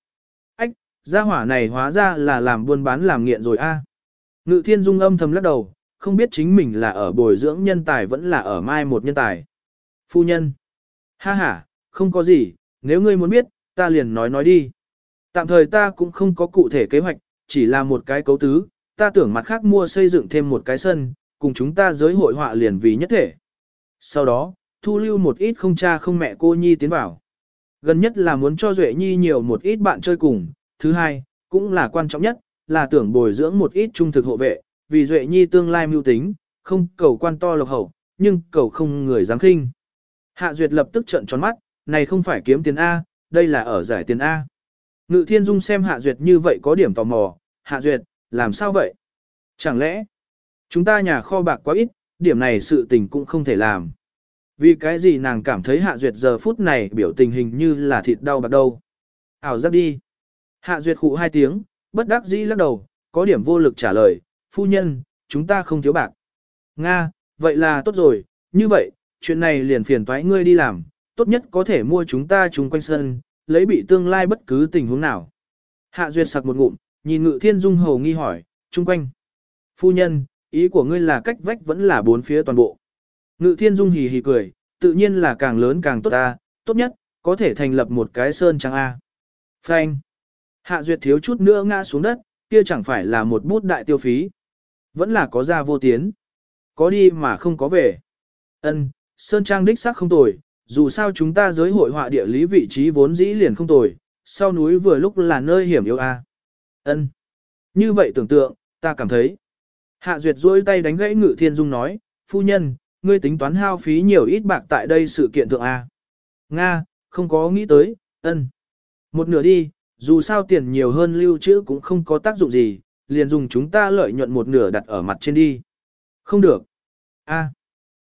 Ách, gia hỏa này hóa ra là làm buôn bán làm nghiện rồi a. Ngự thiên dung âm thầm lắc đầu, không biết chính mình là ở bồi dưỡng nhân tài vẫn là ở mai một nhân tài. Phu nhân. Ha ha, không có gì, nếu ngươi muốn biết, ta liền nói nói đi. Tạm thời ta cũng không có cụ thể kế hoạch, chỉ là một cái cấu tứ, ta tưởng mặt khác mua xây dựng thêm một cái sân, cùng chúng ta giới hội họa liền vì nhất thể. Sau đó, thu lưu một ít không cha không mẹ cô Nhi tiến vào. Gần nhất là muốn cho Duệ Nhi nhiều một ít bạn chơi cùng, thứ hai, cũng là quan trọng nhất, là tưởng bồi dưỡng một ít trung thực hộ vệ, vì Duệ Nhi tương lai mưu tính, không cầu quan to lộc hậu, nhưng cầu không người dám khinh. Hạ Duyệt lập tức trợn tròn mắt, này không phải kiếm tiền A, đây là ở giải tiền A. Ngự Thiên Dung xem Hạ Duyệt như vậy có điểm tò mò, Hạ Duyệt, làm sao vậy? Chẳng lẽ, chúng ta nhà kho bạc quá ít, điểm này sự tình cũng không thể làm. Vì cái gì nàng cảm thấy Hạ Duyệt giờ phút này biểu tình hình như là thịt đau bạc đâu. Ảo giác đi. Hạ Duyệt khụ hai tiếng, bất đắc dĩ lắc đầu, có điểm vô lực trả lời, phu nhân, chúng ta không thiếu bạc. Nga, vậy là tốt rồi, như vậy, chuyện này liền phiền toái ngươi đi làm, tốt nhất có thể mua chúng ta chung quanh sân, lấy bị tương lai bất cứ tình huống nào. Hạ Duyệt sặc một ngụm, nhìn Ngự Thiên Dung hầu nghi hỏi, chung quanh. Phu nhân, ý của ngươi là cách vách vẫn là bốn phía toàn bộ. Ngự Thiên Dung hì hì cười, tự nhiên là càng lớn càng tốt ta, tốt nhất, có thể thành lập một cái sơn Trang A. Frank. Hạ Duyệt thiếu chút nữa ngã xuống đất, kia chẳng phải là một bút đại tiêu phí. Vẫn là có ra vô tiến. Có đi mà không có về. Ân, Sơn Trang đích xác không tồi, dù sao chúng ta giới hội họa địa lý vị trí vốn dĩ liền không tồi, sau núi vừa lúc là nơi hiểm yếu a. Ân. Như vậy tưởng tượng, ta cảm thấy. Hạ Duyệt duỗi tay đánh gãy Ngự Thiên Dung nói, phu nhân, ngươi tính toán hao phí nhiều ít bạc tại đây sự kiện thượng a. Nga, không có nghĩ tới, ân. Một nửa đi, dù sao tiền nhiều hơn lưu trữ cũng không có tác dụng gì, liền dùng chúng ta lợi nhuận một nửa đặt ở mặt trên đi. Không được. A.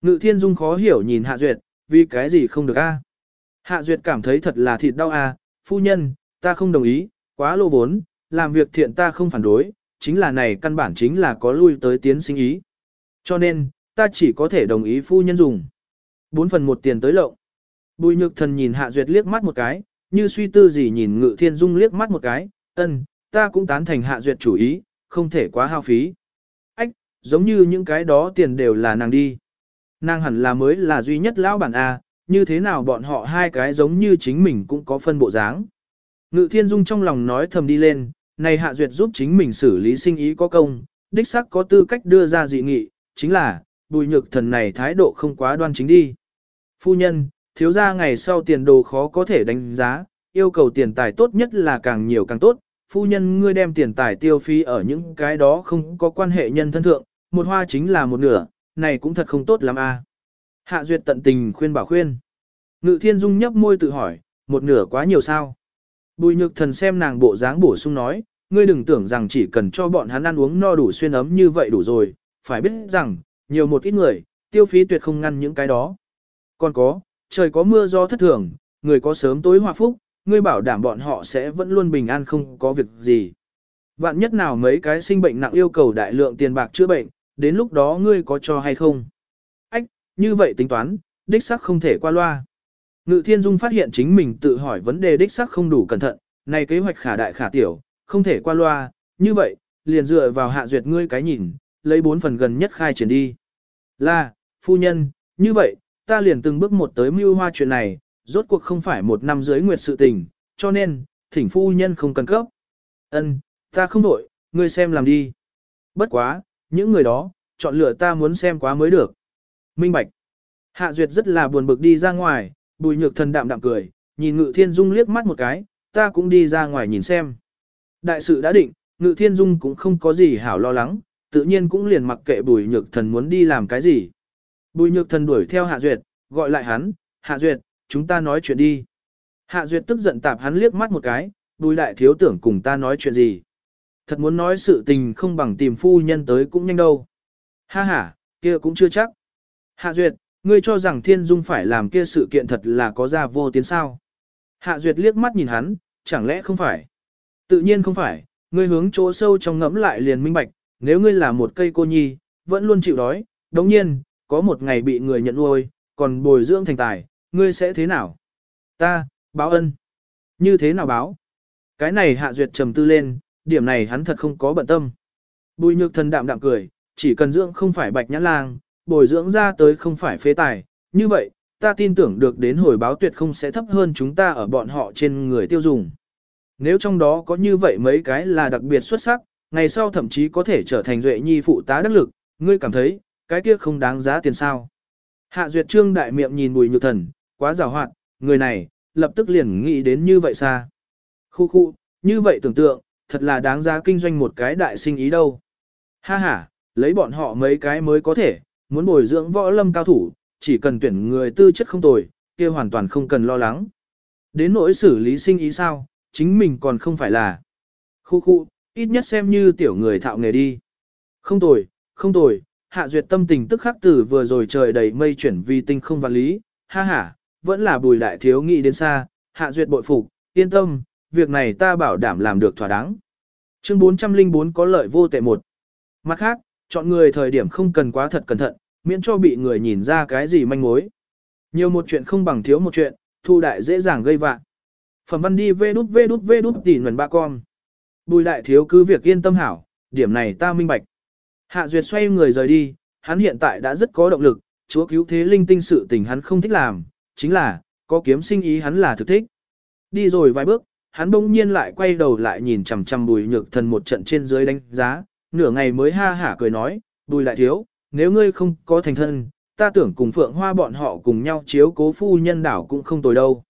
Ngự thiên dung khó hiểu nhìn Hạ Duyệt, vì cái gì không được a? Hạ Duyệt cảm thấy thật là thịt đau a, phu nhân, ta không đồng ý, quá lô vốn, làm việc thiện ta không phản đối, chính là này căn bản chính là có lui tới tiến sinh ý. Cho nên, ta chỉ có thể đồng ý phu nhân dùng. Bốn phần một tiền tới lộng. Bùi nhược thần nhìn Hạ Duyệt liếc mắt một cái, như suy tư gì nhìn Ngự Thiên Dung liếc mắt một cái, ân, ta cũng tán thành Hạ Duyệt chủ ý, không thể quá hao phí. Ách, giống như những cái đó tiền đều là nàng đi. Nàng hẳn là mới là duy nhất lão bản A, như thế nào bọn họ hai cái giống như chính mình cũng có phân bộ dáng. Ngự thiên dung trong lòng nói thầm đi lên, này hạ duyệt giúp chính mình xử lý sinh ý có công, đích xác có tư cách đưa ra dị nghị, chính là, bùi nhược thần này thái độ không quá đoan chính đi. Phu nhân, thiếu gia ngày sau tiền đồ khó có thể đánh giá, yêu cầu tiền tài tốt nhất là càng nhiều càng tốt, phu nhân ngươi đem tiền tài tiêu phí ở những cái đó không có quan hệ nhân thân thượng, một hoa chính là một nửa, này cũng thật không tốt lắm a. Hạ Duyệt tận tình khuyên bảo khuyên. Ngự Thiên Dung nhấp môi tự hỏi, một nửa quá nhiều sao? Bùi nhược thần xem nàng bộ dáng bổ sung nói, ngươi đừng tưởng rằng chỉ cần cho bọn hắn ăn uống no đủ xuyên ấm như vậy đủ rồi, phải biết rằng, nhiều một ít người, tiêu phí tuyệt không ngăn những cái đó. Còn có, trời có mưa do thất thường, người có sớm tối hòa phúc, ngươi bảo đảm bọn họ sẽ vẫn luôn bình an không có việc gì. Vạn nhất nào mấy cái sinh bệnh nặng yêu cầu đại lượng tiền bạc chữa bệnh, đến lúc đó ngươi có cho hay không? Ách, như vậy tính toán, đích xác không thể qua loa. Ngự thiên dung phát hiện chính mình tự hỏi vấn đề đích xác không đủ cẩn thận, này kế hoạch khả đại khả tiểu, không thể qua loa, như vậy, liền dựa vào hạ duyệt ngươi cái nhìn, lấy bốn phần gần nhất khai triển đi. Là, phu nhân, như vậy, ta liền từng bước một tới mưu hoa chuyện này, rốt cuộc không phải một năm dưới nguyệt sự tình, cho nên, thỉnh phu nhân không cần cấp. Ân, ta không đổi, ngươi xem làm đi. Bất quá, những người đó, chọn lựa ta muốn xem quá mới được. Minh Bạch. Hạ Duyệt rất là buồn bực đi ra ngoài, bùi nhược thần đạm đạm cười, nhìn Ngự Thiên Dung liếc mắt một cái, ta cũng đi ra ngoài nhìn xem. Đại sự đã định, Ngự Thiên Dung cũng không có gì hảo lo lắng, tự nhiên cũng liền mặc kệ bùi nhược thần muốn đi làm cái gì. Bùi nhược thần đuổi theo Hạ Duyệt, gọi lại hắn, Hạ Duyệt, chúng ta nói chuyện đi. Hạ Duyệt tức giận tạp hắn liếc mắt một cái, bùi đại thiếu tưởng cùng ta nói chuyện gì. Thật muốn nói sự tình không bằng tìm phu nhân tới cũng nhanh đâu. Ha ha, kia cũng chưa chắc. Hạ Duyệt, ngươi cho rằng Thiên Dung phải làm kia sự kiện thật là có ra vô tiến sao. Hạ Duyệt liếc mắt nhìn hắn, chẳng lẽ không phải? Tự nhiên không phải, ngươi hướng chỗ sâu trong ngẫm lại liền minh bạch, nếu ngươi là một cây cô nhi, vẫn luôn chịu đói, đồng nhiên, có một ngày bị người nhận nuôi, còn bồi dưỡng thành tài, ngươi sẽ thế nào? Ta, báo ân. Như thế nào báo? Cái này hạ duyệt trầm tư lên, điểm này hắn thật không có bận tâm. Bùi nhược thần đạm đạm cười, chỉ cần dưỡng không phải bạch nhãn lang, bồi dưỡng ra tới không phải phế tài, như vậy, ta tin tưởng được đến hồi báo tuyệt không sẽ thấp hơn chúng ta ở bọn họ trên người tiêu dùng. Nếu trong đó có như vậy mấy cái là đặc biệt xuất sắc, ngày sau thậm chí có thể trở thành duệ nhi phụ tá đắc lực, ngươi cảm thấy, cái kia không đáng giá tiền sao. Hạ duyệt trương đại miệng nhìn bùi nhược thần, quá rào hoạt, người này, lập tức liền nghĩ đến như vậy xa. Khu khu, như vậy tưởng tượng, thật là đáng giá kinh doanh một cái đại sinh ý đâu. Ha ha, lấy bọn họ mấy cái mới có thể, muốn bồi dưỡng võ lâm cao thủ, chỉ cần tuyển người tư chất không tồi, kia hoàn toàn không cần lo lắng. Đến nỗi xử lý sinh ý sao, chính mình còn không phải là. Khu khu, ít nhất xem như tiểu người thạo nghề đi. Không tồi, không tồi, hạ duyệt tâm tình tức khắc từ vừa rồi trời đầy mây chuyển vì tinh không vạn lý, ha ha, vẫn là bùi đại thiếu nghĩ đến xa, hạ duyệt bội phục, yên tâm, việc này ta bảo đảm làm được thỏa đáng. Chương 404 có lợi vô tệ một. Mặt khác, chọn người thời điểm không cần quá thật cẩn thận, miễn cho bị người nhìn ra cái gì manh mối. Nhiều một chuyện không bằng thiếu một chuyện, thu đại dễ dàng gây vạn. Phẩm văn đi vê đút vê đút vê đút tỉ nguồn ba con. Bùi đại thiếu cứ việc yên tâm hảo, điểm này ta minh bạch. Hạ Duyệt xoay người rời đi, hắn hiện tại đã rất có động lực, chúa cứu thế linh tinh sự tình hắn không thích làm, chính là, có kiếm sinh ý hắn là thực thích. Đi rồi vài bước, hắn bỗng nhiên lại quay đầu lại nhìn chằm chằm bùi nhược thần một trận trên dưới đánh giá, nửa ngày mới ha hả cười nói, bùi đại thiếu, nếu ngươi không có thành thân, ta tưởng cùng phượng hoa bọn họ cùng nhau chiếu cố phu nhân đảo cũng không tồi đâu.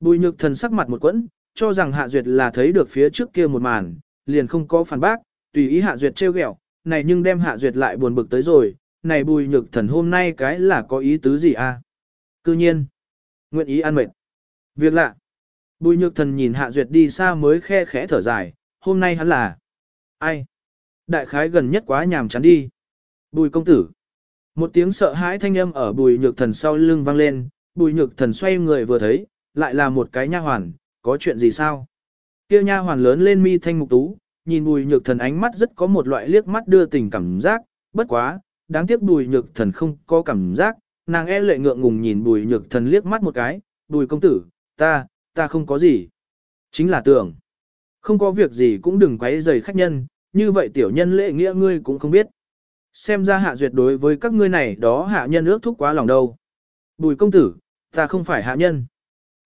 Bùi nhược thần sắc mặt một quẫn, cho rằng hạ duyệt là thấy được phía trước kia một màn, liền không có phản bác, tùy ý hạ duyệt trêu ghẹo, này nhưng đem hạ duyệt lại buồn bực tới rồi, này bùi nhược thần hôm nay cái là có ý tứ gì à? Cư nhiên, nguyện ý ăn mệt. Việc lạ. Bùi nhược thần nhìn hạ duyệt đi xa mới khe khẽ thở dài, hôm nay hắn là ai? Đại khái gần nhất quá nhàm chán đi. Bùi công tử. Một tiếng sợ hãi thanh âm ở bùi nhược thần sau lưng vang lên, bùi nhược thần xoay người vừa thấy, lại là một cái nha hoàn, có chuyện gì sao? Kia nha hoàn lớn lên mi thanh mục tú, nhìn bùi nhược thần ánh mắt rất có một loại liếc mắt đưa tình cảm giác, bất quá, đáng tiếc bùi nhược thần không có cảm giác, nàng e lệ ngượng ngùng nhìn bùi nhược thần liếc mắt một cái, bùi công tử, ta, ta không có gì. Chính là tưởng, không có việc gì cũng đừng quấy rầy khách nhân, như vậy tiểu nhân lễ nghĩa ngươi cũng không biết. Xem ra hạ duyệt đối với các ngươi này đó hạ nhân ước thúc quá lòng đâu. Bùi công tử, ta không phải hạ nhân.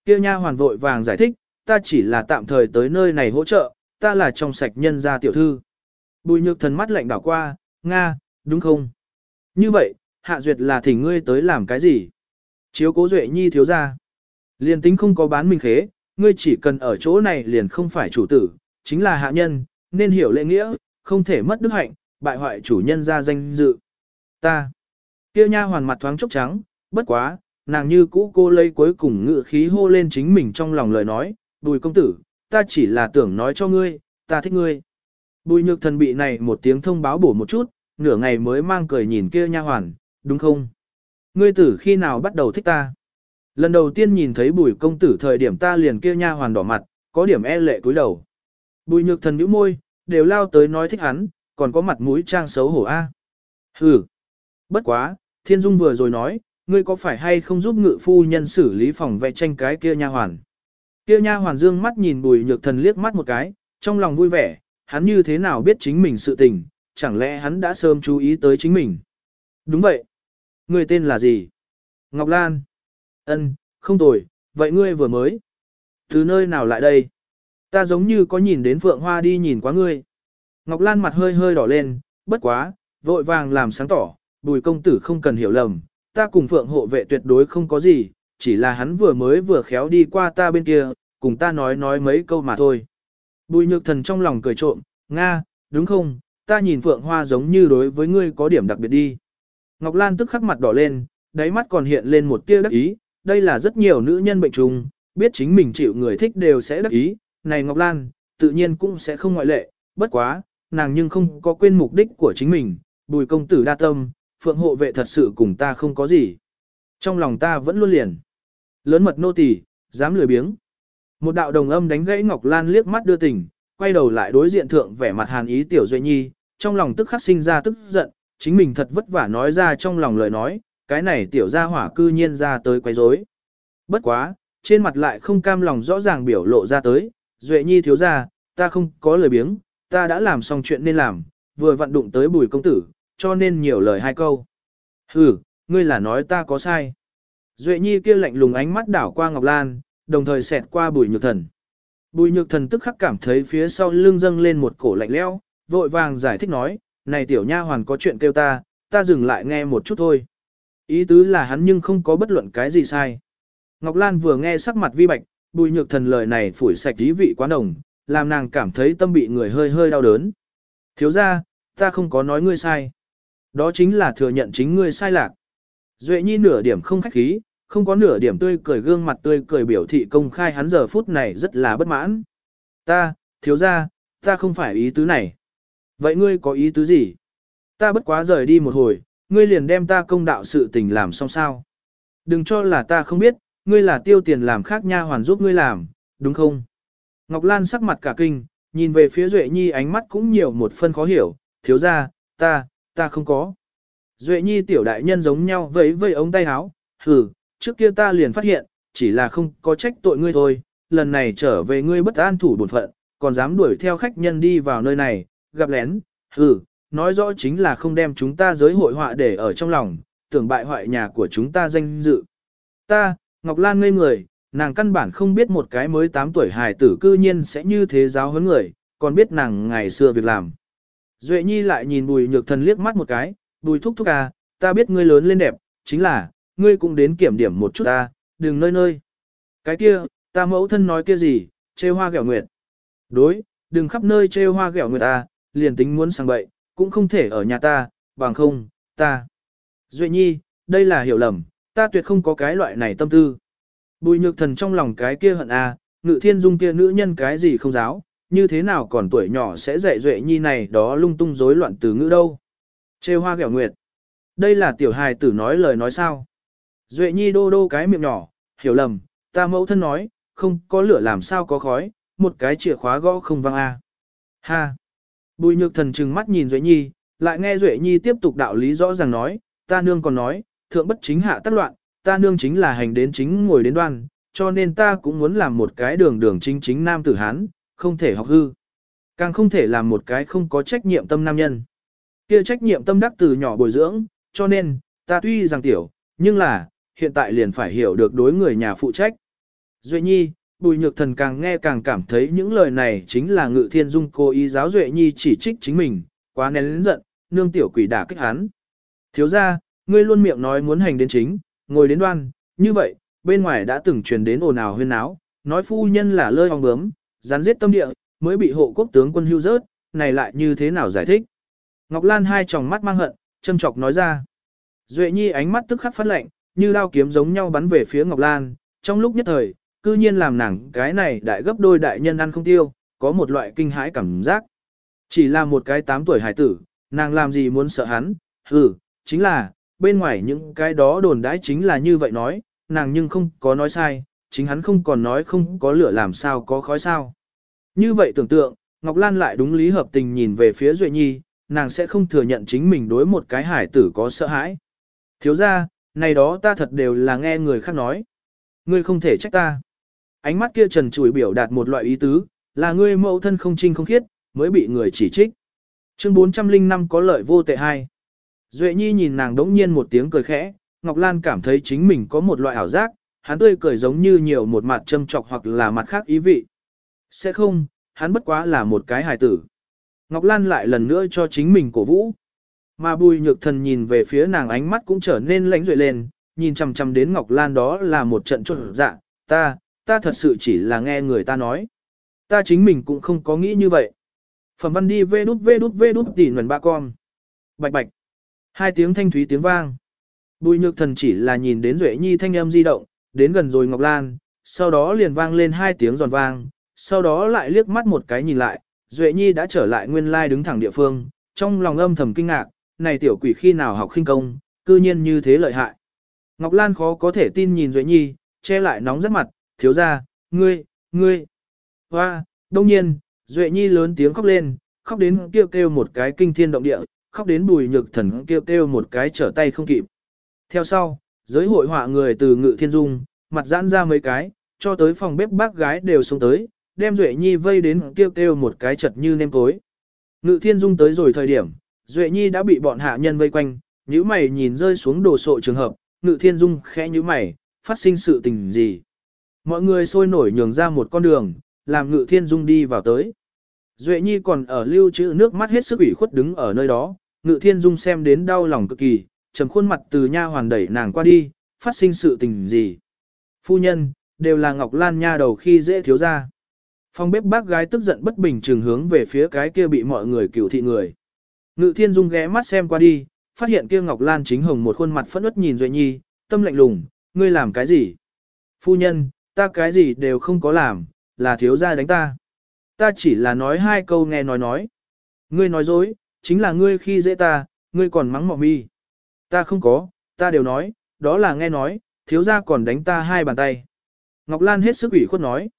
Kia nha hoàn vội vàng giải thích, ta chỉ là tạm thời tới nơi này hỗ trợ, ta là trong sạch nhân gia tiểu thư. Bùi nhược thần mắt lạnh đảo qua, Nga, đúng không? Như vậy, hạ duyệt là thỉnh ngươi tới làm cái gì? Chiếu cố Duệ Nhi thiếu ra. Liền tính không có bán mình khế, ngươi chỉ cần ở chỗ này liền không phải chủ tử, chính là hạ nhân, nên hiểu lễ nghĩa, không thể mất đức hạnh, bại hoại chủ nhân ra danh dự. Ta. Kia nha hoàn mặt thoáng chốc trắng, bất quá, nàng như cũ cô lây cuối cùng ngự khí hô lên chính mình trong lòng lời nói, bùi công tử, ta chỉ là tưởng nói cho ngươi, ta thích ngươi. Bùi nhược thần bị này một tiếng thông báo bổ một chút, nửa ngày mới mang cười nhìn kia nha hoàn, đúng không? Ngươi tử khi nào bắt đầu thích ta? Lần đầu tiên nhìn thấy bùi công tử thời điểm ta liền kia nha hoàn đỏ mặt, có điểm e lệ cúi đầu. Bùi nhược thần nhíu môi, đều lao tới nói thích hắn, còn có mặt mũi trang xấu hổ a. Hừ. Bất quá, thiên dung vừa rồi nói, ngươi có phải hay không giúp ngự phu nhân xử lý phòng vẽ tranh cái kia nha hoàn? Kia nha hoàn dương mắt nhìn bùi nhược thần liếc mắt một cái, trong lòng vui vẻ, hắn như thế nào biết chính mình sự tình, chẳng lẽ hắn đã sớm chú ý tới chính mình? Đúng vậy. Ngươi tên là gì? Ngọc Lan. Ân, không tồi, vậy ngươi vừa mới. Từ nơi nào lại đây? Ta giống như có nhìn đến Phượng Hoa đi nhìn quá ngươi. Ngọc Lan mặt hơi hơi đỏ lên, bất quá, vội vàng làm sáng tỏ, bùi công tử không cần hiểu lầm, ta cùng Phượng hộ vệ tuyệt đối không có gì, chỉ là hắn vừa mới vừa khéo đi qua ta bên kia, cùng ta nói nói mấy câu mà thôi. Bùi nhược thần trong lòng cười trộm, Nga, đúng không, ta nhìn Phượng Hoa giống như đối với ngươi có điểm đặc biệt đi. Ngọc Lan tức khắc mặt đỏ lên, đáy mắt còn hiện lên một tia đắc ý, đây là rất nhiều nữ nhân bệnh trùng, biết chính mình chịu người thích đều sẽ đắc ý, này Ngọc Lan, tự nhiên cũng sẽ không ngoại lệ, bất quá, nàng nhưng không có quên mục đích của chính mình, bùi công tử đa tâm, phượng hộ vệ thật sự cùng ta không có gì. Trong lòng ta vẫn luôn liền. Lớn mật nô tỳ, dám lười biếng. Một đạo đồng âm đánh gãy Ngọc Lan liếc mắt đưa tình, quay đầu lại đối diện thượng vẻ mặt hàn ý tiểu duệ nhi, trong lòng tức khắc sinh ra tức giận, chính mình thật vất vả nói ra trong lòng lời nói, cái này tiểu gia hỏa cư nhiên ra tới quấy rối. Bất quá, trên mặt lại không cam lòng rõ ràng biểu lộ ra tới, duệ nhi thiếu gia, ta không có lời biếng, ta đã làm xong chuyện nên làm, vừa vận đụng tới bùi công tử, cho nên nhiều lời hai câu. Hừ, ngươi là nói ta có sai. Duệ nhi kia lạnh lùng ánh mắt đảo qua Ngọc Lan, đồng thời xẹt qua bùi nhược thần. Bùi nhược thần tức khắc cảm thấy phía sau lưng dâng lên một cổ lạnh lẽo, vội vàng giải thích nói, này tiểu nha hoàn có chuyện kêu ta, ta dừng lại nghe một chút thôi. Ý tứ là hắn nhưng không có bất luận cái gì sai. Ngọc Lan vừa nghe sắc mặt vi bạch, bùi nhược thần lời này phủi sạch ý vị quá đồng, làm nàng cảm thấy tâm bị người hơi hơi đau đớn. Thiếu gia, ta không có nói ngươi sai. Đó chính là thừa nhận chính ngươi sai lạc. Duệ nhi nửa điểm không khách khí, không có nửa điểm tươi cười gương mặt tươi cười biểu thị công khai hắn giờ phút này rất là bất mãn. Ta, thiếu ra, ta không phải ý tứ này. Vậy ngươi có ý tứ gì? Ta bất quá rời đi một hồi, ngươi liền đem ta công đạo sự tình làm xong sao. Đừng cho là ta không biết, ngươi là tiêu tiền làm khác nha hoàn giúp ngươi làm, đúng không? Ngọc Lan sắc mặt cả kinh, nhìn về phía Duệ Nhi ánh mắt cũng nhiều một phân khó hiểu, thiếu ra, ta, ta không có. Duệ Nhi tiểu đại nhân giống nhau vẫy vẫy ống tay áo, hừ, trước kia ta liền phát hiện, chỉ là không có trách tội ngươi thôi, lần này trở về ngươi bất an thủ bổn phận, còn dám đuổi theo khách nhân đi vào nơi này, gặp lén, hừ, nói rõ chính là không đem chúng ta giới hội họa để ở trong lòng, tưởng bại hoại nhà của chúng ta danh dự. Ta, Ngọc Lan ngây người, nàng căn bản không biết một cái mới 8 tuổi hài tử cư nhiên sẽ như thế giáo huấn người, còn biết nàng ngày xưa việc làm. Duệ Nhi lại nhìn bùi nhược thần liếc mắt một cái, bùi thúc thúc à, ta biết ngươi lớn lên đẹp, chính là, ngươi cũng đến kiểm điểm một chút ta, đừng nơi nơi. Cái kia, ta mẫu thân nói kia gì, chê hoa ghẹo nguyệt. Đối, đừng khắp nơi chê hoa ghẹo nguyệt ta, liền tính muốn sang bậy, cũng không thể ở nhà ta, bằng không, ta. Duệ Nhi, đây là hiểu lầm, ta tuyệt không có cái loại này tâm tư. Bùi nhược thần trong lòng cái kia hận à, ngự thiên dung kia nữ nhân cái gì không giáo, như thế nào còn tuổi nhỏ sẽ dạy duệ nhi này đó lung tung rối loạn từ ngữ đâu. Chê hoa ghẹo nguyệt. Đây là tiểu hài tử nói lời nói sao. Duệ nhi đô đô cái miệng nhỏ, hiểu lầm, ta mẫu thân nói, không có lửa làm sao có khói, một cái chìa khóa gõ không văng a. Ha. Bùi nhược thần trừng mắt nhìn Duệ nhi, lại nghe Duệ nhi tiếp tục đạo lý rõ ràng nói, ta nương còn nói, thượng bất chính hạ tất loạn, ta nương chính là hành đến chính ngồi đến đoan, cho nên ta cũng muốn làm một cái đường đường chính chính nam tử hán, không thể học hư. Càng không thể làm một cái không có trách nhiệm tâm nam nhân. Kia trách nhiệm tâm đắc từ nhỏ bồi dưỡng, cho nên, ta tuy rằng tiểu, nhưng là, hiện tại liền phải hiểu được đối người nhà phụ trách. Duệ Nhi, Bùi Nhược Thần càng nghe càng cảm thấy những lời này chính là Ngự Thiên Dung cố ý giáo Duệ Nhi chỉ trích chính mình, quá nén lớn giận, nương tiểu quỷ đả kích hắn. Thiếu ra, ngươi luôn miệng nói muốn hành đến chính, ngồi đến đoan, Như vậy, bên ngoài đã từng truyền đến ồn ào huyên náo, nói phu nhân là lơi ong bướm, rắn giết tâm địa, mới bị hộ quốc tướng quân hưu rớt, này lại như thế nào giải thích. Ngọc Lan hai tròng mắt mang hận, châm chọc nói ra. Duệ Nhi ánh mắt tức khắc phát lạnh, như đao kiếm giống nhau bắn về phía Ngọc Lan, trong lúc nhất thời, cư nhiên làm nàng cái này đại gấp đôi đại nhân ăn không tiêu, có một loại kinh hãi cảm giác. Chỉ là một cái tám tuổi hải tử, nàng làm gì muốn sợ hắn, hừ, chính là, bên ngoài những cái đó đồn đãi chính là như vậy nói, nàng nhưng không có nói sai, chính hắn không còn nói không có lửa làm sao có khói sao. Như vậy tưởng tượng, Ngọc Lan lại đúng lý hợp tình nhìn về phía Duệ Nhi, nàng sẽ không thừa nhận chính mình đối một cái hải tử có sợ hãi. Thiếu ra, này đó ta thật đều là nghe người khác nói. Ngươi không thể trách ta. Ánh mắt kia trần trụi biểu đạt một loại ý tứ, là ngươi mẫu thân không trinh không khiết, mới bị người chỉ trích. Chương 405 có lợi vô tệ hai. Duệ Nhi nhìn nàng đống nhiên một tiếng cười khẽ, Ngọc Lan cảm thấy chính mình có một loại ảo giác, hắn tươi cười giống như nhiều một mặt châm trọc hoặc là mặt khác ý vị. Sẽ không, hắn bất quá là một cái hài tử. Ngọc Lan lại lần nữa cho chính mình cổ vũ. Mà bùi nhược thần nhìn về phía nàng ánh mắt cũng trở nên lãnh duệ lên, nhìn chằm chằm đến Ngọc Lan đó là một trận trộn dạ, ta, ta thật sự chỉ là nghe người ta nói. Ta chính mình cũng không có nghĩ như vậy. Phẩm văn đi vê đút vê đút vê đút tỉ nguồn ba con. Bạch bạch. Hai tiếng thanh thúy tiếng vang. Bùi nhược thần chỉ là nhìn đến Duệ Nhi thanh âm di động, đến gần rồi Ngọc Lan, sau đó liền vang lên hai tiếng giòn vang, sau đó lại liếc mắt một cái nhìn lại, Duệ Nhi đã trở lại nguyên lai đứng thẳng địa phương, trong lòng âm thầm kinh ngạc, này tiểu quỷ khi nào học khinh công, cư nhiên như thế lợi hại. Ngọc Lan khó có thể tin nhìn Duệ Nhi, che lại nóng rất mặt, thiếu ra, ngươi, ngươi. Hoa, đông nhiên, Duệ Nhi lớn tiếng khóc lên, khóc đến kêu kêu một cái kinh thiên động địa, khóc đến bùi nhược thần kêu kêu một cái trở tay không kịp. Theo sau, giới hội họa người từ ngự thiên dung, mặt giãn ra mấy cái, cho tới phòng bếp bác gái đều xuống tới, đem Duệ Nhi vây đến kêu kêu một cái chật như nêm cối. Ngự thiên dung tới rồi thời điểm, Duệ Nhi đã bị bọn hạ nhân vây quanh, nhíu mày nhìn rơi xuống đồ sộ trường hợp, ngự thiên dung khẽ nhíu mày, phát sinh sự tình gì. Mọi người sôi nổi nhường ra một con đường, làm ngự thiên dung đi vào tới. Duệ Nhi còn ở lưu trữ nước mắt hết sức ủy khuất đứng ở nơi đó, ngự thiên dung xem đến đau lòng cực kỳ, trầm khuôn mặt từ nha hoàn đẩy nàng qua đi, phát sinh sự tình gì. Phu nhân, đều là Ngọc Lan nha đầu khi dễ thiếu ra. Phòng bếp bác gái tức giận bất bình trường hướng về phía cái kia bị mọi người cửu thị người. Ngự thiên dung ghé mắt xem qua đi, phát hiện kia Ngọc Lan chính hồng một khuôn mặt phẫn ướt nhìn Duệ Nhi, tâm lạnh lùng, ngươi làm cái gì? Phu nhân, ta cái gì đều không có làm, là thiếu gia đánh ta. Ta chỉ là nói hai câu nghe nói nói. Ngươi nói dối, chính là ngươi khi dễ ta, ngươi còn mắng mọ mi. Ta không có, ta đều nói, đó là nghe nói, thiếu gia còn đánh ta hai bàn tay. Ngọc Lan hết sức ủy khuất nói.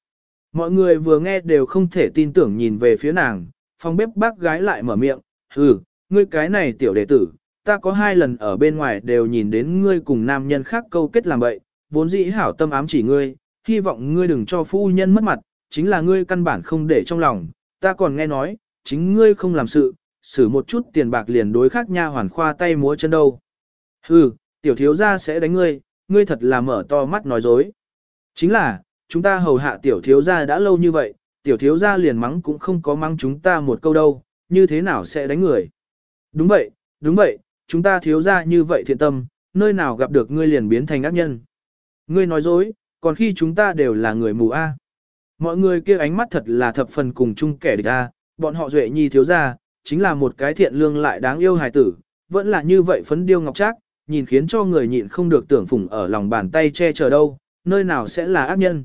Mọi người vừa nghe đều không thể tin tưởng nhìn về phía nàng, phòng bếp bác gái lại mở miệng, ừ, ngươi cái này tiểu đệ tử, ta có hai lần ở bên ngoài đều nhìn đến ngươi cùng nam nhân khác câu kết làm bậy, vốn dĩ hảo tâm ám chỉ ngươi, hy vọng ngươi đừng cho phu nhân mất mặt, chính là ngươi căn bản không để trong lòng, ta còn nghe nói, chính ngươi không làm sự, xử một chút tiền bạc liền đối khác nha hoàn khoa tay múa chân đâu. Hừ, tiểu thiếu gia sẽ đánh ngươi, ngươi thật là mở to mắt nói dối. Chính là, chúng ta hầu hạ tiểu thiếu gia đã lâu như vậy, tiểu thiếu gia liền mắng cũng không có mắng chúng ta một câu đâu, như thế nào sẽ đánh người. Đúng vậy, đúng vậy, chúng ta thiếu gia như vậy thiện tâm, nơi nào gặp được ngươi liền biến thành ác nhân. Ngươi nói dối, còn khi chúng ta đều là người mù A. Mọi người kia ánh mắt thật là thập phần cùng chung kẻ địch A, bọn họ duệ nhi thiếu gia, chính là một cái thiện lương lại đáng yêu hài tử, vẫn là như vậy phấn điêu ngọc trác, nhìn khiến cho người nhịn không được tưởng phủng ở lòng bàn tay che chở đâu, nơi nào sẽ là ác nhân.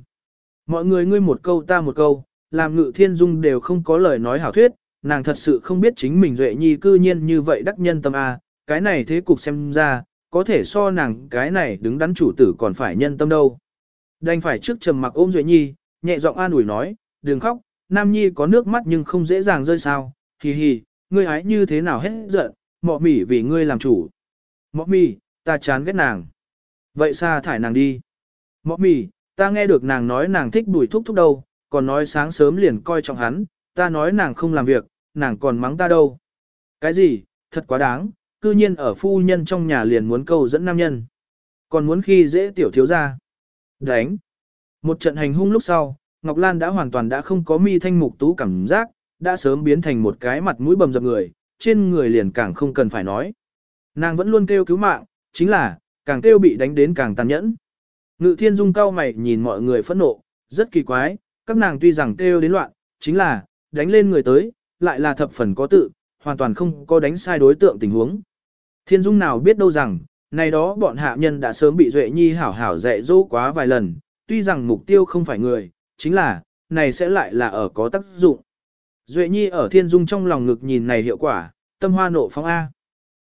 Mọi người ngươi một câu ta một câu, làm ngự thiên dung đều không có lời nói hảo thuyết, nàng thật sự không biết chính mình duệ nhi cư nhiên như vậy đắc nhân tâm A, cái này thế cục xem ra, có thể so nàng cái này đứng đắn chủ tử còn phải nhân tâm đâu. Đành phải trước trầm mặc ôm duệ nhi, nhẹ giọng an ủi nói, đừng khóc, nam nhi có nước mắt nhưng không dễ dàng rơi sao, hì hì, ngươi ái như thế nào hết giận, mọ mỉ vì ngươi làm chủ. Mọ mỉ, ta chán ghét nàng. Vậy xa thải nàng đi. Mọ mỉ, ta nghe được nàng nói nàng thích đuổi thúc thúc đâu, còn nói sáng sớm liền coi trọng hắn, ta nói nàng không làm việc, nàng còn mắng ta đâu. Cái gì, thật quá đáng, cư nhiên ở phu nhân trong nhà liền muốn câu dẫn nam nhân. Còn muốn khi dễ tiểu thiếu ra. Đánh. Một trận hành hung lúc sau, Ngọc Lan đã hoàn toàn đã không có mi thanh mục tú cảm giác, đã sớm biến thành một cái mặt mũi bầm dập người, trên người liền càng không cần phải nói. Nàng vẫn luôn kêu cứu mạng, chính là, càng kêu bị đánh đến càng tàn nhẫn. Ngự thiên dung cao mày nhìn mọi người phẫn nộ, rất kỳ quái, các nàng tuy rằng kêu đến loạn, chính là, đánh lên người tới, lại là thập phần có tự, hoàn toàn không có đánh sai đối tượng tình huống. Thiên dung nào biết đâu rằng, này đó bọn hạ nhân đã sớm bị Duệ Nhi hảo hảo dạy dỗ quá vài lần, tuy rằng mục tiêu không phải người, chính là, này sẽ lại là ở có tác dụng. Duệ Nhi ở thiên dung trong lòng ngực nhìn này hiệu quả, tâm hoa nộ phóng A.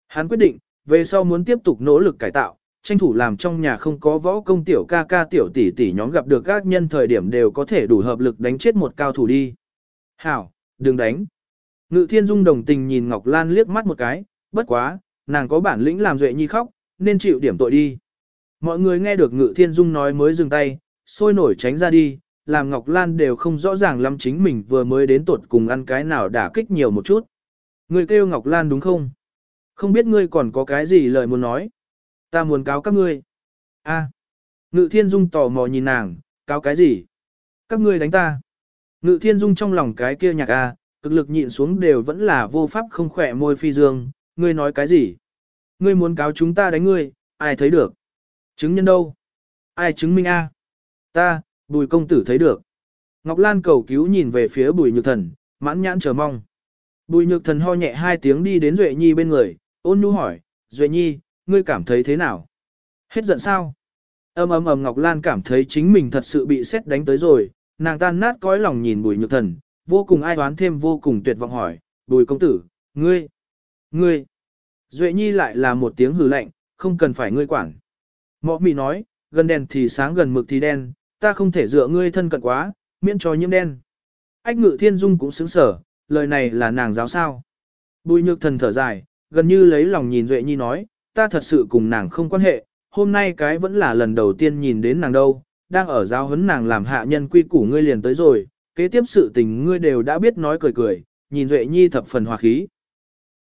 Hắn quyết định, về sau muốn tiếp tục nỗ lực cải tạo, tranh thủ làm trong nhà không có võ công tiểu ca ca tiểu tỷ tỷ nhóm gặp được các nhân thời điểm đều có thể đủ hợp lực đánh chết một cao thủ đi. Hảo, đừng đánh. Ngự thiên dung đồng tình nhìn Ngọc Lan liếc mắt một cái, bất quá, nàng có bản lĩnh làm Duệ Nhi khóc, nên chịu điểm tội đi. Mọi người nghe được Ngự thiên dung nói mới dừng tay, sôi nổi tránh ra đi, làm Ngọc Lan đều không rõ ràng lắm chính mình vừa mới đến tuột cùng ăn cái nào đả kích nhiều một chút. Người kêu Ngọc Lan đúng không? Không biết ngươi còn có cái gì lời muốn nói. Ta muốn cáo các ngươi. A. Ngự thiên dung tò mò nhìn nàng, cáo cái gì? Các ngươi đánh ta. Ngự thiên dung trong lòng cái kia nhạc A, cực lực nhịn xuống đều vẫn là vô pháp không khỏe môi phi dương. Ngươi nói cái gì? Ngươi muốn cáo chúng ta đánh ngươi, ai thấy được? Chứng nhân đâu? Ai chứng minh A? Ta, bùi công tử thấy được. Ngọc Lan cầu cứu nhìn về phía bùi nhược thần, mãn nhãn chờ mong. Bùi nhược thần ho nhẹ hai tiếng đi đến Duệ Nhi bên người, ôn nhu hỏi, Duệ Nhi, ngươi cảm thấy thế nào? Hết giận sao? Âm ầm ầm Ngọc Lan cảm thấy chính mình thật sự bị xét đánh tới rồi, nàng tan nát cõi lòng nhìn bùi nhược thần, vô cùng ai đoán thêm vô cùng tuyệt vọng hỏi, bùi công tử, ngươi, ngươi. Duệ Nhi lại là một tiếng hừ lạnh, không cần phải ngươi quản. Mọ mị nói, gần đèn thì sáng gần mực thì đen, ta không thể dựa ngươi thân cận quá, miễn cho nhiễm đen. Ách ngự thiên dung cũng xứng sở, lời này là nàng giáo sao. Bùi nhược thần thở dài, gần như lấy lòng nhìn Duệ Nhi nói, ta thật sự cùng nàng không quan hệ, hôm nay cái vẫn là lần đầu tiên nhìn đến nàng đâu, đang ở giáo huấn nàng làm hạ nhân quy củ ngươi liền tới rồi, kế tiếp sự tình ngươi đều đã biết nói cười cười, nhìn Duệ Nhi thập phần hòa khí.